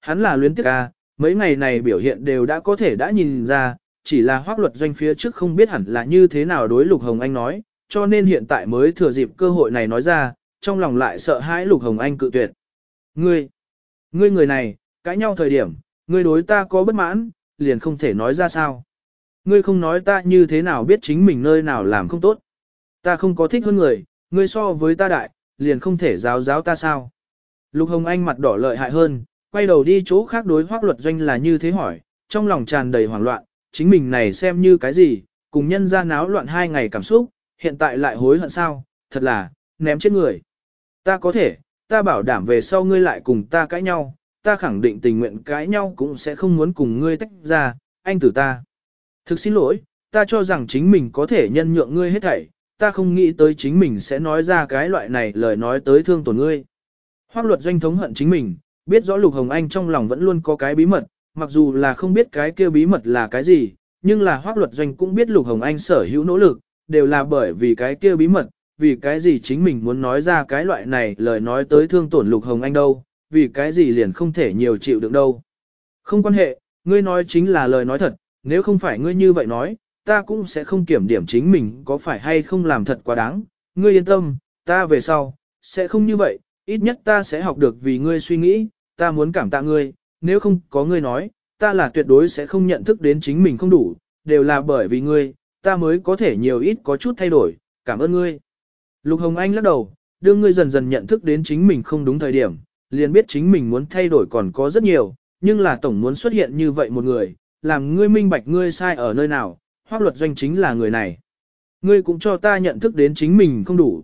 Hắn là luyến tiếc ca, mấy ngày này biểu hiện đều đã có thể đã nhìn ra, chỉ là hoác luật doanh phía trước không biết hẳn là như thế nào đối Lục Hồng Anh nói, cho nên hiện tại mới thừa dịp cơ hội này nói ra, trong lòng lại sợ hãi Lục Hồng Anh cự tuyệt. Ngươi, ngươi người này, cãi nhau thời điểm, ngươi đối ta có bất mãn, liền không thể nói ra sao. Ngươi không nói ta như thế nào biết chính mình nơi nào làm không tốt. Ta không có thích hơn người, ngươi so với ta đại, liền không thể giáo giáo ta sao. Lục Hồng Anh mặt đỏ lợi hại hơn, quay đầu đi chỗ khác đối hoác luật doanh là như thế hỏi, trong lòng tràn đầy hoảng loạn, chính mình này xem như cái gì, cùng nhân ra náo loạn hai ngày cảm xúc, hiện tại lại hối hận sao, thật là, ném chết người. Ta có thể, ta bảo đảm về sau ngươi lại cùng ta cãi nhau, ta khẳng định tình nguyện cãi nhau cũng sẽ không muốn cùng ngươi tách ra, anh tử ta. Thực xin lỗi, ta cho rằng chính mình có thể nhân nhượng ngươi hết thảy, ta không nghĩ tới chính mình sẽ nói ra cái loại này lời nói tới thương tổn ngươi. Hoác luật doanh thống hận chính mình, biết rõ Lục Hồng Anh trong lòng vẫn luôn có cái bí mật, mặc dù là không biết cái kia bí mật là cái gì, nhưng là hoắc luật doanh cũng biết Lục Hồng Anh sở hữu nỗ lực, đều là bởi vì cái kia bí mật, vì cái gì chính mình muốn nói ra cái loại này lời nói tới thương tổn Lục Hồng Anh đâu, vì cái gì liền không thể nhiều chịu đựng đâu. Không quan hệ, ngươi nói chính là lời nói thật, nếu không phải ngươi như vậy nói, ta cũng sẽ không kiểm điểm chính mình có phải hay không làm thật quá đáng, ngươi yên tâm, ta về sau, sẽ không như vậy, ít nhất ta sẽ học được vì ngươi suy nghĩ, ta muốn cảm tạ ngươi, nếu không có ngươi nói, ta là tuyệt đối sẽ không nhận thức đến chính mình không đủ, đều là bởi vì ngươi, ta mới có thể nhiều ít có chút thay đổi, cảm ơn ngươi. Lục Hồng Anh lắc đầu, đưa ngươi dần dần nhận thức đến chính mình không đúng thời điểm, liền biết chính mình muốn thay đổi còn có rất nhiều, nhưng là tổng muốn xuất hiện như vậy một người, làm ngươi minh bạch ngươi sai ở nơi nào, hoác luật doanh chính là người này. Ngươi cũng cho ta nhận thức đến chính mình không đủ.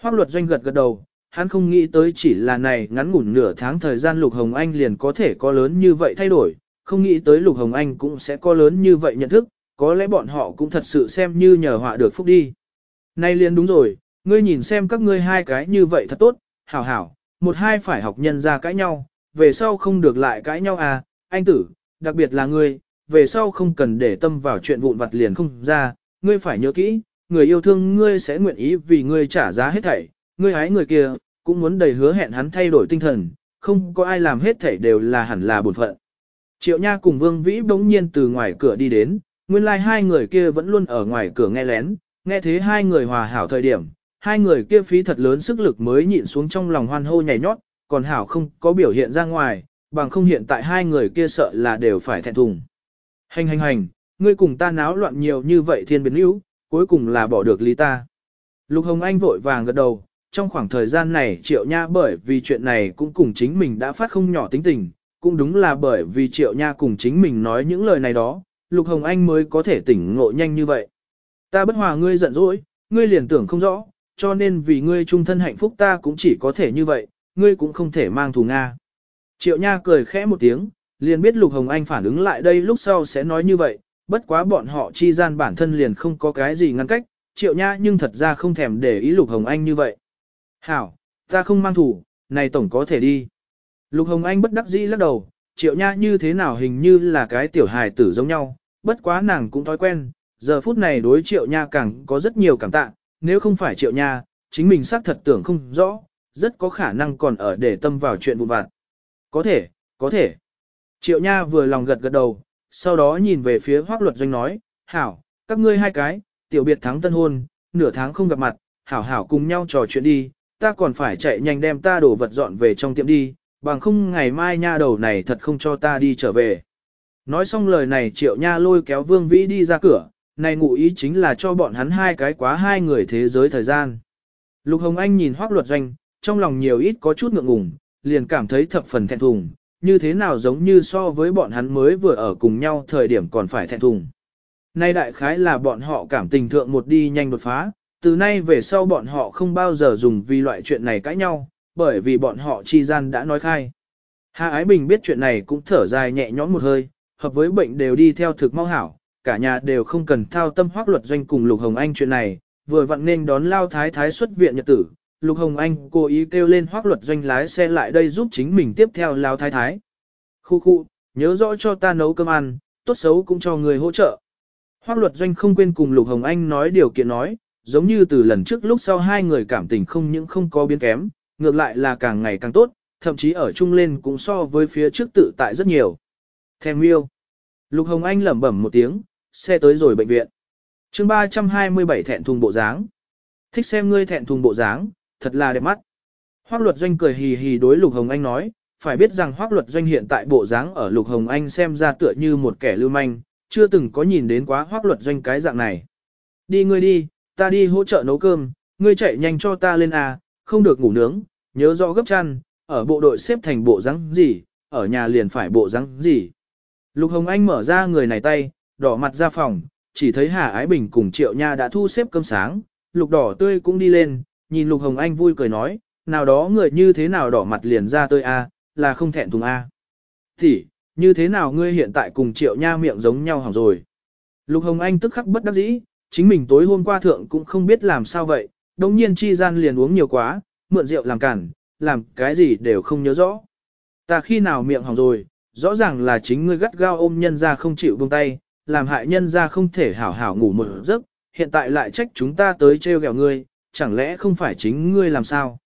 Hoác luật doanh gật gật đầu, hắn không nghĩ tới chỉ là này ngắn ngủn nửa tháng thời gian Lục Hồng Anh liền có thể có lớn như vậy thay đổi, không nghĩ tới Lục Hồng Anh cũng sẽ có lớn như vậy nhận thức, có lẽ bọn họ cũng thật sự xem như nhờ họa được phúc đi. Nay liền đúng rồi, ngươi nhìn xem các ngươi hai cái như vậy thật tốt, hảo hảo, một hai phải học nhân ra cãi nhau, về sau không được lại cãi nhau à, anh tử, đặc biệt là ngươi, về sau không cần để tâm vào chuyện vụn vặt liền không ra, ngươi phải nhớ kỹ, người yêu thương ngươi sẽ nguyện ý vì ngươi trả giá hết thảy, ngươi hái người kia, cũng muốn đầy hứa hẹn hắn thay đổi tinh thần, không có ai làm hết thảy đều là hẳn là bổn phận. Triệu Nha cùng Vương Vĩ bỗng nhiên từ ngoài cửa đi đến, nguyên lai like hai người kia vẫn luôn ở ngoài cửa nghe lén, nghe thế hai người hòa hảo thời điểm, hai người kia phí thật lớn sức lực mới nhịn xuống trong lòng hoan hô nhảy nhót, còn hảo không có biểu hiện ra ngoài, bằng không hiện tại hai người kia sợ là đều phải thẹn thùng. Hành hành hành, ngươi cùng ta náo loạn nhiều như vậy thiên biến hữu, cuối cùng là bỏ được lý ta. Lục Hồng Anh vội vàng gật đầu, trong khoảng thời gian này Triệu Nha bởi vì chuyện này cũng cùng chính mình đã phát không nhỏ tính tình, cũng đúng là bởi vì Triệu Nha cùng chính mình nói những lời này đó, Lục Hồng Anh mới có thể tỉnh ngộ nhanh như vậy. Ta bất hòa ngươi giận dỗi, ngươi liền tưởng không rõ, cho nên vì ngươi trung thân hạnh phúc ta cũng chỉ có thể như vậy, ngươi cũng không thể mang thù Nga. Triệu Nha cười khẽ một tiếng, liền biết Lục Hồng Anh phản ứng lại đây lúc sau sẽ nói như vậy, bất quá bọn họ chi gian bản thân liền không có cái gì ngăn cách, Triệu Nha nhưng thật ra không thèm để ý Lục Hồng Anh như vậy. Hảo, ta không mang thủ, này tổng có thể đi. Lục Hồng Anh bất đắc dĩ lắc đầu, Triệu Nha như thế nào hình như là cái tiểu hài tử giống nhau, bất quá nàng cũng thói quen, giờ phút này đối Triệu Nha càng có rất nhiều cảm tạ, nếu không phải Triệu Nha, chính mình xác thật tưởng không rõ, rất có khả năng còn ở để tâm vào chuyện vụn vặt. Có thể, có thể. Triệu Nha vừa lòng gật gật đầu, sau đó nhìn về phía Hoác Luật Doanh nói, Hảo, các ngươi hai cái, tiểu biệt thắng tân hôn, nửa tháng không gặp mặt, Hảo Hảo cùng nhau trò chuyện đi, ta còn phải chạy nhanh đem ta đổ vật dọn về trong tiệm đi, bằng không ngày mai nha đầu này thật không cho ta đi trở về. Nói xong lời này Triệu Nha lôi kéo Vương Vĩ đi ra cửa, này ngụ ý chính là cho bọn hắn hai cái quá hai người thế giới thời gian. Lục Hồng Anh nhìn Hoác Luật Doanh, trong lòng nhiều ít có chút ngượng ngùng, liền cảm thấy thập phần thẹn thùng, như thế nào giống như so với bọn hắn mới vừa ở cùng nhau thời điểm còn phải thẹn thùng. Nay đại khái là bọn họ cảm tình thượng một đi nhanh đột phá, từ nay về sau bọn họ không bao giờ dùng vì loại chuyện này cãi nhau, bởi vì bọn họ chi gian đã nói khai. Hà Ái Bình biết chuyện này cũng thở dài nhẹ nhõm một hơi, hợp với bệnh đều đi theo thực mau hảo, cả nhà đều không cần thao tâm hoác luật doanh cùng Lục Hồng Anh chuyện này, vừa vặn nên đón lao thái thái xuất viện nhật tử, Lục Hồng Anh cố ý kêu lên hoác luật doanh lái xe lại đây giúp chính mình tiếp theo lao thái thái. Khu khu, nhớ rõ cho ta nấu cơm ăn, tốt xấu cũng cho người hỗ trợ. Hoác luật doanh không quên cùng Lục Hồng Anh nói điều kiện nói, giống như từ lần trước lúc sau hai người cảm tình không những không có biến kém, ngược lại là càng ngày càng tốt, thậm chí ở chung lên cũng so với phía trước tự tại rất nhiều. Thèm yêu. Lục Hồng Anh lẩm bẩm một tiếng, xe tới rồi bệnh viện. chương 327 thẹn thùng bộ dáng. Thích xem ngươi thẹn thùng bộ dáng, thật là đẹp mắt. Hoác luật doanh cười hì hì đối Lục Hồng Anh nói, phải biết rằng hoác luật doanh hiện tại bộ dáng ở Lục Hồng Anh xem ra tựa như một kẻ lưu manh, chưa từng có nhìn đến quá hoác luật doanh cái dạng này. Đi ngươi đi, ta đi hỗ trợ nấu cơm, ngươi chạy nhanh cho ta lên à, không được ngủ nướng, nhớ rõ gấp chăn, ở bộ đội xếp thành bộ răng gì, ở nhà liền phải bộ răng gì. Lục Hồng Anh mở ra người này tay, đỏ mặt ra phòng, chỉ thấy Hà Ái Bình cùng Triệu Nha đã thu xếp cơm sáng, Lục đỏ tươi cũng đi lên, nhìn Lục Hồng Anh vui cười nói, nào đó người như thế nào đỏ mặt liền ra tươi a, à, là không thẹn thùng a. Thì, như thế nào ngươi hiện tại cùng Triệu Nha miệng giống nhau hỏng rồi. Lục Hồng Anh tức khắc bất đắc dĩ, chính mình tối hôm qua thượng cũng không biết làm sao vậy, đồng nhiên chi gian liền uống nhiều quá, mượn rượu làm cản, làm cái gì đều không nhớ rõ. Ta khi nào miệng hỏng rồi, rõ ràng là chính ngươi gắt gao ôm nhân ra không chịu buông tay, làm hại nhân ra không thể hảo hảo ngủ một giấc, hiện tại lại trách chúng ta tới trêu ghẹo ngươi, chẳng lẽ không phải chính ngươi làm sao?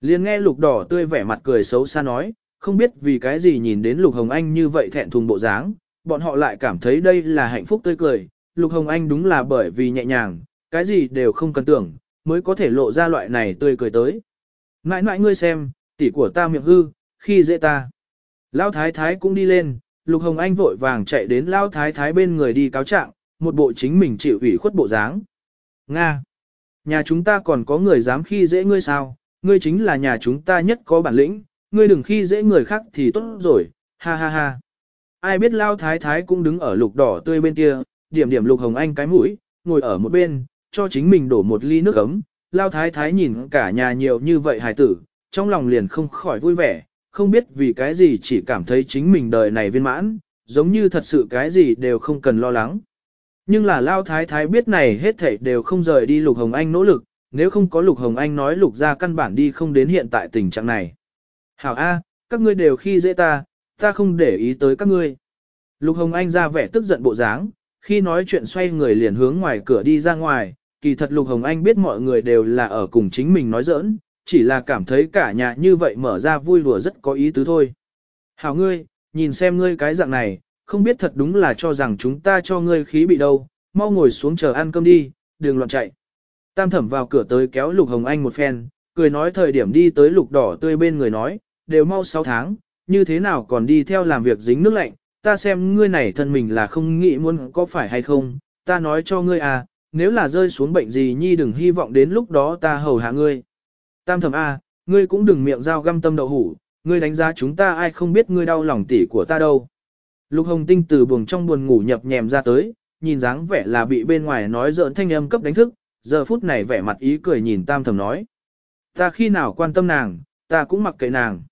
Liền nghe lục đỏ tươi vẻ mặt cười xấu xa nói, không biết vì cái gì nhìn đến lục hồng anh như vậy thẹn thùng bộ dáng, bọn họ lại cảm thấy đây là hạnh phúc tươi cười, lục hồng anh đúng là bởi vì nhẹ nhàng, cái gì đều không cần tưởng, mới có thể lộ ra loại này tươi cười tới. Ngại ngại ngươi xem, tỷ của ta miệng hư, khi dễ ta. Lão thái thái cũng đi lên, Lục Hồng Anh vội vàng chạy đến Lão thái thái bên người đi cáo trạng, một bộ chính mình chịu ủy khuất bộ dáng. Nga! Nhà chúng ta còn có người dám khi dễ ngươi sao? Ngươi chính là nhà chúng ta nhất có bản lĩnh, ngươi đừng khi dễ người khác thì tốt rồi, ha ha ha. Ai biết Lão thái thái cũng đứng ở lục đỏ tươi bên kia, điểm điểm Lục Hồng Anh cái mũi, ngồi ở một bên, cho chính mình đổ một ly nước ấm. lao thái thái nhìn cả nhà nhiều như vậy hài tử, trong lòng liền không khỏi vui vẻ, không biết vì cái gì chỉ cảm thấy chính mình đời này viên mãn, giống như thật sự cái gì đều không cần lo lắng. Nhưng là Lao Thái Thái biết này hết thảy đều không rời đi Lục Hồng Anh nỗ lực, nếu không có Lục Hồng Anh nói Lục ra căn bản đi không đến hiện tại tình trạng này. Hảo A, các ngươi đều khi dễ ta, ta không để ý tới các ngươi. Lục Hồng Anh ra vẻ tức giận bộ dáng, khi nói chuyện xoay người liền hướng ngoài cửa đi ra ngoài, kỳ thật Lục Hồng Anh biết mọi người đều là ở cùng chính mình nói giỡn, chỉ là cảm thấy cả nhà như vậy mở ra vui đùa rất có ý tứ thôi. Hảo ngươi, nhìn xem ngươi cái dạng này, không biết thật đúng là cho rằng chúng ta cho ngươi khí bị đâu, mau ngồi xuống chờ ăn cơm đi, đừng loạn chạy. Tam thẩm vào cửa tới kéo Lục Hồng Anh một phen, cười nói thời điểm đi tới Lục Đỏ tươi bên người nói, đều mau 6 tháng, như thế nào còn đi theo làm việc dính nước lạnh, ta xem ngươi này thân mình là không nghĩ muốn có phải hay không, ta nói cho ngươi à, nếu là rơi xuống bệnh gì nhi đừng hy vọng đến lúc đó ta hầu hạ ngươi. Tam thẩm A, ngươi cũng đừng miệng dao găm tâm đậu hủ, ngươi đánh giá chúng ta ai không biết ngươi đau lòng tỉ của ta đâu. Lục Hồng Tinh từ buồng trong buồn ngủ nhập nhèm ra tới, nhìn dáng vẻ là bị bên ngoài nói giỡn thanh âm cấp đánh thức, giờ phút này vẻ mặt ý cười nhìn tam thẩm nói. Ta khi nào quan tâm nàng, ta cũng mặc kệ nàng.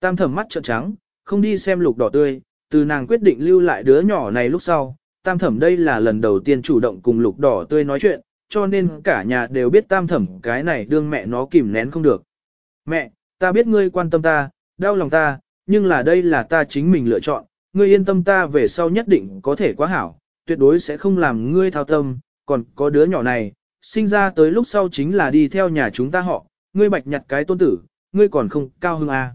Tam thẩm mắt trợn trắng, không đi xem lục đỏ tươi, từ nàng quyết định lưu lại đứa nhỏ này lúc sau. Tam thẩm đây là lần đầu tiên chủ động cùng lục đỏ tươi nói chuyện, cho nên cả nhà đều biết tam thẩm cái này đương mẹ nó kìm nén không được. Mẹ, ta biết ngươi quan tâm ta, đau lòng ta, nhưng là đây là ta chính mình lựa chọn, ngươi yên tâm ta về sau nhất định có thể quá hảo, tuyệt đối sẽ không làm ngươi thao tâm, còn có đứa nhỏ này, sinh ra tới lúc sau chính là đi theo nhà chúng ta họ, ngươi bạch nhặt cái tôn tử, ngươi còn không cao hưng à.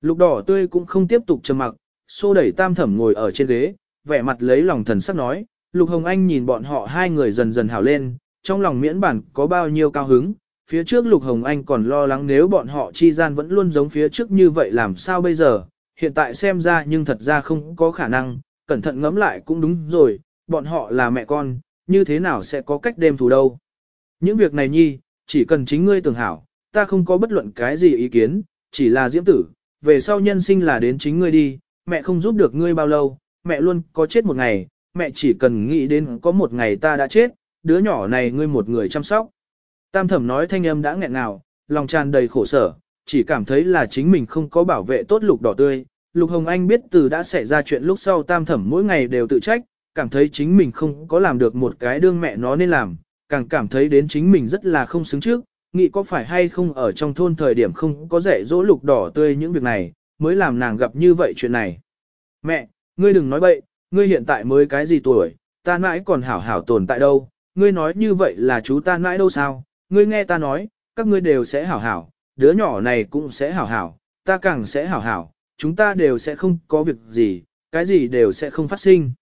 Lục đỏ tươi cũng không tiếp tục trầm mặc, xô đẩy tam thẩm ngồi ở trên ghế, vẻ mặt lấy lòng thần sắc nói, Lục Hồng Anh nhìn bọn họ hai người dần dần hảo lên, trong lòng miễn bản có bao nhiêu cao hứng, phía trước Lục Hồng Anh còn lo lắng nếu bọn họ chi gian vẫn luôn giống phía trước như vậy làm sao bây giờ, hiện tại xem ra nhưng thật ra không có khả năng, cẩn thận ngẫm lại cũng đúng rồi, bọn họ là mẹ con, như thế nào sẽ có cách đêm thù đâu. Những việc này nhi, chỉ cần chính ngươi tưởng hảo, ta không có bất luận cái gì ý kiến, chỉ là diễm tử, về sau nhân sinh là đến chính ngươi đi, mẹ không giúp được ngươi bao lâu, mẹ luôn có chết một ngày, mẹ chỉ cần nghĩ đến có một ngày ta đã chết, đứa nhỏ này ngươi một người chăm sóc. Tam thẩm nói thanh âm đã nghẹn ngào, lòng tràn đầy khổ sở, chỉ cảm thấy là chính mình không có bảo vệ tốt lục đỏ tươi. Lục Hồng Anh biết từ đã xảy ra chuyện lúc sau tam thẩm mỗi ngày đều tự trách, cảm thấy chính mình không có làm được một cái đương mẹ nó nên làm, càng cảm thấy đến chính mình rất là không xứng trước, nghĩ có phải hay không ở trong thôn thời điểm không có dạy dỗ lục đỏ tươi những việc này, mới làm nàng gặp như vậy chuyện này. Mẹ, ngươi đừng nói bậy, ngươi hiện tại mới cái gì tuổi, ta mãi còn hảo hảo tồn tại đâu, ngươi nói như vậy là chú ta mãi đâu sao, ngươi nghe ta nói, các ngươi đều sẽ hảo hảo, đứa nhỏ này cũng sẽ hảo hảo, ta càng sẽ hảo hảo, chúng ta đều sẽ không có việc gì, cái gì đều sẽ không phát sinh.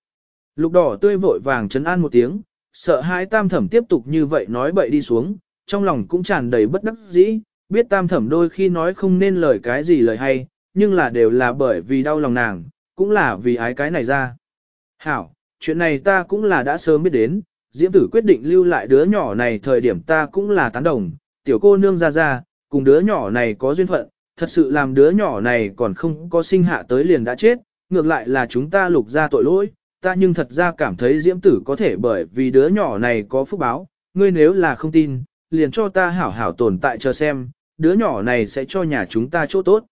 Lục đỏ tươi vội vàng chấn an một tiếng, sợ hãi tam thẩm tiếp tục như vậy nói bậy đi xuống, trong lòng cũng tràn đầy bất đắc dĩ, biết tam thẩm đôi khi nói không nên lời cái gì lời hay, nhưng là đều là bởi vì đau lòng nàng, cũng là vì ái cái này ra. Hảo, chuyện này ta cũng là đã sớm biết đến, Diễm tử quyết định lưu lại đứa nhỏ này thời điểm ta cũng là tán đồng, tiểu cô nương ra ra, cùng đứa nhỏ này có duyên phận, thật sự làm đứa nhỏ này còn không có sinh hạ tới liền đã chết, ngược lại là chúng ta lục ra tội lỗi, ta nhưng thật ra cảm thấy diễm tử có thể bởi vì đứa nhỏ này có phúc báo, ngươi nếu là không tin, liền cho ta hảo hảo tồn tại chờ xem, đứa nhỏ này sẽ cho nhà chúng ta chỗ tốt.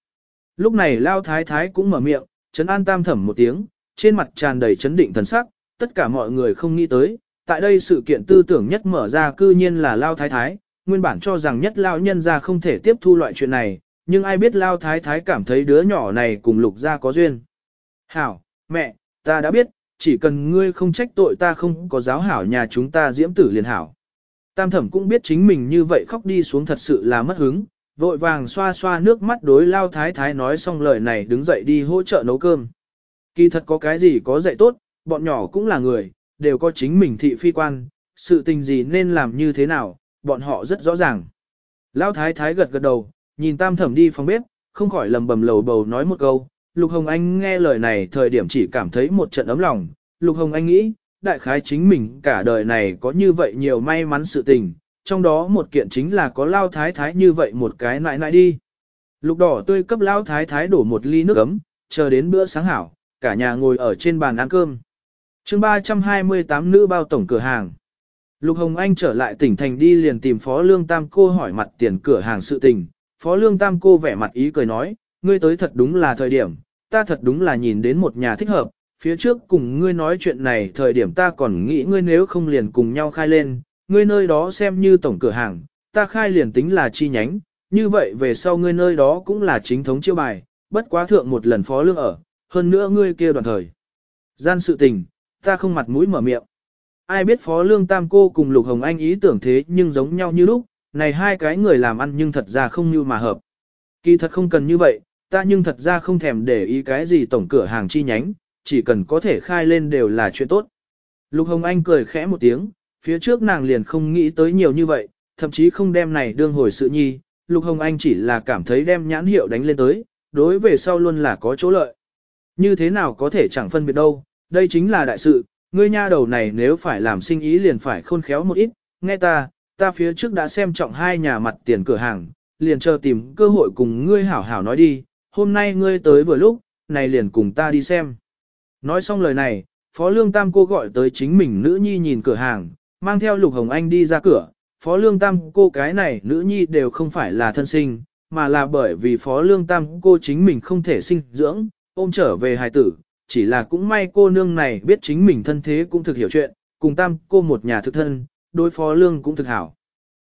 Lúc này Lao Thái Thái cũng mở miệng, chấn an tam thẩm một tiếng, trên mặt tràn đầy chấn định thần sắc, tất cả mọi người không nghĩ tới, tại đây sự kiện tư tưởng nhất mở ra cư nhiên là Lao Thái Thái, nguyên bản cho rằng nhất Lao nhân ra không thể tiếp thu loại chuyện này, nhưng ai biết Lao Thái Thái cảm thấy đứa nhỏ này cùng lục gia có duyên. Hảo, mẹ, ta đã biết, chỉ cần ngươi không trách tội ta không có giáo hảo nhà chúng ta diễm tử liền hảo. Tam thẩm cũng biết chính mình như vậy khóc đi xuống thật sự là mất hứng, vội vàng xoa xoa nước mắt đối lao thái thái nói xong lời này đứng dậy đi hỗ trợ nấu cơm. Kỳ thật có cái gì có dạy tốt, bọn nhỏ cũng là người, đều có chính mình thị phi quan, sự tình gì nên làm như thế nào, bọn họ rất rõ ràng. Lao thái thái gật gật đầu, nhìn tam thẩm đi phòng bếp, không khỏi lầm bầm lầu bầu nói một câu, Lục Hồng Anh nghe lời này thời điểm chỉ cảm thấy một trận ấm lòng, Lục Hồng Anh nghĩ, đại khái chính mình cả đời này có như vậy nhiều may mắn sự tình, trong đó một kiện chính là có lao thái thái như vậy một cái nại nại đi. Lục đỏ tươi cấp lao thái thái đổ một ly nước ấm, chờ đến bữa sáng hảo, cả nhà ngồi ở trên bàn ăn cơm. chương 328 nữ bao tổng cửa hàng. Lục Hồng Anh trở lại tỉnh thành đi liền tìm Phó Lương Tam cô hỏi mặt tiền cửa hàng sự tình. Phó Lương Tam cô vẻ mặt ý cười nói, ngươi tới thật đúng là thời điểm, ta thật đúng là nhìn đến một nhà thích hợp, phía trước cùng ngươi nói chuyện này thời điểm ta còn nghĩ ngươi nếu không liền cùng nhau khai lên, ngươi nơi đó xem như tổng cửa hàng, ta khai liền tính là chi nhánh, như vậy về sau ngươi nơi đó cũng là chính thống chiêu bài, bất quá thượng một lần phó lương ở, hơn nữa ngươi kia đoàn thời. Gian sự tình, ta không mặt mũi mở miệng. Ai biết phó lương tam cô cùng Lục Hồng Anh ý tưởng thế nhưng giống nhau như lúc, này hai cái người làm ăn nhưng thật ra không như mà hợp. Kỳ thật không cần như vậy, ta nhưng thật ra không thèm để ý cái gì tổng cửa hàng chi nhánh, chỉ cần có thể khai lên đều là chuyện tốt. Lục Hồng Anh cười khẽ một tiếng, phía trước nàng liền không nghĩ tới nhiều như vậy, thậm chí không đem này đương hồi sự nhi, Lục Hồng Anh chỉ là cảm thấy đem nhãn hiệu đánh lên tới, đối về sau luôn là có chỗ lợi. Như thế nào có thể chẳng phân biệt đâu, đây chính là đại sự, ngươi nha đầu này nếu phải làm sinh ý liền phải khôn khéo một ít, nghe ta, ta phía trước đã xem trọng hai nhà mặt tiền cửa hàng, liền chờ tìm cơ hội cùng ngươi hảo hảo nói đi, hôm nay ngươi tới vừa lúc, này liền cùng ta đi xem. Nói xong lời này, Phó Lương Tam cô gọi tới chính mình nữ nhi nhìn cửa hàng, mang theo Lục Hồng Anh đi ra cửa. Phó Lương Tam cô cái này nữ nhi đều không phải là thân sinh, mà là bởi vì Phó Lương Tam cô chính mình không thể sinh dưỡng, ôm trở về hài tử. Chỉ là cũng may cô nương này biết chính mình thân thế cũng thực hiểu chuyện, cùng Tam cô một nhà thực thân, đối Phó Lương cũng thực hảo.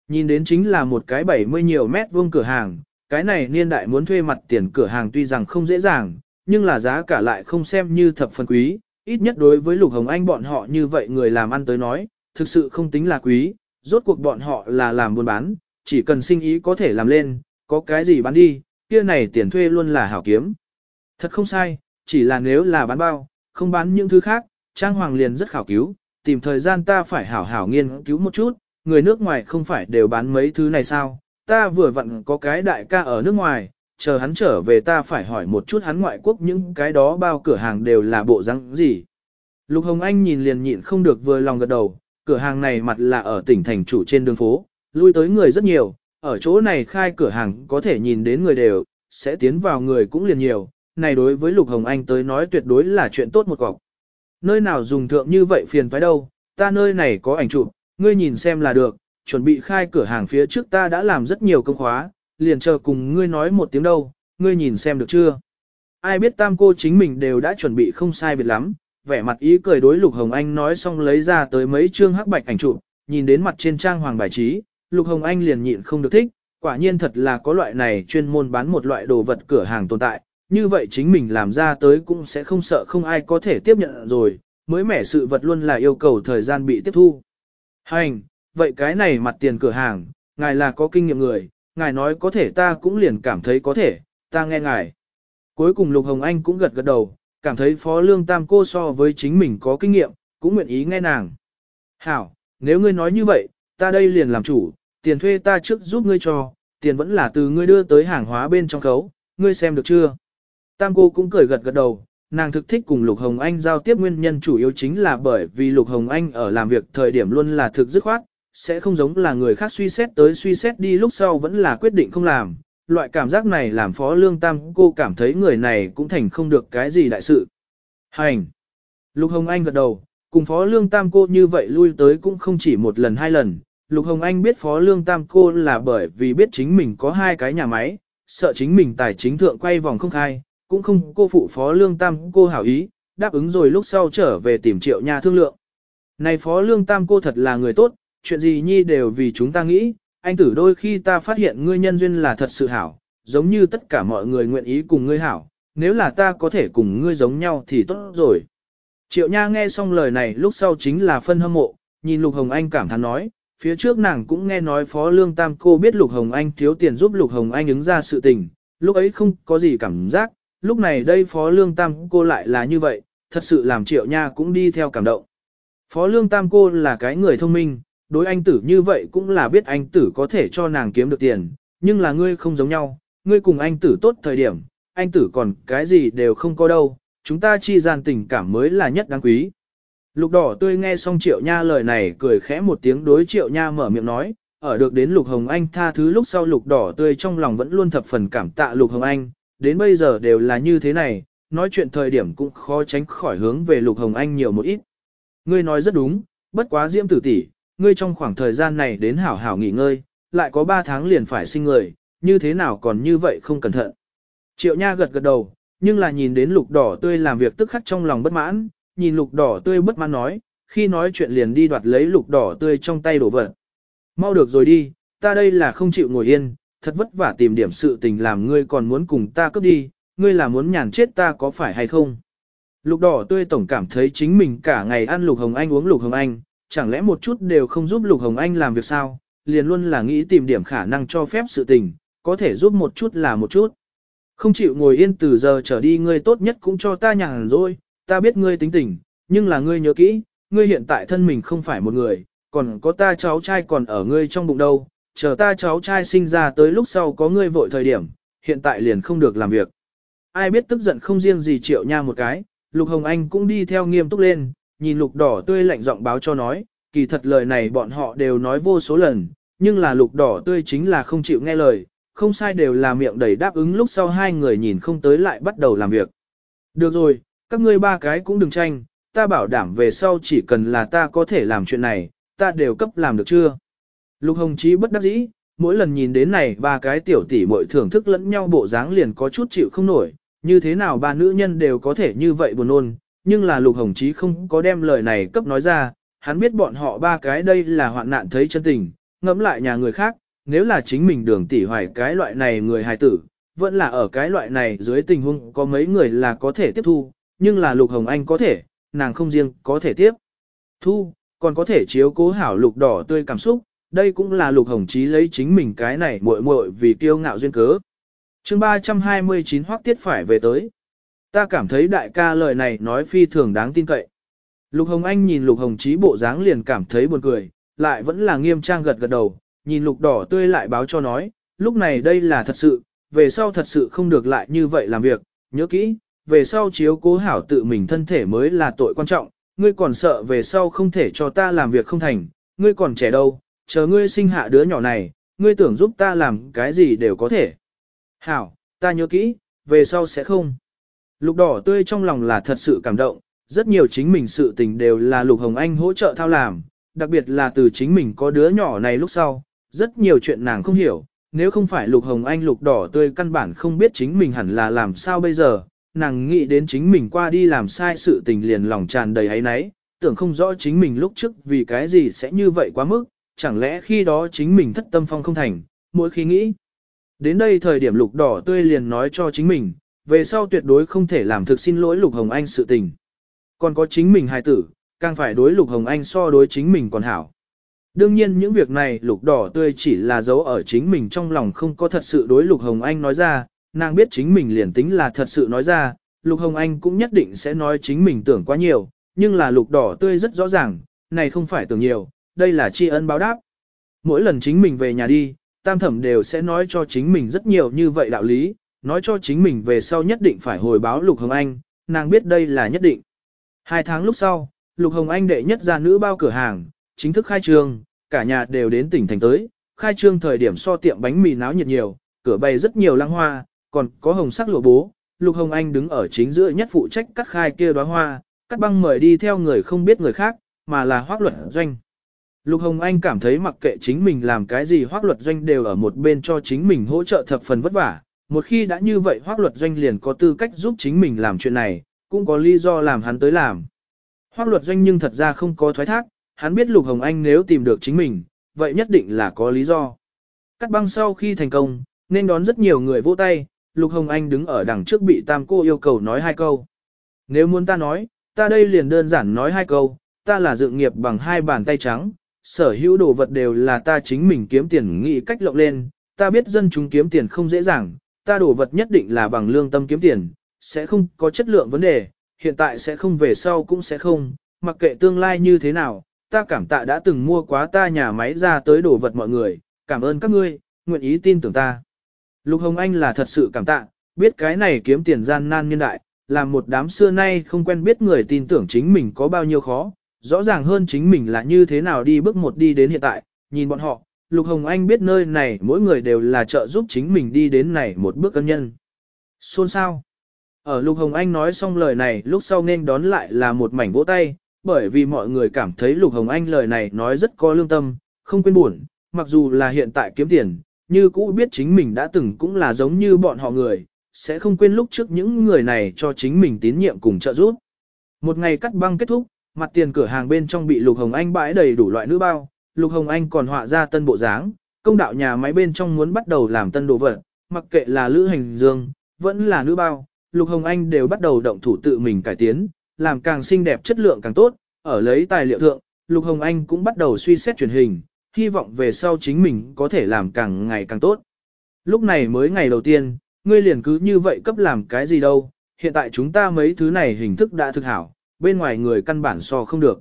Nhìn đến chính là một cái 70 nhiều mét vuông cửa hàng, cái này niên đại muốn thuê mặt tiền cửa hàng tuy rằng không dễ dàng, nhưng là giá cả lại không xem như thập phần quý, ít nhất đối với Lục Hồng Anh bọn họ như vậy người làm ăn tới nói, thực sự không tính là quý, rốt cuộc bọn họ là làm buôn bán, chỉ cần sinh ý có thể làm lên, có cái gì bán đi, kia này tiền thuê luôn là hảo kiếm. Thật không sai, chỉ là nếu là bán bao, không bán những thứ khác, Trang Hoàng liền rất khảo cứu, tìm thời gian ta phải hảo hảo nghiên cứu một chút, người nước ngoài không phải đều bán mấy thứ này sao, ta vừa vặn có cái đại ca ở nước ngoài, chờ hắn trở về ta phải hỏi một chút hắn ngoại quốc những cái đó bao cửa hàng đều là bộ răng gì. Lục Hồng Anh nhìn liền nhịn không được vừa lòng gật đầu, cửa hàng này mặt là ở tỉnh thành chủ trên đường phố, lui tới người rất nhiều, ở chỗ này khai cửa hàng có thể nhìn đến người đều, sẽ tiến vào người cũng liền nhiều, này đối với Lục Hồng Anh tới nói tuyệt đối là chuyện tốt một cọc. Nơi nào dùng thượng như vậy phiền phải đâu, ta nơi này có ảnh chụp, ngươi nhìn xem là được, chuẩn bị khai cửa hàng phía trước ta đã làm rất nhiều công khóa, liền chờ cùng ngươi nói một tiếng đâu, ngươi nhìn xem được chưa. Ai biết tam cô chính mình đều đã chuẩn bị không sai biệt lắm, vẻ mặt ý cười đối Lục Hồng Anh nói xong lấy ra tới mấy chương hắc bạch ảnh chụp, nhìn đến mặt trên trang hoàng bài trí, Lục Hồng Anh liền nhịn không được thích, quả nhiên thật là có loại này chuyên môn bán một loại đồ vật cửa hàng tồn tại, như vậy chính mình làm ra tới cũng sẽ không sợ không ai có thể tiếp nhận rồi, mới mẻ sự vật luôn là yêu cầu thời gian bị tiếp thu. Hành, vậy cái này mặt tiền cửa hàng, ngài là có kinh nghiệm người, ngài nói có thể ta cũng liền cảm thấy có thể, ta nghe ngài. Cuối cùng Lục Hồng Anh cũng gật gật đầu, cảm thấy Phó Lương Tam cô so với chính mình có kinh nghiệm, cũng nguyện ý nghe nàng. Hảo, nếu ngươi nói như vậy, ta đây liền làm chủ, tiền thuê ta trước giúp ngươi cho, tiền vẫn là từ ngươi đưa tới hàng hóa bên trong khấu, ngươi xem được chưa? Tam cô cũng cười gật gật đầu, nàng thực thích cùng Lục Hồng Anh giao tiếp nguyên nhân chủ yếu chính là bởi vì Lục Hồng Anh ở làm việc thời điểm luôn là thực dứt khoát, sẽ không giống là người khác suy xét tới suy xét đi lúc sau vẫn là quyết định không làm. Loại cảm giác này làm Phó Lương Tam cô cảm thấy người này cũng thành không được cái gì đại sự. Hành! Lục Hồng Anh gật đầu, cùng Phó Lương Tam cô như vậy lui tới cũng không chỉ một lần hai lần. Lục Hồng Anh biết Phó Lương Tam cô là bởi vì biết chính mình có hai cái nhà máy, sợ chính mình tài chính thượng quay vòng không khai, cũng không cô phụ Phó Lương Tam cô hảo ý, đáp ứng rồi lúc sau trở về tìm triệu nhà thương lượng. Này Phó Lương Tam cô thật là người tốt, chuyện gì nhi đều vì chúng ta nghĩ, anh tử đôi khi ta phát hiện ngươi nhân duyên là thật sự hảo, giống như tất cả mọi người nguyện ý cùng ngươi hảo, nếu là ta có thể cùng ngươi giống nhau thì tốt rồi. Triệu Nha nghe xong lời này lúc sau chính là phân hâm mộ, nhìn Lục Hồng Anh cảm thán nói, phía trước nàng cũng nghe nói Phó Lương Tam cô biết Lục Hồng Anh thiếu tiền giúp Lục Hồng Anh ứng ra sự tình, lúc ấy không có gì cảm giác, lúc này đây Phó Lương Tam cô lại là như vậy, thật sự làm Triệu Nha cũng đi theo cảm động. Phó Lương Tam cô là cái người thông minh, đối anh tử như vậy cũng là biết anh tử có thể cho nàng kiếm được tiền, nhưng là ngươi không giống nhau, ngươi cùng anh tử tốt thời điểm, anh tử còn cái gì đều không có đâu, chúng ta chi gian tình cảm mới là nhất đáng quý. Lục đỏ tươi nghe xong triệu nha lời này cười khẽ một tiếng đối triệu nha mở miệng nói, ở được đến lục hồng anh tha thứ lúc sau lục đỏ tươi trong lòng vẫn luôn thập phần cảm tạ lục hồng anh, đến bây giờ đều là như thế này, nói chuyện thời điểm cũng khó tránh khỏi hướng về lục hồng anh nhiều một ít. Ngươi nói rất đúng, bất quá diễm tử tỷ, ngươi trong khoảng thời gian này đến hảo hảo nghỉ ngơi, lại có 3 tháng liền phải sinh người, như thế nào còn như vậy không cẩn thận. Triệu Nha gật gật đầu, nhưng là nhìn đến lục đỏ tươi làm việc tức khắc trong lòng bất mãn, nhìn lục đỏ tươi bất mãn nói, khi nói chuyện liền đi đoạt lấy lục đỏ tươi trong tay đổ vật. Mau được rồi đi, ta đây là không chịu ngồi yên, thật vất vả tìm điểm sự tình làm ngươi còn muốn cùng ta cướp đi, ngươi là muốn nhàn chết ta có phải hay không? Lục đỏ tươi tổng cảm thấy chính mình cả ngày ăn lục hồng anh uống lục hồng anh, chẳng lẽ một chút đều không giúp Lục Hồng Anh làm việc sao, liền luôn là nghĩ tìm điểm khả năng cho phép sự tình, có thể giúp một chút là một chút. Không chịu ngồi yên từ giờ trở đi ngươi tốt nhất cũng cho ta nhàn rồi, ta biết ngươi tính tình, nhưng là ngươi nhớ kỹ, ngươi hiện tại thân mình không phải một người, còn có ta cháu trai còn ở ngươi trong bụng đâu, chờ ta cháu trai sinh ra tới lúc sau có ngươi vội thời điểm, hiện tại liền không được làm việc. Ai biết tức giận không riêng gì triệu nha một cái, Lục Hồng Anh cũng đi theo nghiêm túc lên, nhìn lục đỏ tươi lạnh giọng báo cho nói, kỳ thật lời này bọn họ đều nói vô số lần, nhưng là lục đỏ tươi chính là không chịu nghe lời, không sai đều là miệng đầy đáp ứng lúc sau hai người nhìn không tới lại bắt đầu làm việc. Được rồi, các ngươi ba cái cũng đừng tranh, ta bảo đảm về sau chỉ cần là ta có thể làm chuyện này, ta đều cấp làm được chưa? Lục Hồng Chí bất đắc dĩ, mỗi lần nhìn đến này ba cái tiểu tỷ muội thưởng thức lẫn nhau bộ dáng liền có chút chịu không nổi, như thế nào ba nữ nhân đều có thể như vậy buồn nôn nhưng là Lục Hồng Chí không có đem lời này cấp nói ra, hắn biết bọn họ ba cái đây là hoạn nạn thấy chân tình, ngẫm lại nhà người khác, nếu là chính mình đường tỉ hoài cái loại này người hài tử, vẫn là ở cái loại này dưới tình huống có mấy người là có thể tiếp thu, nhưng là Lục Hồng Anh có thể, nàng không riêng có thể tiếp thu, còn có thể chiếu cố hảo lục đỏ tươi cảm xúc, đây cũng là Lục Hồng Chí lấy chính mình cái này muội muội vì kiêu ngạo duyên cớ. Chương 329 hoắc tiết phải về tới. Ta cảm thấy đại ca lời này nói phi thường đáng tin cậy. Lục Hồng Anh nhìn Lục Hồng Chí bộ dáng liền cảm thấy buồn cười, lại vẫn là nghiêm trang gật gật đầu, nhìn Lục đỏ tươi lại báo cho nói, lúc này đây là thật sự, về sau thật sự không được lại như vậy làm việc, nhớ kỹ, về sau chiếu cố hảo tự mình thân thể mới là tội quan trọng, ngươi còn sợ về sau không thể cho ta làm việc không thành, ngươi còn trẻ đâu, chờ ngươi sinh hạ đứa nhỏ này, ngươi tưởng giúp ta làm cái gì đều có thể. Hảo, ta nhớ kỹ, về sau sẽ không. Lục đỏ tươi trong lòng là thật sự cảm động, rất nhiều chính mình sự tình đều là Lục Hồng Anh hỗ trợ thao làm, đặc biệt là từ chính mình có đứa nhỏ này lúc sau, rất nhiều chuyện nàng không hiểu, nếu không phải Lục Hồng Anh lục đỏ tươi căn bản không biết chính mình hẳn là làm sao bây giờ, nàng nghĩ đến chính mình qua đi làm sai sự tình liền lòng tràn đầy ấy náy, tưởng không rõ chính mình lúc trước vì cái gì sẽ như vậy quá mức, chẳng lẽ khi đó chính mình thất tâm phong không thành, mỗi khi nghĩ. Đến đây thời điểm lục đỏ tươi liền nói cho chính mình, về sau tuyệt đối không thể làm thực xin lỗi Lục Hồng Anh sự tình. Còn có chính mình hài tử, càng phải đối Lục Hồng Anh so đối chính mình còn hảo. Đương nhiên những việc này lục đỏ tươi chỉ là dấu ở chính mình trong lòng không có thật sự đối Lục Hồng Anh nói ra, nàng biết chính mình liền tính là thật sự nói ra, Lục Hồng Anh cũng nhất định sẽ nói chính mình tưởng quá nhiều, nhưng là lục đỏ tươi rất rõ ràng, này không phải tưởng nhiều, đây là tri ân báo đáp. Mỗi lần chính mình về nhà đi, tam thẩm đều sẽ nói cho chính mình rất nhiều như vậy đạo lý, nói cho chính mình về sau nhất định phải hồi báo Lục Hồng Anh, nàng biết đây là nhất định. Hai tháng lúc sau, Lục Hồng Anh đệ nhất ra nữ bao cửa hàng, chính thức khai trương, cả nhà đều đến tỉnh thành tới, khai trương thời điểm so tiệm bánh mì náo nhiệt nhiều, cửa bày rất nhiều lăng hoa, còn có hồng sắc lụa bố, Lục Hồng Anh đứng ở chính giữa nhất phụ trách cắt khai kia đóa hoa, cắt băng mời đi theo người không biết người khác, mà là hoác luật doanh. Lục Hồng Anh cảm thấy mặc kệ chính mình làm cái gì hoác luật doanh đều ở một bên cho chính mình hỗ trợ thập phần vất vả. Một khi đã như vậy hoác luật doanh liền có tư cách giúp chính mình làm chuyện này, cũng có lý do làm hắn tới làm. Hoác luật doanh nhưng thật ra không có thoái thác, hắn biết Lục Hồng Anh nếu tìm được chính mình, vậy nhất định là có lý do. Cắt băng sau khi thành công, nên đón rất nhiều người vỗ tay, Lục Hồng Anh đứng ở đằng trước bị tam cô yêu cầu nói hai câu. Nếu muốn ta nói, ta đây liền đơn giản nói hai câu, ta là dự nghiệp bằng hai bàn tay trắng, sở hữu đồ vật đều là ta chính mình kiếm tiền nghĩ cách lộng lên, ta biết dân chúng kiếm tiền không dễ dàng, ta đổ vật nhất định là bằng lương tâm kiếm tiền, sẽ không có chất lượng vấn đề, hiện tại sẽ không về sau cũng sẽ không, mặc kệ tương lai như thế nào, ta cảm tạ đã từng mua quá ta nhà máy ra tới đồ vật mọi người, cảm ơn các ngươi, nguyện ý tin tưởng ta. Lục Hồng Anh là thật sự cảm tạ, biết cái này kiếm tiền gian nan nhân đại, là một đám xưa nay không quen biết người tin tưởng chính mình có bao nhiêu khó, rõ ràng hơn chính mình là như thế nào đi bước một đi đến hiện tại, nhìn bọn họ, Lục Hồng Anh biết nơi này mỗi người đều là trợ giúp chính mình đi đến này một bước cân nhân. Xôn sao? Ở Lục Hồng Anh nói xong lời này lúc sau nên đón lại là một mảnh vỗ tay, bởi vì mọi người cảm thấy Lục Hồng Anh lời này nói rất có lương tâm, không quên buồn, mặc dù là hiện tại kiếm tiền, như cũ biết chính mình đã từng cũng là giống như bọn họ người, sẽ không quên lúc trước những người này cho chính mình tín nhiệm cùng trợ giúp. Một ngày cắt băng kết thúc, mặt tiền cửa hàng bên trong bị Lục Hồng Anh bãi đầy đủ loại nữ bao, Lục Hồng Anh còn họa ra tân bộ dáng, công đạo nhà máy bên trong muốn bắt đầu làm tân đồ vật, mặc kệ là lữ hành dương, vẫn là nữ bao, Lục Hồng Anh đều bắt đầu động thủ tự mình cải tiến, làm càng xinh đẹp chất lượng càng tốt, ở lấy tài liệu thượng, Lục Hồng Anh cũng bắt đầu suy xét truyền hình, hy vọng về sau chính mình có thể làm càng ngày càng tốt. Lúc này mới ngày đầu tiên, ngươi liền cứ như vậy cấp làm cái gì đâu, hiện tại chúng ta mấy thứ này hình thức đã thực hảo, bên ngoài người căn bản so không được.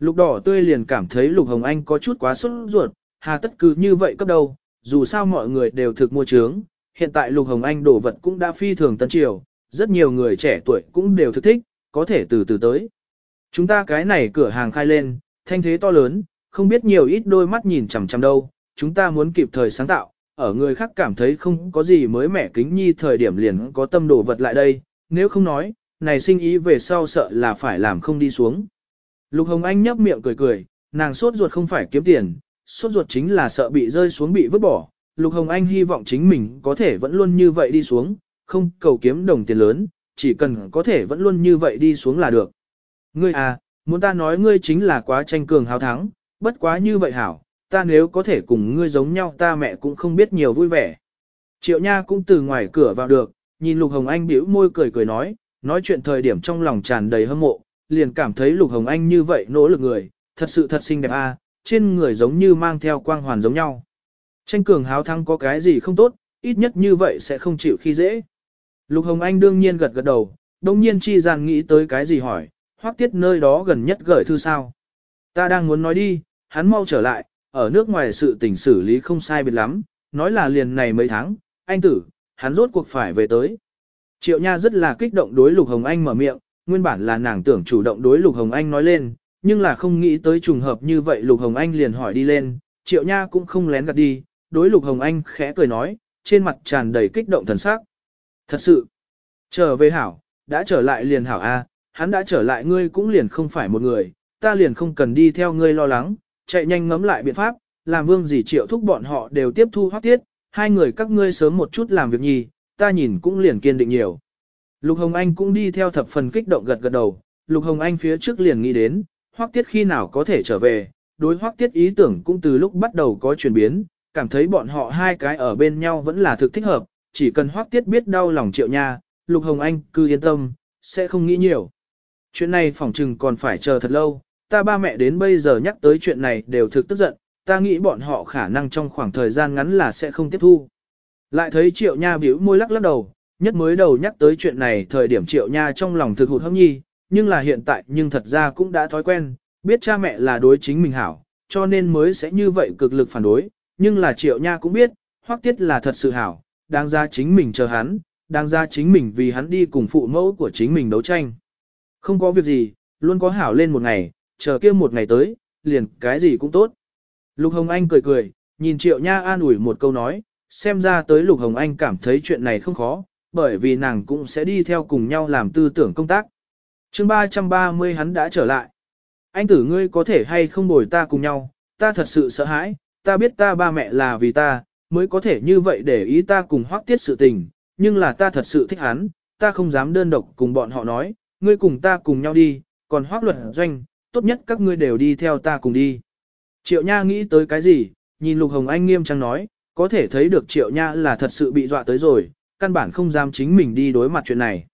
Lục đỏ tươi liền cảm thấy Lục Hồng Anh có chút quá sốt ruột, hà tất cứ như vậy cấp đâu, dù sao mọi người đều thực mua trướng, hiện tại Lục Hồng Anh đổ vật cũng đã phi thường tân triều, rất nhiều người trẻ tuổi cũng đều thực thích, có thể từ từ tới. Chúng ta cái này cửa hàng khai lên, thanh thế to lớn, không biết nhiều ít đôi mắt nhìn chằm chằm đâu, chúng ta muốn kịp thời sáng tạo, ở người khác cảm thấy không có gì mới mẻ kính nhi thời điểm liền có tâm đồ vật lại đây, nếu không nói, này sinh ý về sau sợ là phải làm không đi xuống. Lục Hồng Anh nhấp miệng cười cười, nàng sốt ruột không phải kiếm tiền, sốt ruột chính là sợ bị rơi xuống bị vứt bỏ. Lục Hồng Anh hy vọng chính mình có thể vẫn luôn như vậy đi xuống, không cầu kiếm đồng tiền lớn, chỉ cần có thể vẫn luôn như vậy đi xuống là được. Ngươi à, muốn ta nói ngươi chính là quá tranh cường hào thắng, bất quá như vậy hảo, ta nếu có thể cùng ngươi giống nhau ta mẹ cũng không biết nhiều vui vẻ. Triệu Nha cũng từ ngoài cửa vào được, nhìn Lục Hồng Anh bĩu môi cười cười nói, nói chuyện thời điểm trong lòng tràn đầy hâm mộ, liền cảm thấy Lục Hồng Anh như vậy nỗ lực người, thật sự thật xinh đẹp a, trên người giống như mang theo quang hoàn giống nhau. Tranh cường háo thắng có cái gì không tốt, ít nhất như vậy sẽ không chịu khi dễ. Lục Hồng Anh đương nhiên gật gật đầu, đồng nhiên chi gian nghĩ tới cái gì hỏi, hoắc tiết nơi đó gần nhất gửi thư sao. Ta đang muốn nói đi, hắn mau trở lại, ở nước ngoài sự tình xử lý không sai biệt lắm, nói là liền này mấy tháng, anh tử, hắn rốt cuộc phải về tới. Triệu Nha rất là kích động đối Lục Hồng Anh mở miệng, nguyên bản là nàng tưởng chủ động đối Lục Hồng Anh nói lên, nhưng là không nghĩ tới trùng hợp như vậy Lục Hồng Anh liền hỏi đi lên, Triệu Nha cũng không lén gạt đi, đối Lục Hồng Anh khẽ cười nói, trên mặt tràn đầy kích động thần sắc. Thật sự, trở về hảo, đã trở lại liền hảo a, hắn đã trở lại ngươi cũng liền không phải một người, ta liền không cần đi theo ngươi lo lắng, chạy nhanh ngấm lại biện pháp, làm vương gì triệu thúc bọn họ đều tiếp thu hoác tiết, hai người các ngươi sớm một chút làm việc nhì, ta nhìn cũng liền kiên định nhiều. Lục Hồng Anh cũng đi theo thập phần kích động gật gật đầu, Lục Hồng Anh phía trước liền nghĩ đến, Hoắc tiết khi nào có thể trở về, đối Hoắc tiết ý tưởng cũng từ lúc bắt đầu có chuyển biến, cảm thấy bọn họ hai cái ở bên nhau vẫn là thực thích hợp, chỉ cần Hoắc tiết biết đau lòng triệu nha, Lục Hồng Anh cứ yên tâm, sẽ không nghĩ nhiều. Chuyện này phỏng chừng còn phải chờ thật lâu, ta ba mẹ đến bây giờ nhắc tới chuyện này đều thực tức giận, ta nghĩ bọn họ khả năng trong khoảng thời gian ngắn là sẽ không tiếp thu. Lại thấy triệu nha bĩu môi lắc lắc đầu, nhất mới đầu nhắc tới chuyện này thời điểm triệu nha trong lòng thực hụt hâm nhi, nhưng là hiện tại nhưng thật ra cũng đã thói quen, biết cha mẹ là đối chính mình hảo, cho nên mới sẽ như vậy cực lực phản đối, nhưng là triệu nha cũng biết, hoắc tiết là thật sự hảo, đáng ra chính mình chờ hắn, đáng ra chính mình vì hắn đi cùng phụ mẫu của chính mình đấu tranh. Không có việc gì, luôn có hảo lên một ngày, chờ kia một ngày tới, liền cái gì cũng tốt. Lục Hồng Anh cười cười, nhìn Triệu Nha an ủi một câu nói, xem ra tới Lục Hồng Anh cảm thấy chuyện này không khó, bởi vì nàng cũng sẽ đi theo cùng nhau làm tư tưởng công tác. chương 330 hắn đã trở lại. Anh tử ngươi có thể hay không bồi ta cùng nhau, ta thật sự sợ hãi, ta biết ta ba mẹ là vì ta, mới có thể như vậy để ý ta cùng hoác tiết sự tình, nhưng là ta thật sự thích hắn, ta không dám đơn độc cùng bọn họ nói, ngươi cùng ta cùng nhau đi, còn hoác luật doanh, tốt nhất các ngươi đều đi theo ta cùng đi. Triệu Nha nghĩ tới cái gì, nhìn Lục Hồng Anh nghiêm trang nói, có thể thấy được Triệu Nha là thật sự bị dọa tới rồi, căn bản không dám chính mình đi đối mặt chuyện này.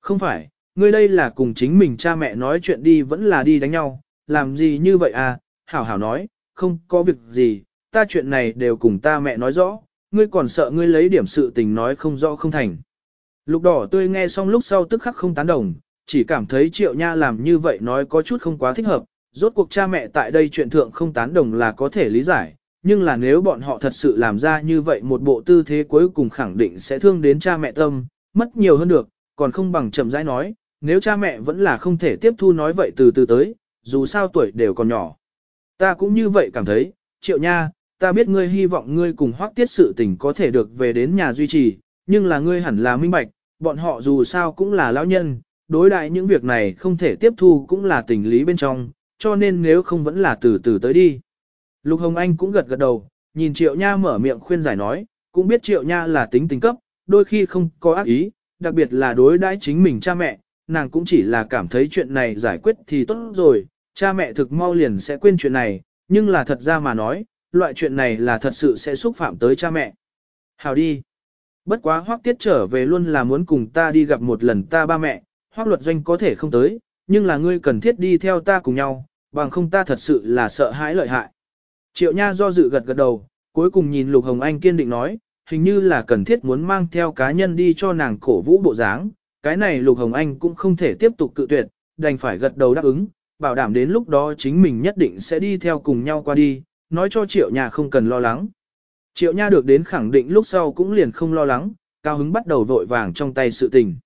Không phải, ngươi đây là cùng chính mình cha mẹ nói chuyện đi vẫn là đi đánh nhau, làm gì như vậy à, hảo hảo nói, không có việc gì, ta chuyện này đều cùng ta mẹ nói rõ, ngươi còn sợ ngươi lấy điểm sự tình nói không rõ không thành. Lục đỏ tươi nghe xong lúc sau tức khắc không tán đồng, chỉ cảm thấy triệu nha làm như vậy nói có chút không quá thích hợp, rốt cuộc cha mẹ tại đây chuyện thượng không tán đồng là có thể lý giải, nhưng là nếu bọn họ thật sự làm ra như vậy một bộ tư thế cuối cùng khẳng định sẽ thương đến cha mẹ tâm, mất nhiều hơn được, còn không bằng chậm rãi nói, nếu cha mẹ vẫn là không thể tiếp thu nói vậy từ từ tới, dù sao tuổi đều còn nhỏ. Ta cũng như vậy cảm thấy, triệu nha, ta biết ngươi hy vọng ngươi cùng hoác tiết sự tình có thể được về đến nhà duy trì, nhưng là ngươi hẳn là minh bạch, bọn họ dù sao cũng là lão nhân, đối đại những việc này không thể tiếp thu cũng là tình lý bên trong, cho nên nếu không vẫn là từ từ tới đi. Lục Hồng Anh cũng gật gật đầu, nhìn Triệu Nha mở miệng khuyên giải nói, cũng biết Triệu Nha là tính tình cấp, đôi khi không có ác ý, đặc biệt là đối đãi chính mình cha mẹ, nàng cũng chỉ là cảm thấy chuyện này giải quyết thì tốt rồi, cha mẹ thực mau liền sẽ quên chuyện này, nhưng là thật ra mà nói, loại chuyện này là thật sự sẽ xúc phạm tới cha mẹ. Hào đi. Bất quá hoác tiết trở về luôn là muốn cùng ta đi gặp một lần ta ba mẹ, hoác luật doanh có thể không tới, nhưng là ngươi cần thiết đi theo ta cùng nhau, bằng không ta thật sự là sợ hãi lợi hại. Triệu Nha do dự gật gật đầu, cuối cùng nhìn Lục Hồng Anh kiên định nói, hình như là cần thiết muốn mang theo cá nhân đi cho nàng cổ vũ bộ dáng, cái này Lục Hồng Anh cũng không thể tiếp tục cự tuyệt, đành phải gật đầu đáp ứng, bảo đảm đến lúc đó chính mình nhất định sẽ đi theo cùng nhau qua đi, nói cho Triệu Nha không cần lo lắng. Triệu Nha được đến khẳng định lúc sau cũng liền không lo lắng, cao hứng bắt đầu vội vàng trong tay sự tình.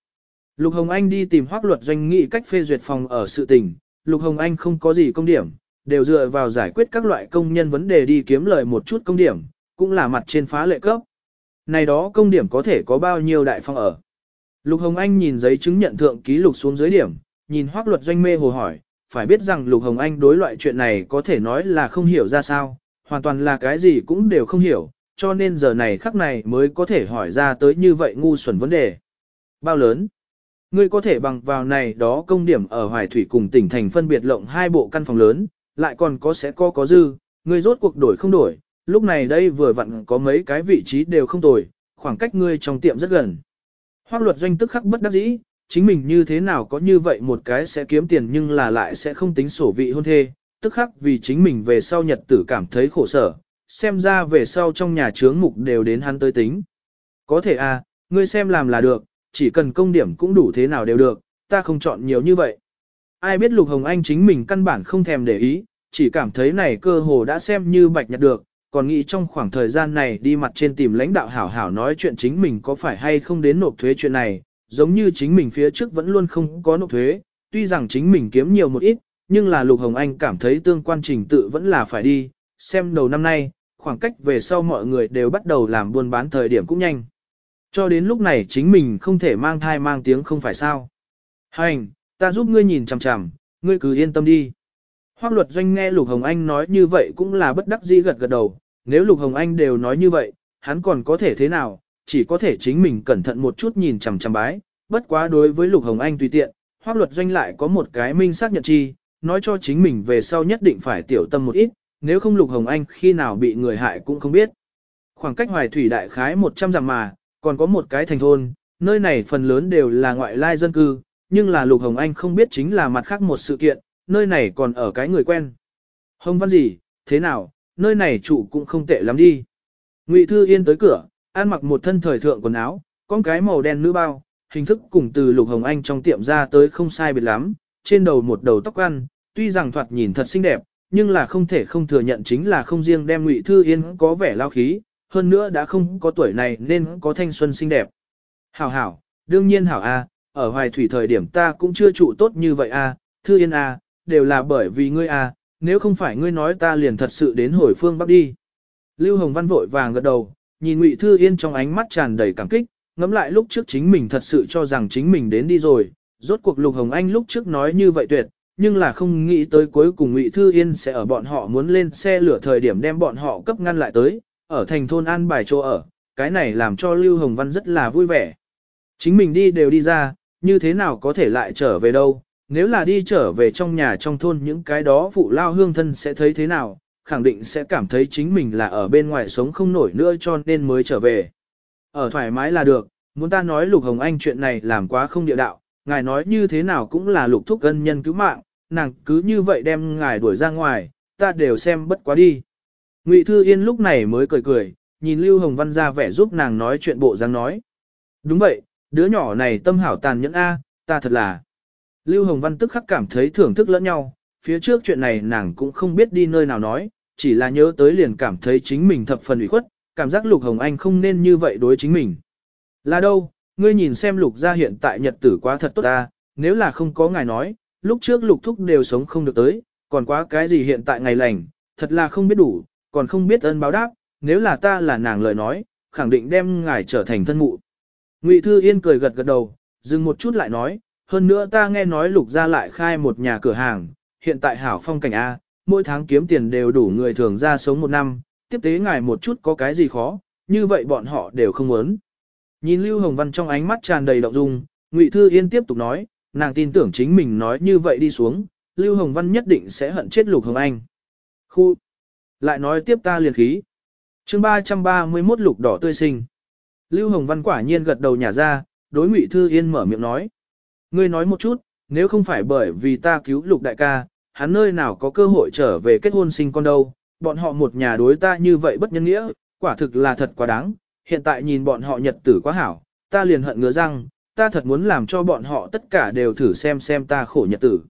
Lục Hồng Anh đi tìm hoác luật doanh nghị cách phê duyệt phòng ở sự tình, Lục Hồng Anh không có gì công điểm, đều dựa vào giải quyết các loại công nhân vấn đề đi kiếm lời một chút công điểm, cũng là mặt trên phá lệ cấp. Này đó công điểm có thể có bao nhiêu đại phòng ở. Lục Hồng Anh nhìn giấy chứng nhận thượng ký lục xuống dưới điểm, nhìn hoác luật doanh mê hồ hỏi, phải biết rằng Lục Hồng Anh đối loại chuyện này có thể nói là không hiểu ra sao, hoàn toàn là cái gì cũng đều không hiểu, cho nên giờ này khắc này mới có thể hỏi ra tới như vậy ngu xuẩn vấn đề. Bao lớn? Ngươi có thể bằng vào này đó công điểm ở Hoài Thủy cùng tỉnh thành phân biệt lộng hai bộ căn phòng lớn, lại còn có sẽ có có dư, ngươi rốt cuộc đổi không đổi, lúc này đây vừa vặn có mấy cái vị trí đều không tồi, khoảng cách ngươi trong tiệm rất gần. Hoác luật doanh tức khắc bất đắc dĩ, chính mình như thế nào có như vậy một cái sẽ kiếm tiền nhưng là lại sẽ không tính sổ vị hôn thê, tức khắc vì chính mình về sau nhật tử cảm thấy khổ sở, xem ra về sau trong nhà chướng mục đều đến hắn tới tính. Có thể à, ngươi xem làm là được, chỉ cần công điểm cũng đủ thế nào đều được, ta không chọn nhiều như vậy. Ai biết Lục Hồng Anh chính mình căn bản không thèm để ý, chỉ cảm thấy này cơ hồ đã xem như bạch nhật được, còn nghĩ trong khoảng thời gian này đi mặt trên tìm lãnh đạo hảo hảo nói chuyện chính mình có phải hay không đến nộp thuế chuyện này, giống như chính mình phía trước vẫn luôn không có nộp thuế, tuy rằng chính mình kiếm nhiều một ít, nhưng là Lục Hồng Anh cảm thấy tương quan trình tự vẫn là phải đi, xem đầu năm nay, khoảng cách về sau mọi người đều bắt đầu làm buôn bán thời điểm cũng nhanh. Cho đến lúc này chính mình không thể mang thai mang tiếng không phải sao. Hành, ta giúp ngươi nhìn chằm chằm, ngươi cứ yên tâm đi. Hoác luật doanh nghe Lục Hồng Anh nói như vậy cũng là bất đắc dĩ gật gật đầu, nếu Lục Hồng Anh đều nói như vậy, hắn còn có thể thế nào, chỉ có thể chính mình cẩn thận một chút nhìn chằm chằm bái, bất quá đối với Lục Hồng Anh tùy tiện, Hoác luật doanh lại có một cái minh xác nhận chi, nói cho chính mình về sau nhất định phải tiểu tâm một ít, nếu không Lục Hồng Anh khi nào bị người hại cũng không biết. Khoảng cách hoài thủy đại khái 100 dặm mà, còn có một cái thành thôn, nơi này phần lớn đều là ngoại lai dân cư, nhưng là Lục Hồng Anh không biết chính là mặt khác một sự kiện, nơi này còn ở cái người quen. Hồng Văn gì, thế nào, nơi này chủ cũng không tệ lắm đi. Ngụy Thư Yên tới cửa, ăn mặc một thân thời thượng quần áo, con cái màu đen nữ bao, hình thức cùng từ Lục Hồng Anh trong tiệm ra tới không sai biệt lắm, trên đầu một đầu tóc ăn, tuy rằng thoạt nhìn thật xinh đẹp, nhưng là không thể không thừa nhận chính là không riêng đem Ngụy Thư Yên có vẻ lao khí, hơn nữa đã không có tuổi này nên có thanh xuân xinh đẹp. Hảo hảo, đương nhiên hảo a, ở hoài thủy thời điểm ta cũng chưa trụ tốt như vậy a, Thư Yên a, đều là bởi vì ngươi a, nếu không phải ngươi nói ta liền thật sự đến hồi phương bắc đi. Lưu Hồng Văn vội vàng gật đầu, nhìn Ngụy Thư Yên trong ánh mắt tràn đầy cảm kích, ngẫm lại lúc trước chính mình thật sự cho rằng chính mình đến đi rồi, rốt cuộc Lục Hồng Anh lúc trước nói như vậy tuyệt, nhưng là không nghĩ tới cuối cùng Ngụy Thư Yên sẽ ở bọn họ muốn lên xe lửa thời điểm đem bọn họ cấp ngăn lại tới, ở thành thôn an bài chỗ ở, cái này làm cho Lưu Hồng Văn rất là vui vẻ. Chính mình đi đều đi ra, như thế nào có thể lại trở về đâu, nếu là đi trở về trong nhà trong thôn những cái đó phụ lao hương thân sẽ thấy thế nào, khẳng định sẽ cảm thấy chính mình là ở bên ngoài sống không nổi nữa cho nên mới trở về. Ở thoải mái là được, muốn ta nói Lục Hồng Anh chuyện này làm quá không địa đạo, ngài nói như thế nào cũng là lục thúc ân nhân cứu mạng, nàng cứ như vậy đem ngài đuổi ra ngoài, ta đều xem bất quá đi. Ngụy Thư Yên lúc này mới cười cười, nhìn Lưu Hồng Văn ra vẻ giúp nàng nói chuyện bộ dáng nói. Đúng vậy, đứa nhỏ này tâm hảo tàn nhẫn A, ta thật là. Lưu Hồng Văn tức khắc cảm thấy thưởng thức lẫn nhau, phía trước chuyện này nàng cũng không biết đi nơi nào nói, chỉ là nhớ tới liền cảm thấy chính mình thập phần ủy khuất, cảm giác Lục Hồng Anh không nên như vậy đối chính mình. Là đâu, ngươi nhìn xem Lục gia hiện tại nhật tử quá thật tốt ta, nếu là không có ngài nói, lúc trước Lục Thúc đều sống không được tới, còn quá cái gì hiện tại ngày lành, thật là không biết đủ, còn không biết ơn báo đáp, nếu là ta là nàng lời nói, khẳng định đem ngài trở thành thân mụ. Ngụy Thư Yên cười gật gật đầu, dừng một chút lại nói, hơn nữa ta nghe nói Lục gia lại khai một nhà cửa hàng, hiện tại hảo phong cảnh A, mỗi tháng kiếm tiền đều đủ người thường ra sống một năm, tiếp tế ngài một chút có cái gì khó, như vậy bọn họ đều không muốn. Nhìn Lưu Hồng Văn trong ánh mắt tràn đầy động dung, Ngụy Thư Yên tiếp tục nói, nàng tin tưởng chính mình nói như vậy đi xuống, Lưu Hồng Văn nhất định sẽ hận chết Lục Hồng Anh. Khu! Lại nói tiếp ta liền khí. chương 331 lục đỏ tươi sinh. Lưu Hồng Văn quả nhiên gật đầu nhả ra, đối Ngụy Thư Yên mở miệng nói. Ngươi nói một chút, nếu không phải bởi vì ta cứu lục đại ca, hắn nơi nào có cơ hội trở về kết hôn sinh con đâu, bọn họ một nhà đối ta như vậy bất nhân nghĩa, quả thực là thật quá đáng, hiện tại nhìn bọn họ nhật tử quá hảo, ta liền hận ngứa răng, ta thật muốn làm cho bọn họ tất cả đều thử xem xem ta khổ nhật tử.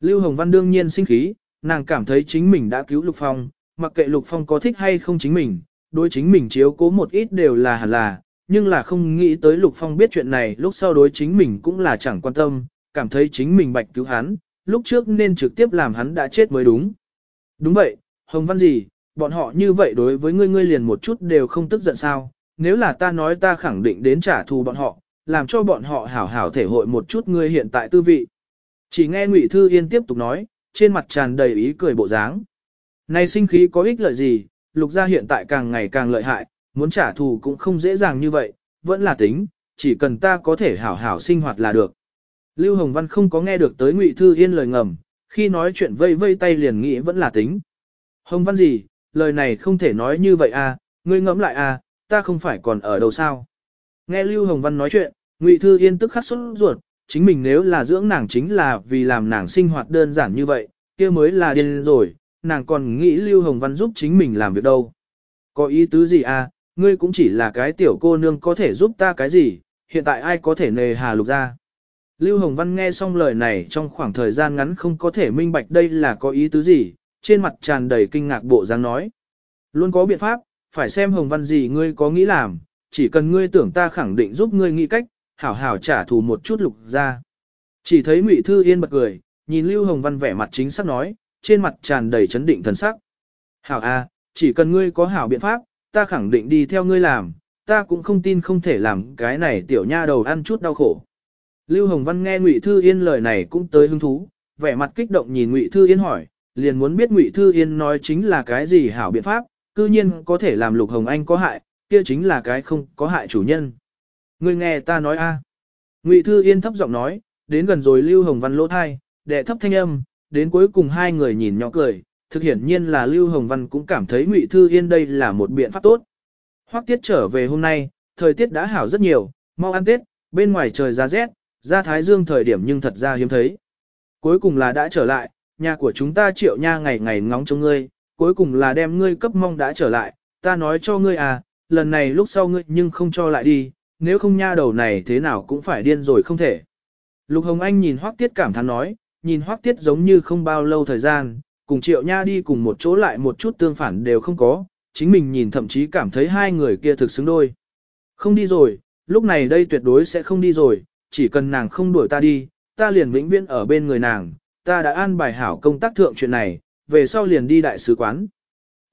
Lưu Hồng Văn đương nhiên sinh khí, nàng cảm thấy chính mình đã cứu Lục Phong, mặc kệ Lục Phong có thích hay không chính mình, đối chính mình chiếu cố một ít đều là hẳn là, nhưng là không nghĩ tới Lục Phong biết chuyện này lúc sau đối chính mình cũng là chẳng quan tâm, cảm thấy chính mình bạch cứu hắn, lúc trước nên trực tiếp làm hắn đã chết mới đúng. Đúng vậy, Hồng Văn gì, bọn họ như vậy đối với ngươi ngươi liền một chút đều không tức giận sao, nếu là ta nói ta khẳng định đến trả thù bọn họ, làm cho bọn họ hảo hảo thể hội một chút ngươi hiện tại tư vị. Chỉ nghe Ngụy Thư Yên tiếp tục nói, trên mặt tràn đầy ý cười bộ dáng. Này sinh khí có ích lợi gì, lục gia hiện tại càng ngày càng lợi hại, muốn trả thù cũng không dễ dàng như vậy, vẫn là tính, chỉ cần ta có thể hảo hảo sinh hoạt là được. Lưu Hồng Văn không có nghe được tới Ngụy Thư Yên lời ngầm, khi nói chuyện vây vây tay liền nghĩ vẫn là tính. Hồng Văn gì, lời này không thể nói như vậy à, ngươi ngẫm lại à, ta không phải còn ở đâu sao. Nghe Lưu Hồng Văn nói chuyện, Ngụy Thư Yên tức khắc xuất ruột, chính mình nếu là dưỡng nàng chính là vì làm nàng sinh hoạt đơn giản như vậy, kia mới là điên rồi, nàng còn nghĩ Lưu Hồng Văn giúp chính mình làm việc đâu. Có ý tứ gì à, ngươi cũng chỉ là cái tiểu cô nương có thể giúp ta cái gì, hiện tại ai có thể nề hà lục ra. Lưu Hồng Văn nghe xong lời này trong khoảng thời gian ngắn không có thể minh bạch đây là có ý tứ gì, trên mặt tràn đầy kinh ngạc bộ dáng nói. Luôn có biện pháp, phải xem Hồng Văn gì ngươi có nghĩ làm, chỉ cần ngươi tưởng ta khẳng định giúp ngươi nghĩ cách, hảo hảo trả thù một chút lục ra. Chỉ thấy Ngụy Thư Yên bật cười, nhìn Lưu Hồng Văn vẻ mặt chính xác nói, trên mặt tràn đầy chấn định thần sắc. Hảo a, chỉ cần ngươi có hảo biện pháp, ta khẳng định đi theo ngươi làm, ta cũng không tin không thể làm cái này tiểu nha đầu ăn chút đau khổ. Lưu Hồng Văn nghe Ngụy Thư Yên lời này cũng tới hứng thú, vẻ mặt kích động nhìn Ngụy Thư Yên hỏi, liền muốn biết Ngụy Thư Yên nói chính là cái gì hảo biện pháp, cư nhiên có thể làm Lục Hồng Anh có hại, kia chính là cái không có hại chủ nhân. Ngươi nghe ta nói a. Ngụy Thư Yên thấp giọng nói, đến gần rồi Lưu Hồng Văn lỗ thai, đệ thấp thanh âm, đến cuối cùng hai người nhìn nhỏ cười, thực hiển nhiên là Lưu Hồng Văn cũng cảm thấy Ngụy Thư Yên đây là một biện pháp tốt. Hoắc Tiết trở về hôm nay, thời tiết đã hảo rất nhiều, mau ăn Tết, bên ngoài trời ra rét, ra Thái Dương thời điểm nhưng thật ra hiếm thấy. Cuối cùng là đã trở lại, nhà của chúng ta triệu nha ngày ngày ngóng trông ngươi, cuối cùng là đem ngươi cấp mong đã trở lại, ta nói cho ngươi à, lần này lúc sau ngươi nhưng không cho lại đi, nếu không nha đầu này thế nào cũng phải điên rồi không thể. Lục Hồng Anh nhìn Hoắc Tiết cảm thán nói, nhìn Hoắc Tiết giống như không bao lâu thời gian, cùng Triệu Nha đi cùng một chỗ lại một chút tương phản đều không có, chính mình nhìn thậm chí cảm thấy hai người kia thực xứng đôi. Không đi rồi, lúc này đây tuyệt đối sẽ không đi rồi, chỉ cần nàng không đuổi ta đi, ta liền vĩnh viễn ở bên người nàng, ta đã an bài hảo công tác thượng chuyện này, về sau liền đi đại sứ quán.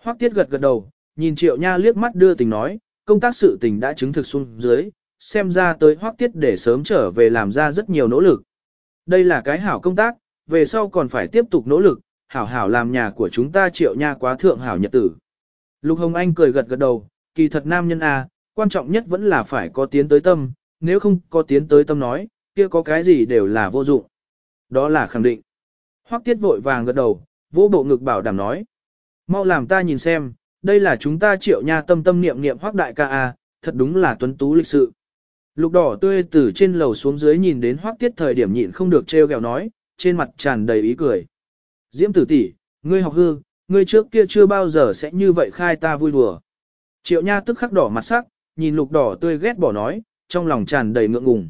Hoắc Tiết gật gật đầu, nhìn Triệu Nha liếc mắt đưa tình nói, công tác sự tình đã chứng thực xuống dưới, xem ra tới Hoắc Tiết để sớm trở về làm ra rất nhiều nỗ lực. Đây là cái hảo công tác, về sau còn phải tiếp tục nỗ lực, hảo hảo làm nhà của chúng ta Triệu Nha quá thượng hảo nhật tử. Lục Hồng Anh cười gật gật đầu, kỳ thật nam nhân A, quan trọng nhất vẫn là phải có tiến tới tâm, nếu không có tiến tới tâm nói, kia có cái gì đều là vô dụng. Đó là khẳng định. Hoắc Tiết vội vàng gật đầu, vỗ bộ ngực bảo đảm nói. Mau làm ta nhìn xem, đây là chúng ta triệu nha tâm tâm niệm niệm Hoắc đại ca a, thật đúng là tuấn tú lịch sự. Lục đỏ tươi từ trên lầu xuống dưới nhìn đến Hoắc Tiết thời điểm nhịn không được treo gẹo nói, trên mặt tràn đầy ý cười. Diễm tử tỷ, ngươi học hư, ngươi trước kia chưa bao giờ sẽ như vậy khai ta vui đùa. Triệu Nha tức khắc đỏ mặt sắc, nhìn lục đỏ tươi ghét bỏ nói, trong lòng tràn đầy ngượng ngùng.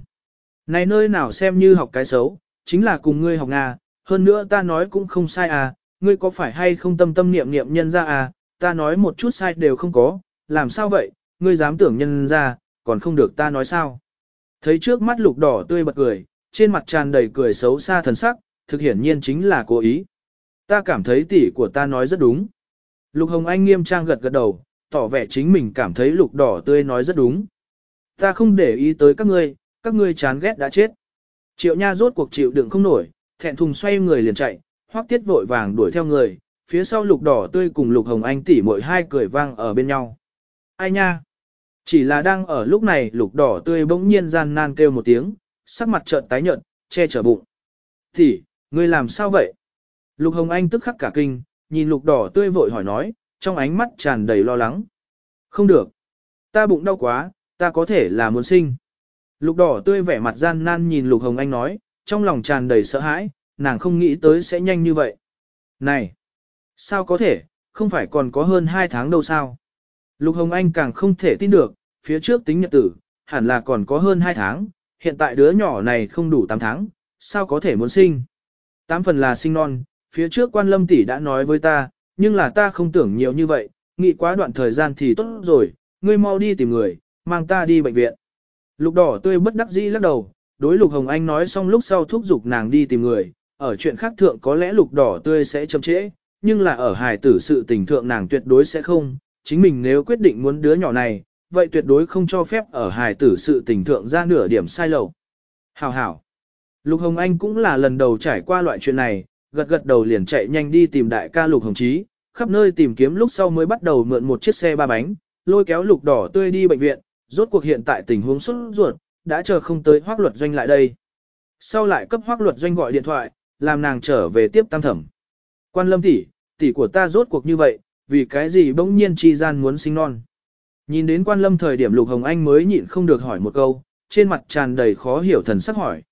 Này nơi nào xem như học cái xấu, chính là cùng ngươi học Nga, hơn nữa ta nói cũng không sai à, ngươi có phải hay không tâm tâm niệm niệm nhân ra à, ta nói một chút sai đều không có, làm sao vậy, ngươi dám tưởng nhân ra, còn không được ta nói sao. Thấy trước mắt lục đỏ tươi bật cười, trên mặt tràn đầy cười xấu xa thần sắc, thực hiển nhiên chính là cố ý. Ta cảm thấy tỷ của ta nói rất đúng. Lục Hồng Anh nghiêm trang gật gật đầu, tỏ vẻ chính mình cảm thấy lục đỏ tươi nói rất đúng. Ta không để ý tới các ngươi, các ngươi chán ghét đã chết. Triệu Nha rốt cuộc chịu đựng không nổi, thẹn thùng xoay người liền chạy, hoắc tiết vội vàng đuổi theo người, phía sau lục đỏ tươi cùng lục hồng anh tỷ mỗi hai cười vang ở bên nhau. Ai nha? Chỉ là đang ở lúc này lục đỏ tươi bỗng nhiên gian nan kêu một tiếng, sắc mặt trợn tái nhợt, che chở bụng. Tỷ, ngươi làm sao vậy? Lục hồng anh tức khắc cả kinh, nhìn lục đỏ tươi vội hỏi nói, trong ánh mắt tràn đầy lo lắng. Không được. Ta bụng đau quá, ta có thể là muốn sinh. Lục đỏ tươi vẻ mặt gian nan nhìn lục hồng anh nói, trong lòng tràn đầy sợ hãi, nàng không nghĩ tới sẽ nhanh như vậy. Này! Sao có thể, không phải còn có hơn 2 tháng đâu sao? Lục Hồng Anh càng không thể tin được, phía trước tính nhật tử, hẳn là còn có hơn 2 tháng, hiện tại đứa nhỏ này không đủ 8 tháng, sao có thể muốn sinh? Tám phần là sinh non, phía trước quan lâm tỷ đã nói với ta, nhưng là ta không tưởng nhiều như vậy, nghĩ quá đoạn thời gian thì tốt rồi, ngươi mau đi tìm người, mang ta đi bệnh viện. Lục đỏ tươi bất đắc dĩ lắc đầu, đối Lục Hồng Anh nói xong lúc sau thúc giục nàng đi tìm người, ở chuyện khác thượng có lẽ lục đỏ tươi sẽ chậm trễ, nhưng là ở hài tử sự tình thượng nàng tuyệt đối sẽ không, chính mình nếu quyết định muốn đứa nhỏ này, vậy tuyệt đối không cho phép ở hài tử sự tình thượng ra nửa điểm sai lầu. Hảo hảo. Lục Hồng Anh cũng là lần đầu trải qua loại chuyện này, gật gật đầu liền chạy nhanh đi tìm đại ca Lục Hồng Chí, khắp nơi tìm kiếm lúc sau mới bắt đầu mượn một chiếc xe ba bánh, lôi kéo lục đỏ tươi đi bệnh viện, rốt cuộc hiện tại tình huống xuất ruột, đã chờ không tới hoác luật doanh lại đây. Sau lại cấp hoác luật doanh gọi điện thoại, làm nàng trở về tiếp tam thẩm. Quan lâm tỷ, tỷ của ta rốt cuộc như vậy, vì cái gì bỗng nhiên chi gian muốn sinh non. Nhìn đến quan lâm thời điểm Lục Hồng Anh mới nhịn không được hỏi một câu, trên mặt tràn đầy khó hiểu thần sắc hỏi.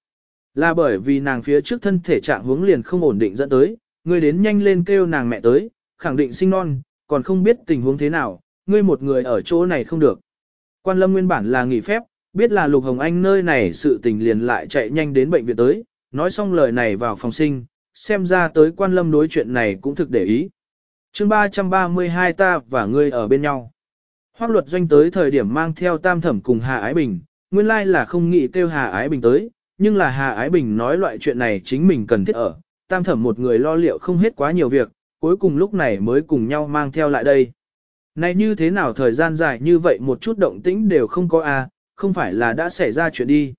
Là bởi vì nàng phía trước thân thể trạng hướng liền không ổn định dẫn tới, ngươi đến nhanh lên kêu nàng mẹ tới, khẳng định sinh non, còn không biết tình huống thế nào, ngươi một người ở chỗ này không được. Quan lâm nguyên bản là nghỉ phép, biết là Lục Hồng Anh nơi này sự tình liền lại chạy nhanh đến bệnh viện tới, nói xong lời này vào phòng sinh, xem ra tới quan lâm đối chuyện này cũng thực để ý. chương 332 ta và ngươi ở bên nhau. Hoác luật doanh tới thời điểm mang theo tam thẩm cùng Hà Ái Bình, nguyên lai là không nghĩ kêu Hà Ái Bình tới, nhưng là Hà Ái Bình nói loại chuyện này chính mình cần thiết ở, tam thẩm một người lo liệu không hết quá nhiều việc, cuối cùng lúc này mới cùng nhau mang theo lại đây. Này như thế nào thời gian dài như vậy một chút động tĩnh đều không có a, à, không phải là đã xảy ra chuyện đi.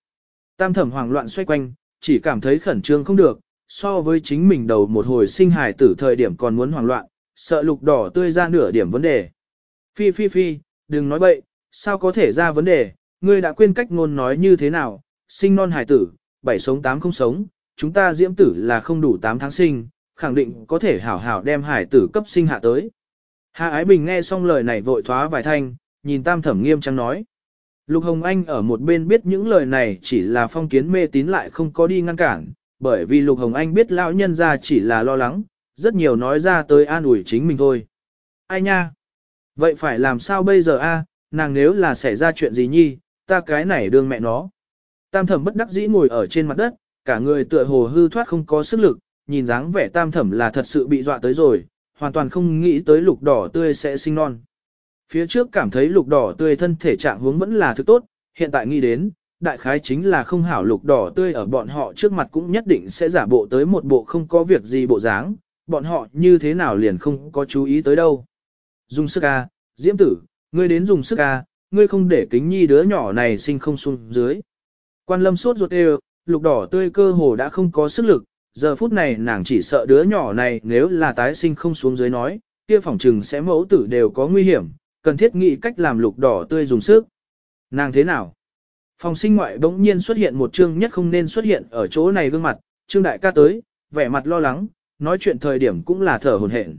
Tam thẩm hoảng loạn xoay quanh, chỉ cảm thấy khẩn trương không được, so với chính mình đầu một hồi sinh hài tử thời điểm còn muốn hoảng loạn, sợ lục đỏ tươi ra nửa điểm vấn đề. Phi phi phi, đừng nói bậy, sao có thể ra vấn đề, ngươi đã quên cách ngôn nói như thế nào, sinh non hài tử, bảy sống tám không sống, chúng ta diễm tử là không đủ 8 tháng sinh, khẳng định có thể hảo hảo đem hài tử cấp sinh hạ tới. Hà Ái Bình nghe xong lời này vội thoá vài thanh, nhìn tam thẩm nghiêm trang nói. Lục Hồng Anh ở một bên biết những lời này chỉ là phong kiến mê tín lại không có đi ngăn cản, bởi vì Lục Hồng Anh biết lão nhân ra chỉ là lo lắng, rất nhiều nói ra tới an ủi chính mình thôi. Ai nha? Vậy phải làm sao bây giờ a? nàng nếu là xảy ra chuyện gì nhi, ta cái này đương mẹ nó. Tam thẩm bất đắc dĩ ngồi ở trên mặt đất, cả người tựa hồ hư thoát không có sức lực, nhìn dáng vẻ tam thẩm là thật sự bị dọa tới rồi, hoàn toàn không nghĩ tới lục đỏ tươi sẽ sinh non. Phía trước cảm thấy lục đỏ tươi thân thể trạng hướng vẫn là thứ tốt, hiện tại nghĩ đến, đại khái chính là không hảo lục đỏ tươi ở bọn họ trước mặt cũng nhất định sẽ giả bộ tới một bộ không có việc gì bộ dáng, bọn họ như thế nào liền không có chú ý tới đâu. Dùng sức a, diễm tử, ngươi đến dùng sức a, ngươi không để kính nhi đứa nhỏ này sinh không xuống dưới. Quan lâm suốt ruột đều, lục đỏ tươi cơ hồ đã không có sức lực, giờ phút này nàng chỉ sợ đứa nhỏ này nếu là tái sinh không xuống dưới nói, kia phỏng trừng sẽ mẫu tử đều có nguy hiểm, cần thiết nghĩ cách làm lục đỏ tươi dùng sức. Nàng thế nào? Phòng sinh ngoại bỗng nhiên xuất hiện một chương nhất không nên xuất hiện ở chỗ này gương mặt, trương đại ca tới, vẻ mặt lo lắng, nói chuyện thời điểm cũng là thở hồn hển.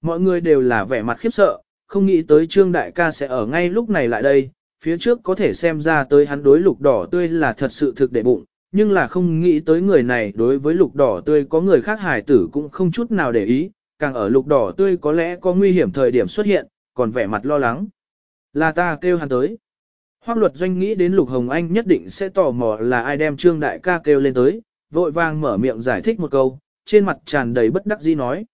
Mọi người đều là vẻ mặt khiếp sợ, không nghĩ tới trương đại ca sẽ ở ngay lúc này lại đây, phía trước có thể xem ra tới hắn đối lục đỏ tươi là thật sự thực để bụng, nhưng là không nghĩ tới người này đối với lục đỏ tươi có người khác hài tử cũng không chút nào để ý, càng ở lục đỏ tươi có lẽ có nguy hiểm thời điểm xuất hiện, còn vẻ mặt lo lắng. Là ta kêu hắn tới. Hoác luật doanh nghĩ đến Lục Hồng Anh nhất định sẽ tò mò là ai đem Trương Đại ca kêu lên tới, vội vàng mở miệng giải thích một câu, trên mặt tràn đầy bất đắc dĩ nói.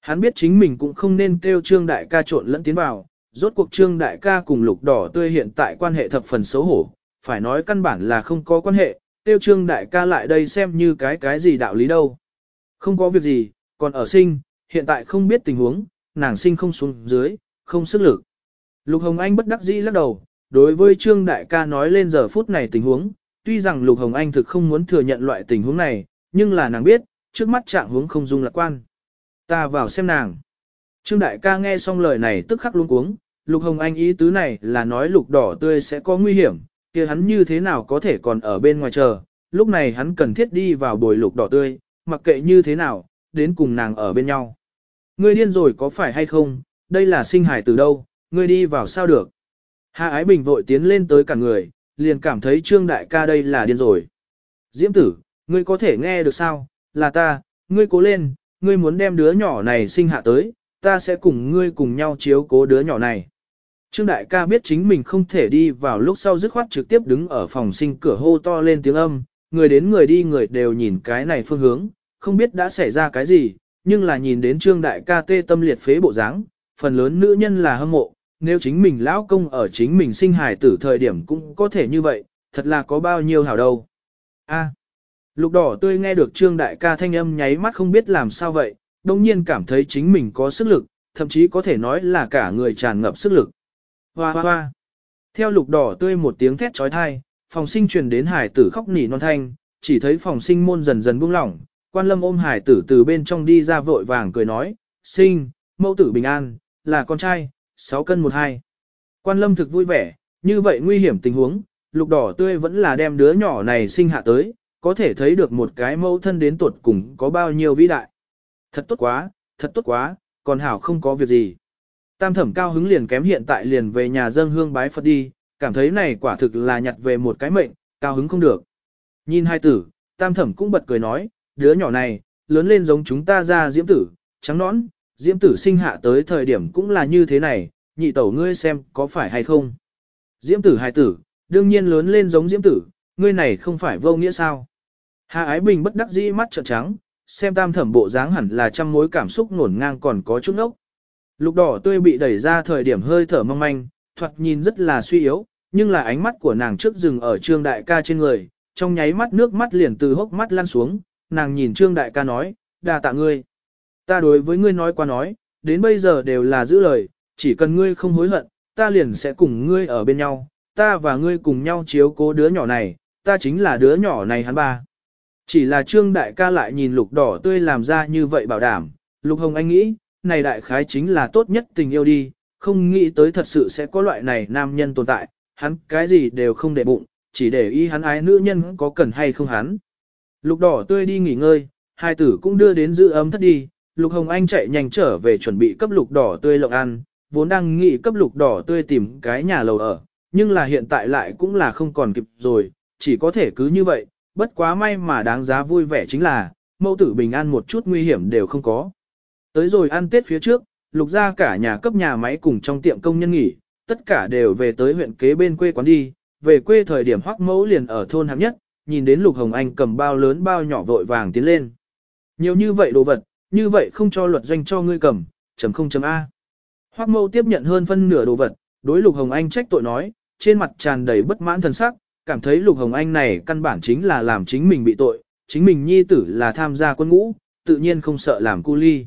Hắn biết chính mình cũng không nên kêu Trương Đại ca trộn lẫn tiến vào, rốt cuộc Trương Đại ca cùng Lục Đỏ Tươi hiện tại quan hệ thập phần xấu hổ, phải nói căn bản là không có quan hệ, Tiêu Trương Đại ca lại đây xem như cái cái gì đạo lý đâu. Không có việc gì, còn ở sinh, hiện tại không biết tình huống, nàng sinh không xuống dưới, không sức lực. Lục Hồng Anh bất đắc dĩ lắc đầu, đối với Trương Đại ca nói lên giờ phút này tình huống, tuy rằng Lục Hồng Anh thực không muốn thừa nhận loại tình huống này, nhưng là nàng biết, trước mắt trạng huống không dung lạc quan. Ta vào xem nàng. Trương Đại ca nghe xong lời này tức khắc luống cuống, Lục Hồng Anh ý tứ này là nói lục đỏ tươi sẽ có nguy hiểm, kia hắn như thế nào có thể còn ở bên ngoài chờ, lúc này hắn cần thiết đi vào bồi lục đỏ tươi, mặc kệ như thế nào, đến cùng nàng ở bên nhau. Ngươi điên rồi có phải hay không, đây là sinh hải từ đâu, ngươi đi vào sao được. Hạ Ái Bình vội tiến lên tới cả người, liền cảm thấy Trương Đại ca đây là điên rồi. Diễm tử, ngươi có thể nghe được sao, là ta, ngươi cố lên, ngươi muốn đem đứa nhỏ này sinh hạ tới, ta sẽ cùng ngươi cùng nhau chiếu cố đứa nhỏ này. Trương Đại ca biết chính mình không thể đi vào lúc sau dứt khoát trực tiếp đứng ở phòng sinh cửa hô to lên tiếng âm, người đến người đi người đều nhìn cái này phương hướng, không biết đã xảy ra cái gì, nhưng là nhìn đến Trương Đại ca tê tâm liệt phế bộ dáng, phần lớn nữ nhân là hâm mộ, nếu chính mình lão công ở chính mình sinh hài tử thời điểm cũng có thể như vậy, thật là có bao nhiêu hảo đâu. A. lục đỏ tươi nghe được trương đại ca thanh âm nháy mắt không biết làm sao vậy, đồng nhiên cảm thấy chính mình có sức lực, thậm chí có thể nói là cả người tràn ngập sức lực. Hoa hoa hoa. Theo lục đỏ tươi một tiếng thét trói thai, phòng sinh truyền đến hải tử khóc nỉ non thanh, chỉ thấy phòng sinh môn dần dần buông lỏng, quan lâm ôm hải tử từ bên trong đi ra vội vàng cười nói, sinh, mẫu tử bình an, là con trai, 6 cân 12. Quan lâm thực vui vẻ, như vậy nguy hiểm tình huống, lục đỏ tươi vẫn là đem đứa nhỏ này sinh hạ tới, có thể thấy được một cái mẫu thân đến tuột cùng có bao nhiêu vĩ đại. Thật tốt quá, thật tốt quá, còn hảo không có việc gì. Tam thẩm cao hứng liền kém hiện tại liền về nhà dân hương bái Phật đi, cảm thấy này quả thực là nhặt về một cái mệnh, cao hứng không được. Nhìn hai tử, tam thẩm cũng bật cười nói, đứa nhỏ này, lớn lên giống chúng ta ra diễm tử, trắng nõn, diễm tử sinh hạ tới thời điểm cũng là như thế này, nhị tẩu ngươi xem có phải hay không. Diễm tử hài tử, đương nhiên lớn lên giống diễm tử, ngươi này không phải vô nghĩa sao. Hà Ái Bình bất đắc dĩ mắt trợn trắng, xem tam thẩm bộ dáng hẳn là trăm mối cảm xúc nổn ngang còn có chút ốc. Lục đỏ tươi bị đẩy ra thời điểm hơi thở mong manh, thoạt nhìn rất là suy yếu, nhưng là ánh mắt của nàng trước rừng ở trương đại ca trên người, trong nháy mắt nước mắt liền từ hốc mắt lăn xuống, nàng nhìn trương đại ca nói, đà tạ ngươi. Ta đối với ngươi nói qua nói, đến bây giờ đều là giữ lời, chỉ cần ngươi không hối hận, ta liền sẽ cùng ngươi ở bên nhau, ta và ngươi cùng nhau chiếu cố đứa nhỏ này, ta chính là đứa nhỏ này hắn ba. Chỉ là trương đại ca lại nhìn lục đỏ tươi làm ra như vậy bảo đảm, lục hồng anh nghĩ, này đại khái chính là tốt nhất tình yêu đi, không nghĩ tới thật sự sẽ có loại này nam nhân tồn tại, hắn cái gì đều không để bụng, chỉ để ý hắn ái nữ nhân có cần hay không hắn. Lục đỏ tươi đi nghỉ ngơi, hai tử cũng đưa đến giữ ấm thất đi, Lục Hồng Anh chạy nhanh trở về chuẩn bị cấp lục đỏ tươi lộng ăn, vốn đang nghĩ cấp lục đỏ tươi tìm cái nhà lầu ở, nhưng là hiện tại lại cũng là không còn kịp rồi, chỉ có thể cứ như vậy, bất quá may mà đáng giá vui vẻ chính là, mẫu tử bình an một chút nguy hiểm đều không có. Tới rồi ăn tết phía trước, lục ra cả nhà cấp nhà máy cùng trong tiệm công nhân nghỉ, tất cả đều về tới huyện kế bên quê quán đi, về quê thời điểm hoắc mẫu liền ở thôn hạng nhất, nhìn đến Lục Hồng Anh cầm bao lớn bao nhỏ vội vàng tiến lên. Nhiều như vậy đồ vật, như vậy không cho luật doanh cho ngươi cầm, chấm không chấm A. Hoắc mẫu tiếp nhận hơn phân nửa đồ vật, đối Lục Hồng Anh trách tội nói, trên mặt tràn đầy bất mãn thần sắc, cảm thấy Lục Hồng Anh này căn bản chính là làm chính mình bị tội, chính mình nhi tử là tham gia quân ngũ, tự nhiên không sợ làm cu ly.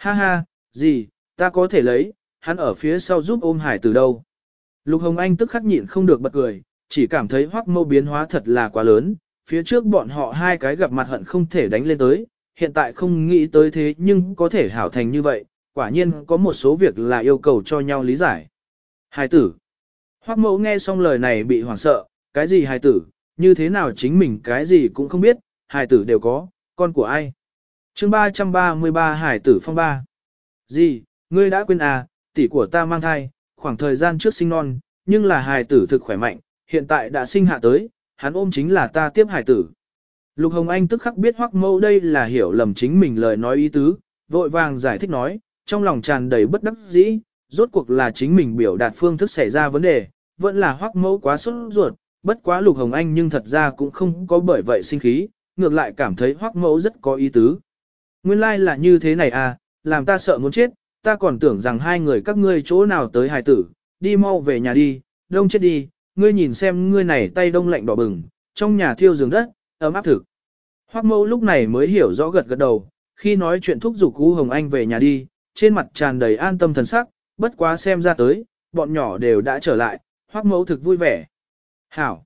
Ha ha, gì, ta có thể lấy, hắn ở phía sau giúp ôm hải từ đâu. Lục Hồng Anh tức khắc nhịn không được bật cười, chỉ cảm thấy hoắc mâu biến hóa thật là quá lớn, phía trước bọn họ hai cái gặp mặt hận không thể đánh lên tới, hiện tại không nghĩ tới thế nhưng có thể hảo thành như vậy, quả nhiên có một số việc là yêu cầu cho nhau lý giải. Hải tử. Hoắc mẫu nghe xong lời này bị hoảng sợ, cái gì hải tử, như thế nào chính mình cái gì cũng không biết, Hải tử đều có, con của ai chương 333 Hải tử phong ba. Gì, ngươi đã quên à, tỷ của ta mang thai, khoảng thời gian trước sinh non, nhưng là hài tử thực khỏe mạnh, hiện tại đã sinh hạ tới, hắn ôm chính là ta tiếp hài tử. Lục Hồng Anh tức khắc biết hoắc mẫu đây là hiểu lầm chính mình lời nói ý tứ, vội vàng giải thích nói, trong lòng tràn đầy bất đắc dĩ, rốt cuộc là chính mình biểu đạt phương thức xảy ra vấn đề, vẫn là hoắc mẫu quá sốt ruột, bất quá Lục Hồng Anh nhưng thật ra cũng không có bởi vậy sinh khí, ngược lại cảm thấy hoắc mẫu rất có ý tứ. Nguyên lai like là như thế này à, làm ta sợ muốn chết, ta còn tưởng rằng hai người các ngươi chỗ nào tới hài tử, đi mau về nhà đi, đông chết đi, ngươi nhìn xem ngươi này tay đông lạnh đỏ bừng, trong nhà thiêu giường đất, ấm áp thực. Hoắc mẫu lúc này mới hiểu rõ gật gật đầu, khi nói chuyện thúc giục Cú Hồng Anh về nhà đi, trên mặt tràn đầy an tâm thần sắc, bất quá xem ra tới, bọn nhỏ đều đã trở lại, Hoắc mẫu thực vui vẻ. Hảo.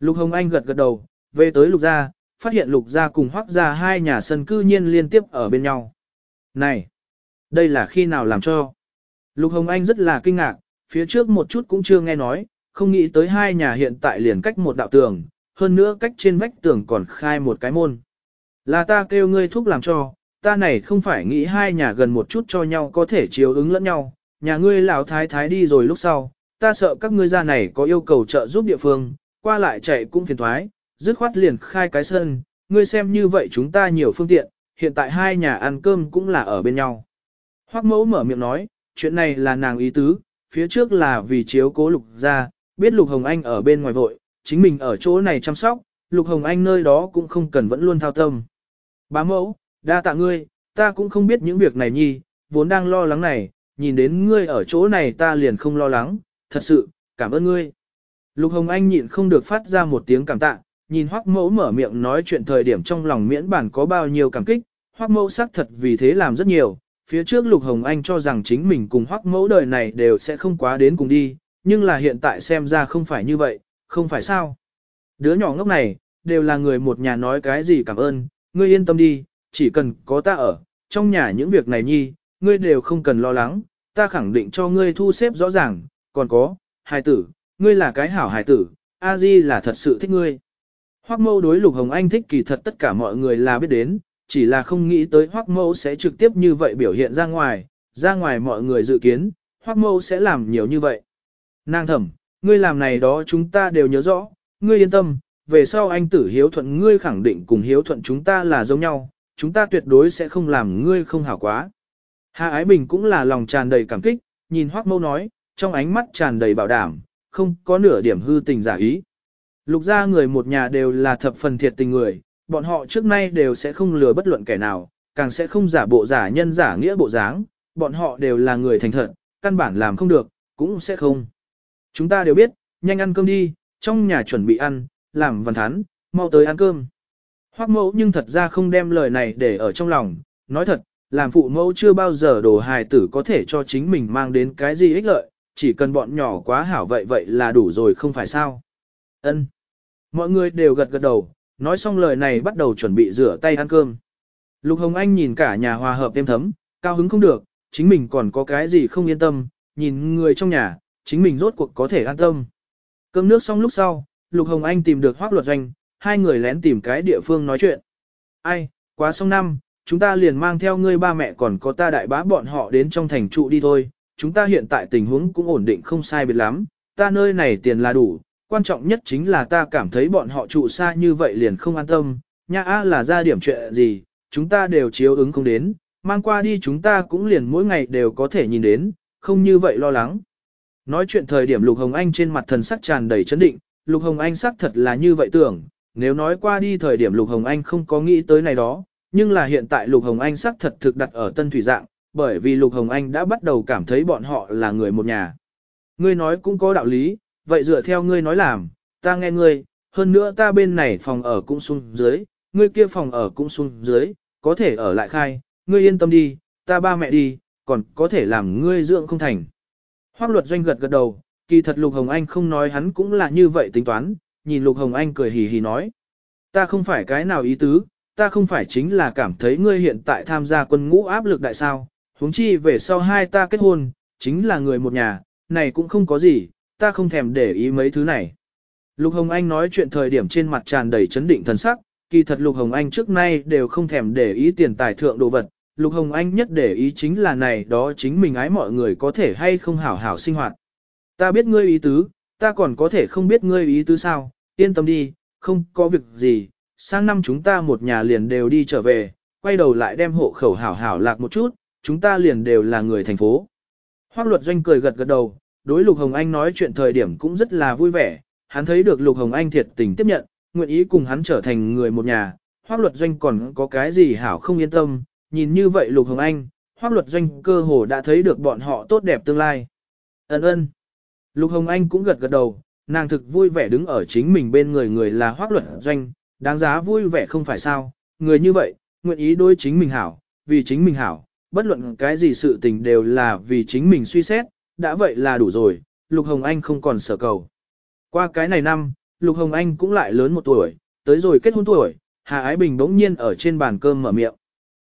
Lục Hồng Anh gật gật đầu, về tới Lục Gia, phát hiện Lục Gia cùng Hoắc Gia hai nhà sân cư nhiên liên tiếp ở bên nhau. Này! Đây là khi nào làm cho? Lục Hồng Anh rất là kinh ngạc, phía trước một chút cũng chưa nghe nói, không nghĩ tới hai nhà hiện tại liền cách một đạo tường, hơn nữa cách trên vách tường còn khai một cái môn. Là ta kêu ngươi thúc làm cho, ta này không phải nghĩ hai nhà gần một chút cho nhau có thể chiếu ứng lẫn nhau, nhà ngươi lão thái thái đi rồi lúc sau, ta sợ các ngươi ra này có yêu cầu trợ giúp địa phương, qua lại chạy cũng phiền thoái, dứt khoát liền khai cái sân, ngươi xem như vậy chúng ta nhiều phương tiện, hiện tại hai nhà ăn cơm cũng là ở bên nhau. Hoắc mẫu mở miệng nói, chuyện này là nàng ý tứ, phía trước là vì chiếu cố lục ra, biết lục hồng anh ở bên ngoài vội, chính mình ở chỗ này chăm sóc, lục hồng anh nơi đó cũng không cần vẫn luôn thao tâm. Bá mẫu, đa tạ ngươi, ta cũng không biết những việc này nhi, vốn đang lo lắng này, nhìn đến ngươi ở chỗ này ta liền không lo lắng, thật sự, cảm ơn ngươi. Lục Hồng Anh nhịn không được phát ra một tiếng cảm tạ, nhìn Hoắc Mẫu mở miệng nói chuyện thời điểm trong lòng miễn bản có bao nhiêu cảm kích, Hoắc Mẫu xác thật vì thế làm rất nhiều, phía trước Lục Hồng Anh cho rằng chính mình cùng Hoắc Mẫu đời này đều sẽ không quá đến cùng đi, nhưng là hiện tại xem ra không phải như vậy, không phải sao. Đứa nhỏ ngốc này, đều là người một nhà nói cái gì cảm ơn, ngươi yên tâm đi, chỉ cần có ta ở, trong nhà những việc này nhi, ngươi đều không cần lo lắng, ta khẳng định cho ngươi thu xếp rõ ràng, còn có, hài tử, ngươi là cái hảo hài tử, a di là thật sự thích ngươi. Hoắc mâu đối lục hồng anh thích kỳ thật tất cả mọi người là biết đến, chỉ là không nghĩ tới Hoắc mâu sẽ trực tiếp như vậy biểu hiện ra ngoài, ra ngoài mọi người dự kiến, Hoắc mâu sẽ làm nhiều như vậy. Nàng thẩm, ngươi làm này đó chúng ta đều nhớ rõ, ngươi yên tâm, về sau anh tử hiếu thuận ngươi khẳng định cùng hiếu thuận chúng ta là giống nhau, chúng ta tuyệt đối sẽ không làm ngươi không hảo quá. Hà Ái Bình cũng là lòng tràn đầy cảm kích, nhìn Hoắc Mâu nói, trong ánh mắt tràn đầy bảo đảm, không có nửa điểm hư tình giả ý. Lục gia người một nhà đều là thập phần thiệt tình người, bọn họ trước nay đều sẽ không lừa bất luận kẻ nào, càng sẽ không giả bộ giả nhân giả nghĩa bộ dáng, bọn họ đều là người thành thật, căn bản làm không được, cũng sẽ không. Chúng ta đều biết, nhanh ăn cơm đi, trong nhà chuẩn bị ăn, làm văn thán, mau tới ăn cơm. Hoắc mẫu nhưng thật ra không đem lời này để ở trong lòng, nói thật, làm phụ mẫu chưa bao giờ đồ hài tử có thể cho chính mình mang đến cái gì ích lợi, chỉ cần bọn nhỏ quá hảo vậy vậy là đủ rồi không phải sao. Ân. Mọi người đều gật gật đầu, nói xong lời này bắt đầu chuẩn bị rửa tay ăn cơm. Lục Hồng Anh nhìn cả nhà hòa hợp êm thấm, cao hứng không được, chính mình còn có cái gì không yên tâm, nhìn người trong nhà, chính mình rốt cuộc có thể an tâm. Cơm nước xong lúc sau, Lục Hồng Anh tìm được Hoác Luật Doanh, hai người lén tìm cái địa phương nói chuyện. Ai, quá xong năm, chúng ta liền mang theo ngươi ba mẹ còn có ta đại bá bọn họ đến trong thành trụ đi thôi, chúng ta hiện tại tình huống cũng ổn định không sai biệt lắm, ta nơi này tiền là đủ, quan trọng nhất chính là ta cảm thấy bọn họ trụ xa như vậy liền không an tâm, nha a là ra điểm chuyện gì, chúng ta đều chiếu ứng không đến, mang qua đi chúng ta cũng liền mỗi ngày đều có thể nhìn đến, không như vậy lo lắng. Nói chuyện thời điểm Lục Hồng Anh trên mặt thần sắc tràn đầy chấn định, Lục Hồng Anh xác thật là như vậy tưởng, nếu nói qua đi thời điểm Lục Hồng Anh không có nghĩ tới này đó, nhưng là hiện tại Lục Hồng Anh xác thật thực đặt ở Tân Thủy Dạng, bởi vì Lục Hồng Anh đã bắt đầu cảm thấy bọn họ là người một nhà. Ngươi nói cũng có đạo lý, vậy dựa theo ngươi nói làm, ta nghe ngươi, hơn nữa ta bên này phòng ở cũng xuống dưới, ngươi kia phòng ở cũng xuống dưới, có thể ở lại khai, ngươi yên tâm đi, ta ba mẹ đi, còn có thể làm ngươi dưỡng không thành. Hoác luật doanh gật gật đầu, kỳ thật Lục Hồng Anh không nói hắn cũng là như vậy tính toán, nhìn Lục Hồng Anh cười hì hì nói. Ta không phải cái nào ý tứ, ta không phải chính là cảm thấy ngươi hiện tại tham gia quân ngũ áp lực đại sao, huống chi về sau hai ta kết hôn, chính là người một nhà, này cũng không có gì, ta không thèm để ý mấy thứ này. Lục Hồng Anh nói chuyện thời điểm trên mặt tràn đầy chấn định thần sắc, kỳ thật Lục Hồng Anh trước nay đều không thèm để ý tiền tài thượng đồ vật, Lục Hồng Anh nhất để ý chính là này đó chính mình ái mọi người có thể hay không hảo hảo sinh hoạt. Ta biết ngươi ý tứ, ta còn có thể không biết ngươi ý tứ sao, yên tâm đi, không có việc gì, sang năm chúng ta một nhà liền đều đi trở về, quay đầu lại đem hộ khẩu hảo hảo lạc một chút, chúng ta liền đều là người thành phố. Hoác luật doanh cười gật gật đầu, đối Lục Hồng Anh nói chuyện thời điểm cũng rất là vui vẻ, hắn thấy được Lục Hồng Anh thiệt tình tiếp nhận, nguyện ý cùng hắn trở thành người một nhà, hoác luật doanh còn có cái gì hảo không yên tâm, nhìn như vậy Lục Hồng Anh, hoác luật doanh cơ hồ đã thấy được bọn họ tốt đẹp tương lai. Ấn ơn. Lục Hồng Anh cũng gật gật đầu, nàng thực vui vẻ đứng ở chính mình bên người người là hoác luật doanh, đáng giá vui vẻ không phải sao, người như vậy, nguyện ý đối chính mình hảo, vì chính mình hảo, bất luận cái gì sự tình đều là vì chính mình suy xét, đã vậy là đủ rồi, Lục Hồng Anh không còn sở cầu. Qua cái này năm, Lục Hồng Anh cũng lại lớn một tuổi, tới rồi kết hôn tuổi, Hà Ái Bình bỗng nhiên ở trên bàn cơm mở miệng.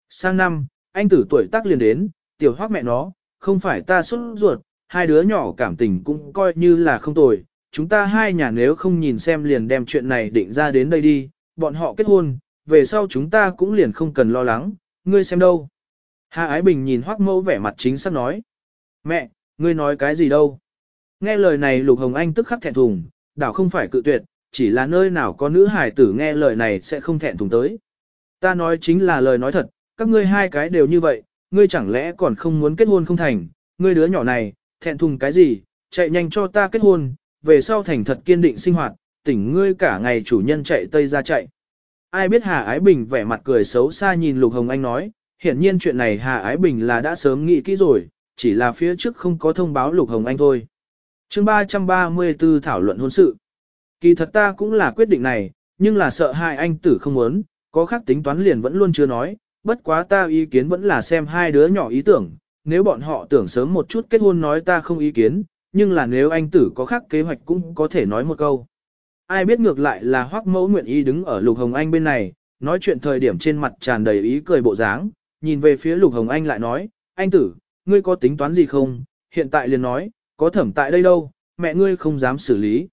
Sang năm, anh tử tuổi tác liền đến, tiểu hoác mẹ nó, không phải ta xuất ruột, hai đứa nhỏ cảm tình cũng coi như là không tồi. Chúng ta hai nhà nếu không nhìn xem liền đem chuyện này định ra đến đây đi, bọn họ kết hôn, về sau chúng ta cũng liền không cần lo lắng, ngươi xem đâu. Hà Ái Bình nhìn hoác mẫu vẻ mặt chính sắp nói. Mẹ, ngươi nói cái gì đâu? Nghe lời này Lục Hồng Anh tức khắc thẹn thùng, đảo không phải cự tuyệt, chỉ là nơi nào có nữ hài tử nghe lời này sẽ không thẹn thùng tới. Ta nói chính là lời nói thật, các ngươi hai cái đều như vậy, ngươi chẳng lẽ còn không muốn kết hôn không thành, ngươi đứa nhỏ này, thẹn thùng cái gì, chạy nhanh cho ta kết hôn, về sau thành thật kiên định sinh hoạt, tỉnh ngươi cả ngày chủ nhân chạy tây ra chạy. Ai biết Hà Ái Bình vẻ mặt cười xấu xa nhìn Lục Hồng Anh nói, hiển nhiên chuyện này Hà Ái Bình là đã sớm nghĩ kỹ rồi, chỉ là phía trước không có thông báo Lục Hồng Anh thôi. chương 334 thảo luận hôn sự. Kỳ thật ta cũng là quyết định này, nhưng là sợ hai anh tử không muốn, có khác tính toán liền vẫn luôn chưa nói, bất quá ta ý kiến vẫn là xem hai đứa nhỏ ý tưởng, nếu bọn họ tưởng sớm một chút kết hôn nói ta không ý kiến, nhưng là nếu anh tử có khác kế hoạch cũng có thể nói một câu. Ai biết ngược lại là hoắc mẫu nguyện ý đứng ở Lục Hồng Anh bên này, nói chuyện thời điểm trên mặt tràn đầy ý cười bộ dáng, nhìn về phía Lục Hồng Anh lại nói, anh tử, ngươi có tính toán gì không, hiện tại liền nói, có thẩm tại đây đâu, mẹ ngươi không dám xử lý.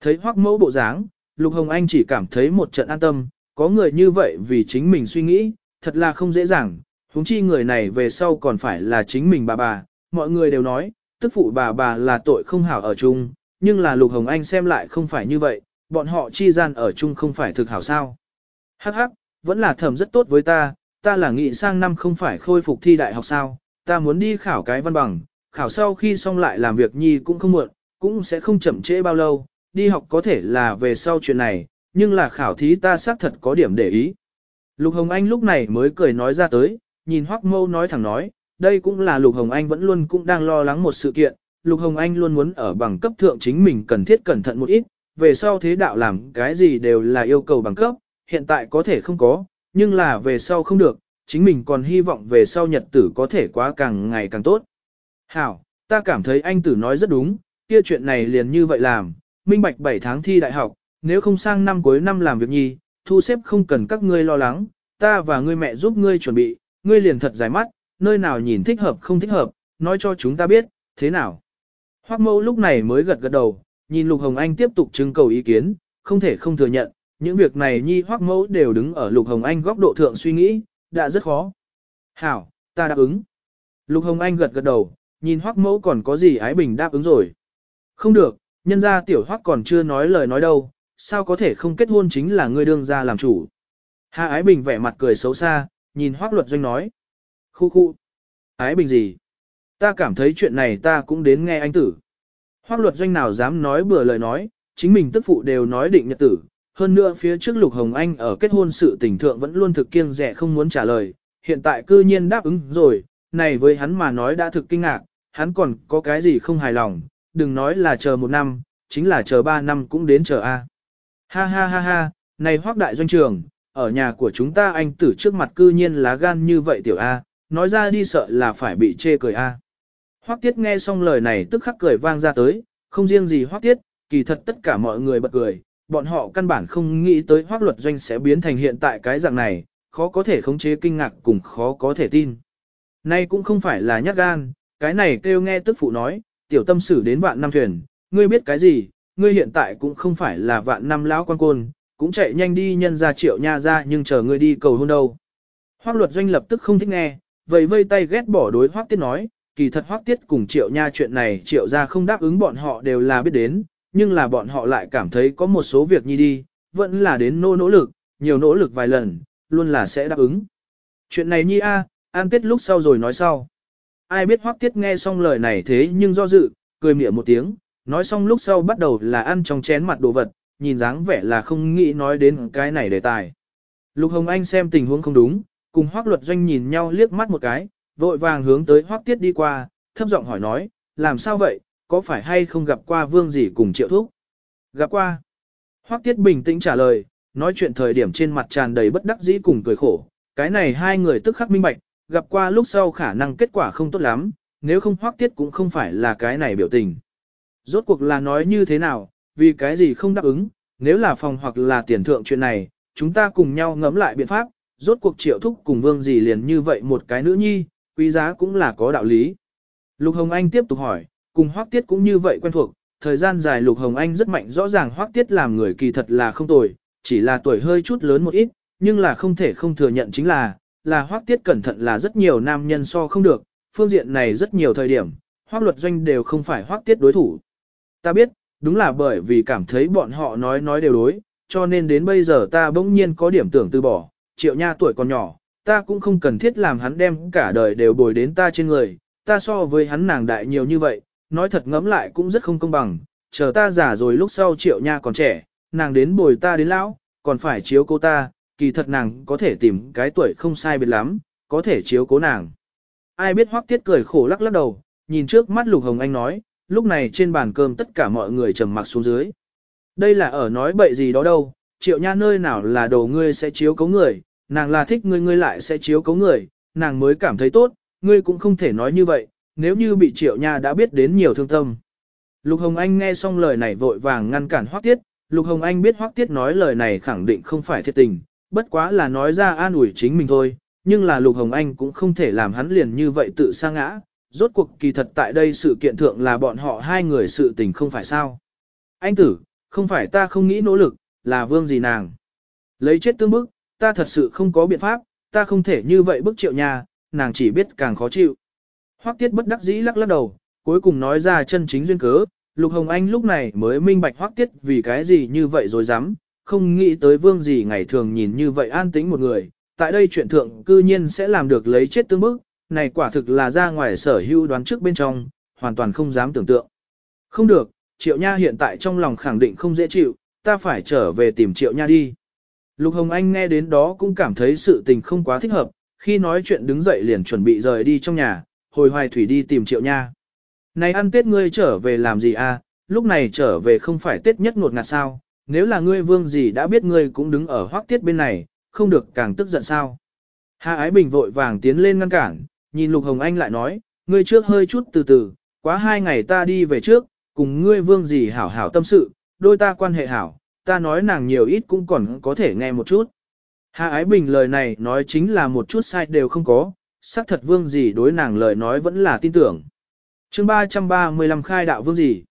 Thấy hoắc mẫu bộ dáng, Lục Hồng Anh chỉ cảm thấy một trận an tâm, có người như vậy vì chính mình suy nghĩ, thật là không dễ dàng, huống chi người này về sau còn phải là chính mình bà bà, mọi người đều nói, tức phụ bà bà là tội không hảo ở chung, nhưng là Lục Hồng Anh xem lại không phải như vậy, bọn họ chi gian ở chung không phải thực hảo sao. Hắc hắc, vẫn là thẩm rất tốt với ta, ta là nghị sang năm không phải khôi phục thi đại học sao, ta muốn đi khảo cái văn bằng, khảo sau khi xong lại làm việc nhi cũng không muộn, cũng sẽ không chậm trễ bao lâu, đi học có thể là về sau chuyện này, nhưng là khảo thí ta xác thật có điểm để ý. Lục Hồng Anh lúc này mới cười nói ra tới, nhìn Hoắc Mâu nói thẳng nói, đây cũng là Lục Hồng Anh vẫn luôn cũng đang lo lắng một sự kiện, Lục Hồng Anh luôn muốn ở bằng cấp thượng chính mình cần thiết cẩn thận một ít, về sau thế đạo làm cái gì đều là yêu cầu bằng cấp, hiện tại có thể không có, nhưng là về sau không được, chính mình còn hy vọng về sau nhật tử có thể quá càng ngày càng tốt. Hảo, ta cảm thấy anh tử nói rất đúng, kia chuyện này liền như vậy làm, minh bạch 7 tháng thi đại học, nếu không sang năm cuối năm làm việc nhi, thu xếp không cần các ngươi lo lắng, ta và ngươi mẹ giúp ngươi chuẩn bị, ngươi liền thật giải mắt, nơi nào nhìn thích hợp không thích hợp, nói cho chúng ta biết, thế nào. Hoắc mẫu lúc này mới gật gật đầu, nhìn Lục Hồng Anh tiếp tục trưng cầu ý kiến, không thể không thừa nhận, những việc này nhi Hoắc mẫu đều đứng ở Lục Hồng Anh góc độ thượng suy nghĩ, đã rất khó. Hảo, ta đáp ứng. Lục Hồng Anh gật gật đầu, nhìn Hoắc mẫu còn có gì ái bình đáp ứng rồi. Không được, nhân ra tiểu Hoắc còn chưa nói lời nói đâu, sao có thể không kết hôn chính là ngươi đương ra làm chủ. Hà Ái Bình vẻ mặt cười xấu xa, nhìn Hoác Luật Doanh nói. Khu khu. Ái Bình gì? Ta cảm thấy chuyện này ta cũng đến nghe anh tử. Hoác luật doanh nào dám nói bừa lời nói, chính mình tức phụ đều nói định nhật tử. Hơn nữa phía trước Lục Hồng Anh ở kết hôn sự tình thượng vẫn luôn thực kiêng rẻ không muốn trả lời, hiện tại cư nhiên đáp ứng rồi, này với hắn mà nói đã thực kinh ngạc, hắn còn có cái gì không hài lòng, đừng nói là chờ một năm, chính là chờ ba năm cũng đến chờ A. À. Ha ha ha ha, này hoác đại doanh trường, ở nhà của chúng ta anh tử trước mặt cư nhiên lá gan như vậy tiểu A, nói ra đi sợ là phải bị chê cười A. Hoác tiết nghe xong lời này tức khắc cười vang ra tới, không riêng gì hoác tiết, kỳ thật tất cả mọi người bật cười, bọn họ căn bản không nghĩ tới hoác luật doanh sẽ biến thành hiện tại cái dạng này, khó có thể khống chế kinh ngạc cùng khó có thể tin. Nay cũng không phải là nhát gan, cái này kêu nghe tức phụ nói, tiểu tâm sử đến vạn năm thuyền, ngươi biết cái gì, ngươi hiện tại cũng không phải là vạn năm lão quan côn, cũng chạy nhanh đi nhân ra triệu nha ra nhưng chờ ngươi đi cầu hôn đâu. Hoác luật doanh lập tức không thích nghe, vậy vây tay ghét bỏ đối hoác tiết nói, kỳ thật hoác tiết cùng triệu nha chuyện này triệu ra không đáp ứng bọn họ đều là biết đến, nhưng là bọn họ lại cảm thấy có một số việc nhi đi, vẫn là đến nô nỗ lực, nhiều nỗ lực vài lần, luôn là sẽ đáp ứng. Chuyện này nhi a, an tiết lúc sau rồi nói sau. Ai biết hoác tiết nghe xong lời này thế nhưng do dự, cười mỉa một tiếng, nói xong lúc sau bắt đầu là ăn trong chén mặt đồ vật, nhìn dáng vẻ là không nghĩ nói đến cái này đề tài. Lục Hồng Anh xem tình huống không đúng, cùng hoác luật doanh nhìn nhau liếc mắt một cái, vội vàng hướng tới hoác tiết đi qua, thấp giọng hỏi nói, làm sao vậy, có phải hay không gặp qua vương gì cùng triệu thúc? Gặp qua. Hoác tiết bình tĩnh trả lời, nói chuyện thời điểm trên mặt tràn đầy bất đắc dĩ cùng cười khổ, cái này hai người tức khắc minh bạch, gặp qua lúc sau khả năng kết quả không tốt lắm, nếu không hoác tiết cũng không phải là cái này biểu tình. Rốt cuộc là nói như thế nào, vì cái gì không đáp ứng, nếu là phòng hoặc là tiền thượng chuyện này, chúng ta cùng nhau ngẫm lại biện pháp, rốt cuộc triệu thúc cùng vương gì liền như vậy một cái nữ nhi, quý giá cũng là có đạo lý. Lục Hồng Anh tiếp tục hỏi, cùng hoác tiết cũng như vậy quen thuộc, thời gian dài Lục Hồng Anh rất mạnh rõ ràng hoác tiết làm người kỳ thật là không tồi, chỉ là tuổi hơi chút lớn một ít, nhưng là không thể không thừa nhận chính là, là hoác tiết cẩn thận là rất nhiều nam nhân so không được, phương diện này rất nhiều thời điểm, hoác luật doanh đều không phải hoác tiết đối thủ. Ta biết, đúng là bởi vì cảm thấy bọn họ nói nói đều đối, cho nên đến bây giờ ta bỗng nhiên có điểm tưởng từ bỏ, triệu nha tuổi còn nhỏ, ta cũng không cần thiết làm hắn đem cả đời đều bồi đến ta trên người, ta so với hắn nàng đại nhiều như vậy, nói thật ngẫm lại cũng rất không công bằng, chờ ta già rồi lúc sau triệu nha còn trẻ, nàng đến bồi ta đến lão, còn phải chiếu cô ta, kỳ thật nàng có thể tìm cái tuổi không sai biệt lắm, có thể chiếu cố nàng. Ai biết hoắc tiết cười khổ lắc lắc đầu, nhìn trước mắt Lục Hồng Anh nói, lúc này trên bàn cơm tất cả mọi người trầm mặc xuống dưới. Đây là ở nói bậy gì đó đâu, triệu nha nơi nào là đồ ngươi sẽ chiếu cố người, nàng là thích ngươi ngươi lại sẽ chiếu cố người, nàng mới cảm thấy tốt, ngươi cũng không thể nói như vậy, nếu như bị triệu nha đã biết đến nhiều thương tâm. Lục Hồng Anh nghe xong lời này vội vàng ngăn cản hoắc tiết, Lục Hồng Anh biết hoắc tiết nói lời này khẳng định không phải thiệt tình, bất quá là nói ra an ủi chính mình thôi, nhưng là Lục Hồng Anh cũng không thể làm hắn liền như vậy tự sa ngã, rốt cuộc kỳ thật tại đây sự kiện thượng là bọn họ hai người sự tình không phải sao. Anh tử, không phải ta không nghĩ nỗ lực, là vương gì nàng. Lấy chết tương bức, ta thật sự không có biện pháp, ta không thể như vậy bức triệu nhà, nàng chỉ biết càng khó chịu. Hoắc tiết bất đắc dĩ lắc lắc đầu, cuối cùng nói ra chân chính duyên cớ, Lục Hồng Anh lúc này mới minh bạch Hoắc tiết vì cái gì như vậy rồi dám, không nghĩ tới vương gì ngày thường nhìn như vậy an tĩnh một người, tại đây chuyện thượng cư nhiên sẽ làm được lấy chết tương bức, này quả thực là ra ngoài sở hữu đoán trước bên trong, hoàn toàn không dám tưởng tượng. Không được, Triệu Nha hiện tại trong lòng khẳng định không dễ chịu, ta phải trở về tìm Triệu Nha đi. Lục Hồng Anh nghe đến đó cũng cảm thấy sự tình không quá thích hợp, khi nói chuyện đứng dậy liền chuẩn bị rời đi trong nhà, hồi hoài thủy đi tìm Triệu Nha. Này ăn Tết ngươi trở về làm gì à, lúc này trở về không phải Tết nhất ngột ngạt sao, nếu là ngươi vương gì đã biết ngươi cũng đứng ở hoác tiết bên này, không được càng tức giận sao. Hà Ái Bình vội vàng tiến lên ngăn cản, nhìn Lục Hồng Anh lại nói, ngươi trước hơi chút từ từ, quá hai ngày ta đi về trước, cùng ngươi vương gì hảo hảo tâm sự, đôi ta quan hệ hảo, ta nói nàng nhiều ít cũng còn có thể nghe một chút. Hà Ái Bình lời này nói chính là một chút sai đều không có, xác thật vương gì đối nàng lời nói vẫn là tin tưởng. chương 335 khai đạo vương gì?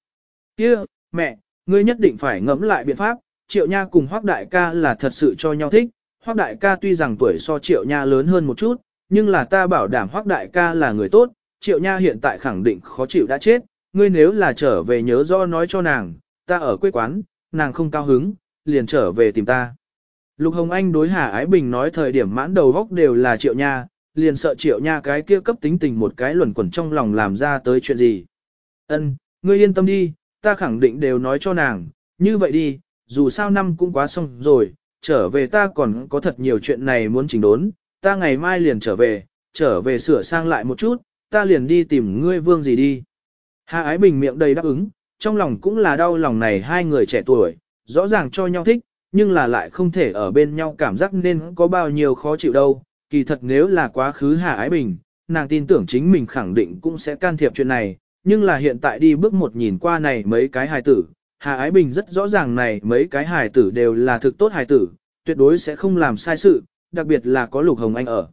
kia mẹ, ngươi nhất định phải ngẫm lại biện pháp, triệu nha cùng hoác đại ca là thật sự cho nhau thích, hoác đại ca tuy rằng tuổi so triệu nha lớn hơn một chút, nhưng là ta bảo đảm hoác đại ca là người tốt, triệu nha hiện tại khẳng định khó chịu đã chết, ngươi nếu là trở về nhớ do nói cho nàng, ta ở quê quán, nàng không cao hứng, liền trở về tìm ta. Lục Hồng Anh đối Hà Ái Bình nói thời điểm mãn đầu góc đều là triệu nha, liền sợ triệu nha cái kia cấp tính tình một cái luẩn quẩn trong lòng làm ra tới chuyện gì. Ân, ngươi yên tâm đi, ta khẳng định đều nói cho nàng, như vậy đi, dù sao năm cũng quá xong rồi, trở về ta còn có thật nhiều chuyện này muốn chỉnh đốn, ta ngày mai liền trở về, trở về sửa sang lại một chút, ta liền đi tìm ngươi vương gì đi. Hà Ái Bình miệng đầy đáp ứng, trong lòng cũng là đau lòng này hai người trẻ tuổi, rõ ràng cho nhau thích, nhưng là lại không thể ở bên nhau cảm giác nên có bao nhiêu khó chịu đâu. Kỳ thật nếu là quá khứ Hà Ái Bình, nàng tin tưởng chính mình khẳng định cũng sẽ can thiệp chuyện này, nhưng là hiện tại đi bước một nhìn qua này mấy cái hài tử, Hà Ái Bình rất rõ ràng này mấy cái hài tử đều là thực tốt hài tử, tuyệt đối sẽ không làm sai sự, đặc biệt là có Lục Hồng Anh ở.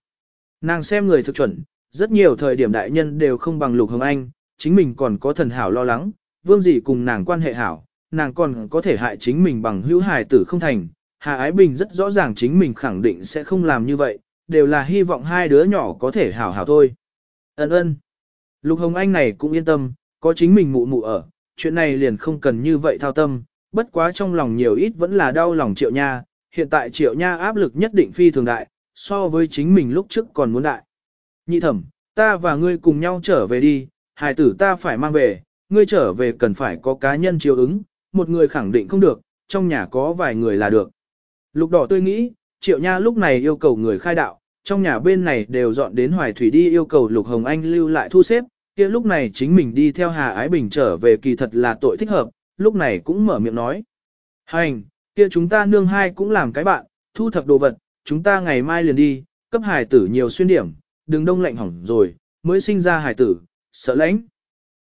Nàng xem người thực chuẩn, rất nhiều thời điểm đại nhân đều không bằng Lục Hồng Anh, chính mình còn có thần hảo lo lắng, vương gì cùng nàng quan hệ hảo, nàng còn có thể hại chính mình bằng hữu hài tử không thành. Hà Ái Bình rất rõ ràng chính mình khẳng định sẽ không làm như vậy, đều là hy vọng hai đứa nhỏ có thể hảo hảo thôi. Ấn ơn. Lục Hồng Anh này cũng yên tâm, có chính mình mụ mụ ở, chuyện này liền không cần như vậy thao tâm, bất quá trong lòng nhiều ít vẫn là đau lòng triệu nha, hiện tại triệu nha áp lực nhất định phi thường đại, so với chính mình lúc trước còn muốn đại. Nhị thẩm, ta và ngươi cùng nhau trở về đi, hài tử ta phải mang về, ngươi trở về cần phải có cá nhân chiếu ứng, một người khẳng định không được, trong nhà có vài người là được. Lục đỏ tôi nghĩ, triệu nha lúc này yêu cầu người khai đạo, trong nhà bên này đều dọn đến Hoài Thủy đi yêu cầu Lục Hồng Anh lưu lại thu xếp, kia lúc này chính mình đi theo Hà Ái Bình trở về kỳ thật là tội thích hợp, lúc này cũng mở miệng nói. Hành, kia chúng ta nương hai cũng làm cái bạn, thu thập đồ vật, chúng ta ngày mai liền đi, cấp hải tử nhiều xuyên điểm, đừng đông lạnh hỏng rồi, mới sinh ra hải tử, sợ lãnh.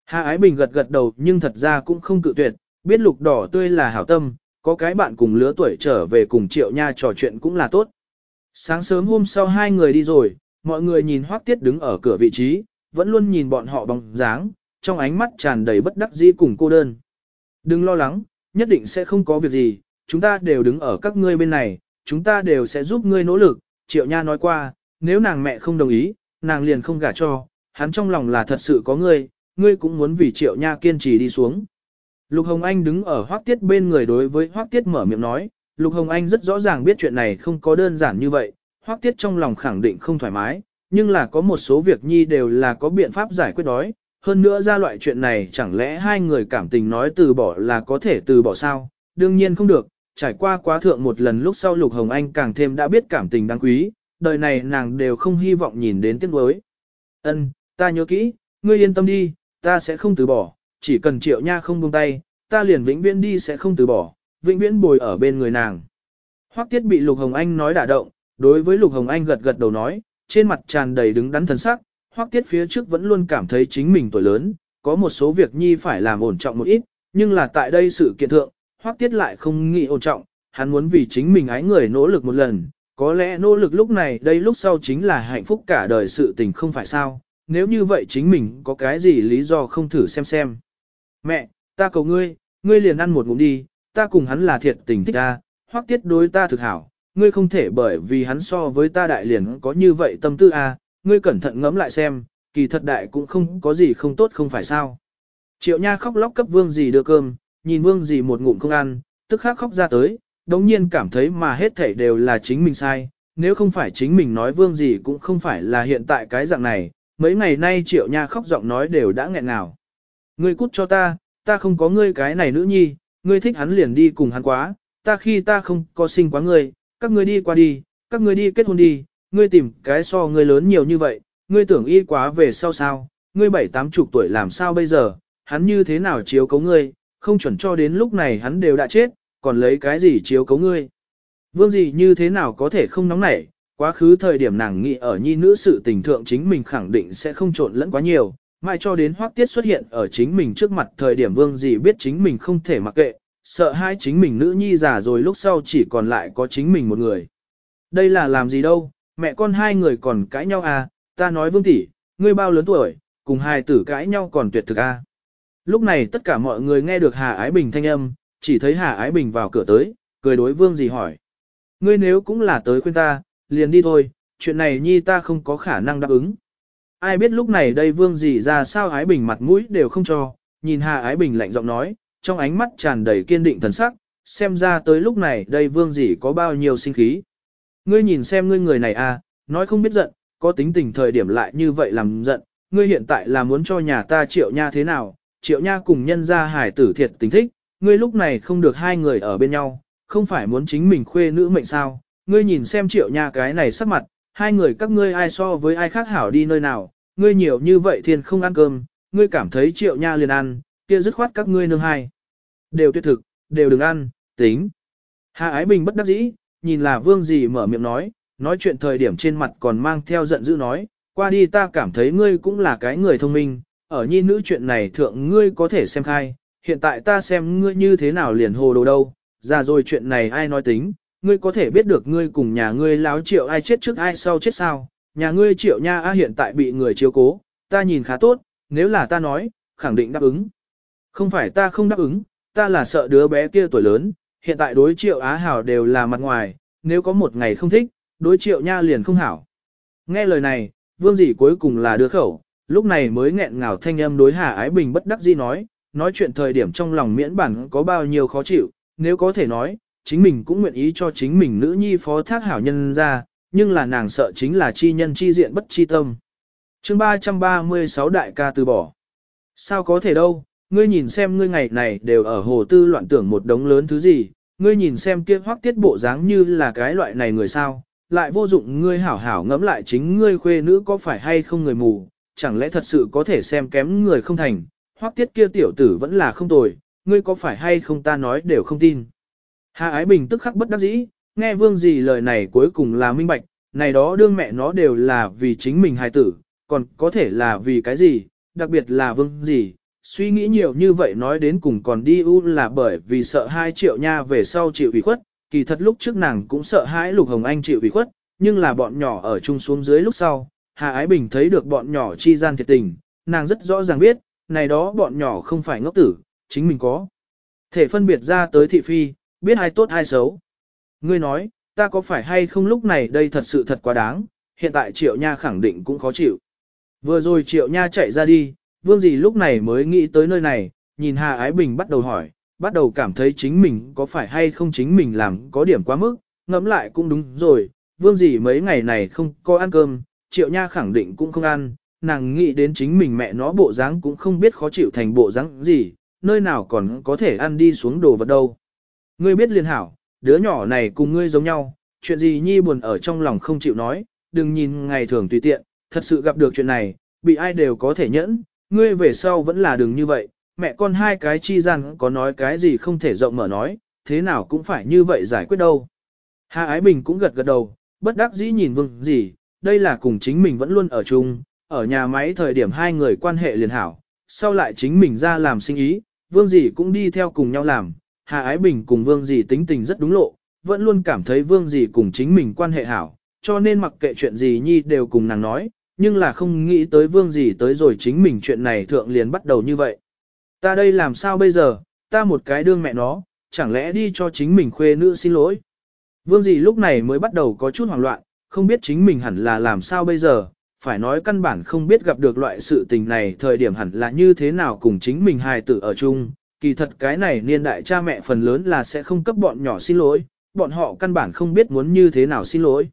Hà Ái Bình gật gật đầu nhưng thật ra cũng không cự tuyệt, biết lục đỏ tươi là hảo tâm, có cái bạn cùng lứa tuổi trở về cùng triệu nha trò chuyện cũng là tốt. Sáng sớm hôm sau hai người đi rồi, mọi người nhìn Hoắc Tiết đứng ở cửa vị trí, vẫn luôn nhìn bọn họ bóng dáng, trong ánh mắt tràn đầy bất đắc dĩ cùng cô đơn. Đừng lo lắng, nhất định sẽ không có việc gì, chúng ta đều đứng ở các ngươi bên này, chúng ta đều sẽ giúp ngươi nỗ lực. Triệu Nha nói qua, nếu nàng mẹ không đồng ý, nàng liền không gả cho, hắn trong lòng là thật sự có ngươi, ngươi cũng muốn vì Triệu Nha kiên trì đi xuống. Lục Hồng Anh đứng ở Hoắc Tiết bên người đối với Hoắc Tiết mở miệng nói, Lục Hồng Anh rất rõ ràng biết chuyện này không có đơn giản như vậy, Hoắc Tiết trong lòng khẳng định không thoải mái, nhưng là có một số việc nhi đều là có biện pháp giải quyết đói. Hơn nữa ra loại chuyện này chẳng lẽ hai người cảm tình nói từ bỏ là có thể từ bỏ sao, đương nhiên không được, trải qua quá thượng một lần lúc sau Lục Hồng Anh càng thêm đã biết cảm tình đáng quý, đời này nàng đều không hy vọng nhìn đến tiếc nuối. Ân, ta nhớ kỹ, ngươi yên tâm đi, ta sẽ không từ bỏ, chỉ cần triệu nha không buông tay, ta liền vĩnh viễn đi sẽ không từ bỏ, vĩnh viễn bồi ở bên người nàng. Hoắc Tiết bị Lục Hồng Anh nói đả động, đối với Lục Hồng Anh gật gật đầu nói, trên mặt tràn đầy đứng đắn thần sắc, Hoắc Tiết phía trước vẫn luôn cảm thấy chính mình tuổi lớn, có một số việc nhi phải làm ổn trọng một ít, nhưng là tại đây sự kiện thượng, Hoắc Tiết lại không nghĩ ổn trọng, hắn muốn vì chính mình ái người nỗ lực một lần, có lẽ nỗ lực lúc này đây lúc sau chính là hạnh phúc cả đời sự tình không phải sao, nếu như vậy chính mình có cái gì lý do không thử xem xem. Mẹ, ta cầu ngươi, ngươi liền ăn một ngụm đi, ta cùng hắn là thiệt tình thích ta, Hoắc Tiết đối ta thực hảo, ngươi không thể bởi vì hắn so với ta đại liền có như vậy tâm tư a, ngươi cẩn thận ngẫm lại xem, kỳ thật đại cũng không có gì không tốt không phải sao. Triệu Nha khóc lóc cấp vương gì đưa cơm, nhìn vương gì một ngụm không ăn, tức khắc khóc ra tới, đống nhiên cảm thấy mà hết thảy đều là chính mình sai, nếu không phải chính mình nói vương gì cũng không phải là hiện tại cái dạng này, mấy ngày nay Triệu Nha khóc giọng nói đều đã nghẹn ngào. Ngươi cút cho ta, ta không có ngươi cái này nữ nhi, ngươi thích hắn liền đi cùng hắn quá, ta khi ta không có sinh quá ngươi, các ngươi đi qua đi, các ngươi đi kết hôn đi, ngươi tìm cái so ngươi lớn nhiều như vậy, ngươi tưởng y quá về sau sao, ngươi bảy tám chục tuổi làm sao bây giờ, hắn như thế nào chiếu cấu ngươi, không chuẩn cho đến lúc này hắn đều đã chết, còn lấy cái gì chiếu cấu ngươi. Vương gì như thế nào có thể không nóng nảy, quá khứ thời điểm nàng nghĩ ở nhi nữ sự tình thượng chính mình khẳng định sẽ không trộn lẫn quá nhiều, mãi cho đến hoác tiết xuất hiện ở chính mình trước mặt thời điểm vương gì biết chính mình không thể mặc kệ, sợ hai chính mình nữ nhi già rồi lúc sau chỉ còn lại có chính mình một người. Đây là làm gì đâu, mẹ con hai người còn cãi nhau à, ta nói vương tỷ, ngươi bao lớn tuổi, cùng hai tử cãi nhau còn tuyệt thực à. Lúc này tất cả mọi người nghe được Hà Ái Bình thanh âm, chỉ thấy Hà Ái Bình vào cửa tới, cười đối vương gì hỏi. Ngươi nếu cũng là tới khuyên ta, liền đi thôi, chuyện này nhi ta không có khả năng đáp ứng. Ai biết lúc này đây vương gì ra sao Ái Bình mặt mũi đều không cho, nhìn Hà Ái Bình lạnh giọng nói, trong ánh mắt tràn đầy kiên định thần sắc, xem ra tới lúc này đây vương gì có bao nhiêu sinh khí. Ngươi nhìn xem ngươi người này à, nói không biết giận, có tính tình thời điểm lại như vậy làm giận, ngươi hiện tại là muốn cho nhà ta triệu nha thế nào, triệu nha cùng nhân gia hải tử thiệt tình thích, ngươi lúc này không được hai người ở bên nhau, không phải muốn chính mình khuê nữ mệnh sao, ngươi nhìn xem triệu nha cái này sắc mặt, hai người các ngươi ai so với ai khác hảo đi nơi nào, ngươi nhiều như vậy thiên không ăn cơm, ngươi cảm thấy triệu nha liền ăn, kia dứt khoát các ngươi nương hai. Đều tuyệt thực, đều đừng ăn, tính. Hà Ái Bình bất đắc dĩ, nhìn là vương gì mở miệng nói, nói chuyện thời điểm trên mặt còn mang theo giận dữ nói, qua đi ta cảm thấy ngươi cũng là cái người thông minh, ở nhi nữ chuyện này thượng ngươi có thể xem khai, hiện tại ta xem ngươi như thế nào liền hồ đồ đâu, ra rồi chuyện này ai nói tính, ngươi có thể biết được ngươi cùng nhà ngươi láo triệu ai chết trước ai sau chết sao, nhà ngươi triệu nha a hiện tại bị người chiếu cố, ta nhìn khá tốt, nếu là ta nói, khẳng định đáp ứng. Không phải ta không đáp ứng, ta là sợ đứa bé kia tuổi lớn, hiện tại đối triệu á hảo đều là mặt ngoài, nếu có một ngày không thích, đối triệu nha liền không hảo. Nghe lời này, vương dĩ cuối cùng là đưa khẩu, lúc này mới nghẹn ngào thanh âm đối Hà Ái Bình bất đắc dĩ nói, nói chuyện thời điểm trong lòng miễn bản có bao nhiêu khó chịu, nếu có thể nói, chính mình cũng nguyện ý cho chính mình nữ nhi phó thác hảo nhân ra, nhưng là nàng sợ chính là chi nhân chi diện bất chi tâm. chương 336 đại ca từ bỏ. Sao có thể đâu, ngươi nhìn xem ngươi ngày này đều ở hồ tư loạn tưởng một đống lớn thứ gì, ngươi nhìn xem kia hoắc tiết bộ dáng như là cái loại này người sao, lại vô dụng ngươi hảo hảo ngẫm lại chính ngươi khuê nữ có phải hay không người mù, chẳng lẽ thật sự có thể xem kém người không thành, hoắc tiết kia tiểu tử vẫn là không tồi, ngươi có phải hay không ta nói đều không tin. Hà Ái Bình tức khắc bất đắc dĩ, nghe vương gì lời này cuối cùng là minh bạch, này đó đương mẹ nó đều là vì chính mình hài tử, còn có thể là vì cái gì, đặc biệt là vương gì, suy nghĩ nhiều như vậy nói đến cùng còn đi u là bởi vì sợ hai triệu nha về sau chịu ủy khuất, kỳ thật lúc trước nàng cũng sợ hãi Lục Hồng Anh chịu ủy khuất, nhưng là bọn nhỏ ở chung xuống dưới lúc sau, Hà Ái Bình thấy được bọn nhỏ chi gian thiệt tình, nàng rất rõ ràng biết, này đó bọn nhỏ không phải ngốc tử, chính mình có. Thể phân biệt ra tới thị phi, biết ai tốt ai xấu. Ngươi nói, ta có phải hay không lúc này đây thật sự thật quá đáng, hiện tại Triệu Nha khẳng định cũng khó chịu. Vừa rồi Triệu Nha chạy ra đi, vương gì lúc này mới nghĩ tới nơi này, nhìn Hà Ái Bình bắt đầu hỏi, bắt đầu cảm thấy chính mình có phải hay không chính mình làm có điểm quá mức, ngẫm lại cũng đúng rồi, vương gì mấy ngày này không có ăn cơm, triệu nha khẳng định cũng không ăn, nàng nghĩ đến chính mình mẹ nó bộ dáng cũng không biết khó chịu thành bộ dáng gì, nơi nào còn có thể ăn đi xuống đồ vật đâu. Ngươi biết liền hảo, đứa nhỏ này cùng ngươi giống nhau, chuyện gì nhi buồn ở trong lòng không chịu nói, đừng nhìn ngày thường tùy tiện, thật sự gặp được chuyện này, bị ai đều có thể nhẫn, ngươi về sau vẫn là đừng như vậy, mẹ con hai cái chi rằng có nói cái gì không thể rộng mở nói, thế nào cũng phải như vậy giải quyết đâu. Hà Ái Bình cũng gật gật đầu, bất đắc dĩ nhìn vương gì, đây là cùng chính mình vẫn luôn ở chung, ở nhà máy thời điểm hai người quan hệ liền hảo, sau lại chính mình ra làm sinh ý, vương gì cũng đi theo cùng nhau làm, Hà Ái Bình cùng vương Dì tính tình rất đúng lộ, vẫn luôn cảm thấy vương Dì cùng chính mình quan hệ hảo, cho nên mặc kệ chuyện gì nhi đều cùng nàng nói, nhưng là không nghĩ tới vương Dì tới rồi chính mình chuyện này thượng liền bắt đầu như vậy. Ta đây làm sao bây giờ, ta một cái đương mẹ nó, chẳng lẽ đi cho chính mình khuê nữ xin lỗi. Vương dì lúc này mới bắt đầu có chút hoảng loạn, không biết chính mình hẳn là làm sao bây giờ, phải nói căn bản không biết gặp được loại sự tình này thời điểm hẳn là như thế nào cùng chính mình hài tử ở chung. Kỳ thật cái này niên đại cha mẹ phần lớn là sẽ không cấp bọn nhỏ xin lỗi, bọn họ căn bản không biết muốn như thế nào xin lỗi.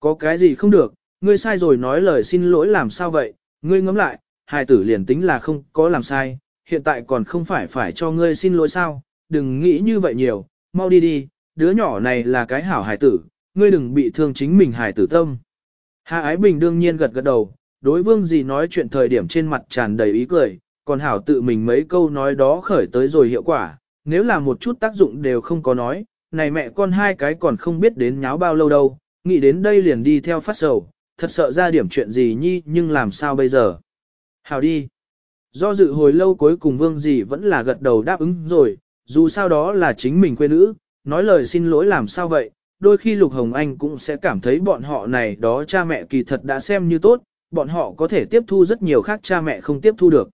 Có cái gì không được, ngươi sai rồi nói lời xin lỗi làm sao vậy, ngươi ngẫm lại, hài tử liền tính là không có làm sai, hiện tại còn không phải phải cho ngươi xin lỗi sao, đừng nghĩ như vậy nhiều, mau đi đi, đứa nhỏ này là cái hảo hài tử, ngươi đừng bị thương chính mình hài tử tâm. Hạ Ái Bình đương nhiên gật gật đầu, đối vương gì nói chuyện thời điểm trên mặt tràn đầy ý cười, còn hảo tự mình mấy câu nói đó khởi tới rồi hiệu quả, nếu là một chút tác dụng đều không có nói, này mẹ con hai cái còn không biết đến nháo bao lâu đâu, nghĩ đến đây liền đi theo phát sầu, thật sợ ra điểm chuyện gì nhi nhưng làm sao bây giờ. Hảo đi. Do dự hồi lâu cuối cùng vương gì vẫn là gật đầu đáp ứng rồi, dù sao đó là chính mình quê nữ, nói lời xin lỗi làm sao vậy, đôi khi Lục Hồng Anh cũng sẽ cảm thấy bọn họ này đó cha mẹ kỳ thật đã xem như tốt, bọn họ có thể tiếp thu rất nhiều khác cha mẹ không tiếp thu được.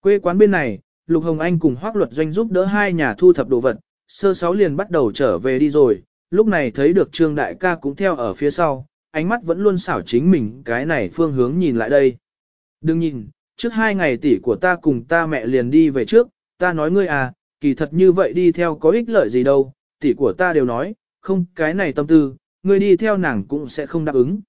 Quê quán bên này, Lục Hồng Anh cùng Hoác Luật Doanh giúp đỡ hai nhà thu thập đồ vật, sơ sáu liền bắt đầu trở về đi rồi, lúc này thấy được Trương Đại ca cũng theo ở phía sau, ánh mắt vẫn luôn xảo chính mình cái này phương hướng nhìn lại đây. Đừng nhìn, trước hai ngày tỷ của ta cùng ta mẹ liền đi về trước, ta nói ngươi à, kỳ thật như vậy đi theo có ích lợi gì đâu, tỷ của ta đều nói, không cái này tâm tư, ngươi đi theo nàng cũng sẽ không đáp ứng.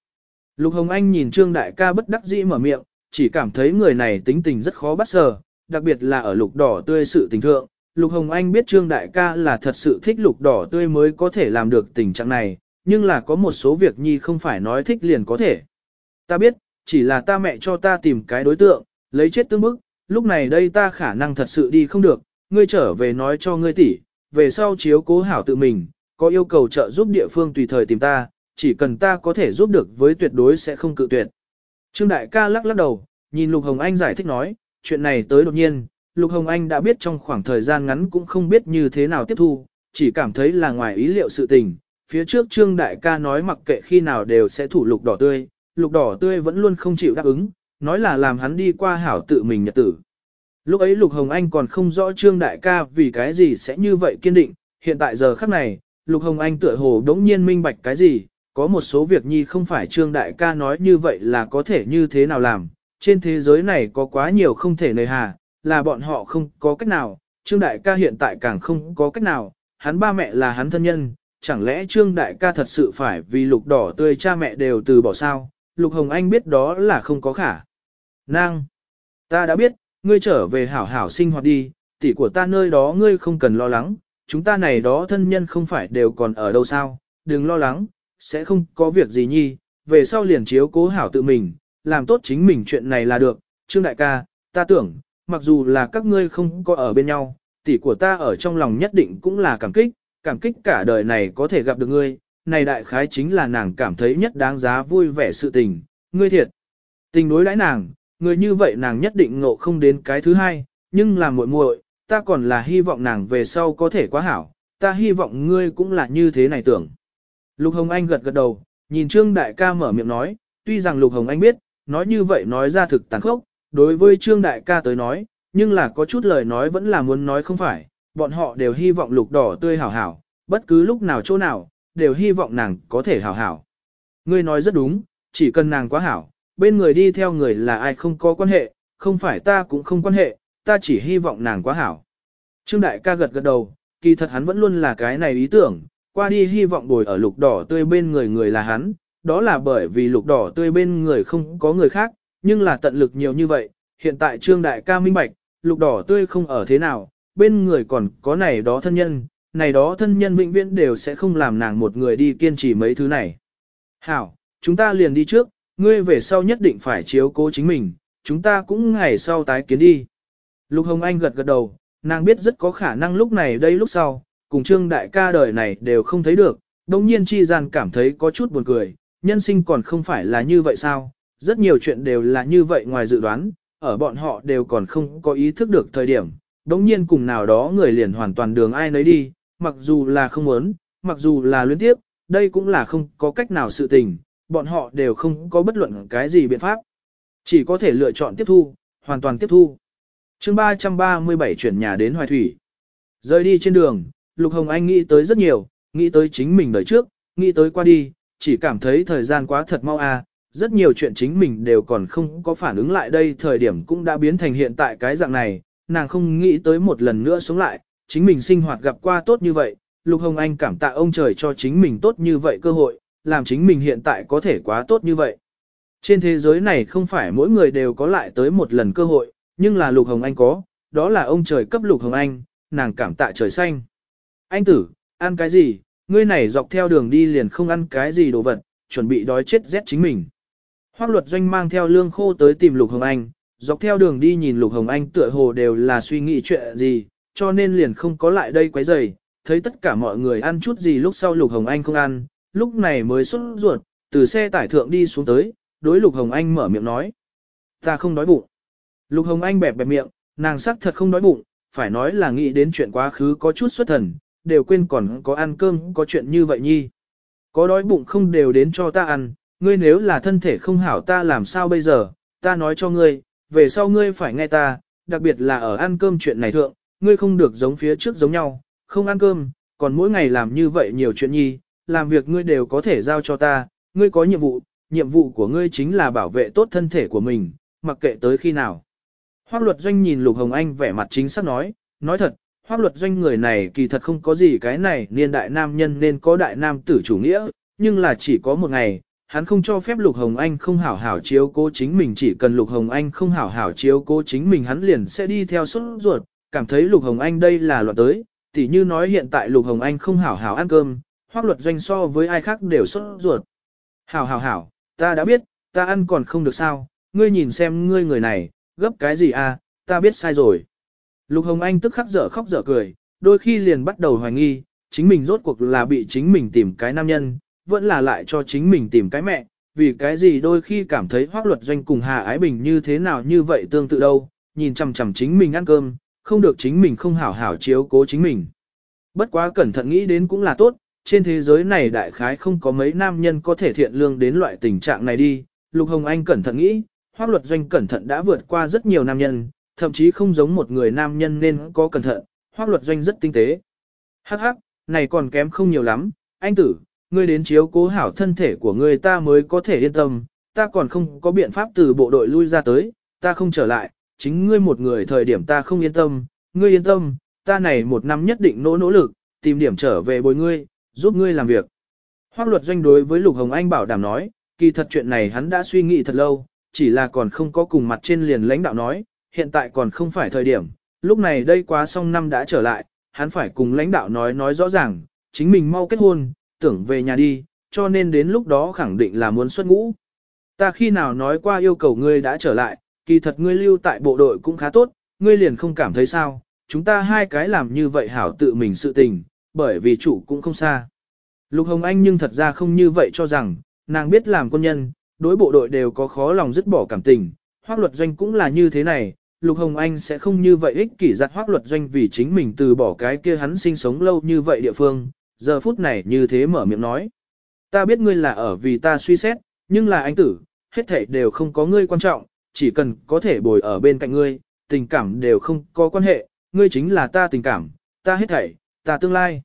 Lục Hồng Anh nhìn Trương Đại ca bất đắc dĩ mở miệng, chỉ cảm thấy người này tính tình rất khó bắt sờ, đặc biệt là ở lục đỏ tươi sự tình thượng. Lục Hồng Anh biết Trương Đại ca là thật sự thích lục đỏ tươi mới có thể làm được tình trạng này, nhưng là có một số việc nhi không phải nói thích liền có thể. Ta biết, chỉ là ta mẹ cho ta tìm cái đối tượng, lấy chết tương bức, lúc này đây ta khả năng thật sự đi không được, ngươi trở về nói cho ngươi tỷ, về sau chiếu cố hảo tự mình, có yêu cầu trợ giúp địa phương tùy thời tìm ta, chỉ cần ta có thể giúp được với tuyệt đối sẽ không cự tuyệt. Trương Đại ca lắc lắc đầu, nhìn Lục Hồng Anh giải thích nói, chuyện này tới đột nhiên, Lục Hồng Anh đã biết trong khoảng thời gian ngắn cũng không biết như thế nào tiếp thu, chỉ cảm thấy là ngoài ý liệu sự tình. Phía trước Trương Đại ca nói mặc kệ khi nào đều sẽ thủ lục đỏ tươi, lục đỏ tươi vẫn luôn không chịu đáp ứng, nói là làm hắn đi qua hảo tự mình nhật tử. Lúc ấy Lục Hồng Anh còn không rõ Trương Đại ca vì cái gì sẽ như vậy kiên định, hiện tại giờ khắc này, Lục Hồng Anh tựa hồ đống nhiên minh bạch cái gì, có một số việc nhi không phải Trương Đại ca nói như vậy là có thể như thế nào làm, trên thế giới này có quá nhiều không thể nơi hà, là bọn họ không có cách nào, Trương Đại ca hiện tại càng không có cách nào, hắn ba mẹ là hắn thân nhân, chẳng lẽ Trương Đại ca thật sự phải vì lục đỏ tươi cha mẹ đều từ bỏ sao, Lục Hồng Anh biết đó là không có khả. nang ta đã biết, ngươi trở về hảo hảo sinh hoạt đi, tỷ của ta nơi đó ngươi không cần lo lắng, chúng ta này đó thân nhân không phải đều còn ở đâu sao, đừng lo lắng, sẽ không có việc gì nhi, về sau liền chiếu cố hảo tự mình, làm tốt chính mình chuyện này là được, Trương Đại ca, ta tưởng, mặc dù là các ngươi không có ở bên nhau, tỷ của ta ở trong lòng nhất định cũng là cảm kích, cảm kích cả đời này có thể gặp được ngươi, này đại khái chính là nàng cảm thấy nhất đáng giá vui vẻ sự tình, ngươi thiệt. Tình đối đãi nàng, người như vậy nàng nhất định ngộ không đến cái thứ hai, nhưng là muội muội, ta còn là hy vọng nàng về sau có thể quá hảo, ta hy vọng ngươi cũng là như thế này tưởng. Lục Hồng Anh gật gật đầu, nhìn Trương Đại ca mở miệng nói, tuy rằng Lục Hồng Anh biết, nói như vậy nói ra thực tàn khốc, đối với Trương Đại ca tới nói, nhưng là có chút lời nói vẫn là muốn nói không phải, bọn họ đều hy vọng lục đỏ tươi hảo hảo, bất cứ lúc nào chỗ nào, đều hy vọng nàng có thể hảo hảo. Ngươi nói rất đúng, chỉ cần nàng quá hảo, bên người đi theo người là ai không có quan hệ, không phải ta cũng không quan hệ, ta chỉ hy vọng nàng quá hảo. Trương Đại ca gật gật đầu, kỳ thật hắn vẫn luôn là cái này ý tưởng, qua đi hy vọng bồi ở lục đỏ tươi bên người người là hắn, đó là bởi vì lục đỏ tươi bên người không có người khác, nhưng là tận lực nhiều như vậy, hiện tại Trương Đại ca minh bạch, lục đỏ tươi không ở thế nào, bên người còn có này đó thân nhân, này đó thân nhân vĩnh viễn đều sẽ không làm nàng một người đi kiên trì mấy thứ này. Hảo, chúng ta liền đi trước, ngươi về sau nhất định phải chiếu cố chính mình, chúng ta cũng ngày sau tái kiến đi. Lục Hồng Anh gật gật đầu, nàng biết rất có khả năng lúc này đây lúc sau, cùng trương đại ca đời này đều không thấy được, đồng nhiên chi gian cảm thấy có chút buồn cười, nhân sinh còn không phải là như vậy sao, rất nhiều chuyện đều là như vậy ngoài dự đoán, ở bọn họ đều còn không có ý thức được thời điểm, đồng nhiên cùng nào đó người liền hoàn toàn đường ai nấy đi, mặc dù là không muốn, mặc dù là luyến tiếp, đây cũng là không có cách nào sự tình, bọn họ đều không có bất luận cái gì biện pháp. Chỉ có thể lựa chọn tiếp thu, hoàn toàn tiếp thu. chương 337 chuyển nhà đến Hoài Thủy. Rời đi trên đường, Lục Hồng Anh nghĩ tới rất nhiều, nghĩ tới chính mình đời trước, nghĩ tới qua đi, chỉ cảm thấy thời gian quá thật mau à, rất nhiều chuyện chính mình đều còn không có phản ứng lại đây thời điểm cũng đã biến thành hiện tại cái dạng này, nàng không nghĩ tới một lần nữa sống lại, chính mình sinh hoạt gặp qua tốt như vậy, Lục Hồng Anh cảm tạ ông trời cho chính mình tốt như vậy cơ hội, làm chính mình hiện tại có thể quá tốt như vậy. Trên thế giới này không phải mỗi người đều có lại tới một lần cơ hội, nhưng là Lục Hồng Anh có, đó là ông trời cấp Lục Hồng Anh, nàng cảm tạ trời xanh. Anh tử, ăn cái gì, ngươi này dọc theo đường đi liền không ăn cái gì đồ vật, chuẩn bị đói chết rét chính mình. Hoác luật doanh mang theo lương khô tới tìm Lục Hồng Anh, dọc theo đường đi nhìn Lục Hồng Anh tựa hồ đều là suy nghĩ chuyện gì, cho nên liền không có lại đây quấy rầy. thấy tất cả mọi người ăn chút gì lúc sau Lục Hồng Anh không ăn, lúc này mới xuất ruột, từ xe tải thượng đi xuống tới, đối Lục Hồng Anh mở miệng nói. Ta không đói bụng. Lục Hồng Anh bẹp bẹp miệng, nàng sắc thật không đói bụng, phải nói là nghĩ đến chuyện quá khứ có chút xuất thần, đều quên còn có ăn cơm có chuyện như vậy nhi. Có đói bụng không đều đến cho ta ăn, ngươi nếu là thân thể không hảo ta làm sao bây giờ, ta nói cho ngươi, về sau ngươi phải nghe ta, đặc biệt là ở ăn cơm chuyện này thượng, ngươi không được giống phía trước giống nhau, không ăn cơm, còn mỗi ngày làm như vậy nhiều chuyện nhi, làm việc ngươi đều có thể giao cho ta, ngươi có nhiệm vụ, nhiệm vụ của ngươi chính là bảo vệ tốt thân thể của mình, mặc kệ tới khi nào. Hoác luật doanh nhìn Lục Hồng Anh vẻ mặt chính xác nói, nói thật, hoác luật doanh người này kỳ thật không có gì cái này niên đại nam nhân nên có đại nam tử chủ nghĩa, nhưng là chỉ có một ngày, hắn không cho phép Lục Hồng Anh không hảo hảo chiếu cố chính mình chỉ cần Lục Hồng Anh không hảo hảo chiếu cố chính mình hắn liền sẽ đi theo suốt ruột, cảm thấy Lục Hồng Anh đây là loạn tới, tỉ như nói hiện tại Lục Hồng Anh không hảo hảo ăn cơm, pháp luật doanh so với ai khác đều suốt ruột. Hảo hảo hảo, ta đã biết, ta ăn còn không được sao, ngươi nhìn xem ngươi người này, gấp cái gì à, ta biết sai rồi. Lục Hồng Anh tức khắc dở khóc dở cười, đôi khi liền bắt đầu hoài nghi, chính mình rốt cuộc là bị chính mình tìm cái nam nhân, vẫn là lại cho chính mình tìm cái mẹ, vì cái gì đôi khi cảm thấy hoác luật doanh cùng Hà Ái Bình như thế nào như vậy tương tự đâu, nhìn chằm chằm chính mình ăn cơm, không được chính mình không hảo hảo chiếu cố chính mình. Bất quá cẩn thận nghĩ đến cũng là tốt, trên thế giới này đại khái không có mấy nam nhân có thể thiện lương đến loại tình trạng này đi. Lục Hồng Anh cẩn thận nghĩ, hoác luật doanh cẩn thận đã vượt qua rất nhiều nam nhân, thậm chí không giống một người nam nhân nên có cẩn thận, hoác luật doanh rất tinh tế. Hắc hắc, này còn kém không nhiều lắm, anh tử, ngươi đến chiếu cố hảo thân thể của ngươi ta mới có thể yên tâm, ta còn không có biện pháp từ bộ đội lui ra tới, ta không trở lại, chính ngươi một người thời điểm ta không yên tâm, ngươi yên tâm, ta này một năm nhất định nỗ nỗ lực, tìm điểm trở về bồi ngươi, giúp ngươi làm việc. Hoác luật doanh đối với Lục Hồng Anh bảo đảm nói, kỳ thật chuyện này hắn đã suy nghĩ thật lâu, chỉ là còn không có cùng mặt trên liền lãnh đạo nói, hiện tại còn không phải thời điểm, lúc này đây quá xong năm đã trở lại, hắn phải cùng lãnh đạo nói nói rõ ràng, chính mình mau kết hôn, tưởng về nhà đi, cho nên đến lúc đó khẳng định là muốn xuất ngũ. Ta khi nào nói qua yêu cầu ngươi đã trở lại, kỳ thật ngươi lưu tại bộ đội cũng khá tốt, ngươi liền không cảm thấy sao, chúng ta hai cái làm như vậy hảo tự mình sự tình, bởi vì chủ cũng không xa. Lục Hồng Anh nhưng thật ra không như vậy cho rằng, nàng biết làm quân nhân, đối bộ đội đều có khó lòng dứt bỏ cảm tình, hoác luật doanh cũng là như thế này, Lục Hồng Anh sẽ không như vậy ích kỷ giặt hoác luật doanh vì chính mình từ bỏ cái kia hắn sinh sống lâu như vậy địa phương, giờ phút này như thế mở miệng nói. Ta biết ngươi là ở vì ta suy xét, nhưng là anh tử, hết thảy đều không có ngươi quan trọng, chỉ cần có thể bồi ở bên cạnh ngươi, tình cảm đều không có quan hệ, ngươi chính là ta tình cảm, ta hết thảy, ta tương lai.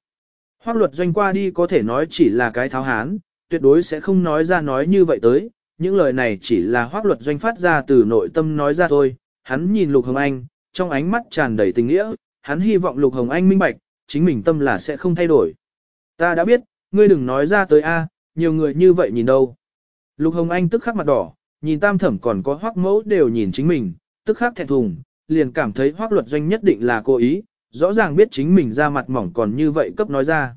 Hoác luật doanh qua đi có thể nói chỉ là cái tháo hán, tuyệt đối sẽ không nói ra nói như vậy tới, những lời này chỉ là hoác luật doanh phát ra từ nội tâm nói ra thôi, hắn nhìn Lục Hồng Anh, trong ánh mắt tràn đầy tình nghĩa, hắn hy vọng Lục Hồng Anh minh bạch, chính mình tâm là sẽ không thay đổi. Ta đã biết, ngươi đừng nói ra tới a, nhiều người như vậy nhìn đâu. Lục Hồng Anh tức khắc mặt đỏ, nhìn tam thẩm còn có hoác mẫu đều nhìn chính mình, tức khắc thẹn thùng, liền cảm thấy hoác luật doanh nhất định là cố ý, rõ ràng biết chính mình ra mặt mỏng còn như vậy cấp nói ra.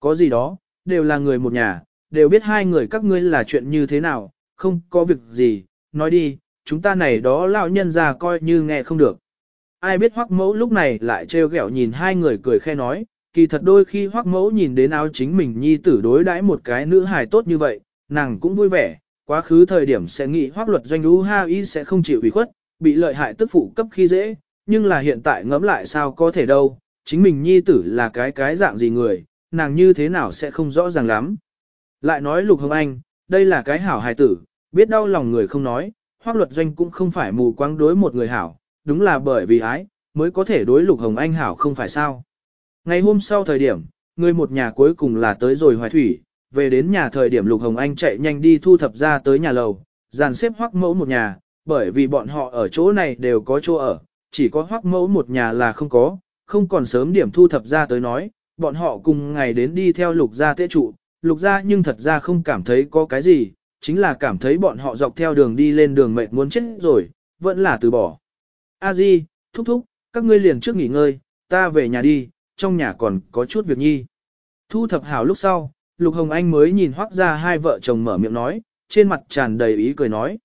Có gì đó, đều là người một nhà, đều biết hai người các ngươi là chuyện như thế nào, không có việc gì, nói đi, chúng ta này đó lão nhân già coi như nghe không được. Ai biết hoắc mẫu lúc này lại trêu ghẹo nhìn hai người cười khe nói, kỳ thật đôi khi hoắc mẫu nhìn đến áo chính mình nhi tử đối đãi một cái nữ hài tốt như vậy, nàng cũng vui vẻ, quá khứ thời điểm sẽ nghĩ hoắc luật doanh đú ha y sẽ không chịu ủy khuất, bị lợi hại tức phụ cấp khi dễ, nhưng là hiện tại ngẫm lại sao có thể đâu, chính mình nhi tử là cái cái dạng gì người, nàng như thế nào sẽ không rõ ràng lắm. Lại nói Lục Hồng Anh, đây là cái hảo hài tử, biết đau lòng người không nói, hoác luật doanh cũng không phải mù quáng đối một người hảo, đúng là bởi vì ái, mới có thể đối Lục Hồng Anh hảo không phải sao. Ngày hôm sau thời điểm, người một nhà cuối cùng là tới rồi hoài thủy, về đến nhà thời điểm Lục Hồng Anh chạy nhanh đi thu thập ra tới nhà lầu, dàn xếp hoác mẫu một nhà, bởi vì bọn họ ở chỗ này đều có chỗ ở, chỉ có hoác mẫu một nhà là không có, không còn sớm điểm thu thập ra tới nói, bọn họ cùng ngày đến đi theo lục gia tế trụ, lục gia nhưng thật ra không cảm thấy có cái gì, chính là cảm thấy bọn họ dọc theo đường đi lên đường mệt muốn chết rồi, vẫn là từ bỏ. A Di, thúc thúc, các ngươi liền trước nghỉ ngơi, ta về nhà đi, trong nhà còn có chút việc nhi. Thu thập hảo lúc sau, Lục Hồng Anh mới nhìn hoác ra hai vợ chồng mở miệng nói, trên mặt tràn đầy ý cười nói.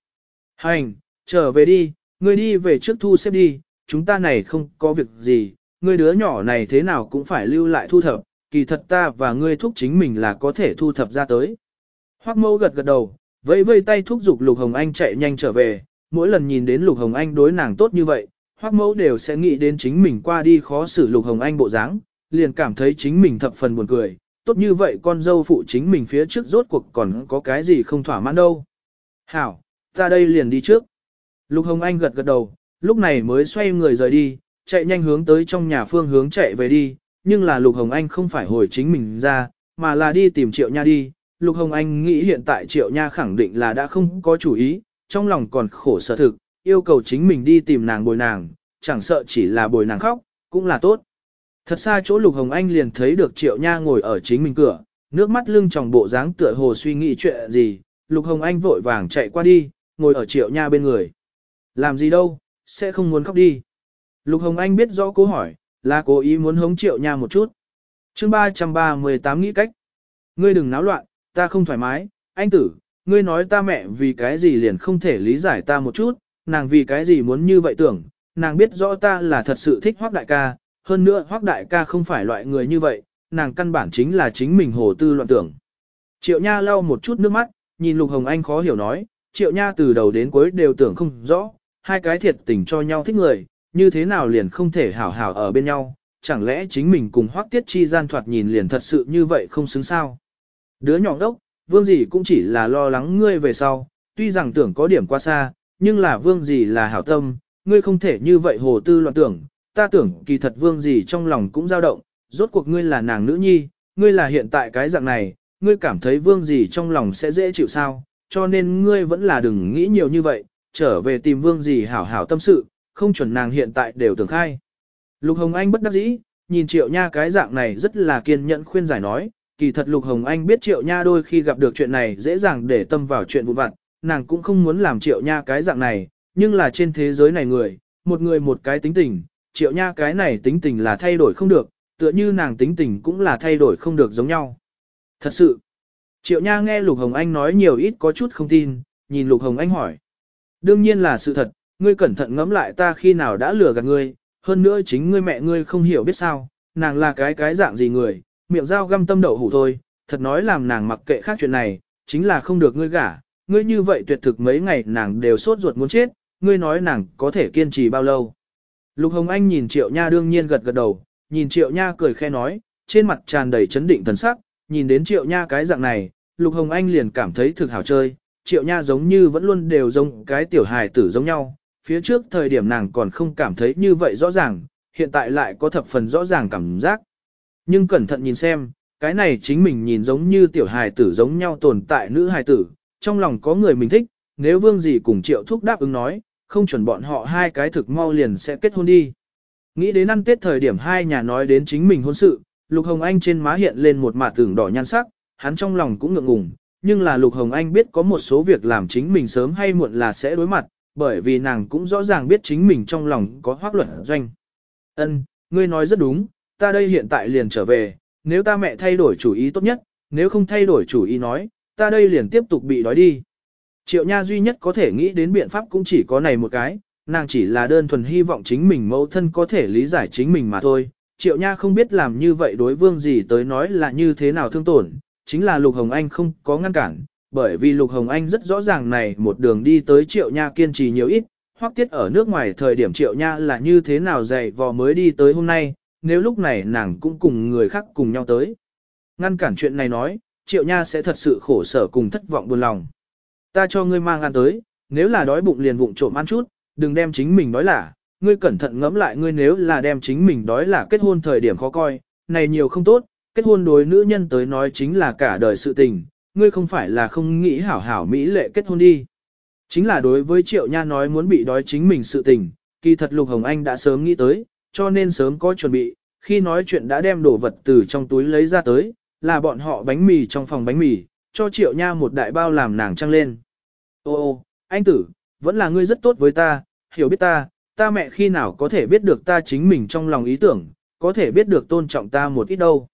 Hành, trở về đi, ngươi đi về trước thu xếp đi, chúng ta này không có việc gì, ngươi đứa nhỏ này thế nào cũng phải lưu lại thu thập, kỳ thật ta và ngươi thúc chính mình là có thể thu thập ra tới. Hoác mẫu gật gật đầu, vẫy vây tay thúc giục Lục Hồng Anh chạy nhanh trở về, mỗi lần nhìn đến Lục Hồng Anh đối nàng tốt như vậy, hoác mẫu đều sẽ nghĩ đến chính mình qua đi khó xử Lục Hồng Anh bộ dáng, liền cảm thấy chính mình thập phần buồn cười, tốt như vậy con dâu phụ chính mình phía trước rốt cuộc còn có cái gì không thỏa mãn đâu. Hảo, ta đây liền đi trước. Lục Hồng Anh gật gật đầu, lúc này mới xoay người rời đi, chạy nhanh hướng tới trong nhà phương hướng chạy về đi, nhưng là Lục Hồng Anh không phải hồi chính mình ra, mà là đi tìm Triệu Nha đi. Lục Hồng Anh nghĩ hiện tại Triệu Nha khẳng định là đã không có chủ ý, trong lòng còn khổ sở thực, yêu cầu chính mình đi tìm nàng bồi nàng, chẳng sợ chỉ là bồi nàng khóc, cũng là tốt. Thật xa chỗ Lục Hồng Anh liền thấy được Triệu Nha ngồi ở chính mình cửa, nước mắt lưng tròng bộ dáng tựa hồ suy nghĩ chuyện gì, Lục Hồng Anh vội vàng chạy qua đi, ngồi ở triệu nha bên người. Làm gì đâu, sẽ không muốn khóc đi. Lục Hồng Anh biết rõ câu hỏi, là cố ý muốn hống triệu nha một chút. chương 338 nghĩ cách. Ngươi đừng náo loạn, ta không thoải mái, anh tử, ngươi nói ta mẹ vì cái gì liền không thể lý giải ta một chút, nàng vì cái gì muốn như vậy tưởng, nàng biết rõ ta là thật sự thích hoác đại ca, hơn nữa hoác đại ca không phải loại người như vậy, nàng căn bản chính là chính mình hồ tư loạn tưởng. Triệu Nha lau một chút nước mắt, nhìn Lục Hồng Anh khó hiểu nói, Triệu Nha từ đầu đến cuối đều tưởng không rõ, hai cái thiệt tình cho nhau thích người, như thế nào liền không thể hảo hảo ở bên nhau, chẳng lẽ chính mình cùng hoác tiết chi gian thoạt nhìn liền thật sự như vậy không xứng sao. Đứa nhỏ đốc, vương gì cũng chỉ là lo lắng ngươi về sau, tuy rằng tưởng có điểm qua xa, nhưng là vương gì là hảo tâm, ngươi không thể như vậy hồ tư loạn tưởng, ta tưởng kỳ thật vương gì trong lòng cũng dao động, rốt cuộc ngươi là nàng nữ nhi, ngươi là hiện tại cái dạng này, ngươi cảm thấy vương gì trong lòng sẽ dễ chịu sao, cho nên ngươi vẫn là đừng nghĩ nhiều như vậy, trở về tìm vương gì hảo hảo tâm sự, không chuẩn nàng hiện tại đều tưởng khai. Lục Hồng Anh bất đắc dĩ, nhìn Triệu Nha cái dạng này rất là kiên nhẫn khuyên giải nói, kỳ thật Lục Hồng Anh biết Triệu Nha đôi khi gặp được chuyện này dễ dàng để tâm vào chuyện vụn vặt, nàng cũng không muốn làm Triệu Nha cái dạng này, nhưng là trên thế giới này người, một người một cái tính tình, Triệu Nha cái này tính tình là thay đổi không được, tựa như nàng tính tình cũng là thay đổi không được giống nhau. Thật sự, Triệu Nha nghe Lục Hồng Anh nói nhiều ít có chút không tin, nhìn Lục Hồng Anh hỏi. Đương nhiên là sự thật, ngươi cẩn thận ngẫm lại ta khi nào đã lừa gạt ngươi, hơn nữa chính ngươi mẹ ngươi không hiểu biết sao, nàng là cái cái dạng gì người, miệng dao găm tâm đậu hủ thôi, thật nói làm nàng mặc kệ khác chuyện này, chính là không được ngươi gả, ngươi như vậy tuyệt thực mấy ngày nàng đều sốt ruột muốn chết, ngươi nói nàng có thể kiên trì bao lâu. Lục Hồng Anh nhìn Triệu Nha đương nhiên gật gật đầu, nhìn Triệu Nha cười khe nói, trên mặt tràn đầy chấn định thần sắc, nhìn đến Triệu Nha cái dạng này, Lục Hồng Anh liền cảm thấy thực hảo chơi, Triệu Nha giống như vẫn luôn đều giống cái tiểu hài tử giống nhau, phía trước thời điểm nàng còn không cảm thấy như vậy rõ ràng, hiện tại lại có thập phần rõ ràng cảm giác. Nhưng cẩn thận nhìn xem, cái này chính mình nhìn giống như tiểu hài tử giống nhau tồn tại nữ hài tử, trong lòng có người mình thích, nếu vương gì cùng triệu thúc đáp ứng nói, không chuẩn bọn họ hai cái thực mau liền sẽ kết hôn đi. Nghĩ đến ăn tết thời điểm hai nhà nói đến chính mình hôn sự, Lục Hồng Anh trên má hiện lên một mả tưởng đỏ nhan sắc, hắn trong lòng cũng ngượng ngùng, nhưng là Lục Hồng Anh biết có một số việc làm chính mình sớm hay muộn là sẽ đối mặt, bởi vì nàng cũng rõ ràng biết chính mình trong lòng có hoác luận doanh. Ân, ngươi nói rất đúng, ta đây hiện tại liền trở về, nếu ta mẹ thay đổi chủ ý tốt nhất, nếu không thay đổi chủ ý nói, ta đây liền tiếp tục bị đói đi. Triệu Nha duy nhất có thể nghĩ đến biện pháp cũng chỉ có này một cái, nàng chỉ là đơn thuần hy vọng chính mình mẫu thân có thể lý giải chính mình mà thôi. Triệu Nha không biết làm như vậy đối vương gì tới nói là như thế nào thương tổn, chính là Lục Hồng Anh không có ngăn cản, bởi vì Lục Hồng Anh rất rõ ràng này một đường đi tới Triệu Nha kiên trì nhiều ít, hoặc tiết ở nước ngoài thời điểm Triệu Nha là như thế nào dày vò mới đi tới hôm nay, nếu lúc này nàng cũng cùng người khác cùng nhau tới. Ngăn cản chuyện này nói, Triệu Nha sẽ thật sự khổ sở cùng thất vọng buồn lòng. Ta cho ngươi mang ăn tới, nếu là đói bụng liền vụng trộm ăn chút, đừng đem chính mình đói là, ngươi cẩn thận ngẫm lại ngươi nếu là đem chính mình đói là kết hôn thời điểm khó coi, này nhiều không tốt, kết hôn đối nữ nhân tới nói chính là cả đời sự tình, ngươi không phải là không nghĩ hảo hảo mỹ lệ kết hôn đi. Chính là đối với Triệu Nha nói muốn bị đói chính mình sự tình, kỳ thật Lục Hồng Anh đã sớm nghĩ tới, cho nên sớm có chuẩn bị, khi nói chuyện đã đem đồ vật từ trong túi lấy ra tới, là bọn họ bánh mì trong phòng bánh mì, cho Triệu Nha một đại bao làm nàng trăng lên. Ô ô, anh tử, vẫn là ngươi rất tốt với ta, hiểu biết ta, ta mẹ khi nào có thể biết được ta chính mình trong lòng ý tưởng, có thể biết được tôn trọng ta một ít đâu.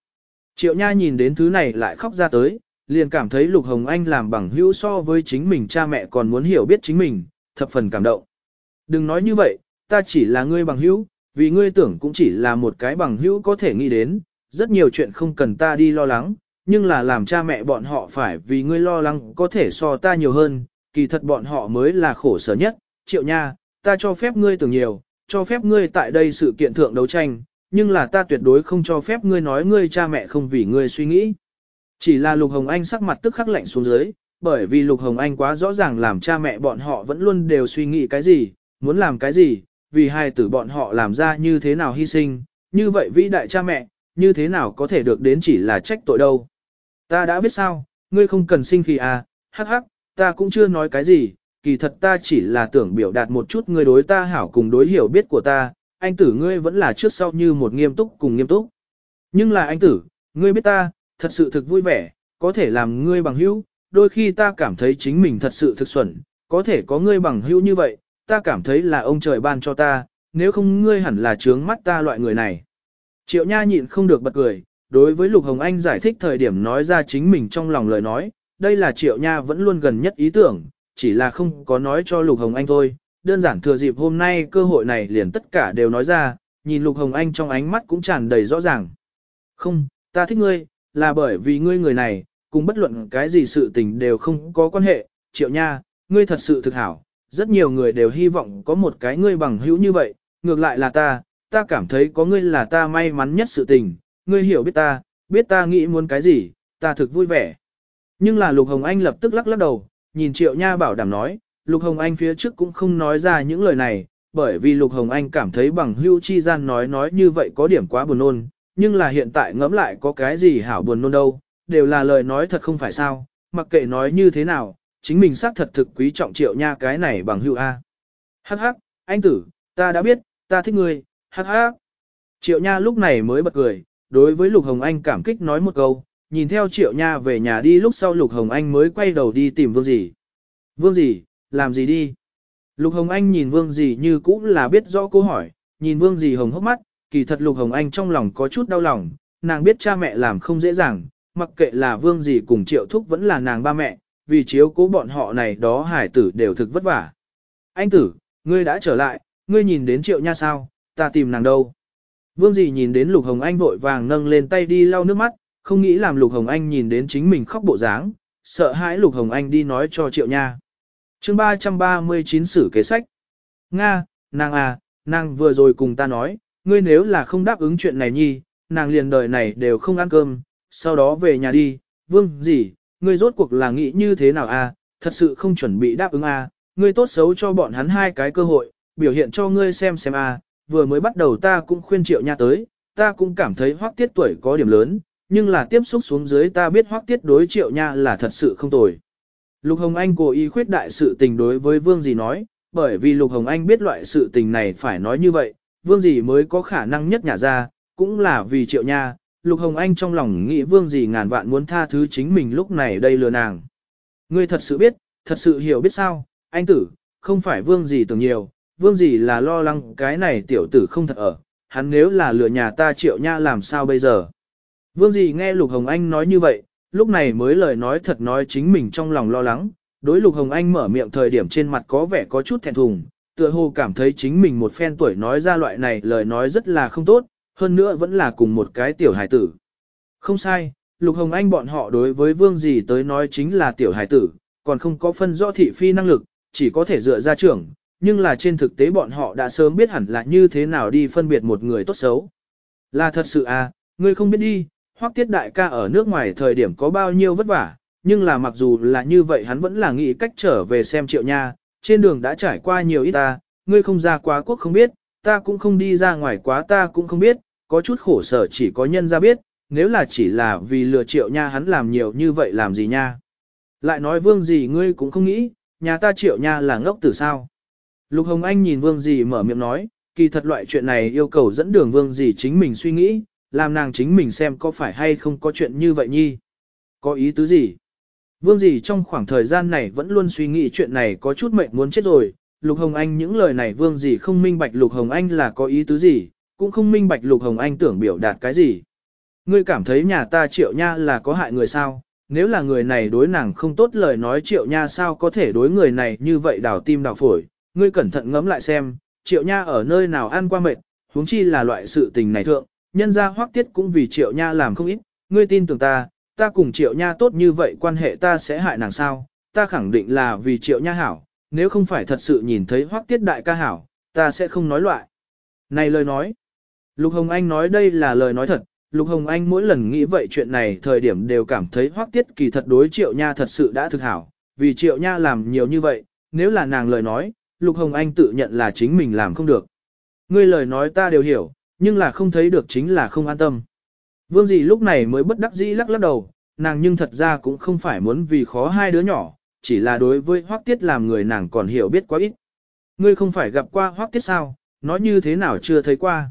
Triệu Nha nhìn đến thứ này lại khóc ra tới, liền cảm thấy Lục Hồng Anh làm bằng hữu so với chính mình cha mẹ còn muốn hiểu biết chính mình, thập phần cảm động. Đừng nói như vậy, ta chỉ là ngươi bằng hữu, vì ngươi tưởng cũng chỉ là một cái bằng hữu có thể nghĩ đến, rất nhiều chuyện không cần ta đi lo lắng, nhưng là làm cha mẹ bọn họ phải vì ngươi lo lắng có thể so ta nhiều hơn, kỳ thật bọn họ mới là khổ sở nhất, triệu nha, ta cho phép ngươi tưởng nhiều, cho phép ngươi tại đây sự kiện thượng đấu tranh, nhưng là ta tuyệt đối không cho phép ngươi nói ngươi cha mẹ không vì ngươi suy nghĩ. Chỉ là Lục Hồng Anh sắc mặt tức khắc lạnh xuống dưới, bởi vì Lục Hồng Anh quá rõ ràng làm cha mẹ bọn họ vẫn luôn đều suy nghĩ cái gì, muốn làm cái gì, vì hai tử bọn họ làm ra như thế nào hy sinh, như vậy vĩ đại cha mẹ, như thế nào có thể được đến chỉ là trách tội đâu. Ta đã biết sao, ngươi không cần sinh khí à, hắc hắc, ta cũng chưa nói cái gì, kỳ thật ta chỉ là tưởng biểu đạt một chút ngươi đối ta hảo cùng đối hiểu biết của ta, anh tử ngươi vẫn là trước sau như một nghiêm túc cùng nghiêm túc. Nhưng là anh tử, ngươi biết ta, thật sự thực vui vẻ, có thể làm ngươi bằng hữu, đôi khi ta cảm thấy chính mình thật sự thực xuẩn, có thể có ngươi bằng hữu như vậy, ta cảm thấy là ông trời ban cho ta, nếu không ngươi hẳn là trướng mắt ta loại người này. Triệu Nha nhịn không được bật cười, đối với Lục Hồng Anh giải thích thời điểm nói ra chính mình trong lòng lời nói, đây là Triệu Nha vẫn luôn gần nhất ý tưởng, chỉ là không có nói cho Lục Hồng Anh thôi, đơn giản thừa dịp hôm nay cơ hội này liền tất cả đều nói ra, nhìn Lục Hồng Anh trong ánh mắt cũng tràn đầy rõ ràng. Không, ta thích ngươi, là bởi vì ngươi người này, cùng bất luận cái gì sự tình đều không có quan hệ, Triệu Nha, ngươi thật sự thực hảo, rất nhiều người đều hy vọng có một cái ngươi bằng hữu như vậy, ngược lại là ta, ta cảm thấy có ngươi là ta may mắn nhất sự tình, ngươi hiểu biết ta, biết ta nghĩ muốn cái gì, ta thực vui vẻ. Nhưng là Lục Hồng Anh lập tức lắc lắc đầu, nhìn Triệu Nha bảo đảm nói, Lục Hồng Anh phía trước cũng không nói ra những lời này, bởi vì Lục Hồng Anh cảm thấy bằng hữu chi gian nói nói như vậy có điểm quá buồn nôn, nhưng là hiện tại ngẫm lại có cái gì hảo buồn nôn đâu, đều là lời nói thật không phải sao, mặc kệ nói như thế nào, chính mình xác thật thực quý trọng Triệu Nha cái này bằng hữu A. Hắc hắc, anh tử, ta đã biết, ta thích ngươi, hắc hắc. Triệu Nha lúc này mới bật cười, đối với Lục Hồng Anh cảm kích nói một câu, nhìn theo Triệu Nha về nhà đi lúc sau Lục Hồng Anh mới quay đầu đi tìm Vương Dì. Vương Dì, làm gì đi? Lục Hồng Anh nhìn Vương Dì như cũng là biết rõ câu hỏi, nhìn Vương Dì hồng hốc mắt, kỳ thật Lục Hồng Anh trong lòng có chút đau lòng, nàng biết cha mẹ làm không dễ dàng, mặc kệ là Vương gì cùng Triệu Thúc vẫn là nàng ba mẹ, vì chiếu cố bọn họ này đó hải tử đều thực vất vả. Anh tử, ngươi đã trở lại, ngươi nhìn đến Triệu Nha sao, ta tìm nàng đâu? Vương dì nhìn đến Lục Hồng Anh vội vàng nâng lên tay đi lau nước mắt, không nghĩ làm Lục Hồng Anh nhìn đến chính mình khóc bộ dáng, sợ hãi Lục Hồng Anh đi nói cho Triệu Nha. chương 339 sử kế sách. Nga, nàng à, nàng vừa rồi cùng ta nói, ngươi nếu là không đáp ứng chuyện này nhi, nàng liền đời này đều không ăn cơm, sau đó về nhà đi, vương gì, ngươi rốt cuộc là nghĩ như thế nào à, thật sự không chuẩn bị đáp ứng à, ngươi tốt xấu cho bọn hắn hai cái cơ hội, biểu hiện cho ngươi xem xem à, vừa mới bắt đầu ta cũng khuyên triệu nha tới, ta cũng cảm thấy hoác tiết tuổi có điểm lớn, nhưng là tiếp xúc xuống dưới ta biết hoác tiết đối triệu nha là thật sự không tồi. Lục Hồng Anh cố ý khuyết đại sự tình đối với Vương gì nói, bởi vì Lục Hồng Anh biết loại sự tình này phải nói như vậy, Vương gì mới có khả năng nhất nhả ra, cũng là vì triệu nha. Lục Hồng Anh trong lòng nghĩ Vương gì ngàn vạn muốn tha thứ chính mình lúc này đây lừa nàng. Ngươi thật sự biết, thật sự hiểu biết sao, anh tử, không phải Vương gì tưởng nhiều, vương gì là lo lắng cái này tiểu tử không thật ở, hắn nếu là lừa nhà ta triệu nha làm sao bây giờ. Vương gì nghe Lục Hồng Anh nói như vậy, lúc này mới lời nói thật nói chính mình trong lòng lo lắng, đối Lục Hồng Anh mở miệng thời điểm trên mặt có vẻ có chút thẹn thùng, tựa hồ cảm thấy chính mình một phen tuổi nói ra loại này lời nói rất là không tốt, hơn nữa vẫn là cùng một cái tiểu hài tử. Không sai, Lục Hồng Anh bọn họ đối với vương gì tới nói chính là tiểu hài tử, còn không có phân rõ thị phi năng lực, chỉ có thể dựa ra trưởng, nhưng là trên thực tế bọn họ đã sớm biết hẳn là như thế nào đi phân biệt một người tốt xấu. Là thật sự à, ngươi không biết đi, hoắc tiết đại ca ở nước ngoài thời điểm có bao nhiêu vất vả, nhưng là mặc dù là như vậy hắn vẫn là nghĩ cách trở về xem triệu nha, trên đường đã trải qua nhiều ít ta, ngươi không ra quá quốc không biết, ta cũng không đi ra ngoài quá ta cũng không biết, có chút khổ sở chỉ có nhân ra biết, nếu là chỉ là vì lừa triệu nha hắn làm nhiều như vậy làm gì nha. Lại nói vương gì ngươi cũng không nghĩ, nhà ta triệu nha là ngốc tử sao. Lục Hồng Anh nhìn Vương Dì mở miệng nói, kỳ thật loại chuyện này yêu cầu dẫn đường Vương Dì chính mình suy nghĩ, làm nàng chính mình xem có phải hay không có chuyện như vậy nhi. Có ý tứ gì? Vương Dì trong khoảng thời gian này vẫn luôn suy nghĩ chuyện này có chút mệnh muốn chết rồi. Lục Hồng Anh những lời này Vương Dì không minh bạch Lục Hồng Anh là có ý tứ gì, cũng không minh bạch Lục Hồng Anh tưởng biểu đạt cái gì. Ngươi cảm thấy nhà ta triệu nha là có hại người sao? Nếu là người này đối nàng không tốt lời nói triệu nha sao có thể đối người này như vậy đào tim đào phổi, ngươi cẩn thận ngẫm lại xem, triệu nha ở nơi nào ăn qua mệt, huống chi là loại sự tình này thượng, nhân ra hoác tiết cũng vì triệu nha làm không ít, ngươi tin tưởng ta, ta cùng triệu nha tốt như vậy quan hệ ta sẽ hại nàng sao, ta khẳng định là vì triệu nha hảo, nếu không phải thật sự nhìn thấy hoác tiết đại ca hảo, ta sẽ không nói loại. Này lời nói, Lục Hồng Anh nói đây là lời nói thật, Lục Hồng Anh mỗi lần nghĩ vậy chuyện này thời điểm đều cảm thấy hoác tiết kỳ thật đối triệu nha thật sự đã thực hảo, vì triệu nha làm nhiều như vậy, nếu là nàng lời nói, Lục Hồng Anh tự nhận là chính mình làm không được. Ngươi lời nói ta đều hiểu, nhưng là không thấy được chính là không an tâm. Vương Dị lúc này mới bất đắc dĩ lắc lắc đầu, nàng nhưng thật ra cũng không phải muốn vì khó hai đứa nhỏ, chỉ là đối với hoác tiết làm người nàng còn hiểu biết quá ít. Ngươi không phải gặp qua hoác tiết sao, nói như thế nào chưa thấy qua.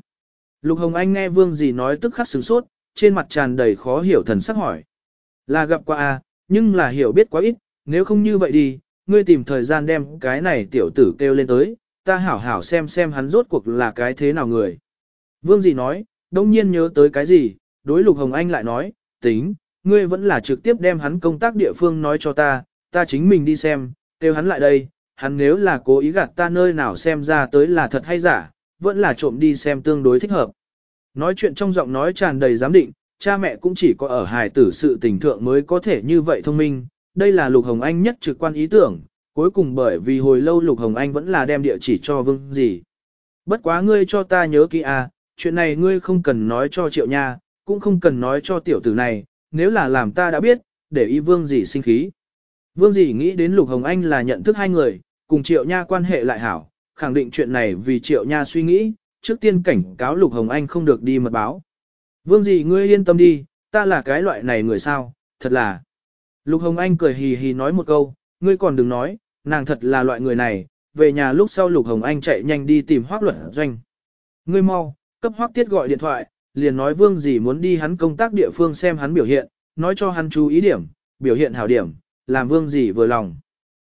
Lục Hồng Anh nghe vương Dị nói tức khắc sửng sốt, trên mặt tràn đầy khó hiểu thần sắc hỏi. Là gặp qua à, nhưng là hiểu biết quá ít, nếu không như vậy đi, ngươi tìm thời gian đem cái này tiểu tử kêu lên tới, ta hảo hảo xem xem hắn rốt cuộc là cái thế nào người. Vương Dị nói, đông nhiên nhớ tới cái gì, đối Lục Hồng Anh lại nói, tính, ngươi vẫn là trực tiếp đem hắn công tác địa phương nói cho ta, ta chính mình đi xem, kêu hắn lại đây, hắn nếu là cố ý gạt ta nơi nào xem ra tới là thật hay giả, vẫn là trộm đi xem tương đối thích hợp. Nói chuyện trong giọng nói tràn đầy giám định, cha mẹ cũng chỉ có ở hài tử sự tình thượng mới có thể như vậy thông minh, đây là Lục Hồng Anh nhất trực quan ý tưởng, cuối cùng bởi vì hồi lâu Lục Hồng Anh vẫn là đem địa chỉ cho vương gì. Bất quá ngươi cho ta nhớ kỹ à, chuyện này ngươi không cần nói cho triệu nha, cũng không cần nói cho tiểu tử này, nếu là làm ta đã biết, để ý vương gì sinh khí. Vương gì nghĩ đến Lục Hồng Anh là nhận thức hai người, cùng triệu nha quan hệ lại hảo, khẳng định chuyện này vì triệu nha suy nghĩ, trước tiên cảnh cáo Lục Hồng Anh không được đi mật báo. Vương gì ngươi yên tâm đi, ta là cái loại này người sao, thật là. Lục Hồng Anh cười hì hì nói một câu, ngươi còn đừng nói, nàng thật là loại người này, về nhà lúc sau Lục Hồng Anh chạy nhanh đi tìm Hoác Luật Doanh. Ngươi mau, cấp Hoác Tiết gọi điện thoại, liền nói Vương gì muốn đi hắn công tác địa phương xem hắn biểu hiện, nói cho hắn chú ý điểm, biểu hiện hảo điểm, làm Vương gì vừa lòng.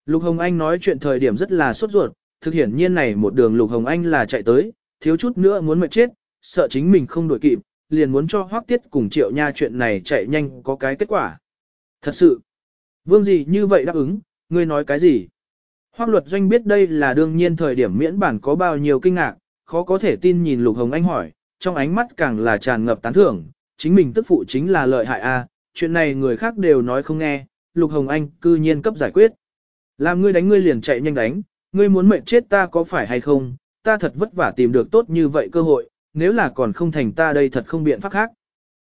Lục Hồng Anh nói chuyện thời điểm rất là sốt ruột, thực hiện nhiên này một đường Lục Hồng Anh là chạy tới, thiếu chút nữa muốn mệt chết, sợ chính mình không đổi kịp, liền muốn cho Hoắc Tiết cùng Triệu Nha chuyện này chạy nhanh có cái kết quả. Thật sự, Vương gì như vậy đáp ứng, ngươi nói cái gì? Hoắc Luật Doanh biết đây là đương nhiên thời điểm miễn bản có bao nhiêu kinh ngạc, khó có thể tin nhìn Lục Hồng Anh hỏi, trong ánh mắt càng là tràn ngập tán thưởng, chính mình tức phụ chính là lợi hại a, chuyện này người khác đều nói không nghe, Lục Hồng Anh cư nhiên cấp giải quyết. Làm ngươi đánh ngươi liền chạy nhanh đánh, ngươi muốn mệnh chết ta có phải hay không, ta thật vất vả tìm được tốt như vậy cơ hội, nếu là còn không thành ta đây thật không biện pháp khác.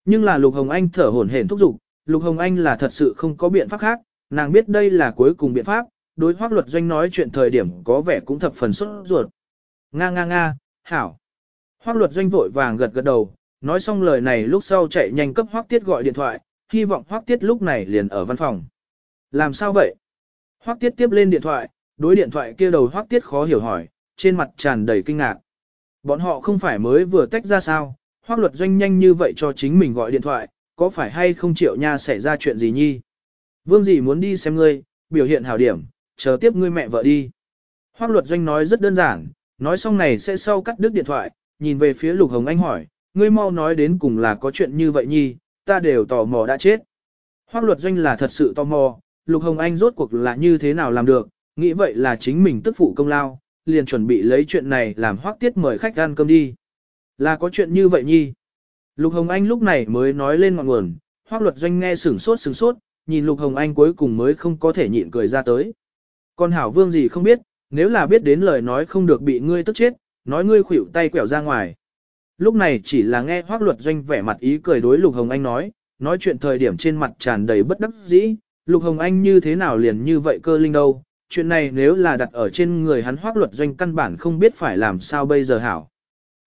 Nhưng là Lục Hồng Anh thở hổn hển thúc giục, Lục Hồng Anh là thật sự không có biện pháp khác, nàng biết đây là cuối cùng biện pháp, đối hoác luật doanh nói chuyện thời điểm có vẻ cũng thập phần xuất ruột. Nga nga nga, hảo. Hoác luật doanh vội vàng gật gật đầu, nói xong lời này lúc sau chạy nhanh cấp hoác tiết gọi điện thoại, hy vọng hoác tiết lúc này liền ở văn phòng. Làm sao vậy? Hoác tiết tiếp lên điện thoại, đối điện thoại kia đầu hoác tiết khó hiểu hỏi, trên mặt tràn đầy kinh ngạc. Bọn họ không phải mới vừa tách ra sao, hoác luật doanh nhanh như vậy cho chính mình gọi điện thoại, có phải hay không chịu nha xảy ra chuyện gì nhi? Vương gì muốn đi xem ngươi, biểu hiện hảo điểm, chờ tiếp ngươi mẹ vợ đi. Hoác luật doanh nói rất đơn giản, nói xong này sẽ sau cắt đứt điện thoại, nhìn về phía Lục Hồng Anh hỏi, ngươi mau nói đến cùng là có chuyện như vậy nhi, ta đều tò mò đã chết. Hoác luật doanh là thật sự tò mò, Lục Hồng Anh rốt cuộc là như thế nào làm được, nghĩ vậy là chính mình tức phụ công lao, liền chuẩn bị lấy chuyện này làm hoác tiết mời khách ăn cơm đi. Là có chuyện như vậy nhi. Lục Hồng Anh lúc này mới nói lên ngọn nguồn, hoác luật doanh nghe sửng sốt sửng sốt, nhìn Lục Hồng Anh cuối cùng mới không có thể nhịn cười ra tới. Con hảo vương gì không biết, nếu là biết đến lời nói không được bị ngươi tức chết, nói ngươi khuỵu tay quẹo ra ngoài. Lúc này chỉ là nghe hoác luật doanh vẻ mặt ý cười đối Lục Hồng Anh nói, nói chuyện thời điểm trên mặt tràn đầy bất đắc dĩ, Lục Hồng Anh như thế nào liền như vậy cơ linh đâu, chuyện này nếu là đặt ở trên người hắn hoác luật doanh căn bản không biết phải làm sao bây giờ hảo.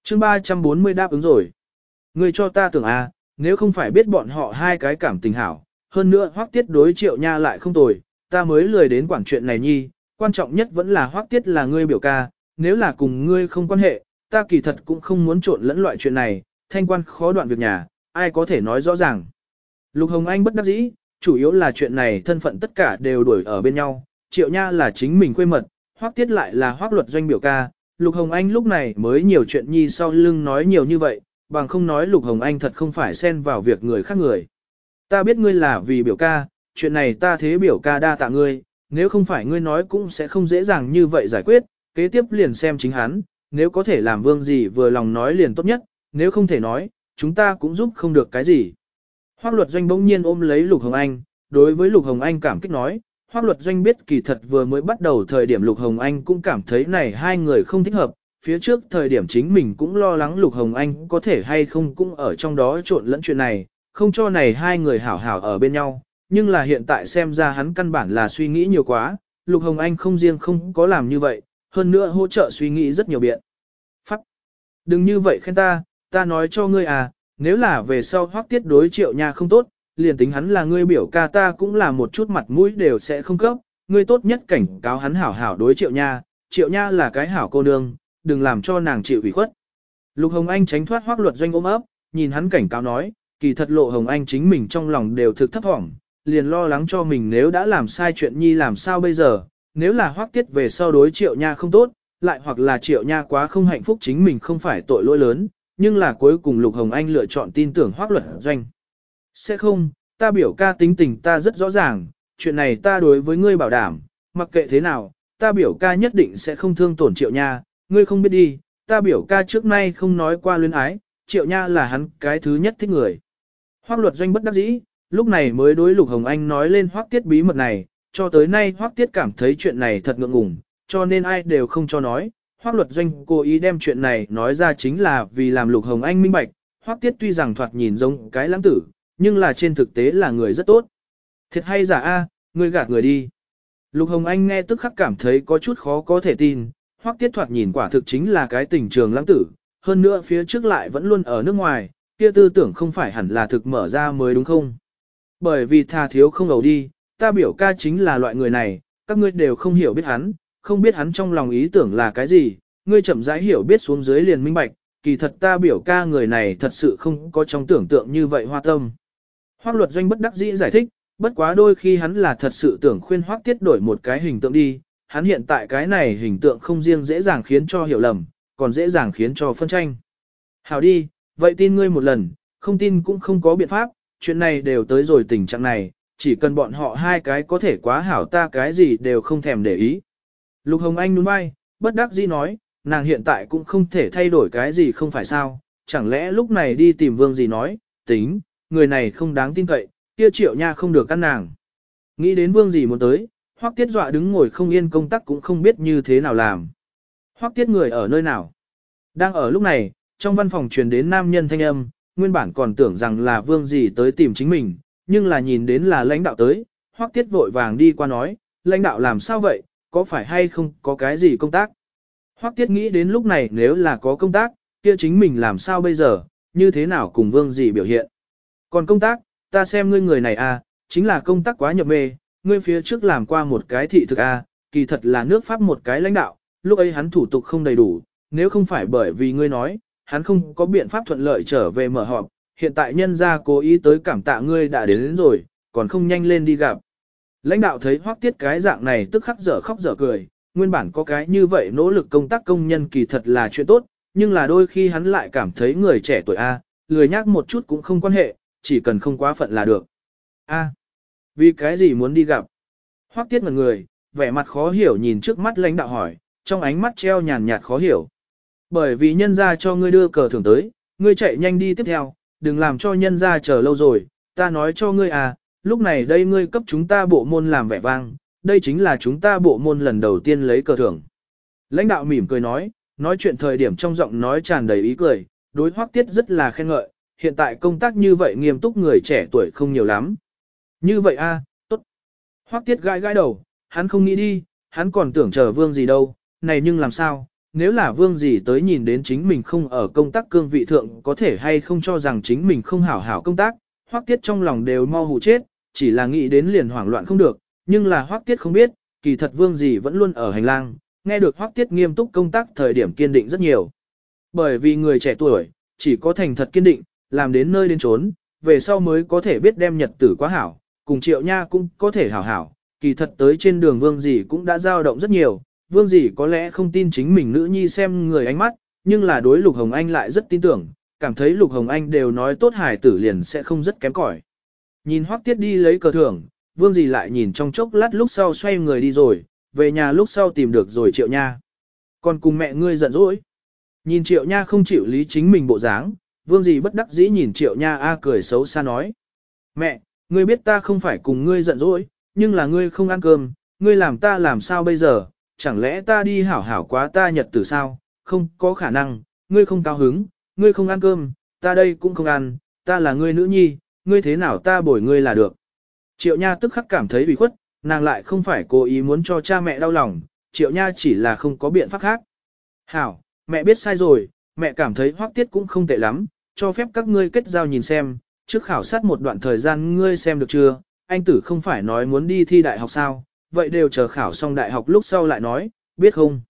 chương 340 đáp ứng rồi. Ngươi cho ta tưởng a à, nếu không phải biết bọn họ hai cái cảm tình hảo, hơn nữa hoác tiết đối triệu nha lại không tồi, ta mới lười đến quản chuyện này nhi, quan trọng nhất vẫn là hoác tiết là ngươi biểu ca, nếu là cùng ngươi không quan hệ, ta kỳ thật cũng không muốn trộn lẫn loại chuyện này, thanh quan khó đoạn việc nhà, ai có thể nói rõ ràng. Lục Hồng Anh bất đắc dĩ, chủ yếu là chuyện này thân phận tất cả đều đuổi ở bên nhau, triệu nha là chính mình quê mật, hoác tiết lại là hoác luật doanh biểu ca, Lục Hồng Anh lúc này mới nhiều chuyện nhi sau lưng nói nhiều như vậy, bằng không nói Lục Hồng Anh thật không phải xen vào việc người khác người. Ta biết ngươi là vì biểu ca, chuyện này ta thế biểu ca đa tạ ngươi, nếu không phải ngươi nói cũng sẽ không dễ dàng như vậy giải quyết, kế tiếp liền xem chính hắn, nếu có thể làm vương gì vừa lòng nói liền tốt nhất, nếu không thể nói, chúng ta cũng giúp không được cái gì. Hoác luật doanh bỗng nhiên ôm lấy Lục Hồng Anh, đối với Lục Hồng Anh cảm kích nói, Hoác luật doanh biết kỳ thật vừa mới bắt đầu thời điểm Lục Hồng Anh cũng cảm thấy này hai người không thích hợp, phía trước thời điểm chính mình cũng lo lắng Lục Hồng Anh có thể hay không cũng ở trong đó trộn lẫn chuyện này, không cho này hai người hảo hảo ở bên nhau, nhưng là hiện tại xem ra hắn căn bản là suy nghĩ nhiều quá, Lục Hồng Anh không riêng không có làm như vậy, hơn nữa hỗ trợ suy nghĩ rất nhiều biện. Pháp! Đừng như vậy khen ta, ta nói cho ngươi à, nếu là về sau hoác tiết đối triệu nha không tốt, liền tính hắn là ngươi biểu ca ta cũng là một chút mặt mũi đều sẽ không cấp, ngươi tốt nhất cảnh cáo hắn hảo hảo đối triệu nha, triệu nha là cái hảo cô nương, đừng làm cho nàng chịu ủy khuất. Lục Hồng Anh tránh thoát hoác luật doanh ôm ấp, nhìn hắn cảnh cáo nói, kỳ thật lộ Hồng Anh chính mình trong lòng đều thực thấp thỏm, liền lo lắng cho mình nếu đã làm sai chuyện nhi làm sao bây giờ, nếu là hoác tiết về sau đối triệu nha không tốt, lại hoặc là triệu nha quá không hạnh phúc chính mình không phải tội lỗi lớn, nhưng là cuối cùng Lục Hồng Anh lựa chọn tin tưởng hoác luật doanh. Sẽ không, ta biểu ca tính tình ta rất rõ ràng, chuyện này ta đối với ngươi bảo đảm, mặc kệ thế nào, ta biểu ca nhất định sẽ không thương tổn triệu nha, ngươi không biết đi, ta biểu ca trước nay không nói qua luyến ái, triệu nha là hắn cái thứ nhất thích người. Hoác luật doanh bất đắc dĩ, lúc này mới đối Lục Hồng Anh nói lên hoác tiết bí mật này, cho tới nay Hoắc tiết cảm thấy chuyện này thật ngượng ngùng, cho nên ai đều không cho nói. Hoắc luật doanh cố ý đem chuyện này nói ra chính là vì làm Lục Hồng Anh minh bạch, Hoắc tiết tuy rằng thoạt nhìn giống cái lãng tử, nhưng là trên thực tế là người rất tốt. Thiệt hay giả a, ngươi gạt người đi. Lục Hồng Anh nghe tức khắc cảm thấy có chút khó có thể tin, hoắc tiết thoạt nhìn quả thực chính là cái tình trường lãng tử, hơn nữa phía trước lại vẫn luôn ở nước ngoài, kia tư tưởng không phải hẳn là thực mở ra mới đúng không? Bởi vì tha thiếu không ẩu đi, ta biểu ca chính là loại người này, các ngươi đều không hiểu biết hắn, không biết hắn trong lòng ý tưởng là cái gì, ngươi chậm rãi hiểu biết xuống dưới liền minh bạch, kỳ thật ta biểu ca người này thật sự không có trong tưởng tượng như vậy hoa tâm. Hoác luật doanh bất đắc dĩ giải thích, bất quá đôi khi hắn là thật sự tưởng khuyên hoác tiết đổi một cái hình tượng đi, hắn hiện tại cái này hình tượng không riêng dễ dàng khiến cho hiểu lầm, còn dễ dàng khiến cho phân tranh. Hảo đi, vậy tin ngươi một lần, không tin cũng không có biện pháp, chuyện này đều tới rồi tình trạng này, chỉ cần bọn họ hai cái có thể quá hảo ta cái gì đều không thèm để ý. Lục Hồng Anh nhún vai, bất đắc dĩ nói, nàng hiện tại cũng không thể thay đổi cái gì không phải sao, chẳng lẽ lúc này đi tìm vương gì nói, tính, người này không đáng tin cậy, kia triệu nha không được căn nàng. Nghĩ đến vương gì muốn tới, hoắc tiết dọa đứng ngồi không yên công tác cũng không biết như thế nào làm. Hoắc tiết người ở nơi nào? Đang ở lúc này, trong văn phòng truyền đến nam nhân thanh âm, nguyên bản còn tưởng rằng là vương gì tới tìm chính mình, nhưng là nhìn đến là lãnh đạo tới, hoắc tiết vội vàng đi qua nói, lãnh đạo làm sao vậy, có phải hay không có cái gì công tác? Hoắc tiết nghĩ đến lúc này nếu là có công tác, kia chính mình làm sao bây giờ, như thế nào cùng vương gì biểu hiện? Còn công tác, ta xem ngươi người này à, chính là công tác quá nhập mê, ngươi phía trước làm qua một cái thị thực à, kỳ thật là nước Pháp một cái lãnh đạo, lúc ấy hắn thủ tục không đầy đủ, nếu không phải bởi vì ngươi nói, hắn không có biện pháp thuận lợi trở về mở họp, hiện tại nhân gia cố ý tới cảm tạ ngươi đã đến, đến rồi, còn không nhanh lên đi gặp. Lãnh đạo thấy hoắc tiết cái dạng này tức khắc dở khóc dở cười, nguyên bản có cái như vậy nỗ lực công tác công nhân kỳ thật là chuyện tốt, nhưng là đôi khi hắn lại cảm thấy người trẻ tuổi A, lười nhác một chút cũng không quan hệ, chỉ cần không quá phận là được. A, vì cái gì muốn đi gặp? Hoắc tiết một người, vẻ mặt khó hiểu nhìn trước mắt lãnh đạo hỏi, trong ánh mắt treo nhàn nhạt khó hiểu. Bởi vì nhân ra cho ngươi đưa cờ thưởng tới, ngươi chạy nhanh đi tiếp theo, đừng làm cho nhân ra chờ lâu rồi, ta nói cho ngươi à, lúc này đây ngươi cấp chúng ta bộ môn làm vẻ vang, đây chính là chúng ta bộ môn lần đầu tiên lấy cờ thưởng. Lãnh đạo mỉm cười nói, nói chuyện thời điểm trong giọng nói tràn đầy ý cười, đối hoắc tiết rất là khen ngợi, hiện tại công tác như vậy nghiêm túc người trẻ tuổi không nhiều lắm. Như vậy a, tốt. Hoắc tiết gãi gãi đầu, hắn không nghĩ đi, hắn còn tưởng chờ vương gì đâu, này nhưng làm sao, nếu là vương gì tới nhìn đến chính mình không ở công tác cương vị thượng có thể hay không cho rằng chính mình không hảo hảo công tác, hoắc tiết trong lòng đều mau hù chết, chỉ là nghĩ đến liền hoảng loạn không được, nhưng là hoắc tiết không biết, kỳ thật vương gì vẫn luôn ở hành lang, nghe được hoắc tiết nghiêm túc công tác thời điểm kiên định rất nhiều. Bởi vì người trẻ tuổi, chỉ có thành thật kiên định, làm đến nơi đến trốn, về sau mới có thể biết đem nhật tử quá hảo, cùng triệu nha cũng có thể hảo hảo, kỳ thật tới trên đường vương gì cũng đã dao động rất nhiều, vương gì có lẽ không tin chính mình nữ nhi xem người ánh mắt, nhưng là đối Lục Hồng Anh lại rất tin tưởng, cảm thấy Lục Hồng Anh đều nói tốt hải tử liền sẽ không rất kém cỏi. Nhìn Hoắc Tiết đi lấy cờ thưởng, vương gì lại nhìn trong chốc lát lúc sau xoay người đi rồi, về nhà lúc sau tìm được rồi triệu nha. Còn cùng mẹ ngươi giận dỗi. Nhìn triệu nha không chịu lý chính mình bộ dáng, vương gì bất đắc dĩ nhìn triệu nha a cười xấu xa nói. Mẹ, ngươi biết ta không phải cùng ngươi giận dỗi, nhưng là ngươi không ăn cơm, ngươi làm ta làm sao bây giờ, chẳng lẽ ta đi hảo hảo quá ta nhật tử sao, không có khả năng, ngươi không cao hứng, ngươi không ăn cơm, ta đây cũng không ăn, ta là ngươi nữ nhi, ngươi thế nào ta bồi ngươi là được. Triệu Nha tức khắc cảm thấy bị khuất, nàng lại không phải cố ý muốn cho cha mẹ đau lòng, Triệu Nha chỉ là không có biện pháp khác. Hảo, mẹ biết sai rồi, mẹ cảm thấy hoác tiết cũng không tệ lắm, cho phép các ngươi kết giao nhìn xem, trước khảo sát một đoạn thời gian ngươi xem được chưa, anh tử không phải nói muốn đi thi đại học sao, vậy đều chờ khảo xong đại học lúc sau lại nói, biết không?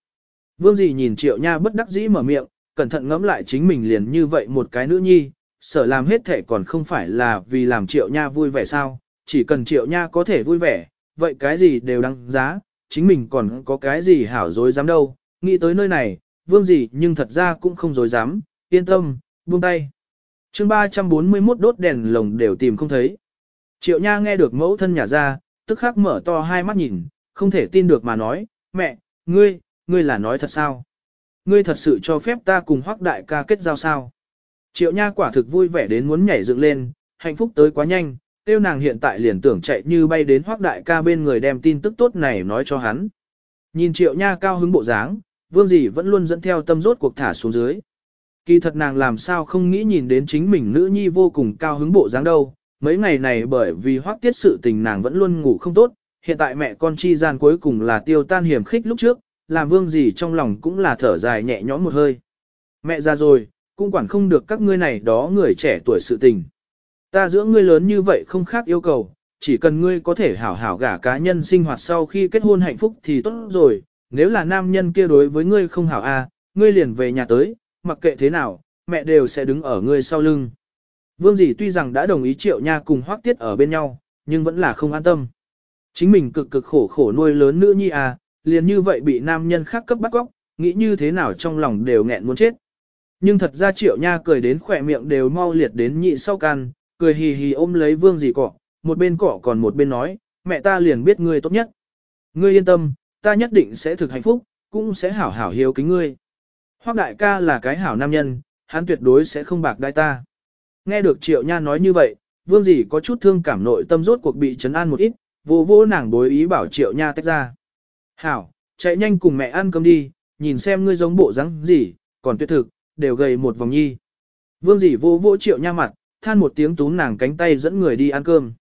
Vương dì nhìn triệu nha bất đắc dĩ mở miệng, cẩn thận ngẫm lại chính mình liền như vậy một cái nữ nhi, sợ làm hết thể còn không phải là vì làm triệu nha vui vẻ sao, chỉ cần triệu nha có thể vui vẻ, vậy cái gì đều đăng giá, chính mình còn có cái gì hảo dối dám đâu, nghĩ tới nơi này, vương gì nhưng thật ra cũng không dối dám, yên tâm, buông tay. chương 341 đốt đèn lồng đều tìm không thấy. Triệu Nha nghe được mẫu thân nhà ra, tức khắc mở to hai mắt nhìn, không thể tin được mà nói, mẹ, ngươi, ngươi là nói thật sao? Ngươi thật sự cho phép ta cùng hoác đại ca kết giao sao? Triệu Nha quả thực vui vẻ đến muốn nhảy dựng lên, hạnh phúc tới quá nhanh, tiêu nàng hiện tại liền tưởng chạy như bay đến hoác đại ca bên người đem tin tức tốt này nói cho hắn. Nhìn Triệu Nha cao hứng bộ dáng, vương dì vẫn luôn dẫn theo tâm rốt cuộc thả xuống dưới. Kỳ thật nàng làm sao không nghĩ nhìn đến chính mình nữ nhi vô cùng cao hứng bộ dáng đâu, mấy ngày này bởi vì hoác tiết sự tình nàng vẫn luôn ngủ không tốt, hiện tại mẹ con chi gian cuối cùng là tiêu tan hiểm khích lúc trước, làm vương gì trong lòng cũng là thở dài nhẹ nhõm một hơi. Mẹ ra rồi, cũng quản không được các ngươi này đó người trẻ tuổi sự tình. Ta giữa ngươi lớn như vậy không khác yêu cầu, chỉ cần ngươi có thể hảo hảo gả cá nhân sinh hoạt sau khi kết hôn hạnh phúc thì tốt rồi, nếu là nam nhân kia đối với ngươi không hảo a, ngươi liền về nhà tới, mặc kệ thế nào, mẹ đều sẽ đứng ở ngươi sau lưng. Vương dì tuy rằng đã đồng ý triệu nha cùng hoác tiết ở bên nhau, nhưng vẫn là không an tâm. Chính mình cực cực khổ khổ nuôi lớn nữ nhi à, liền như vậy bị nam nhân khác cấp bắt góc, nghĩ như thế nào trong lòng đều nghẹn muốn chết. Nhưng thật ra triệu nha cười đến khỏe miệng đều mau liệt đến nhị sau can, cười hì hì ôm lấy vương dì cọ, một bên cọ còn một bên nói, mẹ ta liền biết ngươi tốt nhất. Ngươi yên tâm, ta nhất định sẽ thực hạnh phúc, cũng sẽ hảo hảo hiếu kính ngươi. Hoác đại ca là cái hảo nam nhân, hắn tuyệt đối sẽ không bạc đai ta. Nghe được triệu nha nói như vậy, vương dì có chút thương cảm nội tâm rốt cuộc bị chấn an một ít, vô vô nàng bối ý bảo triệu nha tách ra. Hảo, chạy nhanh cùng mẹ ăn cơm đi, nhìn xem ngươi giống bộ rắn gì, còn tuyệt thực, đều gầy một vòng nhi. Vương dì vô vô triệu nha mặt, than một tiếng túm nàng cánh tay dẫn người đi ăn cơm.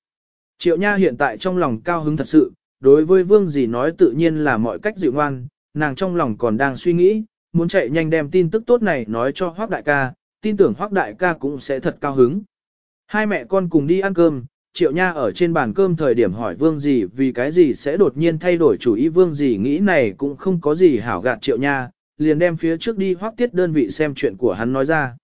Triệu nha hiện tại trong lòng cao hứng thật sự, đối với vương dì nói tự nhiên là mọi cách dịu ngoan, nàng trong lòng còn đang suy nghĩ, muốn chạy nhanh đem tin tức tốt này nói cho Hoác đại ca, tin tưởng Hoác đại ca cũng sẽ thật cao hứng. Hai mẹ con cùng đi ăn cơm, Triệu Nha ở trên bàn cơm thời điểm hỏi Vương gì vì cái gì sẽ đột nhiên thay đổi chủ ý Vương gì nghĩ này cũng không có gì hảo gạt Triệu Nha, liền đem phía trước đi Hoác tiết đơn vị xem chuyện của hắn nói ra.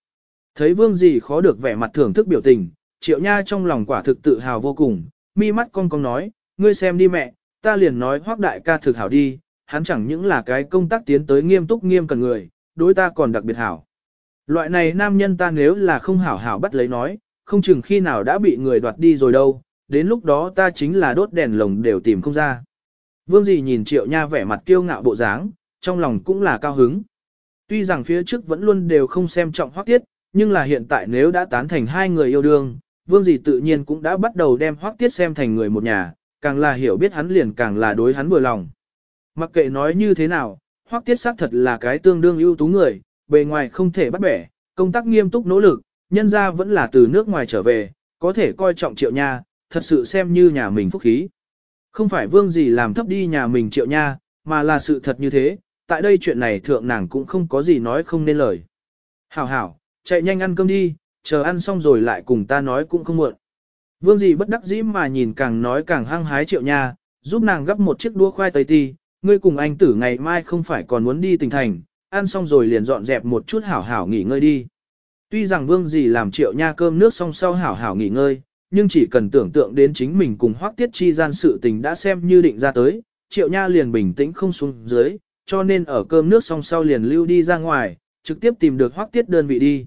Thấy Vương gì khó được vẻ mặt thưởng thức biểu tình, Triệu Nha trong lòng quả thực tự hào vô cùng, mi mắt con con nói, ngươi xem đi mẹ, ta liền nói Hoác đại ca thực hảo đi, hắn chẳng những là cái công tác tiến tới nghiêm túc nghiêm cần người, đối ta còn đặc biệt hảo. Loại này nam nhân ta nếu là không hảo hảo bắt lấy nói, không chừng khi nào đã bị người đoạt đi rồi đâu, đến lúc đó ta chính là đốt đèn lồng đều tìm không ra. Vương dì nhìn triệu nha vẻ mặt kiêu ngạo bộ dáng, trong lòng cũng là cao hứng. Tuy rằng phía trước vẫn luôn đều không xem trọng hoác tiết, nhưng là hiện tại nếu đã tán thành hai người yêu đương, vương dì tự nhiên cũng đã bắt đầu đem hoác tiết xem thành người một nhà, càng là hiểu biết hắn liền càng là đối hắn vừa lòng. Mặc kệ nói như thế nào, Hoắc Tiết xác thật là cái tương đương ưu tú người, bề ngoài không thể bắt bẻ, công tác nghiêm túc nỗ lực, nhân ra vẫn là từ nước ngoài trở về, có thể coi trọng triệu nha, thật sự xem như nhà mình phúc khí. Không phải vương gì làm thấp đi nhà mình triệu nha, mà là sự thật như thế, tại đây chuyện này thượng nàng cũng không có gì nói không nên lời. Hảo hảo, chạy nhanh ăn cơm đi, chờ ăn xong rồi lại cùng ta nói cũng không muộn. Vương gì bất đắc dĩ mà nhìn càng nói càng hăng hái triệu nha, giúp nàng gấp một chiếc đua khoai tây ti, ngươi cùng anh tử ngày mai không phải còn muốn đi tỉnh thành, ăn xong rồi liền dọn dẹp một chút hảo hảo nghỉ ngơi đi. Tuy rằng vương gì làm triệu nha cơm nước xong sau hảo hảo nghỉ ngơi, nhưng chỉ cần tưởng tượng đến chính mình cùng hoác tiết chi gian sự tình đã xem như định ra tới, triệu nha liền bình tĩnh không xuống dưới, cho nên ở cơm nước xong sau liền lưu đi ra ngoài, trực tiếp tìm được hoác tiết đơn vị đi.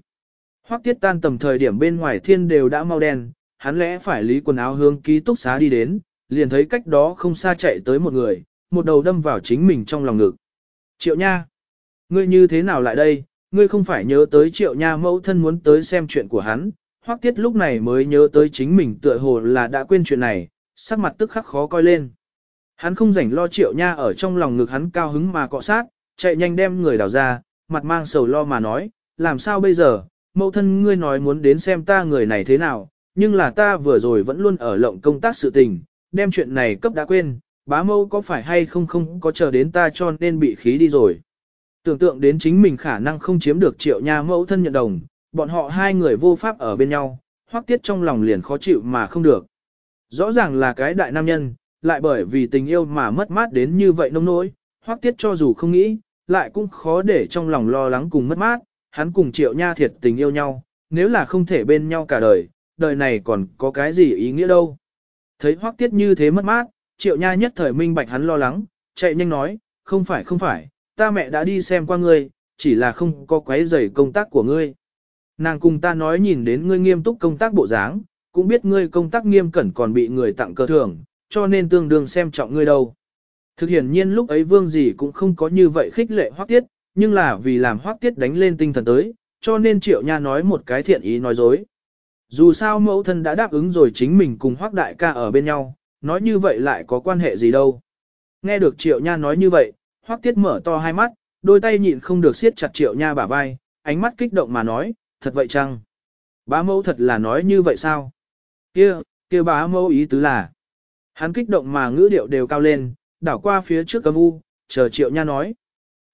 Hoác tiết tan tầm thời điểm bên ngoài thiên đều đã mau đen, hắn lẽ phải lý quần áo hướng ký túc xá đi đến, liền thấy cách đó không xa chạy tới một người, một đầu đâm vào chính mình trong lòng ngực. Triệu Nha, ngươi như thế nào lại đây, ngươi không phải nhớ tới Triệu Nha mẫu thân muốn tới xem chuyện của hắn, Hoắc Tiết lúc này mới nhớ tới chính mình tựa hồ là đã quên chuyện này, sắc mặt tức khắc khó coi lên. Hắn không rảnh lo Triệu Nha ở trong lòng ngực hắn cao hứng mà cọ sát, chạy nhanh đem người đào ra, mặt mang sầu lo mà nói, làm sao bây giờ, mẫu thân ngươi nói muốn đến xem ta người này thế nào, nhưng là ta vừa rồi vẫn luôn ở lộng công tác sự tình, đem chuyện này cấp đã quên, bá mâu có phải hay không không có chờ đến ta cho nên bị khí đi rồi. Tưởng tượng đến chính mình khả năng không chiếm được triệu nha mẫu thân nhận đồng, bọn họ hai người vô pháp ở bên nhau, hoắc tiết trong lòng liền khó chịu mà không được. Rõ ràng là cái đại nam nhân, lại bởi vì tình yêu mà mất mát đến như vậy nông nỗi, hoắc tiết cho dù không nghĩ, lại cũng khó để trong lòng lo lắng cùng mất mát, hắn cùng triệu nha thiệt tình yêu nhau, nếu là không thể bên nhau cả đời, đời này còn có cái gì ý nghĩa đâu. Thấy hoắc tiết như thế mất mát, triệu nha nhất thời minh bạch hắn lo lắng, chạy nhanh nói, không phải không phải, ta mẹ đã đi xem qua ngươi, chỉ là không có quấy rầy công tác của ngươi. Nàng cùng ta nói nhìn đến ngươi nghiêm túc công tác bộ dáng, cũng biết ngươi công tác nghiêm cẩn còn bị người tặng cơ thưởng, cho nên tương đương xem trọng ngươi đâu. Thực hiện nhiên lúc ấy vương gì cũng không có như vậy khích lệ hoắc tiết, nhưng là vì làm hoắc tiết đánh lên tinh thần tới, cho nên triệu nha nói một cái thiện ý nói dối. Dù sao mẫu thân đã đáp ứng rồi chính mình cùng hoắc đại ca ở bên nhau, nói như vậy lại có quan hệ gì đâu. Nghe được triệu nha nói như vậy, hoắc tiết mở to hai mắt, đôi tay nhịn không được siết chặt triệu nha bả vai, ánh mắt kích động mà nói, thật vậy chăng? Bá mẫu thật là nói như vậy sao? Kia, kia bá mẫu ý tứ là. Hắn kích động mà ngữ điệu đều cao lên, đảo qua phía trước cầm u, chờ triệu nha nói.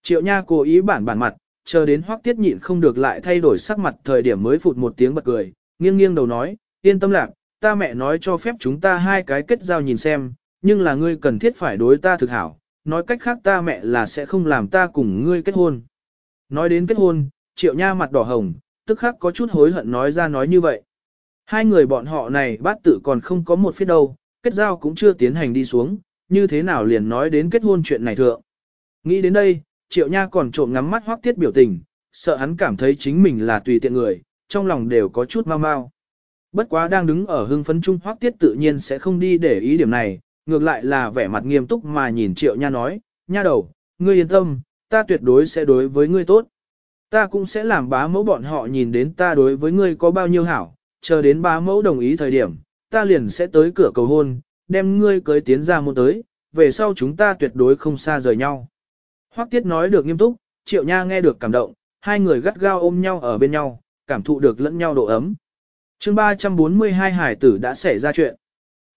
Triệu nha cố ý bản bản mặt, chờ đến hoắc tiết nhịn không được lại thay đổi sắc mặt thời điểm mới phụt một tiếng bật cười, nghiêng nghiêng đầu nói, yên tâm lạc, ta mẹ nói cho phép chúng ta hai cái kết giao nhìn xem, nhưng là ngươi cần thiết phải đối ta thực hảo, nói cách khác ta mẹ là sẽ không làm ta cùng ngươi kết hôn. Nói đến kết hôn, triệu nha mặt đỏ hồng, tức khắc có chút hối hận nói ra nói như vậy. Hai người bọn họ này bát tự còn không có một phía đâu, kết giao cũng chưa tiến hành đi xuống, như thế nào liền nói đến kết hôn chuyện này thượng. Nghĩ đến đây, triệu nha còn trộm ngắm mắt hoác tiết biểu tình, sợ hắn cảm thấy chính mình là tùy tiện người, trong lòng đều có chút mau mau. Bất quá đang đứng ở hưng phấn trung hoác tiết tự nhiên sẽ không đi để ý điểm này, ngược lại là vẻ mặt nghiêm túc mà nhìn triệu nha nói, nha đầu, ngươi yên tâm, ta tuyệt đối sẽ đối với ngươi tốt. Ta cũng sẽ làm bá mẫu bọn họ nhìn đến ta đối với ngươi có bao nhiêu hảo, chờ đến bá mẫu đồng ý thời điểm, ta liền sẽ tới cửa cầu hôn, đem ngươi cưới tiến ra môn tới, về sau chúng ta tuyệt đối không xa rời nhau. Hoắc Tiết nói được nghiêm túc, Triệu Nha nghe được cảm động, hai người gắt gao ôm nhau ở bên nhau, cảm thụ được lẫn nhau độ ấm. Chương 342 hải tử đã xảy ra chuyện.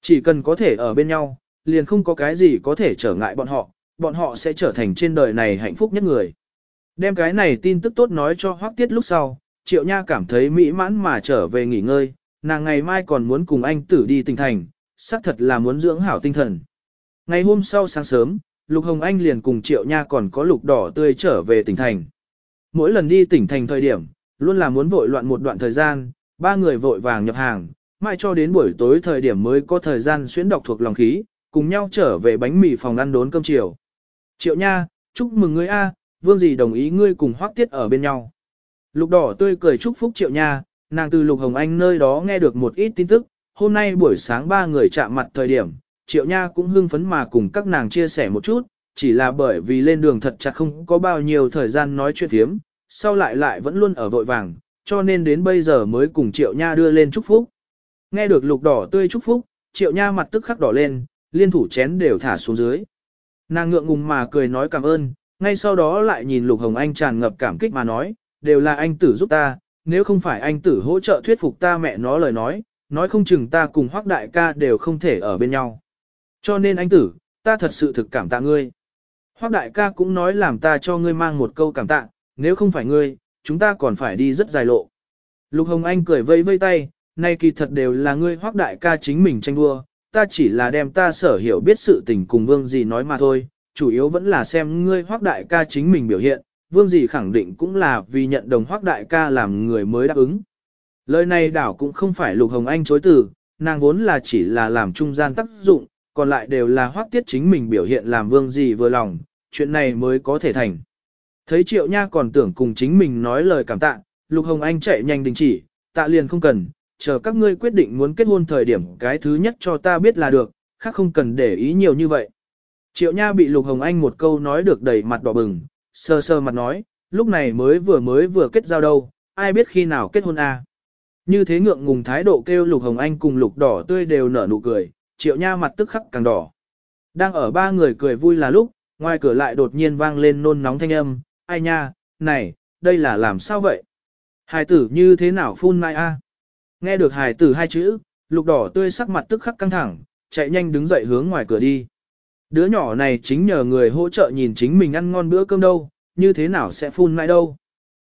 Chỉ cần có thể ở bên nhau, liền không có cái gì có thể trở ngại bọn họ, bọn họ sẽ trở thành trên đời này hạnh phúc nhất người. Đem cái này tin tức tốt nói cho Hoắc Tiết lúc sau, Triệu Nha cảm thấy mỹ mãn mà trở về nghỉ ngơi, nàng ngày mai còn muốn cùng anh tử đi tỉnh thành, xác thật là muốn dưỡng hảo tinh thần. Ngày hôm sau sáng sớm, Lục Hồng Anh liền cùng Triệu Nha còn có lục đỏ tươi trở về tỉnh thành. Mỗi lần đi tỉnh thành thời điểm, luôn là muốn vội loạn một đoạn thời gian, ba người vội vàng nhập hàng, mai cho đến buổi tối thời điểm mới có thời gian xuyến đọc thuộc lòng khí, cùng nhau trở về bánh mì phòng ăn đốn cơm chiều. Triệu Nha, chúc mừng ngươi a, vương gì đồng ý ngươi cùng hoác tiết ở bên nhau. Lục đỏ tươi cười chúc phúc Triệu Nha, nàng từ Lục Hồng Anh nơi đó nghe được một ít tin tức, hôm nay buổi sáng ba người chạm mặt thời điểm, Triệu Nha cũng hưng phấn mà cùng các nàng chia sẻ một chút, chỉ là bởi vì lên đường thật chặt không có bao nhiêu thời gian nói chuyện thiếm, sau lại lại vẫn luôn ở vội vàng, cho nên đến bây giờ mới cùng Triệu Nha đưa lên chúc phúc. Nghe được lục đỏ tươi chúc phúc, Triệu Nha mặt tức khắc đỏ lên, liên thủ chén đều thả xuống dưới. Nàng ngượng ngùng mà cười nói cảm ơn, ngay sau đó lại nhìn Lục Hồng Anh tràn ngập cảm kích mà nói, đều là anh tử giúp ta, nếu không phải anh tử hỗ trợ thuyết phục ta mẹ nó lời nói, nói không chừng ta cùng hoác đại ca đều không thể ở bên nhau. Cho nên anh tử, ta thật sự thực cảm tạ ngươi. Hoác đại ca cũng nói làm ta cho ngươi mang một câu cảm tạ, nếu không phải ngươi, chúng ta còn phải đi rất dài lộ. Lục Hồng Anh cười vây vây tay, nay kỳ thật đều là ngươi hoác đại ca chính mình tranh đua, ta chỉ là đem ta sở hiểu biết sự tình cùng vương gì nói mà thôi, chủ yếu vẫn là xem ngươi hoác đại ca chính mình biểu hiện, vương gì khẳng định cũng là vì nhận đồng hoác đại ca làm người mới đáp ứng. Lời này đảo cũng không phải Lục Hồng Anh chối từ, nàng vốn là chỉ là làm trung gian tác dụng, còn lại đều là hoác tiết chính mình biểu hiện làm vương gì vừa lòng, chuyện này mới có thể thành. Thấy triệu nha còn tưởng cùng chính mình nói lời cảm tạ, Lục Hồng Anh chạy nhanh đình chỉ, tạ liền không cần, chờ các ngươi quyết định muốn kết hôn thời điểm cái thứ nhất cho ta biết là được, khác không cần để ý nhiều như vậy. Triệu Nha bị Lục Hồng Anh một câu nói được đầy mặt đỏ bừng, sơ sơ mặt nói, lúc này mới vừa mới vừa kết giao đâu, ai biết khi nào kết hôn à. Như thế ngượng ngùng thái độ kêu Lục Hồng Anh cùng Lục đỏ tươi đều nở nụ cười, Triệu Nha mặt tức khắc càng đỏ. Đang ở ba người cười vui là lúc, ngoài cửa lại đột nhiên vang lên nôn nóng thanh âm, ai nha, này, đây là làm sao vậy? Hài tử như thế nào phun mai a? Nghe được hài tử hai chữ, lục đỏ tươi sắc mặt tức khắc căng thẳng, chạy nhanh đứng dậy hướng ngoài cửa đi. Đứa nhỏ này chính nhờ người hỗ trợ nhìn chính mình ăn ngon bữa cơm đâu, như thế nào sẽ phun mãi đâu.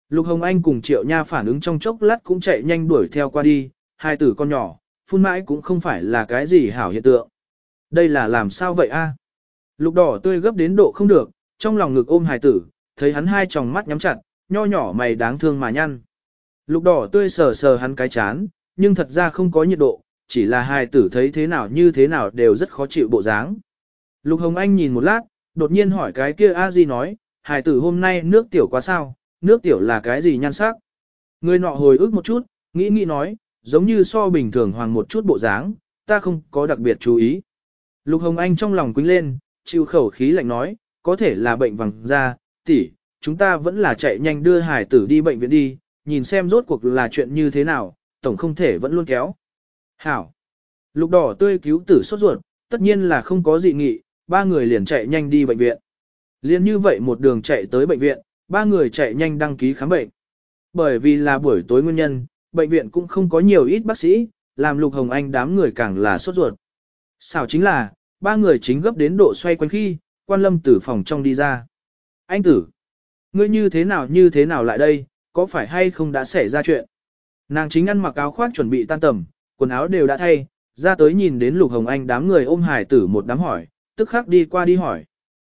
Lục Hồng Anh cùng Triệu Nha phản ứng trong chốc lát cũng chạy nhanh đuổi theo qua đi, hai tử con nhỏ, phun mãi cũng không phải là cái gì hảo hiện tượng. Đây là làm sao vậy a? À? Lục đỏ tươi gấp đến độ không được, trong lòng ngực ôm hài tử, thấy hắn hai tròng mắt nhắm chặt, nho nhỏ mày đáng thương mà nhăn. Lục đỏ tươi sờ sờ hắn cái chán, nhưng thật ra không có nhiệt độ, chỉ là hài tử thấy thế nào như thế nào đều rất khó chịu bộ dáng. Lục Hồng Anh nhìn một lát, đột nhiên hỏi cái kia a di nói, hài tử hôm nay nước tiểu quá sao, nước tiểu là cái gì nhan sắc. Người nọ hồi ức một chút, nghĩ nghĩ nói, giống như so bình thường hoàng một chút bộ dáng, ta không có đặc biệt chú ý. Lục Hồng Anh trong lòng quýnh lên, chịu khẩu khí lạnh nói, có thể là bệnh vàng da, tỷ, chúng ta vẫn là chạy nhanh đưa hải tử đi bệnh viện đi, nhìn xem rốt cuộc là chuyện như thế nào, tổng không thể vẫn luôn kéo. Hảo. Lục đỏ tươi cứu tử sốt ruột, tất nhiên là không có dị nghị, ba người liền chạy nhanh đi bệnh viện. Liên như vậy một đường chạy tới bệnh viện, ba người chạy nhanh đăng ký khám bệnh. Bởi vì là buổi tối nguyên nhân, bệnh viện cũng không có nhiều ít bác sĩ, làm Lục Hồng Anh đám người càng là sốt ruột. Xảo chính là, ba người chính gấp đến độ xoay quanh khi, quan lâm từ phòng trong đi ra. Anh tử, ngươi như thế nào như thế nào lại đây, có phải hay không đã xảy ra chuyện? Nàng chính ăn mặc áo khoác chuẩn bị tan tầm, quần áo đều đã thay, ra tới nhìn đến Lục Hồng Anh đám người ôm hải tử một đám hỏi, tức khắc đi qua đi hỏi.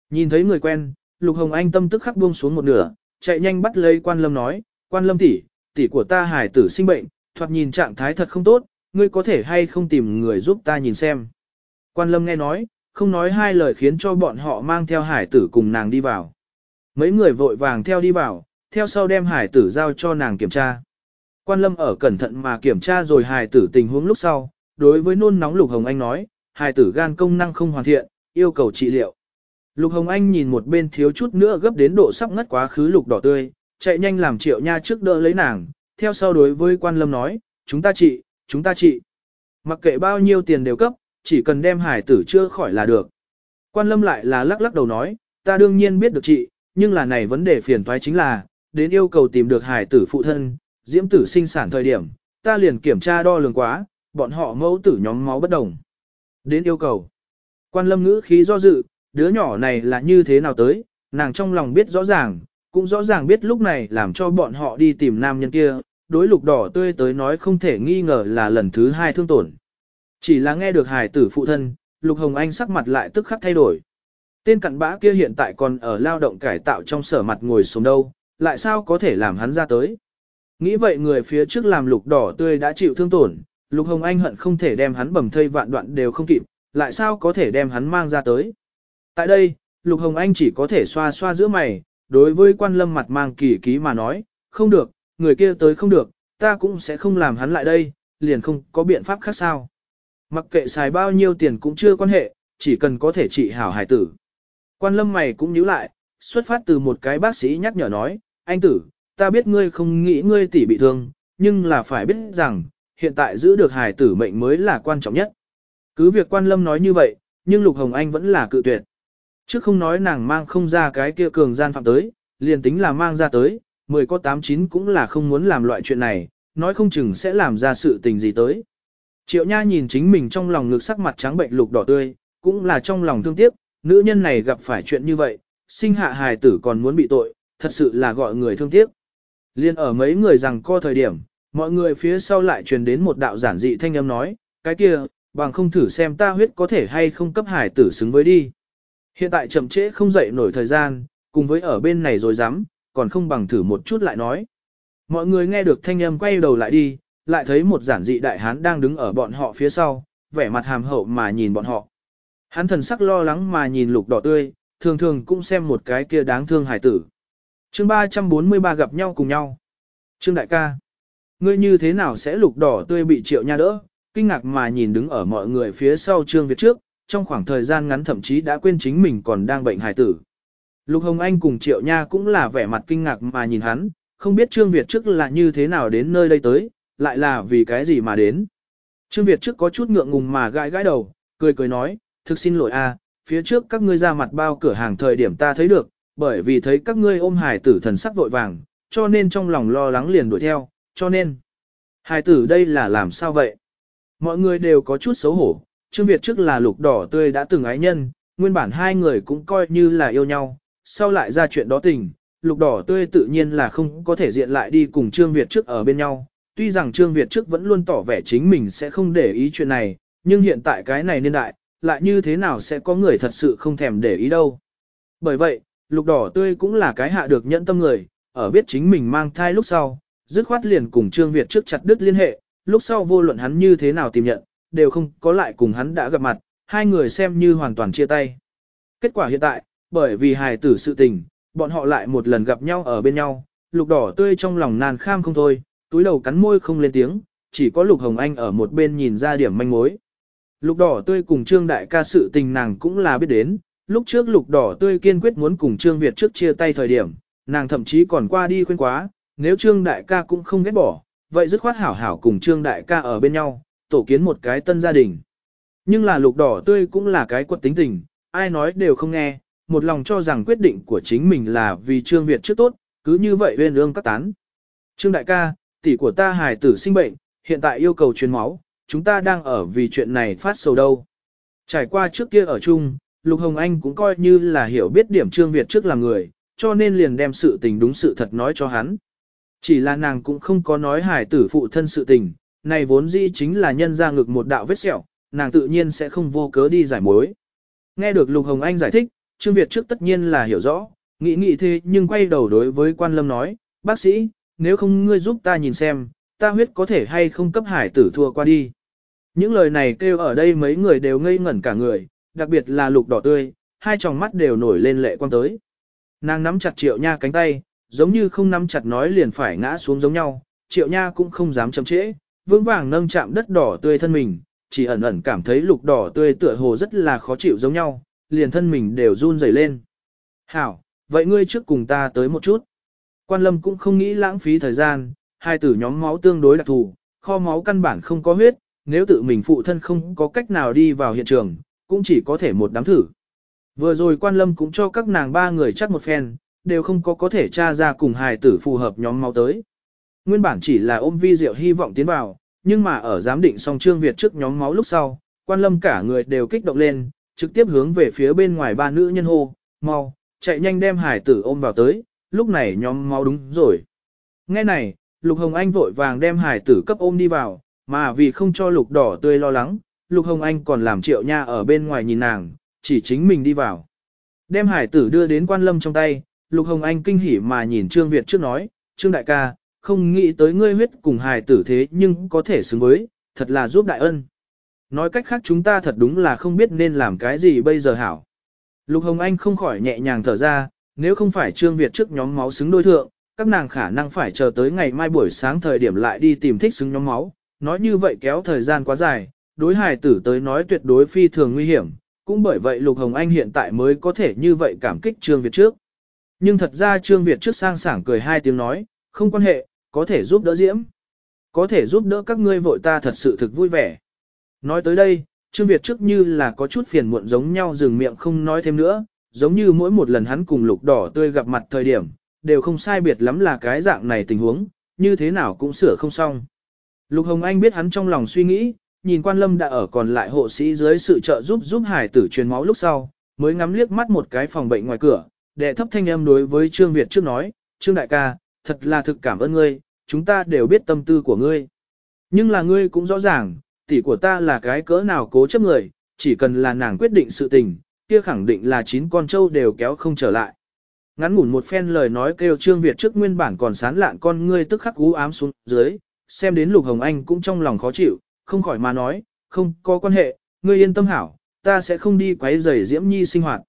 Nhìn thấy người quen, Lục Hồng Anh tâm tức khắc buông xuống một nửa, chạy nhanh bắt lấy quan lâm nói, quan lâm tỷ, tỷ của ta hải tử sinh bệnh, thoạt nhìn trạng thái thật không tốt, ngươi có thể hay không tìm người giúp ta nhìn xem. Quan lâm nghe nói, không nói hai lời khiến cho bọn họ mang theo hải tử cùng nàng đi vào. Mấy người vội vàng theo đi vào, theo sau đem hải tử giao cho nàng kiểm tra. Quan lâm ở cẩn thận mà kiểm tra rồi hải tử tình huống lúc sau, đối với nôn nóng Lục Hồng Anh nói, hải tử gan công năng không hoàn thiện, yêu cầu trị liệu. Lục Hồng Anh nhìn một bên thiếu chút nữa gấp đến độ sắp ngất quá khứ lục đỏ tươi, chạy nhanh làm triệu nha trước đỡ lấy nàng, theo sau đối với quan lâm nói, chúng ta trị, chúng ta trị. Mặc kệ bao nhiêu tiền đều cấp, chỉ cần đem hải tử chưa khỏi là được. Quan lâm lại là lắc lắc đầu nói, ta đương nhiên biết được trị, nhưng là này vấn đề phiền toái chính là, đến yêu cầu tìm được hải tử phụ thân, diễm tử sinh sản thời điểm, ta liền kiểm tra đo lường quá, bọn họ mẫu tử nhóm máu bất đồng. Đến yêu cầu. Quan lâm ngữ khí do dự, đứa nhỏ này là như thế nào tới, nàng trong lòng biết rõ ràng, cũng rõ ràng biết lúc này làm cho bọn họ đi tìm nam nhân kia, đối lục đỏ tươi tới nói không thể nghi ngờ là lần thứ hai thương tổn. Chỉ là nghe được hài tử phụ thân, lục hồng anh sắc mặt lại tức khắc thay đổi. Tên cặn bã kia hiện tại còn ở lao động cải tạo trong sở mặt ngồi xuống đâu, lại sao có thể làm hắn ra tới. Nghĩ vậy người phía trước làm lục đỏ tươi đã chịu thương tổn, lục hồng anh hận không thể đem hắn bầm thây vạn đoạn đều không kịp, lại sao có thể đem hắn mang ra tới. Tại đây, lục hồng anh chỉ có thể xoa xoa giữa mày, đối với quan lâm mặt mang kỳ ký mà nói, không được, người kia tới không được, ta cũng sẽ không làm hắn lại đây, liền không có biện pháp khác sao. Mặc kệ xài bao nhiêu tiền cũng chưa quan hệ, chỉ cần có thể trị hảo hải tử. Quan lâm mày cũng nhíu lại, xuất phát từ một cái bác sĩ nhắc nhở nói, anh tử, ta biết ngươi không nghĩ ngươi tỷ bị thương, nhưng là phải biết rằng, hiện tại giữ được hải tử mệnh mới là quan trọng nhất. Cứ việc quan lâm nói như vậy, nhưng Lục Hồng Anh vẫn là cự tuyệt. Chứ không nói nàng mang không ra cái kia cường gian phạm tới, liền tính là mang ra tới, mười có tám chín cũng là không muốn làm loại chuyện này, nói không chừng sẽ làm ra sự tình gì tới. Triệu Nha nhìn chính mình trong lòng ngực sắc mặt trắng bệnh lục đỏ tươi, cũng là trong lòng thương tiếc, nữ nhân này gặp phải chuyện như vậy, sinh hạ hài tử còn muốn bị tội, thật sự là gọi người thương tiếc. Liên ở mấy người rằng co thời điểm, mọi người phía sau lại truyền đến một đạo giản dị thanh âm nói, cái kia, bằng không thử xem ta huyết có thể hay không cấp hải tử xứng với đi. Hiện tại chậm trễ không dậy nổi thời gian, cùng với ở bên này rồi dám, còn không bằng thử một chút lại nói. Mọi người nghe được thanh âm quay đầu lại đi, lại thấy một giản dị đại hán đang đứng ở bọn họ phía sau, vẻ mặt hàm hậu mà nhìn bọn họ. Hắn thần sắc lo lắng mà nhìn lục đỏ tươi, thường thường cũng xem một cái kia đáng thương hải tử chương 343 gặp nhau cùng nhau. Trương đại ca, ngươi như thế nào sẽ lục đỏ tươi bị triệu nha đỡ, kinh ngạc mà nhìn đứng ở mọi người phía sau Trương Việt trước, trong khoảng thời gian ngắn thậm chí đã quên chính mình còn đang bệnh hải tử. Lục Hồng Anh cùng Triệu Nha cũng là vẻ mặt kinh ngạc mà nhìn hắn, không biết Trương Việt trước là như thế nào đến nơi đây tới, lại là vì cái gì mà đến. Trương Việt trước có chút ngượng ngùng mà gãi gãi đầu, cười cười nói, thực xin lỗi a, phía trước các ngươi ra mặt bao cửa hàng thời điểm ta thấy được, bởi vì thấy các ngươi ôm hải tử thần sắc vội vàng, cho nên trong lòng lo lắng liền đuổi theo, cho nên. Hải tử đây là làm sao vậy? Mọi người đều có chút xấu hổ, Trương Việt trước là lục đỏ tươi đã từng ái nhân, nguyên bản hai người cũng coi như là yêu nhau, sau lại ra chuyện đó tình, lục đỏ tươi tự nhiên là không có thể diện lại đi cùng Trương Việt trước ở bên nhau. Tuy rằng Trương Việt trước vẫn luôn tỏ vẻ chính mình sẽ không để ý chuyện này, nhưng hiện tại cái này niên đại, lại như thế nào sẽ có người thật sự không thèm để ý đâu. Bởi vậy, lục đỏ tươi cũng là cái hạ được nhẫn tâm người, ở biết chính mình mang thai lúc sau, dứt khoát liền cùng Trương Việt trước chặt đứt liên hệ, lúc sau vô luận hắn như thế nào tìm nhận, đều không có lại cùng hắn đã gặp mặt, hai người xem như hoàn toàn chia tay. Kết quả hiện tại, bởi vì hài tử sự tình, bọn họ lại một lần gặp nhau ở bên nhau, lục đỏ tươi trong lòng nàn kham không thôi, túi đầu cắn môi không lên tiếng, chỉ có lục hồng anh ở một bên nhìn ra điểm manh mối. Lục đỏ tươi cùng trương đại ca sự tình nàng cũng là biết đến, lúc trước lục đỏ tươi kiên quyết muốn cùng trương Việt trước chia tay thời điểm, nàng thậm chí còn qua đi khuyên quá, nếu trương đại ca cũng không ghét bỏ, vậy dứt khoát hảo hảo cùng trương đại ca ở bên nhau, tổ kiến một cái tân gia đình. Nhưng là lục đỏ tươi cũng là cái quật tính tình, ai nói đều không nghe, một lòng cho rằng quyết định của chính mình là vì trương Việt trước tốt, cứ như vậy bên ương các tán. Trương đại ca, tỷ của ta hài tử sinh bệnh, hiện tại yêu cầu truyền máu, chúng ta đang ở vì chuyện này phát sầu đâu. Trải qua trước kia ở chung, Lục Hồng Anh cũng coi như là hiểu biết điểm Trương Việt trước là người, cho nên liền đem sự tình đúng sự thật nói cho hắn. Chỉ là nàng cũng không có nói hài tử phụ thân sự tình, này vốn dĩ chính là nhân ra ngực một đạo vết sẹo, nàng tự nhiên sẽ không vô cớ đi giải mối. Nghe được Lục Hồng Anh giải thích, Trương Việt trước tất nhiên là hiểu rõ, nghĩ nghĩ thế nhưng quay đầu đối với quan lâm nói, bác sĩ, nếu không ngươi giúp ta nhìn xem, ta huyết có thể hay không cấp hải tử thua qua đi. Những lời này kêu ở đây mấy người đều ngây ngẩn cả người, đặc biệt là lục đỏ tươi, hai tròng mắt đều nổi lên lệ quang tới. Nàng nắm chặt triệu nha cánh tay, giống như không nắm chặt nói liền phải ngã xuống giống nhau, triệu nha cũng không dám chậm trễ, vững vàng nâng chạm đất đỏ tươi thân mình, chỉ ẩn ẩn cảm thấy lục đỏ tươi tựa hồ rất là khó chịu giống nhau, liền thân mình đều run rẩy lên. Hảo, vậy ngươi trước cùng ta tới một chút. Quan lâm cũng không nghĩ lãng phí thời gian, hai tử nhóm máu tương đối đặc thù, kho máu căn bản không có huyết, nếu tự mình phụ thân không có cách nào đi vào hiện trường, cũng chỉ có thể một đám thử. Vừa rồi quan lâm cũng cho các nàng ba người chắc một phen, đều không có có thể tra ra cùng hài tử phù hợp nhóm máu tới. Nguyên bản chỉ là ôm vi diệu hy vọng tiến vào, nhưng mà ở giám định song trương Việt trước nhóm máu lúc sau, quan lâm cả người đều kích động lên, trực tiếp hướng về phía bên ngoài ba nữ nhân hô, mau, chạy nhanh đem hải tử ôm vào tới, lúc này nhóm máu đúng rồi. Nghe này, Lục Hồng Anh vội vàng đem hải tử cấp ôm đi vào, mà vì không cho lục đỏ tươi lo lắng, Lục Hồng Anh còn làm triệu nha ở bên ngoài nhìn nàng, chỉ chính mình đi vào. Đem hải tử đưa đến quan lâm trong tay, Lục Hồng Anh kinh hỉ mà nhìn Trương Việt trước nói, Trương đại ca, không nghĩ tới ngươi huyết cùng hải tử thế nhưng có thể xứng với, thật là giúp đại ân. Nói cách khác chúng ta thật đúng là không biết nên làm cái gì bây giờ hảo. Lục Hồng Anh không khỏi nhẹ nhàng thở ra, nếu không phải Trương Việt trước nhóm máu xứng đôi thượng, các nàng khả năng phải chờ tới ngày mai buổi sáng thời điểm lại đi tìm thích xứng nhóm máu, nói như vậy kéo thời gian quá dài, đối hài tử tới nói tuyệt đối phi thường nguy hiểm, cũng bởi vậy Lục Hồng Anh hiện tại mới có thể như vậy cảm kích Trương Việt trước. Nhưng thật ra Trương Việt trước sang sảng cười hai tiếng nói, không quan hệ, có thể giúp đỡ Diễm. Có thể giúp đỡ các ngươi vội ta thật sự thực vui vẻ. Nói tới đây, Trương Việt trước như là có chút phiền muộn giống nhau dừng miệng không nói thêm nữa, giống như mỗi một lần hắn cùng lục đỏ tươi gặp mặt thời điểm, đều không sai biệt lắm là cái dạng này tình huống, như thế nào cũng sửa không xong. Lục Hồng Anh biết hắn trong lòng suy nghĩ, nhìn quan lâm đã ở còn lại hộ sĩ dưới sự trợ giúp giúp hải tử truyền máu lúc sau, mới ngắm liếc mắt một cái phòng bệnh ngoài cửa, đệ thấp thanh âm đối với Trương Việt trước nói, Trương Đại ca, thật là thực cảm ơn ngươi, chúng ta đều biết tâm tư của ngươi. Nhưng là ngươi cũng rõ ràng, tỷ của ta là cái cỡ nào cố chấp người, chỉ cần là nàng quyết định sự tình, kia khẳng định là chín con trâu đều kéo không trở lại. Ngắn ngủn một phen lời nói kêu Trương Việt trước nguyên bản còn sán lạn con ngươi tức khắc cú ám xuống dưới, xem đến Lục Hồng Anh cũng trong lòng khó chịu, không khỏi mà nói, không có quan hệ, ngươi yên tâm hảo, ta sẽ không đi quấy rầy Diễm Nhi sinh hoạt.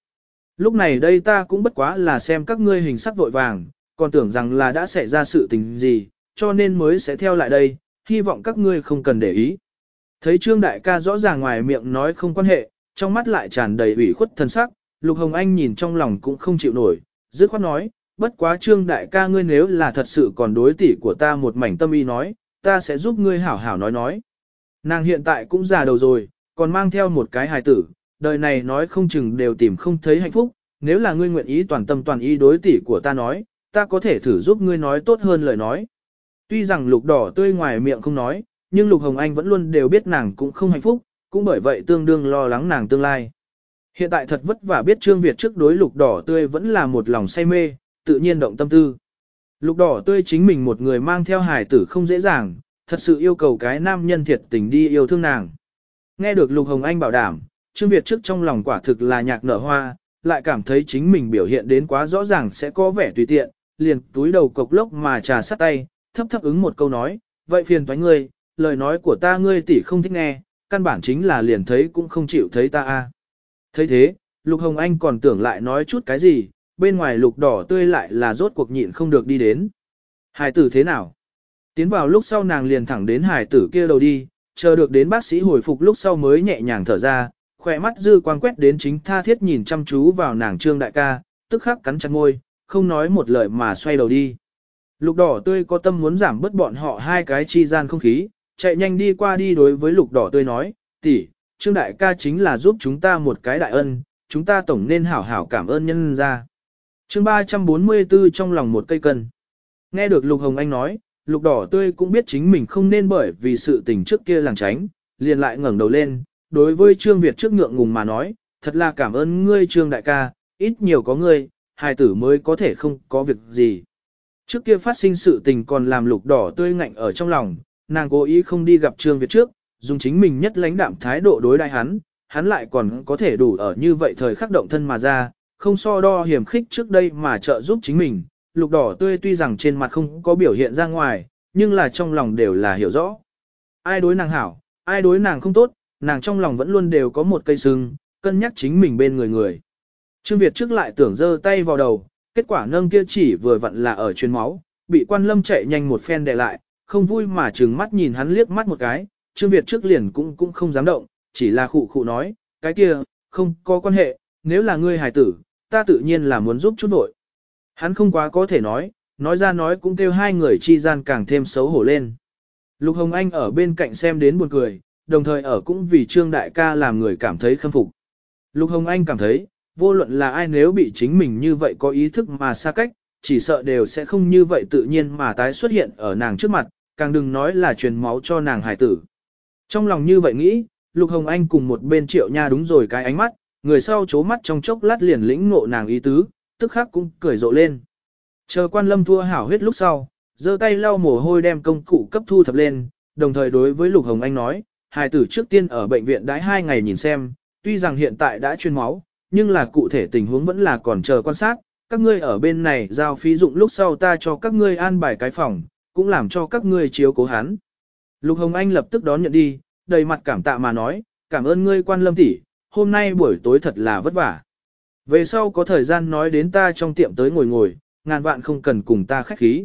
Lúc này đây ta cũng bất quá là xem các ngươi hình sắc vội vàng, còn tưởng rằng là đã xảy ra sự tình gì, cho nên mới sẽ theo lại đây, hy vọng các ngươi không cần để ý. Thấy Trương Đại ca rõ ràng ngoài miệng nói không quan hệ, trong mắt lại tràn đầy ủy khuất thân sắc, Lục Hồng Anh nhìn trong lòng cũng không chịu nổi, dứt khoát nói, bất quá Trương Đại ca ngươi nếu là thật sự còn đối tỷ của ta một mảnh tâm ý nói, ta sẽ giúp ngươi hảo hảo nói nói. Nàng hiện tại cũng già đầu rồi, còn mang theo một cái hài tử, đời này nói không chừng đều tìm không thấy hạnh phúc, nếu là ngươi nguyện ý toàn tâm toàn ý đối tỷ của ta nói, ta có thể thử giúp ngươi nói tốt hơn lời nói. Tuy rằng lục đỏ tươi ngoài miệng không nói, nhưng Lục Hồng Anh vẫn luôn đều biết nàng cũng không hạnh phúc, cũng bởi vậy tương đương lo lắng nàng tương lai. Hiện tại thật vất vả biết Trương Việt trước đối lục đỏ tươi vẫn là một lòng say mê, tự nhiên động tâm tư. Lục đỏ tươi chính mình một người mang theo hài tử không dễ dàng, thật sự yêu cầu cái nam nhân thiệt tình đi yêu thương nàng. Nghe được Lục Hồng Anh bảo đảm, Trương Việt trước trong lòng quả thực là nhạc nở hoa, lại cảm thấy chính mình biểu hiện đến quá rõ ràng sẽ có vẻ tùy tiện, liền túi đầu cộc lốc mà trà sát tay, thấp thấp ứng một câu nói, vậy phiền thoái ngươi, lời nói của ta ngươi tỷ không thích nghe, căn bản chính là liền thấy cũng không chịu thấy ta a. thấy thế, Lục Hồng Anh còn tưởng lại nói chút cái gì, bên ngoài lục đỏ tươi lại là rốt cuộc nhịn không được đi đến. Hải tử thế nào? Tiến vào lúc sau nàng liền thẳng đến hải tử kia đầu đi, chờ được đến bác sĩ hồi phục lúc sau mới nhẹ nhàng thở ra, khỏe mắt dư quang quét đến chính tha thiết nhìn chăm chú vào nàng trương đại ca, tức khắc cắn chặt môi, không nói một lời mà xoay đầu đi. Lục đỏ tươi có tâm muốn giảm bớt bọn họ hai cái chi gian không khí, chạy nhanh đi qua đi đối với lục đỏ tươi nói, tỷ, trương đại ca chính là giúp chúng ta một cái đại ân, chúng ta tổng nên hảo hảo cảm ơn nhân ra. chương 344 trong lòng một cây cân. Nghe được lục hồng anh nói, lục đỏ tươi cũng biết chính mình không nên bởi vì sự tình trước kia làng tránh, liền lại ngẩng đầu lên, đối với Trương Việt trước ngượng ngùng mà nói, thật là cảm ơn ngươi Trương đại ca, ít nhiều có ngươi, hài tử mới có thể không có việc gì. Trước kia phát sinh sự tình còn làm lục đỏ tươi ngạnh ở trong lòng, nàng cố ý không đi gặp Trương Việt trước, dùng chính mình nhất lãnh đạm thái độ đối đại hắn, hắn lại còn có thể đủ ở như vậy thời khắc động thân mà ra, không so đo hiểm khích trước đây mà trợ giúp chính mình. Lục đỏ tươi tuy rằng trên mặt không có biểu hiện ra ngoài, nhưng là trong lòng đều là hiểu rõ. Ai đối nàng hảo, ai đối nàng không tốt, nàng trong lòng vẫn luôn đều có một cây sưng, cân nhắc chính mình bên người người. Trương Việt trước lại tưởng giơ tay vào đầu, kết quả nâng kia chỉ vừa vặn là ở chuyến máu, bị quan lâm chạy nhanh một phen đè lại, không vui mà trừng mắt nhìn hắn liếc mắt một cái, Trương Việt trước liền cũng cũng không dám động, chỉ là khụ khụ nói, cái kia, không có quan hệ, nếu là ngươi hài tử, ta tự nhiên là muốn giúp chút nội. Hắn không quá có thể nói, nói ra nói cũng kêu hai người chi gian càng thêm xấu hổ lên. Lục Hồng Anh ở bên cạnh xem đến buồn cười, đồng thời ở cũng vì Trương Đại ca làm người cảm thấy khâm phục. Lục Hồng Anh cảm thấy, vô luận là ai nếu bị chính mình như vậy có ý thức mà xa cách, chỉ sợ đều sẽ không như vậy tự nhiên mà tái xuất hiện ở nàng trước mặt, càng đừng nói là truyền máu cho nàng hải tử. Trong lòng như vậy nghĩ, Lục Hồng Anh cùng một bên triệu nha đúng rồi cái ánh mắt, người sau chố mắt trong chốc lát liền lĩnh ngộ nàng ý tứ, tức khắc cũng cười rộ lên. Chờ quan lâm thua hảo huyết lúc sau, giơ tay lau mồ hôi đem công cụ cấp thu thập lên, đồng thời đối với Lục Hồng Anh nói, hài tử trước tiên ở bệnh viện đãi hai ngày nhìn xem, tuy rằng hiện tại đã chuyên máu, nhưng là cụ thể tình huống vẫn là còn chờ quan sát, các ngươi ở bên này giao phí dụng lúc sau ta cho các ngươi an bài cái phòng, cũng làm cho các ngươi chiếu cố hắn. Lục Hồng Anh lập tức đón nhận đi, đầy mặt cảm tạ mà nói, cảm ơn ngươi quan lâm tỷ, hôm nay buổi tối thật là vất vả. Về sau có thời gian nói đến ta trong tiệm tới ngồi ngồi, ngàn vạn không cần cùng ta khách khí.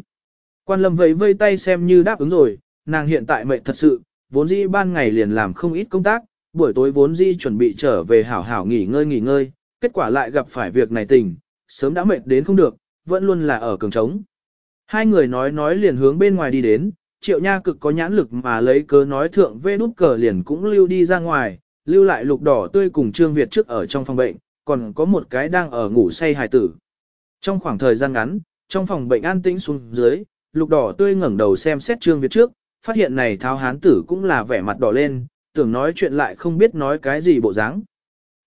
Quan lâm vẫy vây tay xem như đáp ứng rồi, nàng hiện tại mệnh thật sự, vốn dĩ ban ngày liền làm không ít công tác, buổi tối vốn dĩ chuẩn bị trở về hảo hảo nghỉ ngơi nghỉ ngơi, kết quả lại gặp phải việc này tình, sớm đã mệt đến không được, vẫn luôn là ở cường trống. Hai người nói nói liền hướng bên ngoài đi đến, triệu nha cực có nhãn lực mà lấy cớ nói thượng vê đút cờ liền cũng lưu đi ra ngoài, lưu lại lục đỏ tươi cùng Trương Việt trước ở trong phòng bệnh, còn có một cái đang ở ngủ say hài tử. Trong khoảng thời gian ngắn, trong phòng bệnh an tĩnh xuống dưới, lục đỏ tươi ngẩng đầu xem xét Trương Việt trước, phát hiện này tháo hán tử cũng là vẻ mặt đỏ lên, tưởng nói chuyện lại không biết nói cái gì bộ dáng.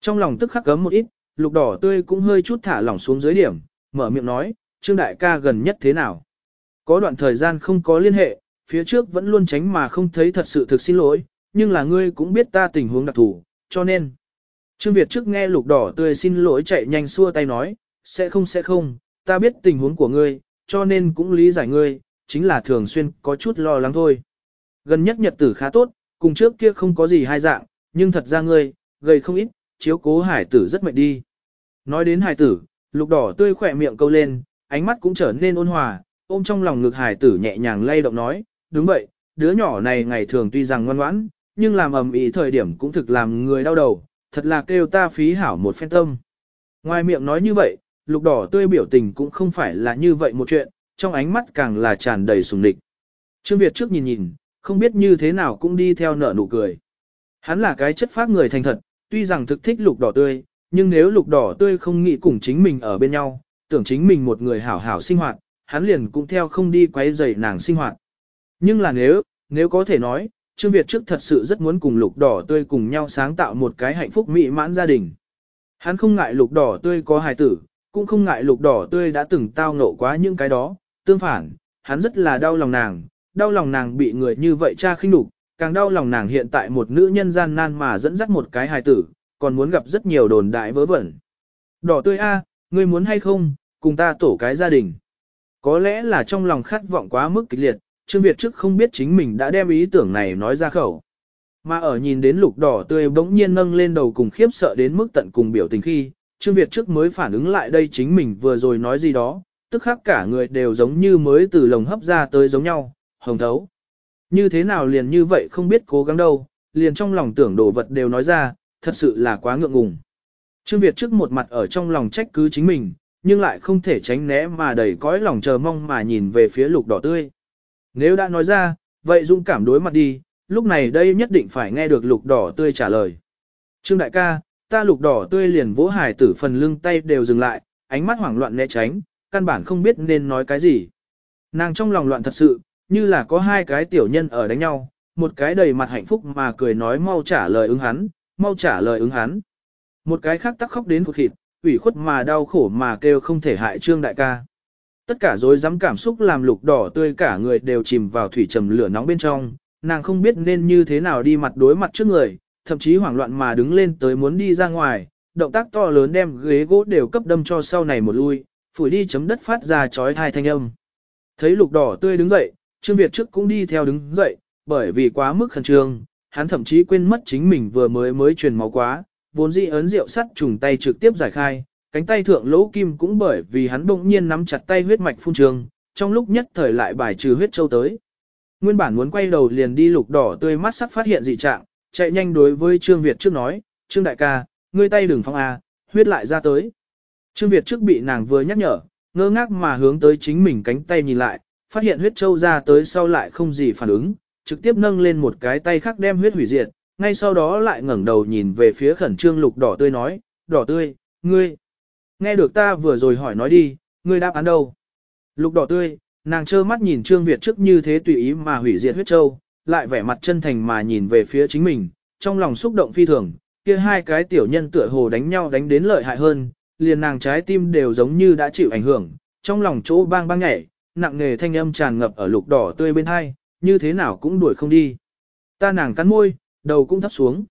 Trong lòng tức khắc gấm một ít, lục đỏ tươi cũng hơi chút thả lỏng xuống dưới điểm, mở miệng nói, Trương đại ca gần nhất thế nào. Có đoạn thời gian không có liên hệ, phía trước vẫn luôn tránh mà không thấy thật sự thực xin lỗi, nhưng là ngươi cũng biết ta tình huống đặc thù, cho nên. Trương Việt trước nghe lục đỏ tươi xin lỗi chạy nhanh xua tay nói, sẽ không sẽ không, ta biết tình huống của ngươi, cho nên cũng lý giải ngươi, chính là thường xuyên có chút lo lắng thôi. Gần nhất nhật tử khá tốt, cùng trước kia không có gì hai dạng, nhưng thật ra ngươi, gầy không ít, chiếu cố hải tử rất mệt đi. Nói đến hải tử, lục đỏ tươi khỏe miệng câu lên, ánh mắt cũng trở nên ôn hòa, ôm trong lòng ngực hải tử nhẹ nhàng lay động nói, đúng vậy, đứa nhỏ này ngày thường tuy rằng ngoan ngoãn, nhưng làm ầm ĩ thời điểm cũng thực làm người đau đầu, thật là kêu ta phí hảo một phen tâm. Ngoài miệng nói như vậy, lục đỏ tươi biểu tình cũng không phải là như vậy một chuyện, trong ánh mắt càng là tràn đầy sùng địch. Trương Việt trước nhìn nhìn, không biết như thế nào cũng đi theo nở nụ cười. Hắn là cái chất phác người thành thật, tuy rằng thực thích lục đỏ tươi, nhưng nếu lục đỏ tươi không nghĩ cùng chính mình ở bên nhau, tưởng chính mình một người hảo hảo sinh hoạt, hắn liền cũng theo không đi quấy rầy nàng sinh hoạt. Nhưng là nếu, nếu có thể nói, Trương Việt trước thật sự rất muốn cùng lục đỏ tươi cùng nhau sáng tạo một cái hạnh phúc mỹ mãn gia đình. Hắn không ngại lục đỏ tươi có hài tử, cũng không ngại lục đỏ tươi đã từng tao ngộ quá những cái đó, tương phản, hắn rất là đau lòng nàng, đau lòng nàng bị người như vậy cha khinh đục, càng đau lòng nàng hiện tại một nữ nhân gian nan mà dẫn dắt một cái hài tử, còn muốn gặp rất nhiều đồn đại vớ vẩn. Đỏ tươi a, ngươi muốn hay không, cùng ta tổ cái gia đình. Có lẽ là trong lòng khát vọng quá mức kịch liệt, Trương Việt trước không biết chính mình đã đem ý tưởng này nói ra khẩu. Mà ở nhìn đến lục đỏ tươi bỗng nhiên nâng lên đầu cùng khiếp sợ đến mức tận cùng biểu tình khi, Trương Việt trước mới phản ứng lại đây chính mình vừa rồi nói gì đó, tức khắc cả người đều giống như mới từ lồng hấp ra tới giống nhau, hồng thấu. Như thế nào liền như vậy không biết cố gắng đâu, liền trong lòng tưởng đồ vật đều nói ra, thật sự là quá ngượng ngùng. Trương Việt trước một mặt ở trong lòng trách cứ chính mình, nhưng lại không thể tránh né mà đầy cõi lòng chờ mong mà nhìn về phía lục đỏ tươi. Nếu đã nói ra, vậy dũng cảm đối mặt đi, lúc này đây nhất định phải nghe được lục đỏ tươi trả lời. Trương đại ca, ta lục đỏ tươi liền vỗ hải tử phần lưng tay đều dừng lại, ánh mắt hoảng loạn né tránh, căn bản không biết nên nói cái gì. Nàng trong lòng loạn thật sự, như là có hai cái tiểu nhân ở đánh nhau, một cái đầy mặt hạnh phúc mà cười nói mau trả lời ứng hắn, mau trả lời ứng hắn. Một cái khác tắc khóc đến cột thịt, ủy khuất mà đau khổ mà kêu không thể hại trương đại ca. Tất cả dối dám cảm xúc làm lục đỏ tươi cả người đều chìm vào thủy trầm lửa nóng bên trong, nàng không biết nên như thế nào đi mặt đối mặt trước người, thậm chí hoảng loạn mà đứng lên tới muốn đi ra ngoài, động tác to lớn đem ghế gỗ đều cấp đâm cho sau này một lui, phủi đi chấm đất phát ra chói thai thanh âm. Thấy lục đỏ tươi đứng dậy, Trương Việt trước cũng đi theo đứng dậy, bởi vì quá mức khẩn trương, hắn thậm chí quên mất chính mình vừa mới mới truyền máu quá, vốn dĩ ấn rượu sắt trùng tay trực tiếp giải khai, cánh tay thượng lỗ kim cũng bởi vì hắn bỗng nhiên nắm chặt tay huyết mạch phun trường, trong lúc nhất thời lại bài trừ huyết châu tới. Nguyên bản muốn quay đầu liền đi lục đỏ tươi mắt sắc phát hiện dị trạng, chạy nhanh đối với Trương Việt trước nói, Trương đại ca, ngươi tay đừng phong a, huyết lại ra tới. Trương Việt trước bị nàng vừa nhắc nhở, ngơ ngác mà hướng tới chính mình cánh tay nhìn lại, phát hiện huyết châu ra tới sau lại không gì phản ứng, trực tiếp nâng lên một cái tay khác đem huyết hủy diệt, ngay sau đó lại ngẩng đầu nhìn về phía khẩn trương lục đỏ tươi nói, đỏ tươi, ngươi, nghe được ta vừa rồi hỏi nói đi, ngươi đáp án đâu? Lục đỏ tươi, nàng trơ mắt nhìn Trương Việt trước như thế tùy ý mà hủy diệt huyết châu, lại vẻ mặt chân thành mà nhìn về phía chính mình, trong lòng xúc động phi thường, kia hai cái tiểu nhân tựa hồ đánh nhau đánh đến lợi hại hơn, liền nàng trái tim đều giống như đã chịu ảnh hưởng, trong lòng chỗ bang bang nhảy, nặng nề thanh âm tràn ngập ở lục đỏ tươi bên hai, như thế nào cũng đuổi không đi. Ta nàng cắn môi, đầu cũng thấp xuống.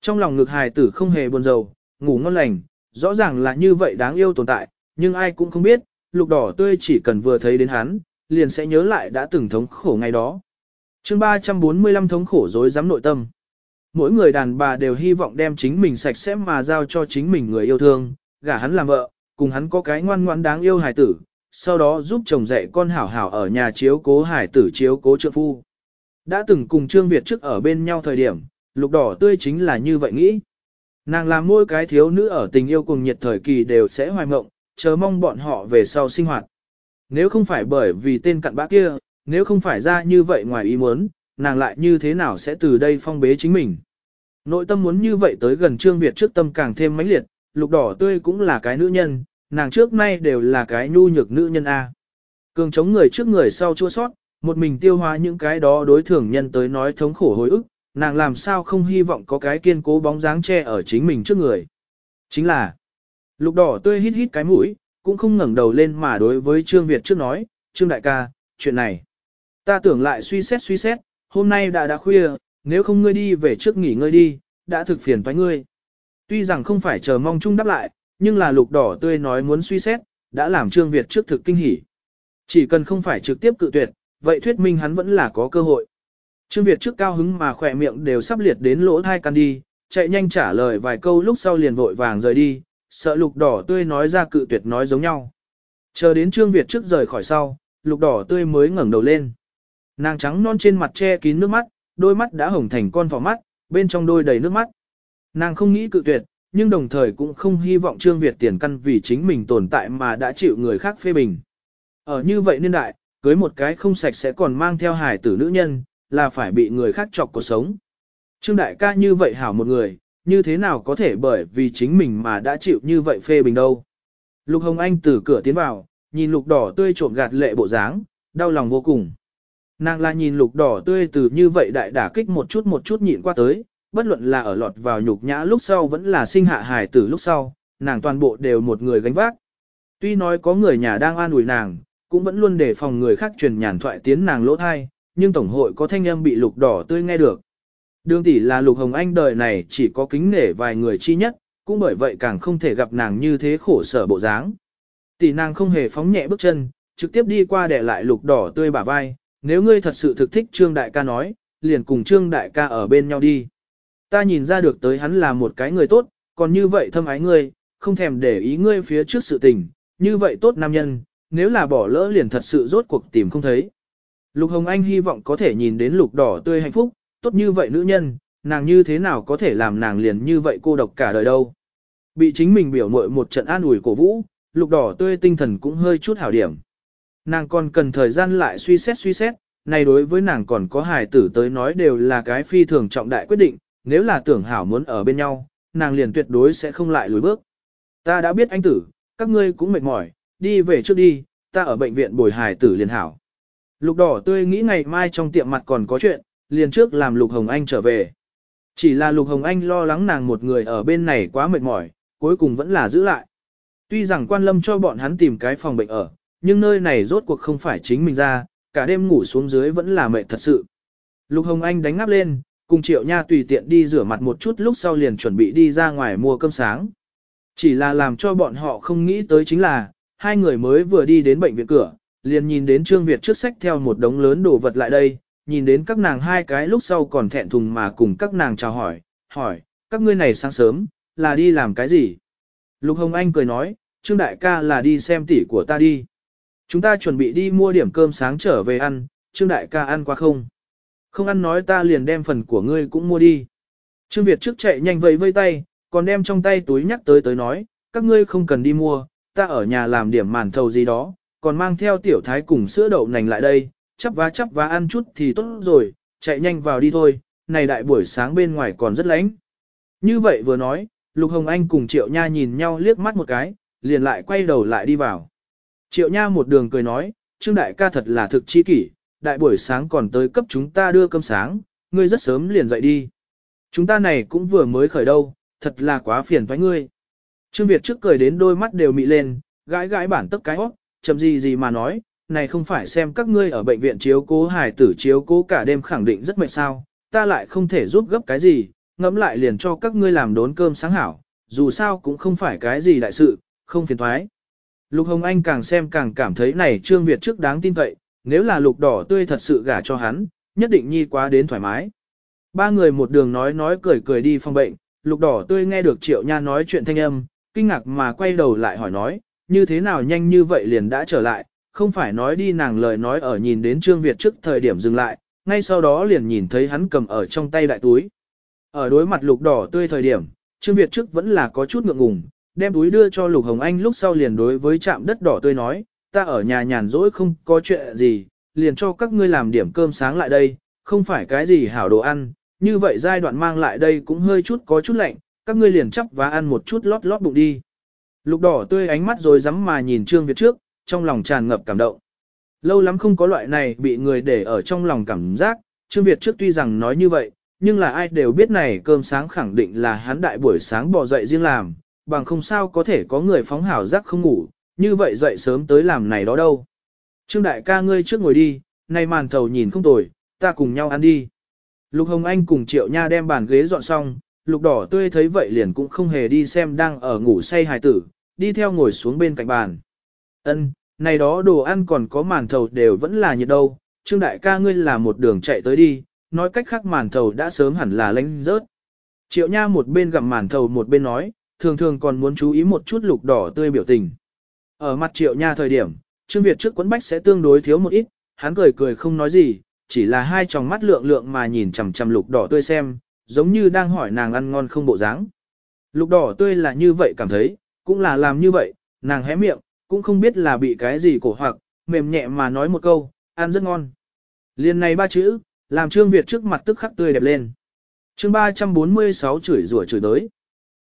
Trong lòng ngực hài tử không hề buồn rầu, ngủ ngon lành, rõ ràng là như vậy đáng yêu tồn tại, nhưng ai cũng không biết, lục đỏ tươi chỉ cần vừa thấy đến hắn, liền sẽ nhớ lại đã từng thống khổ ngày đó. chương 345 thống khổ dối dám nội tâm. Mỗi người đàn bà đều hy vọng đem chính mình sạch sẽ mà giao cho chính mình người yêu thương, gả hắn làm vợ, cùng hắn có cái ngoan ngoãn đáng yêu hài tử, sau đó giúp chồng dạy con hảo hảo ở nhà chiếu cố hải tử chiếu cố trượng phu. Đã từng cùng Trương Việt trước ở bên nhau thời điểm, lục đỏ tươi chính là như vậy nghĩ. Nàng làm mỗi cái thiếu nữ ở tình yêu cùng nhiệt thời kỳ đều sẽ hoài mộng, chờ mong bọn họ về sau sinh hoạt. Nếu không phải bởi vì tên cặn bã kia, nếu không phải ra như vậy ngoài ý muốn, nàng lại như thế nào sẽ từ đây phong bế chính mình. Nội tâm muốn như vậy tới gần Trương Việt trước tâm càng thêm mãnh liệt, lục đỏ tươi cũng là cái nữ nhân, nàng trước nay đều là cái nhu nhược nữ nhân A. Cường chống người trước người sau chua sót, một mình tiêu hóa những cái đó đối thường nhân tới nói thống khổ hồi ức, nàng làm sao không hy vọng có cái kiên cố bóng dáng che ở chính mình trước người. Chính là, lục đỏ tươi hít hít cái mũi, cũng không ngẩng đầu lên mà đối với Trương Việt trước nói, Trương đại ca, chuyện này. Ta tưởng lại suy xét suy xét, hôm nay đã đã khuya, nếu không ngươi đi về trước nghỉ ngơi đi, đã thực phiền toái ngươi. Tuy rằng không phải chờ mong chung đáp lại, nhưng là lục đỏ tươi nói muốn suy xét, đã làm Trương Việt trước thực kinh hỉ. Chỉ cần không phải trực tiếp cự tuyệt, vậy thuyết minh hắn vẫn là có cơ hội. Trương Việt trước cao hứng mà khỏe miệng đều sắp liệt đến lỗ thai can đi, chạy nhanh trả lời vài câu lúc sau liền vội vàng rời đi, sợ lục đỏ tươi nói ra cự tuyệt nói giống nhau. Chờ đến Trương Việt trước rời khỏi sau, lục đỏ tươi mới ngẩng đầu lên. Nàng trắng non trên mặt che kín nước mắt, đôi mắt đã hồng thành con vỏ mắt, bên trong đôi đầy nước mắt. Nàng không nghĩ cự tuyệt, nhưng đồng thời cũng không hy vọng Trương Việt tiền căn vì chính mình tồn tại mà đã chịu người khác phê bình. Ở như vậy niên đại, cưới một cái không sạch sẽ còn mang theo hải tử nữ nhân, là phải bị người khác chọc cuộc sống. Trương đại ca như vậy hảo một người, như thế nào có thể bởi vì chính mình mà đã chịu như vậy phê bình đâu. Lục Hồng Anh từ cửa tiến vào, nhìn lục đỏ tươi trộm gạt lệ bộ dáng, đau lòng vô cùng. Nàng là nhìn lục đỏ tươi từ như vậy đại đả kích một chút một chút nhịn qua tới, bất luận là ở lọt vào nhục nhã lúc sau vẫn là sinh hạ hài tử lúc sau, nàng toàn bộ đều một người gánh vác. Tuy nói có người nhà đang an ủi nàng, cũng vẫn luôn để phòng người khác truyền nhàn thoại tiến nàng lỗ thai, nhưng tổng hội có thanh âm bị lục đỏ tươi nghe được. Đường tỷ là lục hồng anh đời này chỉ có kính nể vài người chi nhất, cũng bởi vậy càng không thể gặp nàng như thế khổ sở bộ dáng. Tỷ nàng không hề phóng nhẹ bước chân, trực tiếp đi qua để lại lục đỏ tươi bả vai, nếu ngươi thật sự thực thích trương đại ca nói, liền cùng Trương đại ca ở bên nhau đi. Ta nhìn ra được tới hắn là một cái người tốt, còn như vậy thâm ái ngươi, không thèm để ý ngươi phía trước sự tình, như vậy tốt nam nhân, nếu là bỏ lỡ liền thật sự rốt cuộc tìm không thấy. Lục Hồng Anh hy vọng có thể nhìn đến lục đỏ tươi hạnh phúc, tốt như vậy nữ nhân, nàng như thế nào có thể làm nàng liền như vậy cô độc cả đời đâu. Bị chính mình biểu muội một trận an ủi cổ vũ, lục đỏ tươi tinh thần cũng hơi chút hảo điểm. Nàng còn cần thời gian lại suy xét suy xét, này đối với nàng còn có hài tử tới nói đều là cái phi thường trọng đại quyết định, nếu là tưởng hảo muốn ở bên nhau, nàng liền tuyệt đối sẽ không lại lùi bước. Ta đã biết anh tử, các ngươi cũng mệt mỏi, đi về trước đi, ta ở bệnh viện bồi hài tử liền hảo. Lục đỏ tươi nghĩ ngày mai trong tiệm mặt còn có chuyện, liền trước làm Lục Hồng Anh trở về. Chỉ là Lục Hồng Anh lo lắng nàng một người ở bên này quá mệt mỏi, cuối cùng vẫn là giữ lại. Tuy rằng quan lâm cho bọn hắn tìm cái phòng bệnh ở, nhưng nơi này rốt cuộc không phải chính mình ra, cả đêm ngủ xuống dưới vẫn là mệt thật sự. Lục Hồng Anh đánh ngáp lên, cùng Triệu Nha tùy tiện đi rửa mặt một chút lúc sau liền chuẩn bị đi ra ngoài mua cơm sáng. Chỉ là làm cho bọn họ không nghĩ tới chính là, hai người mới vừa đi đến bệnh viện cửa, liền nhìn đến Trương Việt trước sách theo một đống lớn đồ vật lại đây, nhìn đến các nàng hai cái lúc sau còn thẹn thùng mà cùng các nàng chào hỏi, hỏi, các ngươi này sáng sớm, là đi làm cái gì? Lục Hồng Anh cười nói, Trương Đại ca là đi xem tỷ của ta đi. Chúng ta chuẩn bị đi mua điểm cơm sáng trở về ăn, Trương Đại ca ăn qua không? Không ăn nói ta liền đem phần của ngươi cũng mua đi. Trương Việt trước chạy nhanh vẫy vây tay, còn đem trong tay túi nhắc tới tới nói, các ngươi không cần đi mua, ta ở nhà làm điểm màn thầu gì đó, còn mang theo tiểu thái cùng sữa đậu nành lại đây, chắp vá chắp vá ăn chút thì tốt rồi, chạy nhanh vào đi thôi, này đại buổi sáng bên ngoài còn rất lạnh. Như vậy vừa nói, Lục Hồng Anh cùng Triệu Nha nhìn nhau liếc mắt một cái, liền lại quay đầu lại đi vào. Triệu Nha một đường cười nói, Trương Đại ca thật là thực chi kỷ, đại buổi sáng còn tới cấp chúng ta đưa cơm sáng, ngươi rất sớm liền dậy đi. Chúng ta này cũng vừa mới khởi đâu, thật là quá phiền với ngươi. Trương Việt trước cười đến đôi mắt đều mị lên, gãi gãi bản tức cái hót, chậm gì gì mà nói, này không phải xem các ngươi ở bệnh viện chiếu cố hài tử chiếu cố cả đêm khẳng định rất mệt sao, ta lại không thể giúp gấp cái gì, ngẫm lại liền cho các ngươi làm đốn cơm sáng hảo, dù sao cũng không phải cái gì đại sự, không phiền thoái. Lục Hồng Anh càng xem càng cảm thấy này Trương Việt trước đáng tin cậy, nếu là lục đỏ tươi thật sự gả cho hắn, nhất định nhi quá đến thoải mái. Ba người một đường nói nói cười cười đi phòng bệnh, lục đỏ tươi nghe được triệu nha nói chuyện thanh âm, kinh ngạc mà quay đầu lại hỏi nói, như thế nào nhanh như vậy liền đã trở lại, không phải nói đi nàng lời nói ở nhìn đến Trương Việt trước thời điểm dừng lại, ngay sau đó liền nhìn thấy hắn cầm ở trong tay đại túi. Ở đối mặt lục đỏ tươi thời điểm, Trương Việt trước vẫn là có chút ngượng ngùng, đem túi đưa cho lục hồng anh lúc sau liền đối với trạm đất đỏ tươi nói, ta ở nhà nhàn rỗi không có chuyện gì, liền cho các ngươi làm điểm cơm sáng lại đây, không phải cái gì hảo đồ ăn, như vậy giai đoạn mang lại đây cũng hơi chút có chút lạnh, các ngươi liền chấp và ăn một chút lót lót bụng đi. Lục đỏ tươi ánh mắt rồi rắm mà nhìn Trương Việt trước, trong lòng tràn ngập cảm động. Lâu lắm không có loại này bị người để ở trong lòng cảm giác, Trương Việt trước tuy rằng nói như vậy, nhưng là ai đều biết này cơm sáng khẳng định là hắn đại buổi sáng bỏ dậy riêng làm, bằng không sao có thể có người phóng hảo giác không ngủ, như vậy dậy sớm tới làm này đó đâu. Trương đại ca ngươi trước ngồi đi, nay màn thầu nhìn không tồi, ta cùng nhau ăn đi. Lục Hồng Anh cùng Triệu Nha đem bàn ghế dọn xong, lục đỏ tươi thấy vậy liền cũng không hề đi xem đang ở ngủ say hài tử, đi theo ngồi xuống bên cạnh bàn. Ân, này đó đồ ăn còn có màn thầu đều vẫn là nhiệt đâu, Trương đại ca ngươi là một đường chạy tới đi, nói cách khác màn thầu đã sớm hẳn là lánh rớt. Triệu Nha một bên gặm màn thầu một bên nói, thường thường còn muốn chú ý một chút lục đỏ tươi biểu tình. Ở mặt Triệu Nha thời điểm, Trương Việt trước quấn bách sẽ tương đối thiếu một ít, hắn cười cười không nói gì, chỉ là hai tròng mắt lượng lượng mà nhìn chằm chằm lục đỏ tươi xem, giống như đang hỏi nàng ăn ngon không bộ dáng. Lục đỏ tươi là như vậy cảm thấy, cũng là làm như vậy, nàng hé miệng, cũng không biết là bị cái gì cổ hoặc, mềm nhẹ mà nói một câu, ăn rất ngon. Liên này ba chữ, làm Trương Việt trước mặt tức khắc tươi đẹp lên. chương 346 chửi rủa chửi tới.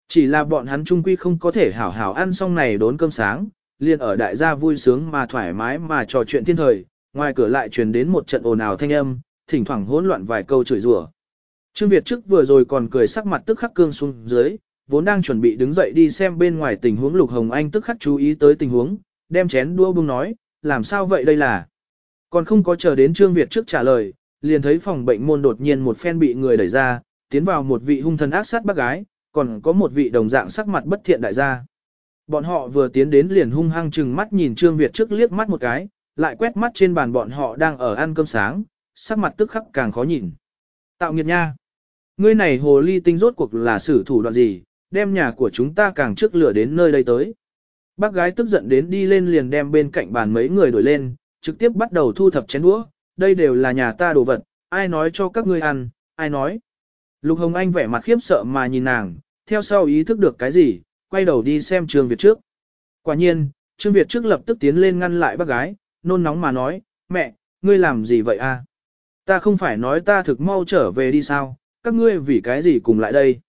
Chỉ là bọn hắn trung quy không có thể hảo hảo ăn xong này đốn cơm sáng, liền ở đại gia vui sướng mà thoải mái mà trò chuyện thiên thời, ngoài cửa lại truyền đến một trận ồn ào thanh âm, thỉnh thoảng hỗn loạn vài câu chửi rủa. Trương Việt trước vừa rồi còn cười sắc mặt tức khắc cương xuống dưới, vốn đang chuẩn bị đứng dậy đi xem bên ngoài tình huống Lục Hồng Anh tức khắc chú ý tới tình huống, đem chén đua bung nói, làm sao vậy đây là. Còn không có chờ đến Trương Việt trước trả lời, liền thấy phòng bệnh môn đột nhiên một phen bị người đẩy ra, tiến vào một vị hung thần ác sát bác gái, còn có một vị đồng dạng sắc mặt bất thiện đại gia. Bọn họ vừa tiến đến liền hung hăng chừng mắt nhìn Trương Việt trước liếc mắt một cái, lại quét mắt trên bàn bọn họ đang ở ăn cơm sáng, sắc mặt tức khắc càng khó nhìn. Tạo nghiệt nha. Ngươi này hồ ly tinh rốt cuộc là sử thủ đoạn gì, đem nhà của chúng ta càng trước lửa đến nơi đây tới. Bác gái tức giận đến đi lên liền đem bên cạnh bàn mấy người đổi lên, trực tiếp bắt đầu thu thập chén đũa, đây đều là nhà ta đồ vật, ai nói cho các ngươi ăn, ai nói. Lục Hồng Anh vẻ mặt khiếp sợ mà nhìn nàng, theo sau ý thức được cái gì, quay đầu đi xem Trương Việt trước. Quả nhiên, Trương Việt trước lập tức tiến lên ngăn lại bác gái, nôn nóng mà nói, mẹ, ngươi làm gì vậy a? Ta không phải nói ta thực mau trở về đi sao, các ngươi vì cái gì cùng lại đây.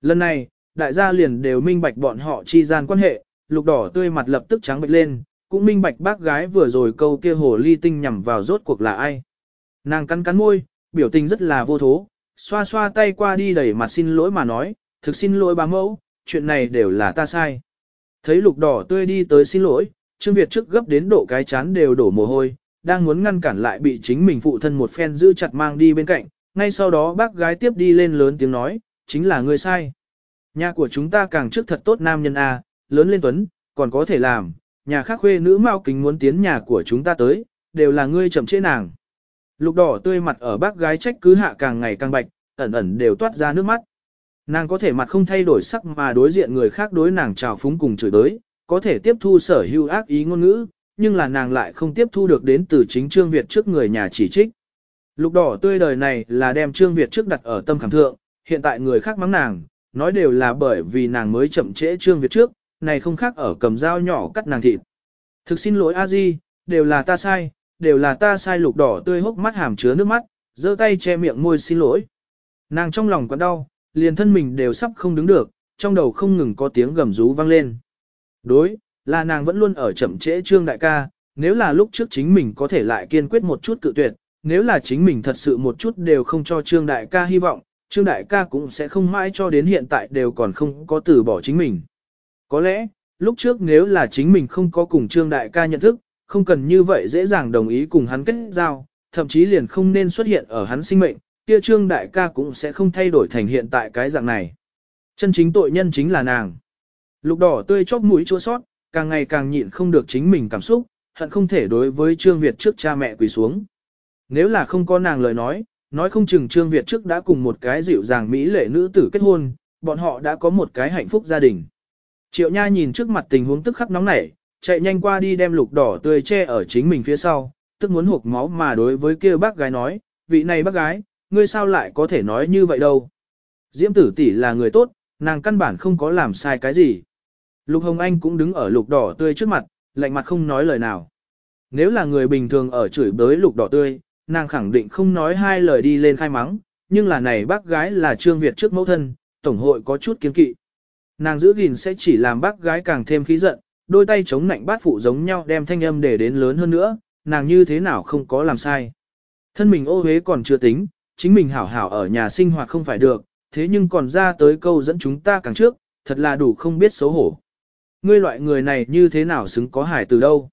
Lần này, đại gia liền đều minh bạch bọn họ chi gian quan hệ, lục đỏ tươi mặt lập tức trắng bệch lên, cũng minh bạch bác gái vừa rồi câu kia hồ ly tinh nhằm vào rốt cuộc là ai. Nàng cắn cắn môi, biểu tình rất là vô thố, xoa xoa tay qua đi đẩy mặt xin lỗi mà nói, thực xin lỗi bà mẫu, chuyện này đều là ta sai. Thấy lục đỏ tươi đi tới xin lỗi, Trương Việt trước gấp đến độ cái chán đều đổ mồ hôi, đang muốn ngăn cản lại bị chính mình phụ thân một phen giữ chặt mang đi bên cạnh, ngay sau đó bác gái tiếp đi lên lớn tiếng nói, chính là người sai. Nhà của chúng ta càng trước thật tốt nam nhân A, lớn lên tuấn, còn có thể làm, nhà khác khuê nữ mau kính muốn tiến nhà của chúng ta tới, đều là ngươi chậm chế nàng. Lục đỏ tươi mặt ở bác gái trách cứ hạ càng ngày càng bạch, ẩn ẩn đều toát ra nước mắt. Nàng có thể mặt không thay đổi sắc mà đối diện người khác đối nàng trào phúng cùng chửi đới, có thể tiếp thu sở hữu ác ý ngôn ngữ, nhưng là nàng lại không tiếp thu được đến từ chính Trương Việt trước người nhà chỉ trích. Lục đỏ tươi đời này là đem Trương Việt trước đặt ở tâm khảm thượng, hiện tại người khác mắng nàng, nói đều là bởi vì nàng mới chậm trễ Trương Việt trước, này không khác ở cầm dao nhỏ cắt nàng thịt. Thực xin lỗi a di, đều là ta sai, đều là ta sai lục đỏ tươi hốc mắt hàm chứa nước mắt, giơ tay che miệng môi xin lỗi. Nàng trong lòng quặn đau, liền thân mình đều sắp không đứng được, trong đầu không ngừng có tiếng gầm rú vang lên. Đối, là nàng vẫn luôn ở chậm trễ trương đại ca, nếu là lúc trước chính mình có thể lại kiên quyết một chút cự tuyệt, nếu là chính mình thật sự một chút đều không cho trương đại ca hy vọng, trương đại ca cũng sẽ không mãi cho đến hiện tại đều còn không có từ bỏ chính mình. Có lẽ, lúc trước nếu là chính mình không có cùng trương đại ca nhận thức, không cần như vậy dễ dàng đồng ý cùng hắn kết giao, thậm chí liền không nên xuất hiện ở hắn sinh mệnh, kia trương đại ca cũng sẽ không thay đổi thành hiện tại cái dạng này. Chân chính tội nhân chính là nàng. Lục đỏ tươi chóp mũi chua sót, càng ngày càng nhịn không được chính mình cảm xúc, hận không thể đối với Trương Việt trước cha mẹ quỳ xuống. Nếu là không có nàng lời nói, nói không chừng Trương Việt trước đã cùng một cái dịu dàng mỹ lệ nữ tử kết hôn, bọn họ đã có một cái hạnh phúc gia đình. Triệu Nha nhìn trước mặt tình huống tức khắc nóng nảy, chạy nhanh qua đi đem lục đỏ tươi che ở chính mình phía sau, tức muốn hộp máu mà đối với kia bác gái nói, vị này bác gái, ngươi sao lại có thể nói như vậy đâu. Diễm tử tỷ là người tốt, nàng căn bản không có làm sai cái gì. Lục Hồng Anh cũng đứng ở lục đỏ tươi trước mặt, lạnh mặt không nói lời nào. Nếu là người bình thường ở chửi bới lục đỏ tươi, nàng khẳng định không nói hai lời đi lên khai mắng, nhưng là này bác gái là Trương Việt trước mẫu thân, Tổng hội có chút kiến kỵ. Nàng giữ gìn sẽ chỉ làm bác gái càng thêm khí giận, đôi tay chống nạnh bát phụ giống nhau đem thanh âm để đến lớn hơn nữa, nàng như thế nào không có làm sai. Thân mình ô hế còn chưa tính, chính mình hảo hảo ở nhà sinh hoạt không phải được, thế nhưng còn ra tới câu dẫn chúng ta càng trước, thật là đủ không biết xấu hổ. Ngươi loại người này như thế nào xứng có hải từ đâu?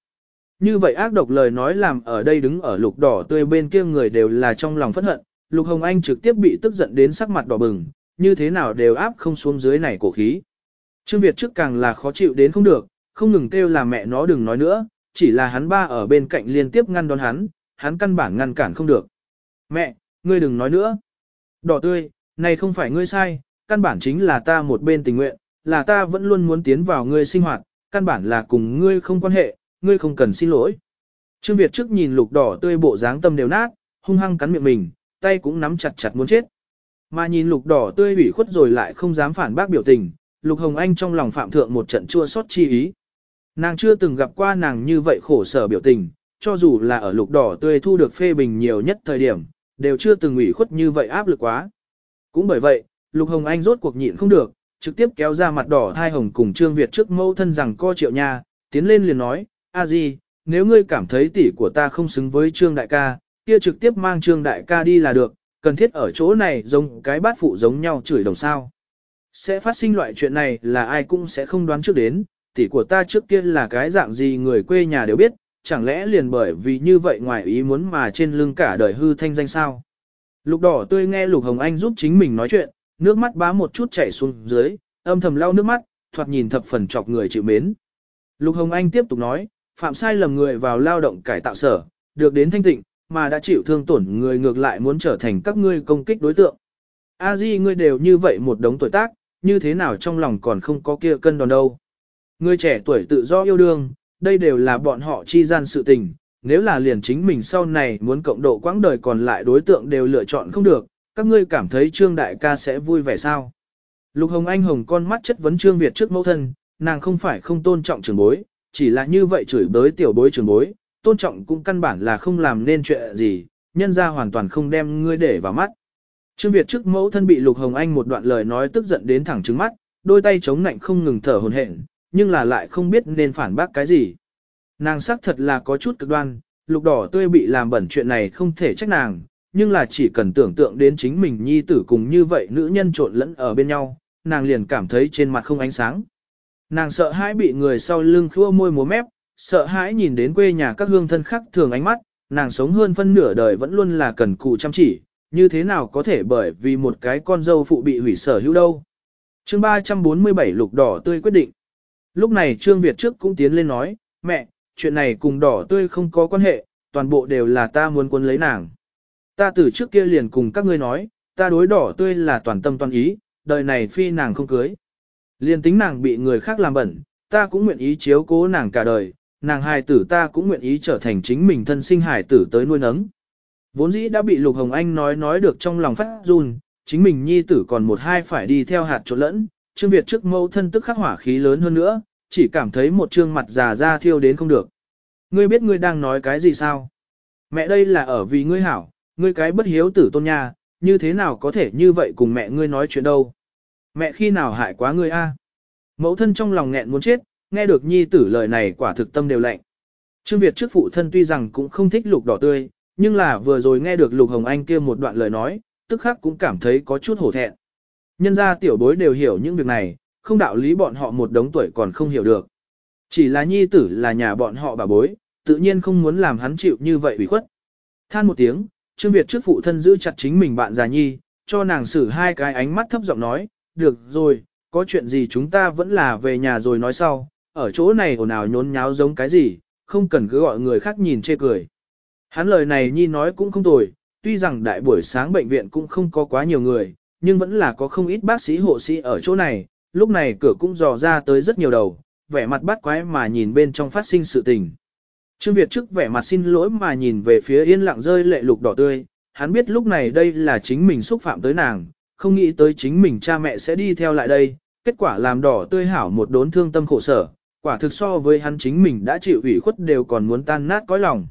Như vậy ác độc lời nói làm ở đây đứng ở lục đỏ tươi bên kia người đều là trong lòng phẫn hận, lục hồng anh trực tiếp bị tức giận đến sắc mặt đỏ bừng, như thế nào đều áp không xuống dưới này cổ khí. Trương Việt trước càng là khó chịu đến không được, không ngừng kêu là mẹ nó đừng nói nữa, chỉ là hắn ba ở bên cạnh liên tiếp ngăn đón hắn, hắn căn bản ngăn cản không được. Mẹ, ngươi đừng nói nữa. Đỏ tươi, này không phải ngươi sai, căn bản chính là ta một bên tình nguyện, là ta vẫn luôn muốn tiến vào ngươi sinh hoạt, căn bản là cùng ngươi không quan hệ, ngươi không cần xin lỗi. Trương Việt trước nhìn lục đỏ tươi bộ dáng tâm đều nát, hung hăng cắn miệng mình, tay cũng nắm chặt chặt muốn chết. Mà nhìn lục đỏ tươi ủy khuất rồi lại không dám phản bác biểu tình, lục hồng anh trong lòng phạm thượng một trận chua xót chi ý. Nàng chưa từng gặp qua nàng như vậy khổ sở biểu tình, cho dù là ở lục đỏ tươi thu được phê bình nhiều nhất thời điểm, đều chưa từng ủy khuất như vậy áp lực quá. Cũng bởi vậy, lục hồng anh rốt cuộc nhịn không được, trực tiếp kéo ra mặt đỏ thai hồng cùng Trương Việt trước mâu thân rằng co triệu nha, tiến lên liền nói, a di, nếu ngươi cảm thấy tỷ của ta không xứng với Trương đại ca, kia trực tiếp mang Trương đại ca đi là được, cần thiết ở chỗ này giống cái bát phụ giống nhau chửi đồng sao. Sẽ phát sinh loại chuyện này là ai cũng sẽ không đoán trước đến, tỷ của ta trước kia là cái dạng gì người quê nhà đều biết, chẳng lẽ liền bởi vì như vậy ngoài ý muốn mà trên lưng cả đời hư thanh danh sao. Lục đỏ tươi nghe Lục Hồng Anh giúp chính mình nói chuyện, nước mắt bá một chút chảy xuống dưới, âm thầm lau nước mắt, thoạt nhìn thập phần chọc người chịu mến. Lục Hồng Anh tiếp tục nói, phạm sai lầm người vào lao động cải tạo sở, được đến thanh tịnh, mà đã chịu thương tổn người ngược lại muốn trở thành các ngươi công kích đối tượng. A Di ngươi đều như vậy một đống tuổi tác, như thế nào trong lòng còn không có kia cân đòn đâu. Người trẻ tuổi tự do yêu đương, đây đều là bọn họ chi gian sự tình, nếu là liền chính mình sau này muốn cộng độ quãng đời còn lại đối tượng đều lựa chọn không được, các ngươi cảm thấy Trương Đại ca sẽ vui vẻ sao? Lục Hồng Anh hồng con mắt chất vấn Trương Việt trước mẫu thân, nàng không phải không tôn trọng trưởng bối, chỉ là như vậy chửi bới tiểu bối trưởng bối, tôn trọng cũng căn bản là không làm nên chuyện gì, nhân ra hoàn toàn không đem ngươi để vào mắt. Trương Việt trước mẫu thân bị Lục Hồng Anh một đoạn lời nói tức giận đến thẳng trứng mắt, đôi tay chống nạnh không ngừng thở hồn hển, nhưng là lại không biết nên phản bác cái gì. Nàng xác thật là có chút cực đoan, lục đỏ tươi bị làm bẩn chuyện này không thể trách nàng, nhưng là chỉ cần tưởng tượng đến chính mình nhi tử cùng như vậy nữ nhân trộn lẫn ở bên nhau, nàng liền cảm thấy trên mặt không ánh sáng. Nàng sợ hãi bị người sau lưng khua môi múa mép, sợ hãi nhìn đến quê nhà các hương thân khác thường ánh mắt, nàng sống hơn phân nửa đời vẫn luôn là cần cù chăm chỉ, như thế nào có thể bởi vì một cái con dâu phụ bị hủy sở hữu đâu. chương 347 lục đỏ tươi quyết định. Lúc này Trương Việt trước cũng tiến lên nói, mẹ, chuyện này cùng đỏ tươi không có quan hệ, toàn bộ đều là ta muốn quân lấy nàng. Ta từ trước kia liền cùng các ngươi nói, ta đối đỏ tươi là toàn tâm toàn ý, đời này phi nàng không cưới liên tính nàng bị người khác làm bẩn, ta cũng nguyện ý chiếu cố nàng cả đời, nàng hài tử ta cũng nguyện ý trở thành chính mình thân sinh hài tử tới nuôi nấng. Vốn dĩ đã bị Lục Hồng Anh nói nói được trong lòng phát run, chính mình nhi tử còn một hai phải đi theo hạt trộn lẫn, Trương Việt trước mâu thân tức khắc hỏa khí lớn hơn nữa, chỉ cảm thấy một trương mặt già ra thiêu đến không được. Ngươi biết ngươi đang nói cái gì sao? Mẹ đây là ở vì ngươi hảo, ngươi cái bất hiếu tử tôn nha, như thế nào có thể như vậy cùng mẹ ngươi nói chuyện đâu? Mẹ khi nào hại quá ngươi a? Mẫu thân trong lòng nghẹn muốn chết, nghe được nhi tử lời này quả thực tâm đều lạnh. Trương Việt trước phụ thân tuy rằng cũng không thích lục đỏ tươi, nhưng là vừa rồi nghe được lục hồng anh kia một đoạn lời nói, tức khắc cũng cảm thấy có chút hổ thẹn. Nhân gia tiểu bối đều hiểu những việc này, không đạo lý bọn họ một đống tuổi còn không hiểu được. Chỉ là nhi tử là nhà bọn họ bà bối, tự nhiên không muốn làm hắn chịu như vậy ủy khuất. Than một tiếng, Trương Việt trước phụ thân giữ chặt chính mình bạn già nhi, cho nàng xử hai cái ánh mắt thấp giọng nói, được rồi, có chuyện gì chúng ta vẫn là về nhà rồi nói sau, ở chỗ này ồn ào nhốn nháo giống cái gì, không cần cứ gọi người khác nhìn chê cười. Hắn lời này nhi nói cũng không tồi, tuy rằng đại buổi sáng bệnh viện cũng không có quá nhiều người, nhưng vẫn là có không ít bác sĩ hộ sĩ ở chỗ này, lúc này cửa cũng dò ra tới rất nhiều đầu, vẻ mặt bắt quái mà nhìn bên trong phát sinh sự tình. Trương Việt trước vẻ mặt xin lỗi mà nhìn về phía yên lặng rơi lệ lục đỏ tươi, hắn biết lúc này đây là chính mình xúc phạm tới nàng, không nghĩ tới chính mình cha mẹ sẽ đi theo lại đây, kết quả làm đỏ tươi hảo một đốn thương tâm khổ sở, quả thực so với hắn chính mình đã chịu ủy khuất đều còn muốn tan nát cõi lòng.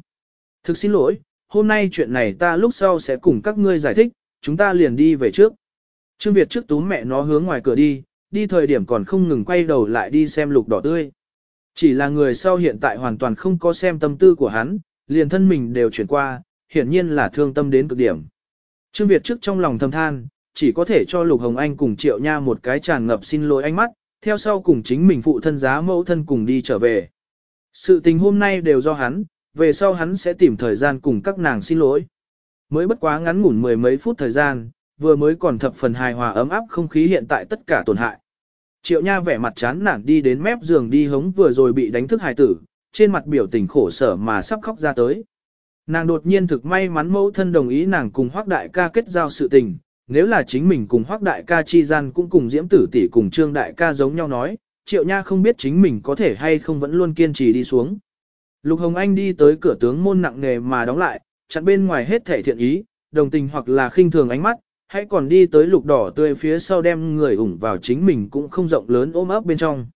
Thực xin lỗi, hôm nay chuyện này ta lúc sau sẽ cùng các ngươi giải thích, chúng ta liền đi về trước. Trương Việt trước tú mẹ nó hướng ngoài cửa đi, đi thời điểm còn không ngừng quay đầu lại đi xem lục đỏ tươi. Chỉ là người sau hiện tại hoàn toàn không có xem tâm tư của hắn, liền thân mình đều chuyển qua, hiển nhiên là thương tâm đến cực điểm. Trương Việt trước trong lòng thầm than, chỉ có thể cho Lục Hồng Anh cùng Triệu Nha một cái tràn ngập xin lỗi ánh mắt, theo sau cùng chính mình phụ thân giá mẫu thân cùng đi trở về. Sự tình hôm nay đều do hắn, về sau hắn sẽ tìm thời gian cùng các nàng xin lỗi. Mới bất quá ngắn ngủn mười mấy phút thời gian, vừa mới còn thập phần hài hòa ấm áp không khí hiện tại tất cả tổn hại. Triệu Nha vẻ mặt chán nản đi đến mép giường đi hống vừa rồi bị đánh thức hài tử, trên mặt biểu tình khổ sở mà sắp khóc ra tới. Nàng đột nhiên thực may mắn mẫu thân đồng ý nàng cùng Hoắc đại ca kết giao sự tình, nếu là chính mình cùng Hoắc đại ca chi gian cũng cùng Diễm tử tỷ cùng Trương đại ca giống nhau nói, Triệu Nha không biết chính mình có thể hay không vẫn luôn kiên trì đi xuống. Lục Hồng Anh đi tới cửa tướng môn nặng nề mà đóng lại, chặn bên ngoài hết thể thiện ý, đồng tình hoặc là khinh thường ánh mắt, hãy còn đi tới lục đỏ tươi phía sau đem người ủng vào chính mình cũng không rộng lớn ôm ấp bên trong.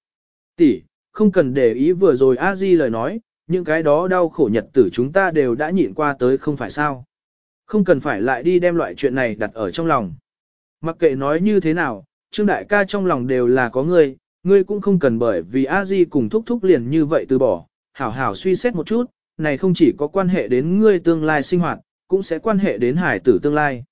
Tỷ, không cần để ý vừa rồi a di lời nói, những cái đó đau khổ nhật tử chúng ta đều đã nhịn qua tới không phải sao. Không cần phải lại đi đem loại chuyện này đặt ở trong lòng. Mặc kệ nói như thế nào, Trương Đại ca trong lòng đều là có ngươi, ngươi cũng không cần bởi vì a di cùng thúc thúc liền như vậy từ bỏ, hảo hảo suy xét một chút, này không chỉ có quan hệ đến ngươi tương lai sinh hoạt, cũng sẽ quan hệ đến hải tử tương lai.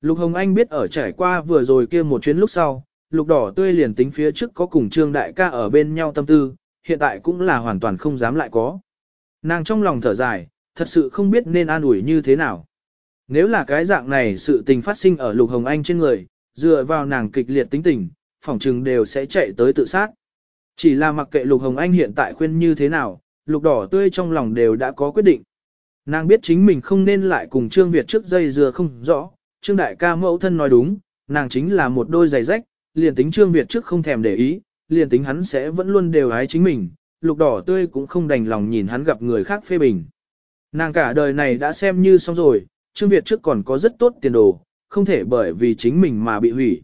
Lục Hồng Anh biết ở trải qua vừa rồi kia một chuyến lúc sau, lục đỏ tươi liền tính phía trước có cùng trương đại ca ở bên nhau tâm tư, hiện tại cũng là hoàn toàn không dám lại có. Nàng trong lòng thở dài, thật sự không biết nên an ủi như thế nào. Nếu là cái dạng này sự tình phát sinh ở Lục Hồng Anh trên người, dựa vào nàng kịch liệt tính tình, phỏng chừng đều sẽ chạy tới tự sát. Chỉ là mặc kệ Lục Hồng Anh hiện tại khuyên như thế nào, Lục Đỏ Tươi trong lòng đều đã có quyết định. Nàng biết chính mình không nên lại cùng Trương Việt trước dây dừa không rõ, Trương Đại ca mẫu thân nói đúng, nàng chính là một đôi giày rách, liền tính Trương Việt trước không thèm để ý, liền tính hắn sẽ vẫn luôn đều ái chính mình, lục đỏ tươi cũng không đành lòng nhìn hắn gặp người khác phê bình. Nàng cả đời này đã xem như xong rồi, Trương Việt trước còn có rất tốt tiền đồ, không thể bởi vì chính mình mà bị hủy.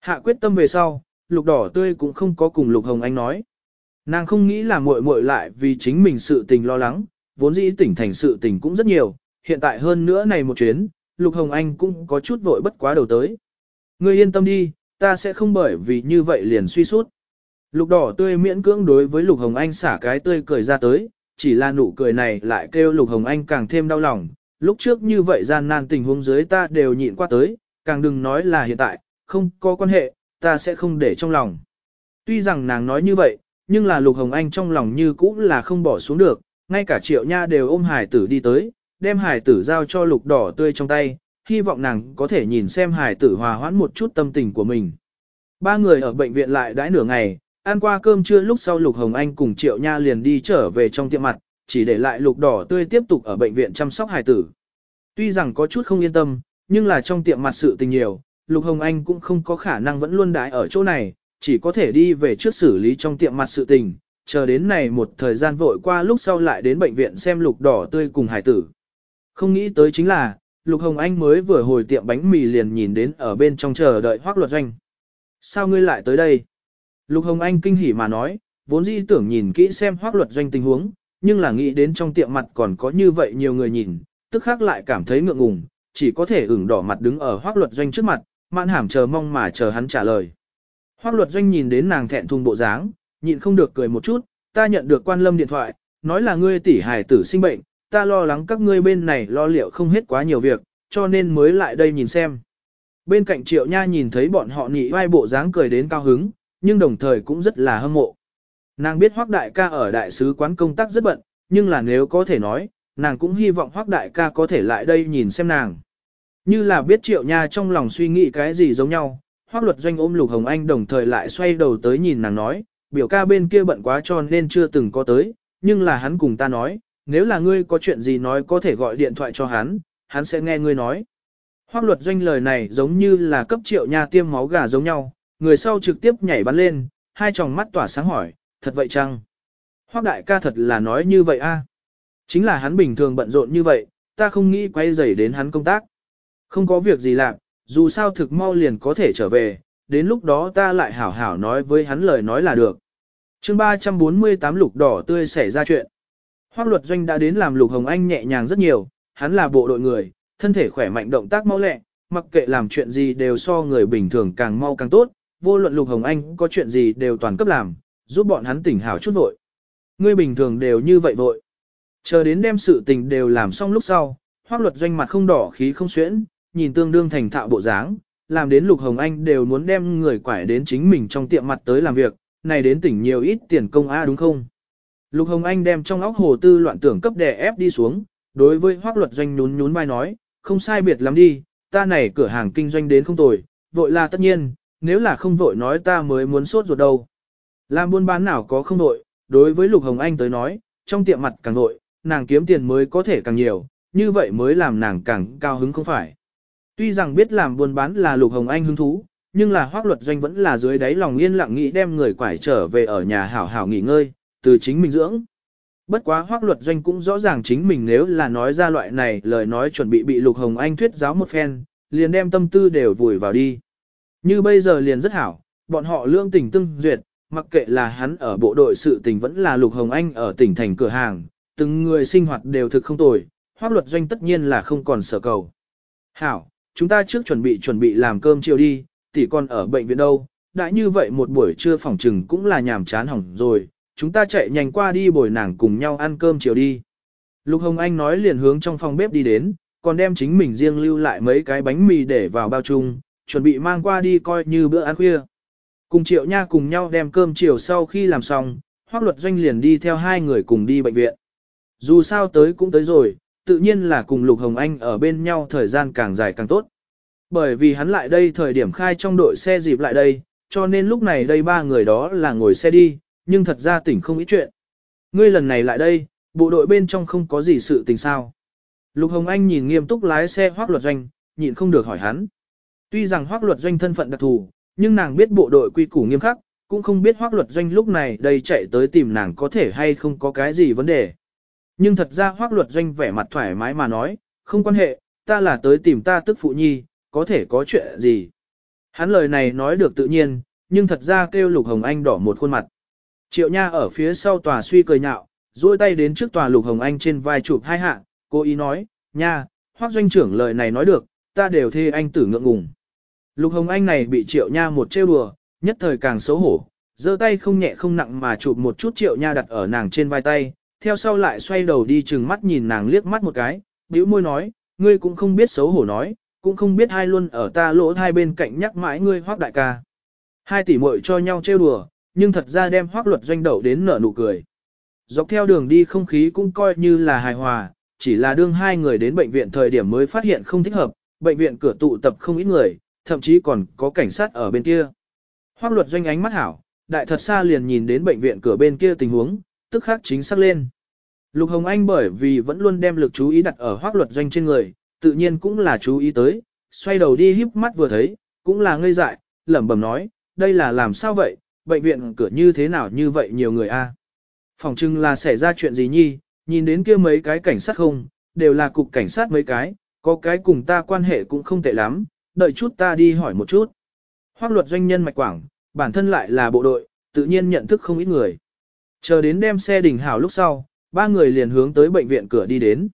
Hạ quyết tâm về sau, lục đỏ tươi cũng không có cùng lục hồng anh nói. Nàng không nghĩ là muội muội lại vì chính mình sự tình lo lắng, vốn dĩ tỉnh thành sự tình cũng rất nhiều, hiện tại hơn nữa này một chuyến, lục hồng anh cũng có chút vội bất quá đầu tới. Ngươi yên tâm đi, ta sẽ không bởi vì như vậy liền suy sút. Lục đỏ tươi miễn cưỡng đối với Lục Hồng Anh xả cái tươi cười ra tới, chỉ là nụ cười này lại kêu Lục Hồng Anh càng thêm đau lòng. Lúc trước như vậy gian nan tình huống dưới ta đều nhịn qua tới, càng đừng nói là hiện tại, không có quan hệ, ta sẽ không để trong lòng. Tuy rằng nàng nói như vậy, nhưng là Lục Hồng Anh trong lòng như cũ là không bỏ xuống được, ngay cả triệu nha đều ôm hải tử đi tới, đem hải tử giao cho Lục đỏ tươi trong tay, hy vọng nàng có thể nhìn xem hải tử hòa hoãn một chút tâm tình của mình. Ba người ở bệnh viện lại đãi nửa ngày, Ăn qua cơm trưa lúc sau Lục Hồng Anh cùng Triệu Nha liền đi trở về trong tiệm mặt, chỉ để lại Lục Đỏ Tươi tiếp tục ở bệnh viện chăm sóc hài tử. Tuy rằng có chút không yên tâm, nhưng là trong tiệm mặt sự tình nhiều, Lục Hồng Anh cũng không có khả năng vẫn luôn đái ở chỗ này, chỉ có thể đi về trước xử lý trong tiệm mặt sự tình, chờ đến này một thời gian vội qua lúc sau lại đến bệnh viện xem Lục Đỏ Tươi cùng hài tử. Không nghĩ tới chính là, Lục Hồng Anh mới vừa hồi tiệm bánh mì liền nhìn đến ở bên trong chờ đợi hoác luật doanh. Sao ngươi lại tới đây? Lục Hồng Anh kinh hỉ mà nói, vốn dĩ tưởng nhìn kỹ xem hoác luật doanh tình huống, nhưng là nghĩ đến trong tiệm mặt còn có như vậy nhiều người nhìn, tức khác lại cảm thấy ngượng ngùng, chỉ có thể ửng đỏ mặt đứng ở hoác luật doanh trước mặt, mạn hàm chờ mong mà chờ hắn trả lời. Hoác luật doanh nhìn đến nàng thẹn thùng bộ dáng, nhịn không được cười một chút, ta nhận được quan lâm điện thoại, nói là ngươi tỷ hài tử sinh bệnh, ta lo lắng các ngươi bên này lo liệu không hết quá nhiều việc, cho nên mới lại đây nhìn xem. Bên cạnh triệu nha nhìn thấy bọn họ nị vai bộ dáng cười đến cao hứng, nhưng đồng thời cũng rất là hâm mộ. Nàng biết Hoắc đại ca ở đại sứ quán công tác rất bận, nhưng là nếu có thể nói, nàng cũng hy vọng Hoắc đại ca có thể lại đây nhìn xem nàng. Như là biết Triệu Nha trong lòng suy nghĩ cái gì giống nhau, Hoắc Luật Doanh ôm Lục Hồng Anh đồng thời lại xoay đầu tới nhìn nàng nói, biểu ca bên kia bận quá cho nên chưa từng có tới, nhưng là hắn cùng ta nói, nếu là ngươi có chuyện gì nói có thể gọi điện thoại cho hắn, hắn sẽ nghe ngươi nói. Hoắc Luật Doanh lời này giống như là cấp Triệu Nha tiêm máu gà giống nhau, người sau trực tiếp nhảy bắn lên, hai tròng mắt tỏa sáng hỏi, thật vậy chăng? Hoác đại ca thật là nói như vậy a Chính là hắn bình thường bận rộn như vậy, ta không nghĩ quay rầy đến hắn công tác. Không có việc gì làm, dù sao thực mau liền có thể trở về, đến lúc đó ta lại hảo hảo nói với hắn lời nói là được. chương 348 lục đỏ tươi xảy ra chuyện. Hoác luật doanh đã đến làm lục hồng anh nhẹ nhàng rất nhiều, hắn là bộ đội người, thân thể khỏe mạnh động tác mau lẹ, mặc kệ làm chuyện gì đều so người bình thường càng mau càng tốt, vô luận Lục Hồng Anh có chuyện gì đều toàn cấp làm, giúp bọn hắn tỉnh hảo chút vội. Ngươi bình thường đều như vậy vội. Chờ đến đem sự tình đều làm xong lúc sau, hoác luật doanh mặt không đỏ khí không xuyễn, nhìn tương đương thành thạo bộ dáng, làm đến Lục Hồng Anh đều muốn đem người quải đến chính mình trong tiệm mặt tới làm việc, này đến tỉnh nhiều ít tiền công a đúng không? Lục Hồng Anh đem trong óc hồ tư loạn tưởng cấp đè ép đi xuống, đối với hoác luật doanh nhún nhún vai nói, không sai biệt lắm đi, ta này cửa hàng kinh doanh đến không tồi, vội là tất nhiên, nếu là không vội nói ta mới muốn sốt ruột đâu. Làm buôn bán nào có không nội đối với Lục Hồng Anh tới nói, trong tiệm mặt càng nội nàng kiếm tiền mới có thể càng nhiều, như vậy mới làm nàng càng cao hứng không phải. Tuy rằng biết làm buôn bán là Lục Hồng Anh hứng thú, nhưng là hoác luật doanh vẫn là dưới đáy lòng yên lặng nghĩ đem người quải trở về ở nhà hảo hảo nghỉ ngơi, từ chính mình dưỡng. Bất quá hoác luật doanh cũng rõ ràng chính mình nếu là nói ra loại này lời nói chuẩn bị bị Lục Hồng Anh thuyết giáo một phen, liền đem tâm tư đều vùi vào đi. Như bây giờ liền rất hảo, bọn họ lương tình tương duyệt, mặc kệ là hắn ở bộ đội sự tình vẫn là Lục Hồng Anh ở tỉnh thành cửa hàng, từng người sinh hoạt đều thực không tồi, hoác luật doanh tất nhiên là không còn sở cầu. Hảo, chúng ta trước chuẩn bị chuẩn bị làm cơm chiều đi, tỷ còn ở bệnh viện đâu, đã như vậy một buổi trưa phòng trừng cũng là nhàm chán hỏng rồi, chúng ta chạy nhanh qua đi bồi nàng cùng nhau ăn cơm chiều đi. Lục Hồng Anh nói liền hướng trong phòng bếp đi đến, còn đem chính mình riêng lưu lại mấy cái bánh mì để vào bao chung, chuẩn bị mang qua đi coi như bữa ăn khuya. Cùng Triệu Nha cùng nhau đem cơm chiều sau khi làm xong, Hoắc Luật Doanh liền đi theo hai người cùng đi bệnh viện. Dù sao tới cũng tới rồi, tự nhiên là cùng Lục Hồng Anh ở bên nhau thời gian càng dài càng tốt. Bởi vì hắn lại đây thời điểm khai trong đội xe dịp lại đây, cho nên lúc này đây ba người đó là ngồi xe đi, nhưng thật ra tỉnh không ý chuyện. Ngươi lần này lại đây, bộ đội bên trong không có gì sự tình sao. Lục Hồng Anh nhìn nghiêm túc lái xe hoác luật doanh, nhịn không được hỏi hắn. Tuy rằng hoác luật doanh thân phận đặc thù, nhưng nàng biết bộ đội quy củ nghiêm khắc, cũng không biết hoác luật doanh lúc này đây chạy tới tìm nàng có thể hay không có cái gì vấn đề. Nhưng thật ra hoác luật doanh vẻ mặt thoải mái mà nói, không quan hệ, ta là tới tìm ta tức phụ nhi, có thể có chuyện gì. Hắn lời này nói được tự nhiên, nhưng thật ra kêu Lục Hồng Anh đỏ một khuôn mặt. Triệu Nha ở phía sau tòa suy cười nhạo, duỗi tay đến trước tòa Lục Hồng Anh trên vai chụp hai hạ, cô ý nói, Nha, hoác doanh trưởng lời này nói được, ta đều thê anh tử ngượng ngùng. Lục Hồng Anh này bị Triệu Nha một trêu đùa, nhất thời càng xấu hổ, giơ tay không nhẹ không nặng mà chụp một chút Triệu Nha đặt ở nàng trên vai tay, theo sau lại xoay đầu đi chừng mắt nhìn nàng liếc mắt một cái, bĩu môi nói, ngươi cũng không biết xấu hổ nói, cũng không biết hai luôn ở ta lỗ hai bên cạnh nhắc mãi ngươi hoác đại ca. Hai tỷ muội cho nhau trêu đùa, nhưng thật ra đem hoác luật doanh đậu đến nở nụ cười. Dọc theo đường đi không khí cũng coi như là hài hòa, chỉ là đương hai người đến bệnh viện thời điểm mới phát hiện không thích hợp, bệnh viện cửa tụ tập không ít người, thậm chí còn có cảnh sát ở bên kia. Hoác luật doanh ánh mắt hảo, đại thật xa liền nhìn đến bệnh viện cửa bên kia tình huống, tức khắc chính xác lên. Lục Hồng Anh bởi vì vẫn luôn đem lực chú ý đặt ở hoác luật doanh trên người, tự nhiên cũng là chú ý tới, xoay đầu đi híp mắt vừa thấy, cũng là ngây dại, lẩm bẩm nói, đây là làm sao vậy, bệnh viện cửa như thế nào như vậy nhiều người a? Phòng trưng là xảy ra chuyện gì nhi, nhìn đến kia mấy cái cảnh sát không, đều là cục cảnh sát mấy cái, có cái cùng ta quan hệ cũng không tệ lắm, đợi chút ta đi hỏi một chút. Hoác luật doanh nhân mạch quảng, bản thân lại là bộ đội, tự nhiên nhận thức không ít người. Chờ đến đem xe đình hảo lúc sau, ba người liền hướng tới bệnh viện cửa đi đến.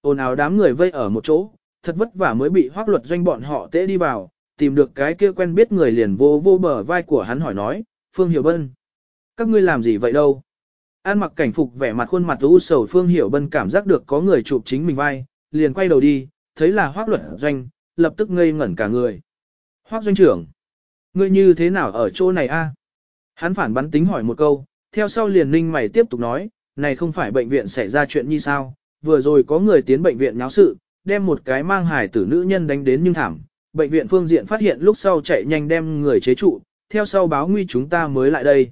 Ồn ào đám người vây ở một chỗ, thật vất vả mới bị hoác luật doanh bọn họ tễ đi vào, tìm được cái kia quen biết người liền vô vô bờ vai của hắn hỏi nói, Phương Hiểu Bân. Các ngươi làm gì vậy đâu? An mặc cảnh phục vẻ mặt khuôn mặt u sầu Phương Hiểu Bân cảm giác được có người chụp chính mình vai, liền quay đầu đi, thấy là hoác luật doanh, lập tức ngây ngẩn cả người. Hoác doanh trưởng, ngươi như thế nào ở chỗ này a? Hắn phản bắn tính hỏi một câu, theo sau liền ninh mày tiếp tục nói, này không phải bệnh viện xảy ra chuyện như sao, vừa rồi có người tiến bệnh viện nháo sự, đem một cái mang hài tử nữ nhân đánh đến nhưng thảm, bệnh viện phương diện phát hiện lúc sau chạy nhanh đem người chế trụ, theo sau báo nguy chúng ta mới lại đây.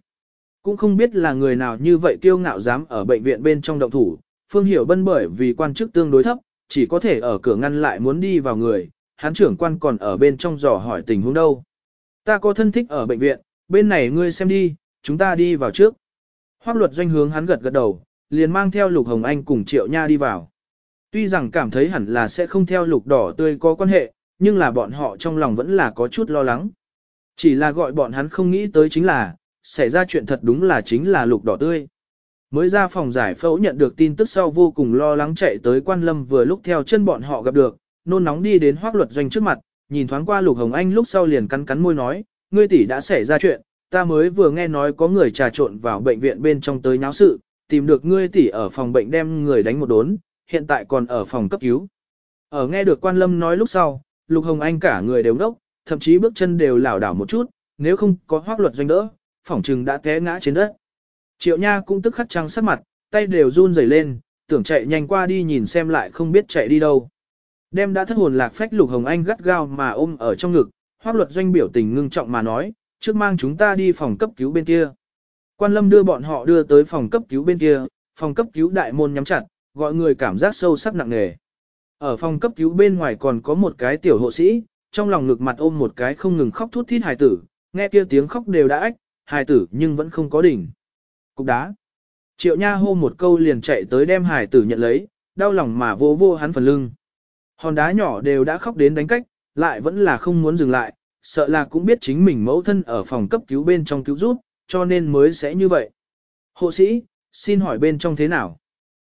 Cũng không biết là người nào như vậy kiêu ngạo dám ở bệnh viện bên trong động thủ, Phương Hiểu Bân bởi vì quan chức tương đối thấp, chỉ có thể ở cửa ngăn lại muốn đi vào người, hắn trưởng quan còn ở bên trong dò hỏi tình huống đâu. Ta có thân thích ở bệnh viện, bên này ngươi xem đi, chúng ta đi vào trước. Hoác luật doanh hướng hắn gật gật đầu, liền mang theo Lục Hồng Anh cùng Triệu Nha đi vào. Tuy rằng cảm thấy hẳn là sẽ không theo Lục Đỏ Tươi có quan hệ, nhưng là bọn họ trong lòng vẫn là có chút lo lắng. Chỉ là gọi bọn hắn không nghĩ tới chính là, xảy ra chuyện thật đúng là chính là Lục Đỏ Tươi. Mới ra phòng giải phẫu nhận được tin tức sau vô cùng lo lắng chạy tới quan lâm vừa lúc theo chân bọn họ gặp được, nôn nóng đi đến hoác luật doanh trước mặt, nhìn thoáng qua Lục Hồng Anh lúc sau liền cắn cắn môi nói, ngươi tỷ đã xảy ra chuyện, ta mới vừa nghe nói có người trà trộn vào bệnh viện bên trong tới nháo sự, tìm được ngươi tỷ ở phòng bệnh đem người đánh một đốn, hiện tại còn ở phòng cấp cứu. Ở nghe được quan lâm nói lúc sau, Lục Hồng Anh cả người đều đốc, thậm chí bước chân đều lảo đảo một chút, nếu không có hoác luật doanh đỡ, phỏng trừng đã té ngã trên đất. Triệu Nha cũng tức khắc trăng sắc mặt, tay đều run rẩy lên, tưởng chạy nhanh qua đi nhìn xem lại không biết chạy đi đâu. Đem đã thất hồn lạc phách Lục Hồng Anh gắt gao mà ôm ở trong ngực, hoác luật doanh biểu tình ngưng trọng mà nói, trước mang chúng ta đi phòng cấp cứu bên kia. Quan lâm đưa bọn họ đưa tới phòng cấp cứu bên kia, phòng cấp cứu đại môn nhắm chặt, gọi người cảm giác sâu sắc nặng nề. Ở phòng cấp cứu bên ngoài còn có một cái tiểu hộ sĩ, trong lòng ngực mặt ôm một cái không ngừng khóc thút thít hài tử, nghe kia tiếng khóc đều đã ách, hài tử nhưng vẫn không có đỉnh. Cục đá. Triệu Nha hô một câu liền chạy tới đem hài tử nhận lấy, đau lòng mà vô vô hắn phần lưng. Hòn đá nhỏ đều đã khóc đến đánh cách, lại vẫn là không muốn dừng lại, sợ là cũng biết chính mình mẫu thân ở phòng cấp cứu bên trong cứu giúp, cho nên mới sẽ như vậy. Hộ sĩ, xin hỏi bên trong thế nào?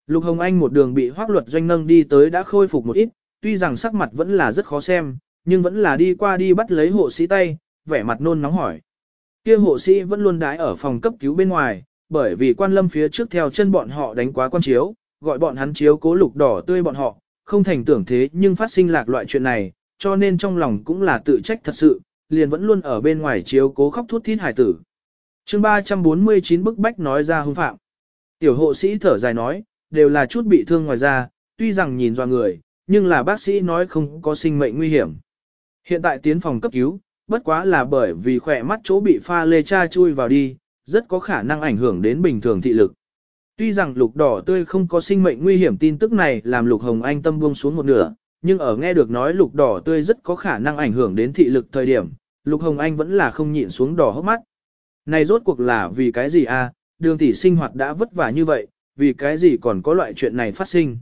Lục Hồng Anh một đường bị hoác luật doanh nâng đi tới đã khôi phục một ít, tuy rằng sắc mặt vẫn là rất khó xem, nhưng vẫn là đi qua đi bắt lấy hộ sĩ tay, vẻ mặt nôn nóng hỏi. Kia hộ sĩ vẫn luôn đái ở phòng cấp cứu bên ngoài, bởi vì quan lâm phía trước theo chân bọn họ đánh quá quan chiếu, gọi bọn hắn chiếu cố lục đỏ tươi bọn họ, không thành tưởng thế nhưng phát sinh lạc loại chuyện này, cho nên trong lòng cũng là tự trách thật sự, liền vẫn luôn ở bên ngoài chiếu cố khóc thút thít hải tử. chương 349 bức bách nói ra hung phạm. Tiểu hộ sĩ thở dài nói, đều là chút bị thương ngoài ra, tuy rằng nhìn doa người, nhưng là bác sĩ nói không có sinh mệnh nguy hiểm. Hiện tại tiến phòng cấp cứu, bất quá là bởi vì khỏe mắt chỗ bị pha lê cha chui vào đi, rất có khả năng ảnh hưởng đến bình thường thị lực. Tuy rằng lục đỏ tươi không có sinh mệnh nguy hiểm tin tức này làm lục hồng anh tâm buông xuống một nửa, nhưng ở nghe được nói lục đỏ tươi rất có khả năng ảnh hưởng đến thị lực thời điểm, lục hồng anh vẫn là không nhịn xuống đỏ hốc mắt. Này rốt cuộc là vì cái gì a? đường tỷ sinh hoạt đã vất vả như vậy, vì cái gì còn có loại chuyện này phát sinh.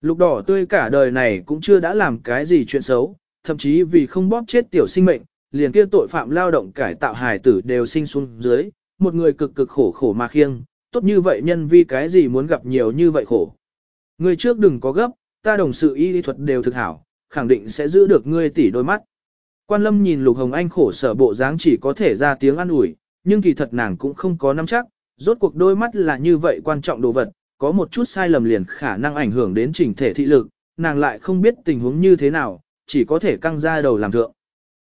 Lục đỏ tươi cả đời này cũng chưa đã làm cái gì chuyện xấu, thậm chí vì không bóp chết tiểu sinh mệnh, liền kia tội phạm lao động cải tạo hài tử đều sinh xuống dưới, một người cực cực khổ khổ mà khiêng, tốt như vậy nhân vi cái gì muốn gặp nhiều như vậy khổ. Người trước đừng có gấp, ta đồng sự y lý thuật đều thực hảo, khẳng định sẽ giữ được ngươi tỷ đôi mắt. Quan lâm nhìn Lục Hồng Anh khổ sở bộ dáng chỉ có thể ra tiếng an ủi, nhưng kỳ thật nàng cũng không có nắm chắc, rốt cuộc đôi mắt là như vậy quan trọng đồ vật, có một chút sai lầm liền khả năng ảnh hưởng đến trình thể thị lực, nàng lại không biết tình huống như thế nào, chỉ có thể căng ra đầu làm thượng.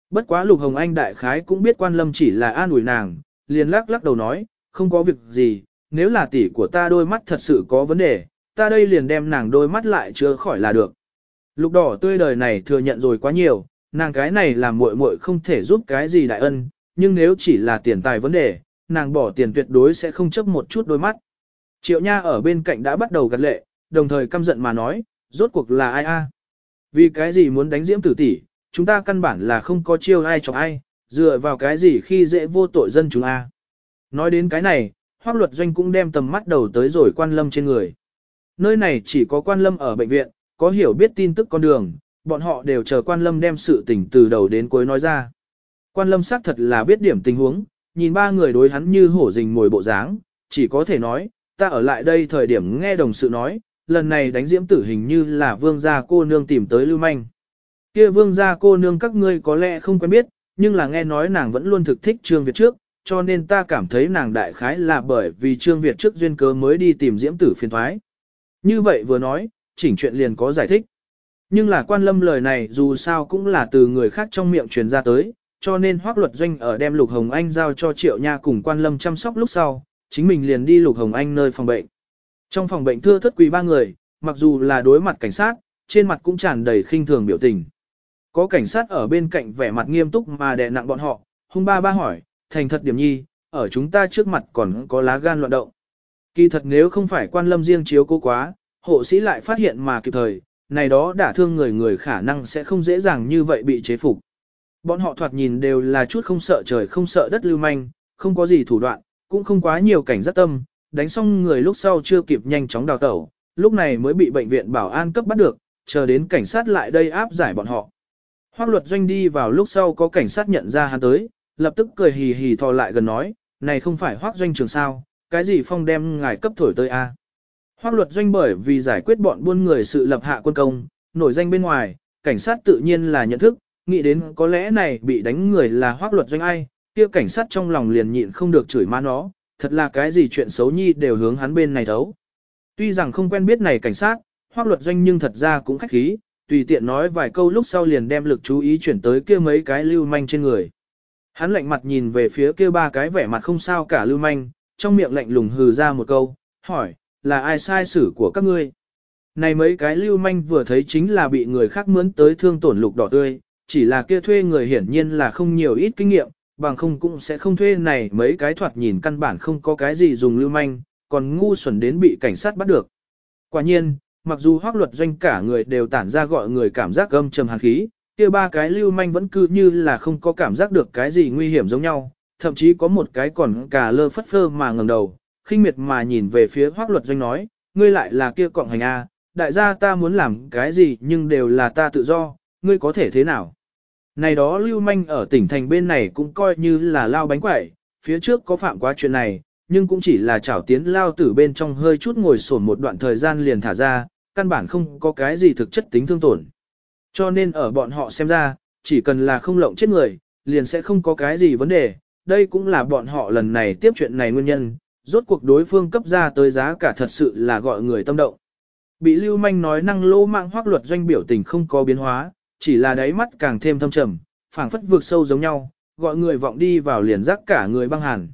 Bất quá Lục Hồng Anh đại khái cũng biết quan lâm chỉ là an ủi nàng, liền lắc lắc đầu nói, không có việc gì, nếu là tỷ của ta đôi mắt thật sự có vấn đề, ta đây liền đem nàng đôi mắt lại chữa khỏi là được. Lục đỏ tươi đời này thừa nhận rồi quá nhiều, nàng cái này làm muội muội không thể giúp cái gì đại ân, nhưng nếu chỉ là tiền tài vấn đề, nàng bỏ tiền tuyệt đối sẽ không chấp một chút đôi mắt. Triệu Nha ở bên cạnh đã bắt đầu gật lệ, đồng thời căm giận mà nói, rốt cuộc là ai a? À? Vì cái gì muốn đánh diễm tử tỷ, chúng ta căn bản là không có chiêu ai cho ai, dựa vào cái gì khi dễ vô tội dân chúng a? Nói đến cái này, hoác luật doanh cũng đem tầm mắt đầu tới rồi quan lâm trên người. Nơi này chỉ có quan lâm ở bệnh viện, có hiểu biết tin tức con đường, bọn họ đều chờ quan lâm đem sự tình từ đầu đến cuối nói ra. Quan lâm xác thật là biết điểm tình huống, nhìn ba người đối hắn như hổ rình ngồi bộ dáng, chỉ có thể nói, ta ở lại đây thời điểm nghe đồng sự nói, lần này đánh diễm tử hình như là vương gia cô nương tìm tới lưu manh. Kia vương gia cô nương các ngươi có lẽ không quen biết, nhưng là nghe nói nàng vẫn luôn thực thích Trương Việt trước, cho nên ta cảm thấy nàng đại khái là bởi vì Trương Việt trước duyên cớ mới đi tìm diễm tử phiền thoái. Như vậy vừa nói, chỉnh chuyện liền có giải thích. Nhưng là quan lâm lời này dù sao cũng là từ người khác trong miệng truyền ra tới, cho nên hoác luật doanh ở đem Lục Hồng Anh giao cho Triệu Nha cùng quan lâm chăm sóc lúc sau, chính mình liền đi Lục Hồng Anh nơi phòng bệnh. Trong phòng bệnh thưa thất quỳ ba người, mặc dù là đối mặt cảnh sát, trên mặt cũng tràn đầy khinh thường biểu tình. Có cảnh sát ở bên cạnh vẻ mặt nghiêm túc mà đè nặng bọn họ, hung ba ba hỏi, thành thật điểm nhi, ở chúng ta trước mặt còn có lá gan loạn động. Kỳ thật nếu không phải quan lâm riêng chiếu cố quá, hộ sĩ lại phát hiện mà kịp thời, này đó đả thương người người khả năng sẽ không dễ dàng như vậy bị chế phục. Bọn họ thoạt nhìn đều là chút không sợ trời không sợ đất lưu manh, không có gì thủ đoạn, cũng không quá nhiều cảnh giác tâm, đánh xong người lúc sau chưa kịp nhanh chóng đào tẩu, lúc này mới bị bệnh viện bảo an cấp bắt được, chờ đến cảnh sát lại đây áp giải bọn họ. Hoác luật doanh đi vào lúc sau có cảnh sát nhận ra hắn tới, lập tức cười hì hì thò lại gần nói, này không phải hoác doanh trường sao, cái gì phong đem ngài cấp thổi tới a? Hoác luật doanh bởi vì giải quyết bọn buôn người sự lập hạ quân công, nổi danh bên ngoài, cảnh sát tự nhiên là nhận thức, nghĩ đến có lẽ này bị đánh người là hoác luật doanh ai, kia cảnh sát trong lòng liền nhịn không được chửi má nó, thật là cái gì chuyện xấu nhi đều hướng hắn bên này thấu. Tuy rằng không quen biết này cảnh sát, hoác luật doanh nhưng thật ra cũng khách khí, tùy tiện nói vài câu lúc sau liền đem lực chú ý chuyển tới kia mấy cái lưu manh trên người. Hắn lạnh mặt nhìn về phía kia ba cái vẻ mặt không sao cả lưu manh, trong miệng lạnh lùng hừ ra một câu, hỏi, là ai sai xử của các ngươi? Này mấy cái lưu manh vừa thấy chính là bị người khác mướn tới thương tổn lục đỏ tươi, chỉ là kia thuê người hiển nhiên là không nhiều ít kinh nghiệm, bằng không cũng sẽ không thuê này mấy cái thoạt nhìn căn bản không có cái gì dùng lưu manh, còn ngu xuẩn đến bị cảnh sát bắt được. Quả nhiên, mặc dù hoác luật doanh cả người đều tản ra gọi người cảm giác âm trầm hàn khí, kia ba cái lưu manh vẫn cứ như là không có cảm giác được cái gì nguy hiểm giống nhau, thậm chí có một cái còn cả lơ phất phơ mà ngẩng đầu, khinh miệt mà nhìn về phía hoác luật doanh nói, ngươi lại là kia cộng hành A, đại gia ta muốn làm cái gì nhưng đều là ta tự do, ngươi có thể thế nào? Này đó lưu manh ở tỉnh thành bên này cũng coi như là lao bánh quẩy, phía trước có phạm quá chuyện này, nhưng cũng chỉ là chảo tiến lao tử bên trong hơi chút ngồi sổn một đoạn thời gian liền thả ra, căn bản không có cái gì thực chất tính thương tổn. Cho nên ở bọn họ xem ra, chỉ cần là không lộng chết người, liền sẽ không có cái gì vấn đề, đây cũng là bọn họ lần này tiếp chuyện này nguyên nhân, rốt cuộc đối phương cấp ra tới giá cả thật sự là gọi người tâm động. Bị Lưu Manh nói năng lô mạng hoác luật doanh biểu tình không có biến hóa, chỉ là đáy mắt càng thêm thâm trầm, phảng phất vượt sâu giống nhau, gọi người vọng đi vào liền rắc cả người băng hàn.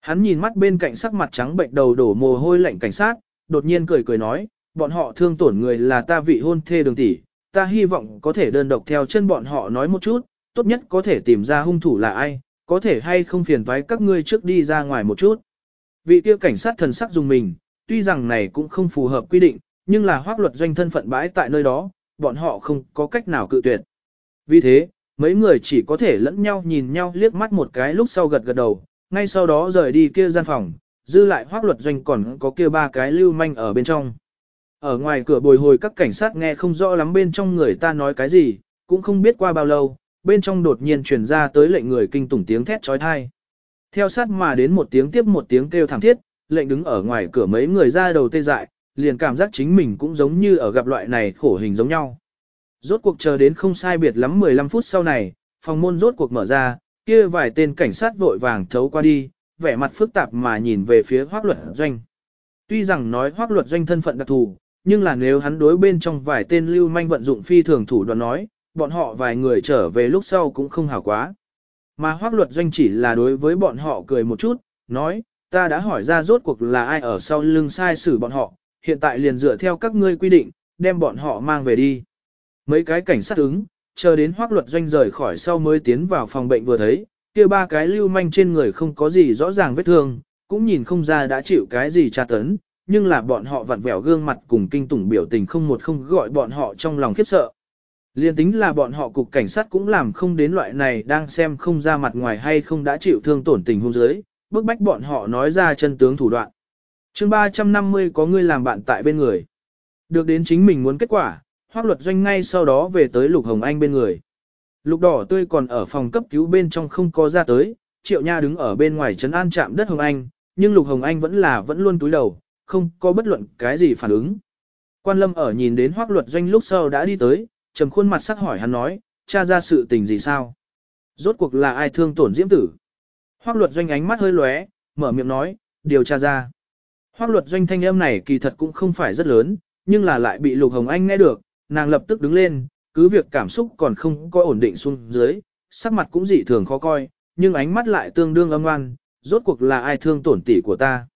Hắn nhìn mắt bên cạnh sắc mặt trắng bệnh đầu đổ mồ hôi lạnh cảnh sát, đột nhiên cười cười nói, bọn họ thương tổn người là ta vị hôn thê đường tỷ, ta hy vọng có thể đơn độc theo chân bọn họ nói một chút, tốt nhất có thể tìm ra hung thủ là ai, có thể hay không phiền toái các ngươi trước đi ra ngoài một chút. Vị kia cảnh sát thần sắc dùng mình, tuy rằng này cũng không phù hợp quy định, nhưng là hoác luật doanh thân phận bãi tại nơi đó, bọn họ không có cách nào cự tuyệt. Vì thế, mấy người chỉ có thể lẫn nhau nhìn nhau liếc mắt một cái lúc sau gật gật đầu, ngay sau đó rời đi kia gian phòng, dư lại hoác luật doanh còn có kia ba cái lưu manh ở bên trong. Ở ngoài cửa bồi hồi các cảnh sát nghe không rõ lắm bên trong người ta nói cái gì, cũng không biết qua bao lâu, bên trong đột nhiên truyền ra tới lệnh người kinh tủng tiếng thét trói thai. Theo sát mà đến một tiếng tiếp một tiếng kêu thảm thiết, lệnh đứng ở ngoài cửa mấy người ra đầu tê dại, liền cảm giác chính mình cũng giống như ở gặp loại này khổ hình giống nhau. Rốt cuộc chờ đến không sai biệt lắm 15 phút sau này, phòng môn rốt cuộc mở ra, kia vài tên cảnh sát vội vàng thấu qua đi, vẻ mặt phức tạp mà nhìn về phía hoác luật doanh. Tuy rằng nói hoác luật doanh thân phận đặc thù, nhưng là nếu hắn đối bên trong vài tên lưu manh vận dụng phi thường thủ đoạn nói, bọn họ vài người trở về lúc sau cũng không hảo quá. Mà hoác luật doanh chỉ là đối với bọn họ cười một chút, nói, ta đã hỏi ra rốt cuộc là ai ở sau lưng sai xử bọn họ, hiện tại liền dựa theo các ngươi quy định, đem bọn họ mang về đi. Mấy cái cảnh sát ứng, chờ đến hoác luật doanh rời khỏi sau mới tiến vào phòng bệnh vừa thấy, kia ba cái lưu manh trên người không có gì rõ ràng vết thương, cũng nhìn không ra đã chịu cái gì tra tấn, nhưng là bọn họ vặn vẹo gương mặt cùng kinh tủng biểu tình không một không gọi bọn họ trong lòng khiếp sợ. Liên tính là bọn họ cục cảnh sát cũng làm không đến loại này đang xem không ra mặt ngoài hay không đã chịu thương tổn tình hôn giới, bức bách bọn họ nói ra chân tướng thủ đoạn. chương 350 có người làm bạn tại bên người. Được đến chính mình muốn kết quả, hoác luật doanh ngay sau đó về tới Lục Hồng Anh bên người. Lục đỏ tươi còn ở phòng cấp cứu bên trong không có ra tới, triệu nha đứng ở bên ngoài trấn an chạm đất Hồng Anh, nhưng Lục Hồng Anh vẫn là vẫn luôn túi đầu, không có bất luận cái gì phản ứng. Quan lâm ở nhìn đến hoác luật doanh lúc sau đã đi tới, trầm khuôn mặt sắc hỏi hắn nói, cha ra sự tình gì sao? Rốt cuộc là ai thương tổn diễm tử? Hoác luật doanh ánh mắt hơi lóe, mở miệng nói, điều tra ra. Hoác luật doanh thanh âm này kỳ thật cũng không phải rất lớn, nhưng là lại bị Lục Hồng Anh nghe được, nàng lập tức đứng lên, cứ việc cảm xúc còn không có ổn định xuống dưới, sắc mặt cũng dị thường khó coi, nhưng ánh mắt lại tương đương âm oan, rốt cuộc là ai thương tổn tỷ của ta.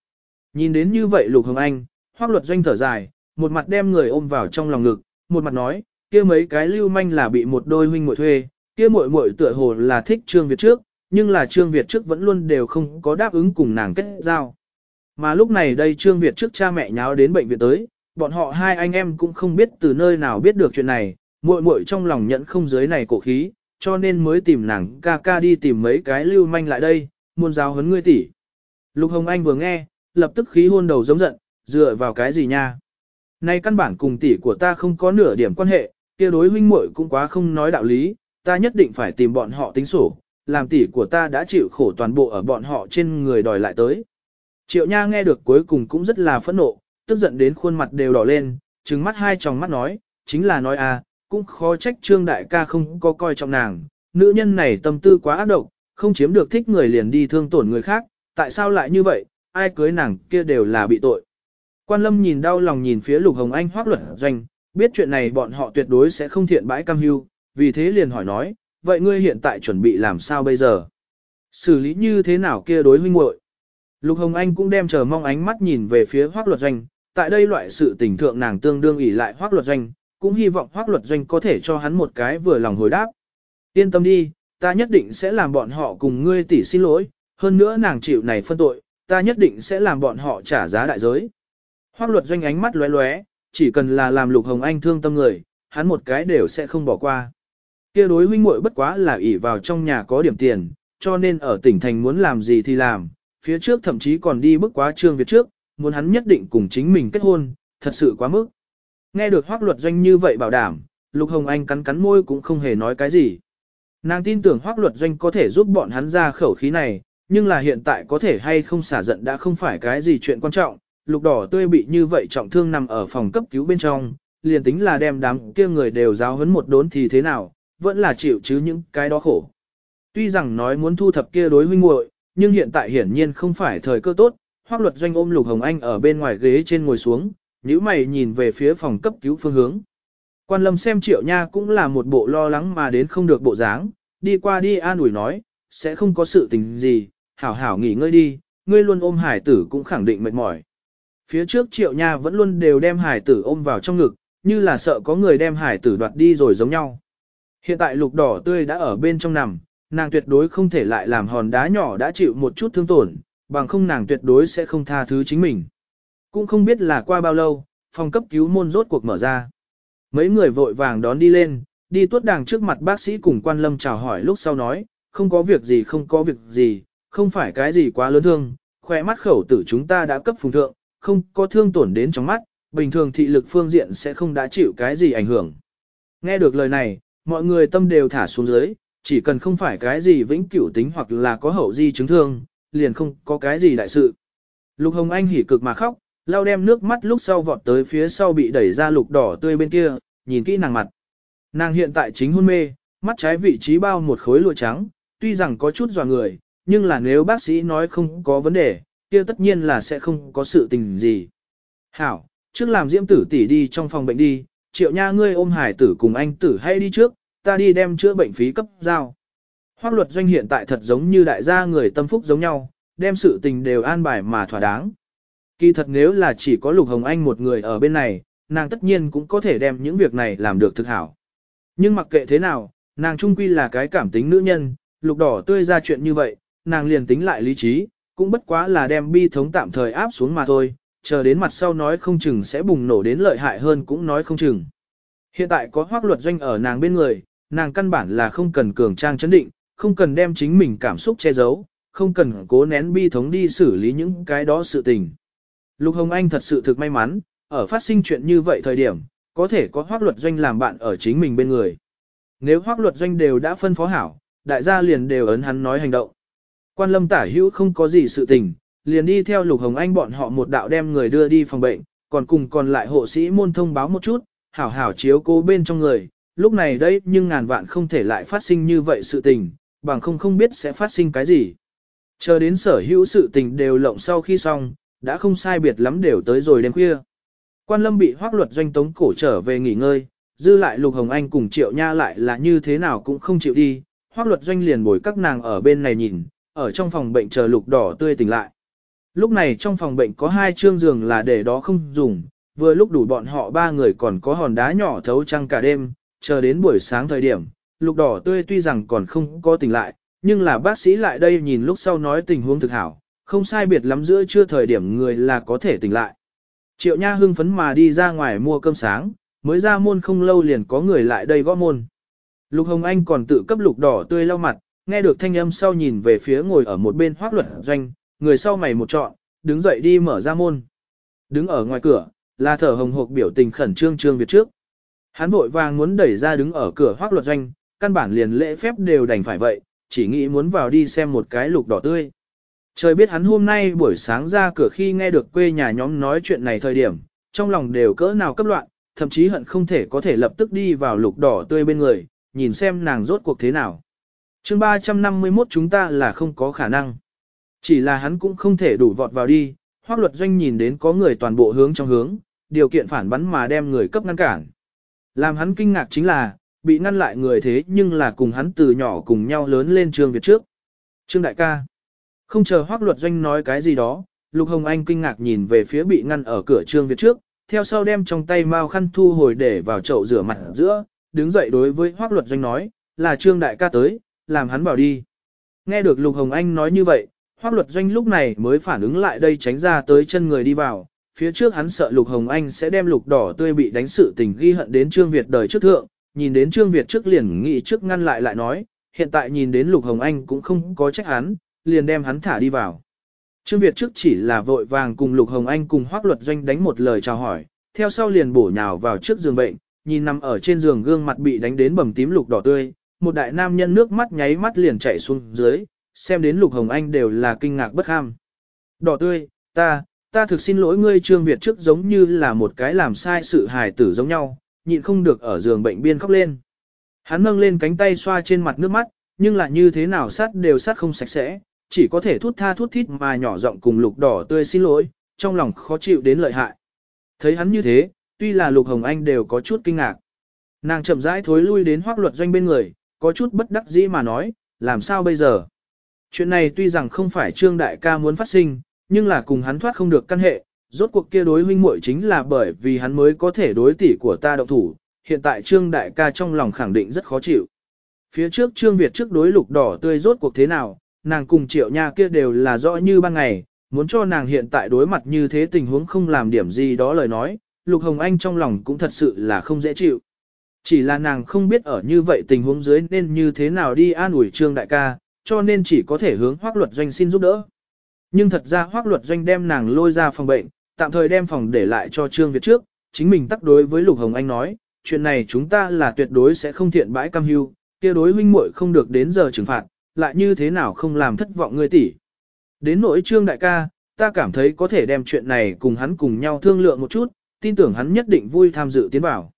Nhìn đến như vậy Lục Hồng Anh, hoác luật doanh thở dài, một mặt đem người ôm vào trong lòng ngực, một mặt nói, kia mấy cái lưu manh là bị một đôi huynh muội thuê, kia muội muội tựa hồ là thích Trương Việt trước, nhưng là Trương Việt trước vẫn luôn đều không có đáp ứng cùng nàng kết giao. Mà lúc này đây Trương Việt trước cha mẹ nháo đến bệnh viện tới, bọn họ hai anh em cũng không biết từ nơi nào biết được chuyện này, muội muội trong lòng nhận không giới này cổ khí, cho nên mới tìm nàng ca ca đi tìm mấy cái lưu manh lại đây, muốn giáo huấn ngươi tỷ. Lục Hồng Anh vừa nghe, lập tức khí hôn đầu giống giận, dựa vào cái gì nha? Nay căn bản cùng tỷ của ta không có nửa điểm quan hệ, kia đối huynh muội cũng quá không nói đạo lý, ta nhất định phải tìm bọn họ tính sổ, làm tỷ của ta đã chịu khổ toàn bộ ở bọn họ trên người đòi lại tới. Triệu Nha nghe được cuối cùng cũng rất là phẫn nộ, tức giận đến khuôn mặt đều đỏ lên, trừng mắt hai tròng mắt nói, chính là nói à, cũng khó trách Trương Đại ca không có coi trọng nàng, nữ nhân này tâm tư quá ác độc, không chiếm được thích người liền đi thương tổn người khác, tại sao lại như vậy, ai cưới nàng kia đều là bị tội. Quan Lâm nhìn đau lòng nhìn phía Lục Hồng Anh hoác luật doanh, biết chuyện này bọn họ tuyệt đối sẽ không thiện bãi cam hưu, vì thế liền hỏi nói, vậy ngươi hiện tại chuẩn bị làm sao bây giờ? Xử lý như thế nào kia đối huynh muội? Lục Hồng Anh cũng đem chờ mong ánh mắt nhìn về phía hoác luật doanh, tại đây loại sự tình thượng nàng tương đương ỷ lại hoác luật doanh, cũng hy vọng hoác luật doanh có thể cho hắn một cái vừa lòng hồi đáp. Yên tâm đi, ta nhất định sẽ làm bọn họ cùng ngươi tỷ xin lỗi, hơn nữa nàng chịu này phân tội, ta nhất định sẽ làm bọn họ trả giá đại giới. Hoác luật doanh ánh mắt lóe lóe, chỉ cần là làm lục hồng anh thương tâm người, hắn một cái đều sẽ không bỏ qua. kia đối huynh muội bất quá là ỷ vào trong nhà có điểm tiền, cho nên ở tỉnh thành muốn làm gì thì làm, phía trước thậm chí còn đi bước quá trương Việt trước, muốn hắn nhất định cùng chính mình kết hôn, thật sự quá mức. Nghe được hoác luật doanh như vậy bảo đảm, Lục Hồng Anh cắn cắn môi cũng không hề nói cái gì. Nàng tin tưởng hoác luật doanh có thể giúp bọn hắn ra khẩu khí này, nhưng là hiện tại có thể hay không xả giận đã không phải cái gì chuyện quan trọng. Lục đỏ tươi bị như vậy trọng thương nằm ở phòng cấp cứu bên trong, liền tính là đem đám kia người đều giáo hấn một đốn thì thế nào, vẫn là chịu chứ những cái đó khổ. Tuy rằng nói muốn thu thập kia đối huynh muội, nhưng hiện tại hiển nhiên không phải thời cơ tốt, hoác luật doanh ôm Lục Hồng Anh ở bên ngoài ghế trên ngồi xuống, nhíu mày nhìn về phía phòng cấp cứu phương hướng. Quan lâm xem triệu nha cũng là một bộ lo lắng mà đến không được bộ dáng, đi qua đi an ủi nói, sẽ không có sự tình gì, hảo hảo nghỉ ngơi đi, ngươi luôn ôm hải tử cũng khẳng định mệt mỏi. Phía trước triệu nha vẫn luôn đều đem hải tử ôm vào trong ngực, như là sợ có người đem hải tử đoạt đi rồi giống nhau. Hiện tại lục đỏ tươi đã ở bên trong nằm, nàng tuyệt đối không thể lại làm hòn đá nhỏ đã chịu một chút thương tổn, bằng không nàng tuyệt đối sẽ không tha thứ chính mình. cũng không biết là qua bao lâu, phòng cấp cứu môn rốt cuộc mở ra. Mấy người vội vàng đón đi lên, đi tuốt đàng trước mặt bác sĩ cùng quan lâm chào hỏi lúc sau nói, không có việc gì không có việc gì, không phải cái gì quá lớn thương, khỏe mắt khẩu tử chúng ta đã cấp phùng thượng, không có thương tổn đến trong mắt, bình thường thị lực phương diện sẽ không đã chịu cái gì ảnh hưởng. Nghe được lời này, mọi người tâm đều thả xuống dưới, chỉ cần không phải cái gì vĩnh cửu tính hoặc là có hậu di chứng thương, liền không có cái gì đại sự. Lục Hồng Anh hỉ cực mà khóc, lau đem nước mắt lúc sau vọt tới phía sau bị đẩy ra lục đỏ tươi bên kia, nhìn kỹ nàng mặt. Nàng hiện tại chính hôn mê, mắt trái vị trí bao một khối lụa trắng, tuy rằng có chút dò người, nhưng là nếu bác sĩ nói không có vấn đề, kia tất nhiên là sẽ không có sự tình gì. Hảo, trước làm diễm tử tỷ đi trong phòng bệnh đi, triệu nha ngươi ôm hải tử cùng anh tử hay đi trước, ta đi đem chữa bệnh phí cấp giao. Hoác luật doanh hiện tại thật giống như đại gia người tâm phúc giống nhau, đem sự tình đều an bài mà thỏa đáng. Kỳ thật nếu là chỉ có Lục Hồng Anh một người ở bên này, nàng tất nhiên cũng có thể đem những việc này làm được thực hảo. Nhưng mặc kệ thế nào, nàng trung quy là cái cảm tính nữ nhân, lục đỏ tươi ra chuyện như vậy, nàng liền tính lại lý trí, cũng bất quá là đem bi thống tạm thời áp xuống mà thôi, chờ đến mặt sau nói không chừng sẽ bùng nổ đến lợi hại hơn cũng nói không chừng. Hiện tại có hoác luật doanh ở nàng bên người, nàng căn bản là không cần cường trang chấn định, không cần đem chính mình cảm xúc che giấu, không cần cố nén bi thống đi xử lý những cái đó sự tình. Lục Hồng Anh thật sự thực may mắn, ở phát sinh chuyện như vậy thời điểm, có thể có hoác luật doanh làm bạn ở chính mình bên người. Nếu hoác luật doanh đều đã phân phó hảo, đại gia liền đều ấn hắn nói hành động. Quan lâm tả hữu không có gì sự tình, liền đi theo Lục Hồng Anh bọn họ một đạo đem người đưa đi phòng bệnh, còn cùng còn lại hộ sĩ môn thông báo một chút, hảo hảo chiếu cố bên trong người, lúc này đây nhưng ngàn vạn không thể lại phát sinh như vậy sự tình, bằng không không biết sẽ phát sinh cái gì. Chờ đến sở hữu sự tình đều lộng sau khi xong, đã không sai biệt lắm đều tới rồi đêm khuya. Quan lâm bị hoác luật doanh tống cổ trở về nghỉ ngơi, dư lại Lục Hồng Anh cùng Triệu Nha lại là như thế nào cũng không chịu đi, hoác luật doanh liền bồi các nàng ở bên này nhìn, ở trong phòng bệnh chờ lục đỏ tươi tỉnh lại. Lúc này trong phòng bệnh có hai chương giường là để đó không dùng, vừa lúc đủ bọn họ ba người còn có hòn đá nhỏ thấu trăng cả đêm, chờ đến buổi sáng thời điểm, lục đỏ tươi tuy rằng còn không có tỉnh lại, nhưng là bác sĩ lại đây nhìn lúc sau nói tình huống thực hảo, không sai biệt lắm giữa chưa thời điểm người là có thể tỉnh lại. Triệu Nha hưng phấn mà đi ra ngoài mua cơm sáng, mới ra môn không lâu liền có người lại đây gõ môn. Lục Hồng Anh còn tự cấp lục đỏ tươi lau mặt, nghe được thanh âm sau nhìn về phía ngồi ở một bên hoác luật doanh, người sau mày một trọn, đứng dậy đi mở ra môn. Đứng ở ngoài cửa, là thở hồng hộc biểu tình khẩn trương trương Việt trước. Hắn vội vàng muốn đẩy ra đứng ở cửa hoác luật doanh, căn bản liền lễ phép đều đành phải vậy, chỉ nghĩ muốn vào đi xem một cái lục đỏ tươi. Trời biết hắn hôm nay buổi sáng ra cửa khi nghe được quê nhà nhóm nói chuyện này thời điểm, trong lòng đều cỡ nào cấp loạn, thậm chí hận không thể có thể lập tức đi vào lục đỏ tươi bên người, nhìn xem nàng rốt cuộc thế nào chương 351 chúng ta là không có khả năng. Chỉ là hắn cũng không thể đủ vọt vào đi, hoác luật doanh nhìn đến có người toàn bộ hướng trong hướng, điều kiện phản bắn mà đem người cấp ngăn cản. Làm hắn kinh ngạc chính là, bị ngăn lại người thế nhưng là cùng hắn từ nhỏ cùng nhau lớn lên trường Việt trước. Trương đại ca. Không chờ hoác luật doanh nói cái gì đó, Lục Hồng Anh kinh ngạc nhìn về phía bị ngăn ở cửa trương Việt trước, theo sau đem trong tay mao khăn thu hồi để vào chậu rửa mặt giữa, đứng dậy đối với hoác luật doanh nói, là trương đại ca tới, làm hắn bảo đi. Nghe được Lục Hồng Anh nói như vậy, hoác luật doanh lúc này mới phản ứng lại đây tránh ra tới chân người đi vào, phía trước hắn sợ Lục Hồng Anh sẽ đem lục đỏ tươi bị đánh sự tình ghi hận đến Trương Việt đời trước thượng, nhìn đến Trương Việt trước liền nghĩ trước ngăn lại lại nói, hiện tại nhìn đến Lục Hồng Anh cũng không có trách hắn, liền đem hắn thả đi vào. Trương Việt trước chỉ là vội vàng cùng Lục Hồng Anh cùng Hoác Luật Doanh đánh một lời chào hỏi, theo sau liền bổ nhào vào trước giường bệnh, nhìn nằm ở trên giường gương mặt bị đánh đến bầm tím lục đỏ tươi, một đại nam nhân nước mắt nháy mắt liền chảy xuống dưới, xem đến Lục Hồng Anh đều là kinh ngạc bất ham. Đỏ tươi, ta, ta thực xin lỗi ngươi Trương Việt trước giống như là một cái làm sai sự hài tử giống nhau, nhịn không được ở giường bệnh biên khóc lên. Hắn nâng lên cánh tay xoa trên mặt nước mắt, nhưng là như thế nào sát đều sát không sạch sẽ, chỉ có thể thút tha thút thít mà nhỏ giọng cùng lục đỏ tươi xin lỗi, trong lòng khó chịu đến lợi hại. Thấy hắn như thế, tuy là lục hồng anh đều có chút kinh ngạc. Nàng chậm rãi thối lui đến hoác luật doanh bên người, có chút bất đắc dĩ mà nói, làm sao bây giờ? Chuyện này tuy rằng không phải trương đại ca muốn phát sinh, nhưng là cùng hắn thoát không được căn hệ, rốt cuộc kia đối huynh muội chính là bởi vì hắn mới có thể đối tỷ của ta động thủ, hiện tại trương đại ca trong lòng khẳng định rất khó chịu. Phía trước trương Việt trước đối lục đỏ tươi rốt cuộc thế nào, nàng cùng triệu nha kia đều là rõ như ban ngày, muốn cho nàng hiện tại đối mặt như thế tình huống không làm điểm gì đó lời nói, Lục Hồng Anh trong lòng cũng thật sự là không dễ chịu. Chỉ là nàng không biết ở như vậy tình huống dưới nên như thế nào đi an ủi trương đại ca, cho nên chỉ có thể hướng hoác luật doanh xin giúp đỡ. Nhưng thật ra hoác luật doanh đem nàng lôi ra phòng bệnh, tạm thời đem phòng để lại cho trương Việt trước, chính mình tắc đối với Lục Hồng Anh nói, chuyện này chúng ta là tuyệt đối sẽ không thiện bãi cam hưu, kia đối huynh muội không được đến giờ trừng phạt, lại như thế nào không làm thất vọng người tỷ. Đến nỗi trương đại ca, ta cảm thấy có thể đem chuyện này cùng hắn cùng nhau thương lượng một chút, tin tưởng hắn nhất định vui tham dự tiến vào.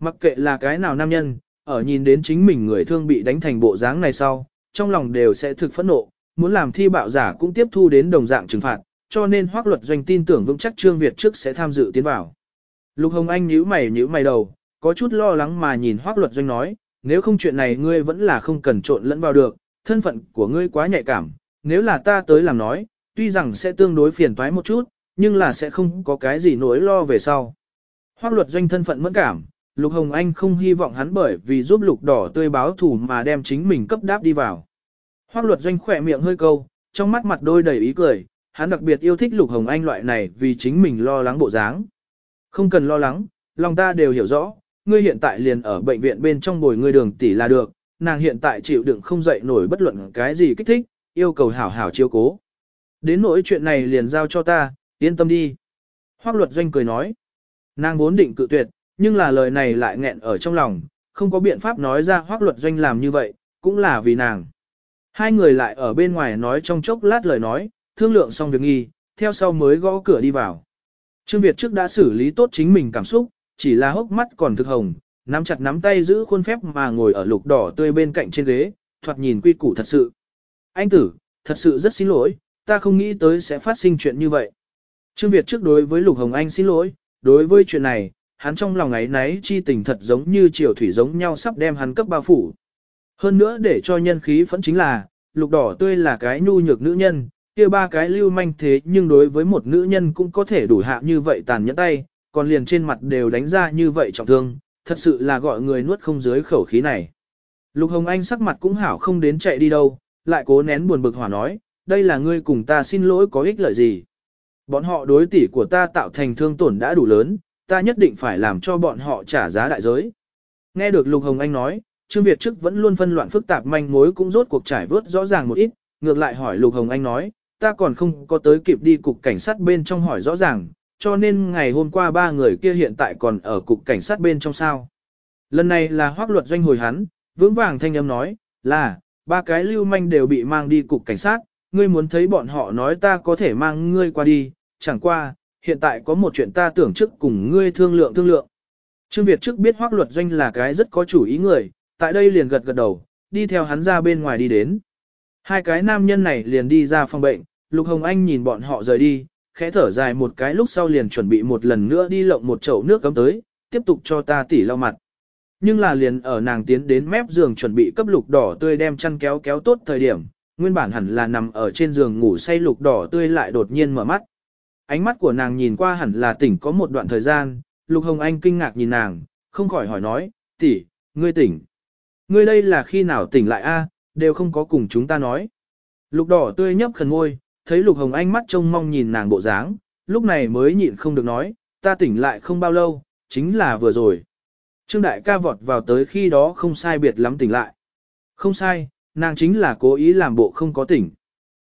Mặc kệ là cái nào nam nhân, ở nhìn đến chính mình người thương bị đánh thành bộ dáng này sau, trong lòng đều sẽ thực phẫn nộ, muốn làm thi bạo giả cũng tiếp thu đến đồng dạng trừng phạt, cho nên hoác luật doanh tin tưởng vững chắc Trương Việt trước sẽ tham dự tiến vào. Lục Hồng Anh nhíu mày nhíu mày đầu, có chút lo lắng mà nhìn hoác luật doanh nói, nếu không chuyện này ngươi vẫn là không cần trộn lẫn vào được, thân phận của ngươi quá nhạy cảm, nếu là ta tới làm nói, tuy rằng sẽ tương đối phiền toái một chút, nhưng là sẽ không có cái gì nỗi lo về sau. Hoác luật doanh thân phận mẫn cảm, Lục Hồng Anh không hy vọng hắn bởi vì giúp lục đỏ tươi báo thủ mà đem chính mình cấp đáp đi vào. Hoác luật doanh khỏe miệng hơi câu, trong mắt mặt đôi đầy ý cười, hắn đặc biệt yêu thích Lục Hồng Anh loại này vì chính mình lo lắng bộ dáng. Không cần lo lắng, lòng ta đều hiểu rõ, ngươi hiện tại liền ở bệnh viện bên trong bồi ngươi đường tỷ là được, nàng hiện tại chịu đựng không dậy nổi bất luận cái gì kích thích, yêu cầu hảo hảo chiêu cố. Đến nỗi chuyện này liền giao cho ta, yên tâm đi. Hoác luật doanh cười nói. Nàng vốn định cự tuyệt, nhưng là lời này lại nghẹn ở trong lòng, không có biện pháp nói ra hoác luật doanh làm như vậy, cũng là vì nàng. Hai người lại ở bên ngoài nói trong chốc lát lời nói, thương lượng xong việc nghi, theo sau mới gõ cửa đi vào. Trương Việt trước đã xử lý tốt chính mình cảm xúc, chỉ là hốc mắt còn thực hồng, nắm chặt nắm tay giữ khuôn phép mà ngồi ở lục đỏ tươi bên cạnh trên ghế, thoạt nhìn quy củ thật sự. Anh tử, thật sự rất xin lỗi, ta không nghĩ tới sẽ phát sinh chuyện như vậy. Trương Việt trước đối với Lục Hồng Anh xin lỗi, đối với chuyện này, hắn trong lòng ấy náy chi tình thật giống như triều thủy giống nhau sắp đem hắn cấp bao phủ. Hơn nữa để cho nhân khí phẫn chính là, lục đỏ tươi là cái nhu nhược nữ nhân, kia ba cái lưu manh thế nhưng đối với một nữ nhân cũng có thể đủ hạ như vậy tàn nhẫn tay, còn liền trên mặt đều đánh ra như vậy trọng thương, thật sự là gọi người nuốt không dưới khẩu khí này. Lục Hồng Anh sắc mặt cũng hảo không đến chạy đi đâu, lại cố nén buồn bực hỏa nói, đây là ngươi cùng ta xin lỗi có ích lợi gì. Bọn họ đối tỷ của ta tạo thành thương tổn đã đủ lớn, ta nhất định phải làm cho bọn họ trả giá đại giới. Nghe được Lục Hồng Anh nói, Trương Việt trước vẫn luôn phân loạn phức tạp manh mối cũng rốt cuộc trải vớt rõ ràng một ít, ngược lại hỏi Lục Hồng Anh nói, ta còn không có tới kịp đi cục cảnh sát bên trong hỏi rõ ràng, cho nên ngày hôm qua ba người kia hiện tại còn ở cục cảnh sát bên trong sao. Lần này là hoác luật doanh hồi hắn, vững vàng thanh âm nói, là, ba cái lưu manh đều bị mang đi cục cảnh sát, ngươi muốn thấy bọn họ nói ta có thể mang ngươi qua đi, chẳng qua, hiện tại có một chuyện ta tưởng trước cùng ngươi thương lượng thương lượng. Trương Việt trước biết hoác luật doanh là cái rất có chủ ý người, tại đây liền gật gật đầu, đi theo hắn ra bên ngoài đi đến. Hai cái nam nhân này liền đi ra phòng bệnh, Lục Hồng Anh nhìn bọn họ rời đi, khẽ thở dài một cái lúc sau liền chuẩn bị một lần nữa đi lộng một chậu nước cấm tới, tiếp tục cho ta tỉ lau mặt. Nhưng là liền ở nàng tiến đến mép giường chuẩn bị cấp lục đỏ tươi đem chăn kéo kéo tốt thời điểm, nguyên bản hẳn là nằm ở trên giường ngủ say lục đỏ tươi lại đột nhiên mở mắt. Ánh mắt của nàng nhìn qua hẳn là tỉnh có một đoạn thời gian, lục hồng anh kinh ngạc nhìn nàng, không khỏi hỏi nói, tỷ, ngươi tỉnh. Ngươi đây là khi nào tỉnh lại a? đều không có cùng chúng ta nói. Lục đỏ tươi nhấp khẩn ngôi, thấy lục hồng anh mắt trông mong nhìn nàng bộ dáng, lúc này mới nhịn không được nói, ta tỉnh lại không bao lâu, chính là vừa rồi. Trương đại ca vọt vào tới khi đó không sai biệt lắm tỉnh lại. Không sai, nàng chính là cố ý làm bộ không có tỉnh.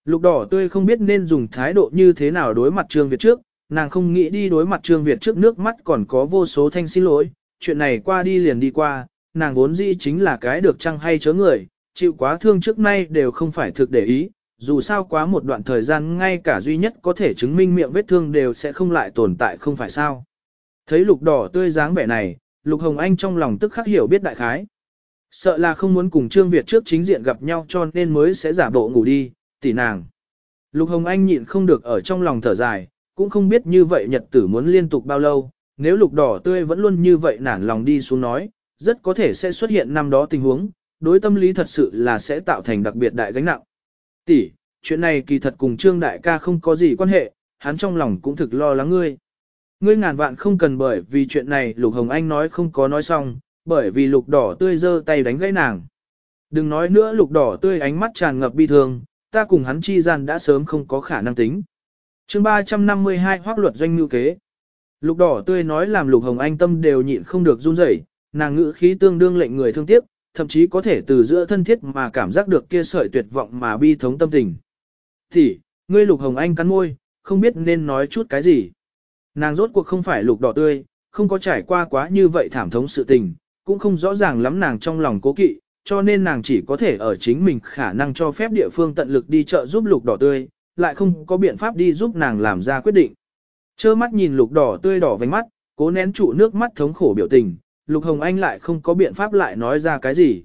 Lục đỏ tươi không biết nên dùng thái độ như thế nào đối mặt Trương Việt trước, nàng không nghĩ đi đối mặt Trương Việt trước nước mắt còn có vô số thanh xin lỗi, chuyện này qua đi liền đi qua, nàng vốn dĩ chính là cái được chăng hay chớ người, chịu quá thương trước nay đều không phải thực để ý, dù sao quá một đoạn thời gian ngay cả duy nhất có thể chứng minh miệng vết thương đều sẽ không lại tồn tại không phải sao. Thấy lục đỏ tươi dáng vẻ này, lục hồng anh trong lòng tức khắc hiểu biết đại khái. Sợ là không muốn cùng Trương Việt trước chính diện gặp nhau cho nên mới sẽ giả bộ ngủ đi, tỷ nàng. Lục Hồng Anh nhịn không được ở trong lòng thở dài, cũng không biết như vậy nhật tử muốn liên tục bao lâu, nếu lục đỏ tươi vẫn luôn như vậy nản lòng đi xuống nói, rất có thể sẽ xuất hiện năm đó tình huống, đối tâm lý thật sự là sẽ tạo thành đặc biệt đại gánh nặng. Tỷ, chuyện này kỳ thật cùng Trương Đại ca không có gì quan hệ, hắn trong lòng cũng thực lo lắng ngươi. Ngươi ngàn vạn không cần bởi vì chuyện này Lục Hồng Anh nói không có nói xong, bởi vì lục đỏ tươi giơ tay đánh gãy nàng. Đừng nói nữa lục đỏ tươi ánh mắt tràn ngập bi thương, ta cùng hắn chi gian đã sớm không có khả năng tính. chương 352 hoác luật doanh ngưu kế. Lục đỏ tươi nói làm lục hồng anh tâm đều nhịn không được run rẩy, nàng ngữ khí tương đương lệnh người thương tiếc, thậm chí có thể từ giữa thân thiết mà cảm giác được kia sợi tuyệt vọng mà bi thống tâm tình. Thì, ngươi lục hồng anh cắn môi, không biết nên nói chút cái gì. Nàng rốt cuộc không phải lục đỏ tươi, không có trải qua quá như vậy thảm thống sự tình, cũng không rõ ràng lắm nàng trong lòng cố kỵ, cho nên nàng chỉ có thể ở chính mình khả năng cho phép địa phương tận lực đi chợ giúp lục đỏ tươi, lại không có biện pháp đi giúp nàng làm ra quyết định. Chơ mắt nhìn lục đỏ tươi đỏ vành mắt, cố nén trụ nước mắt thống khổ biểu tình, lục hồng anh lại không có biện pháp lại nói ra cái gì.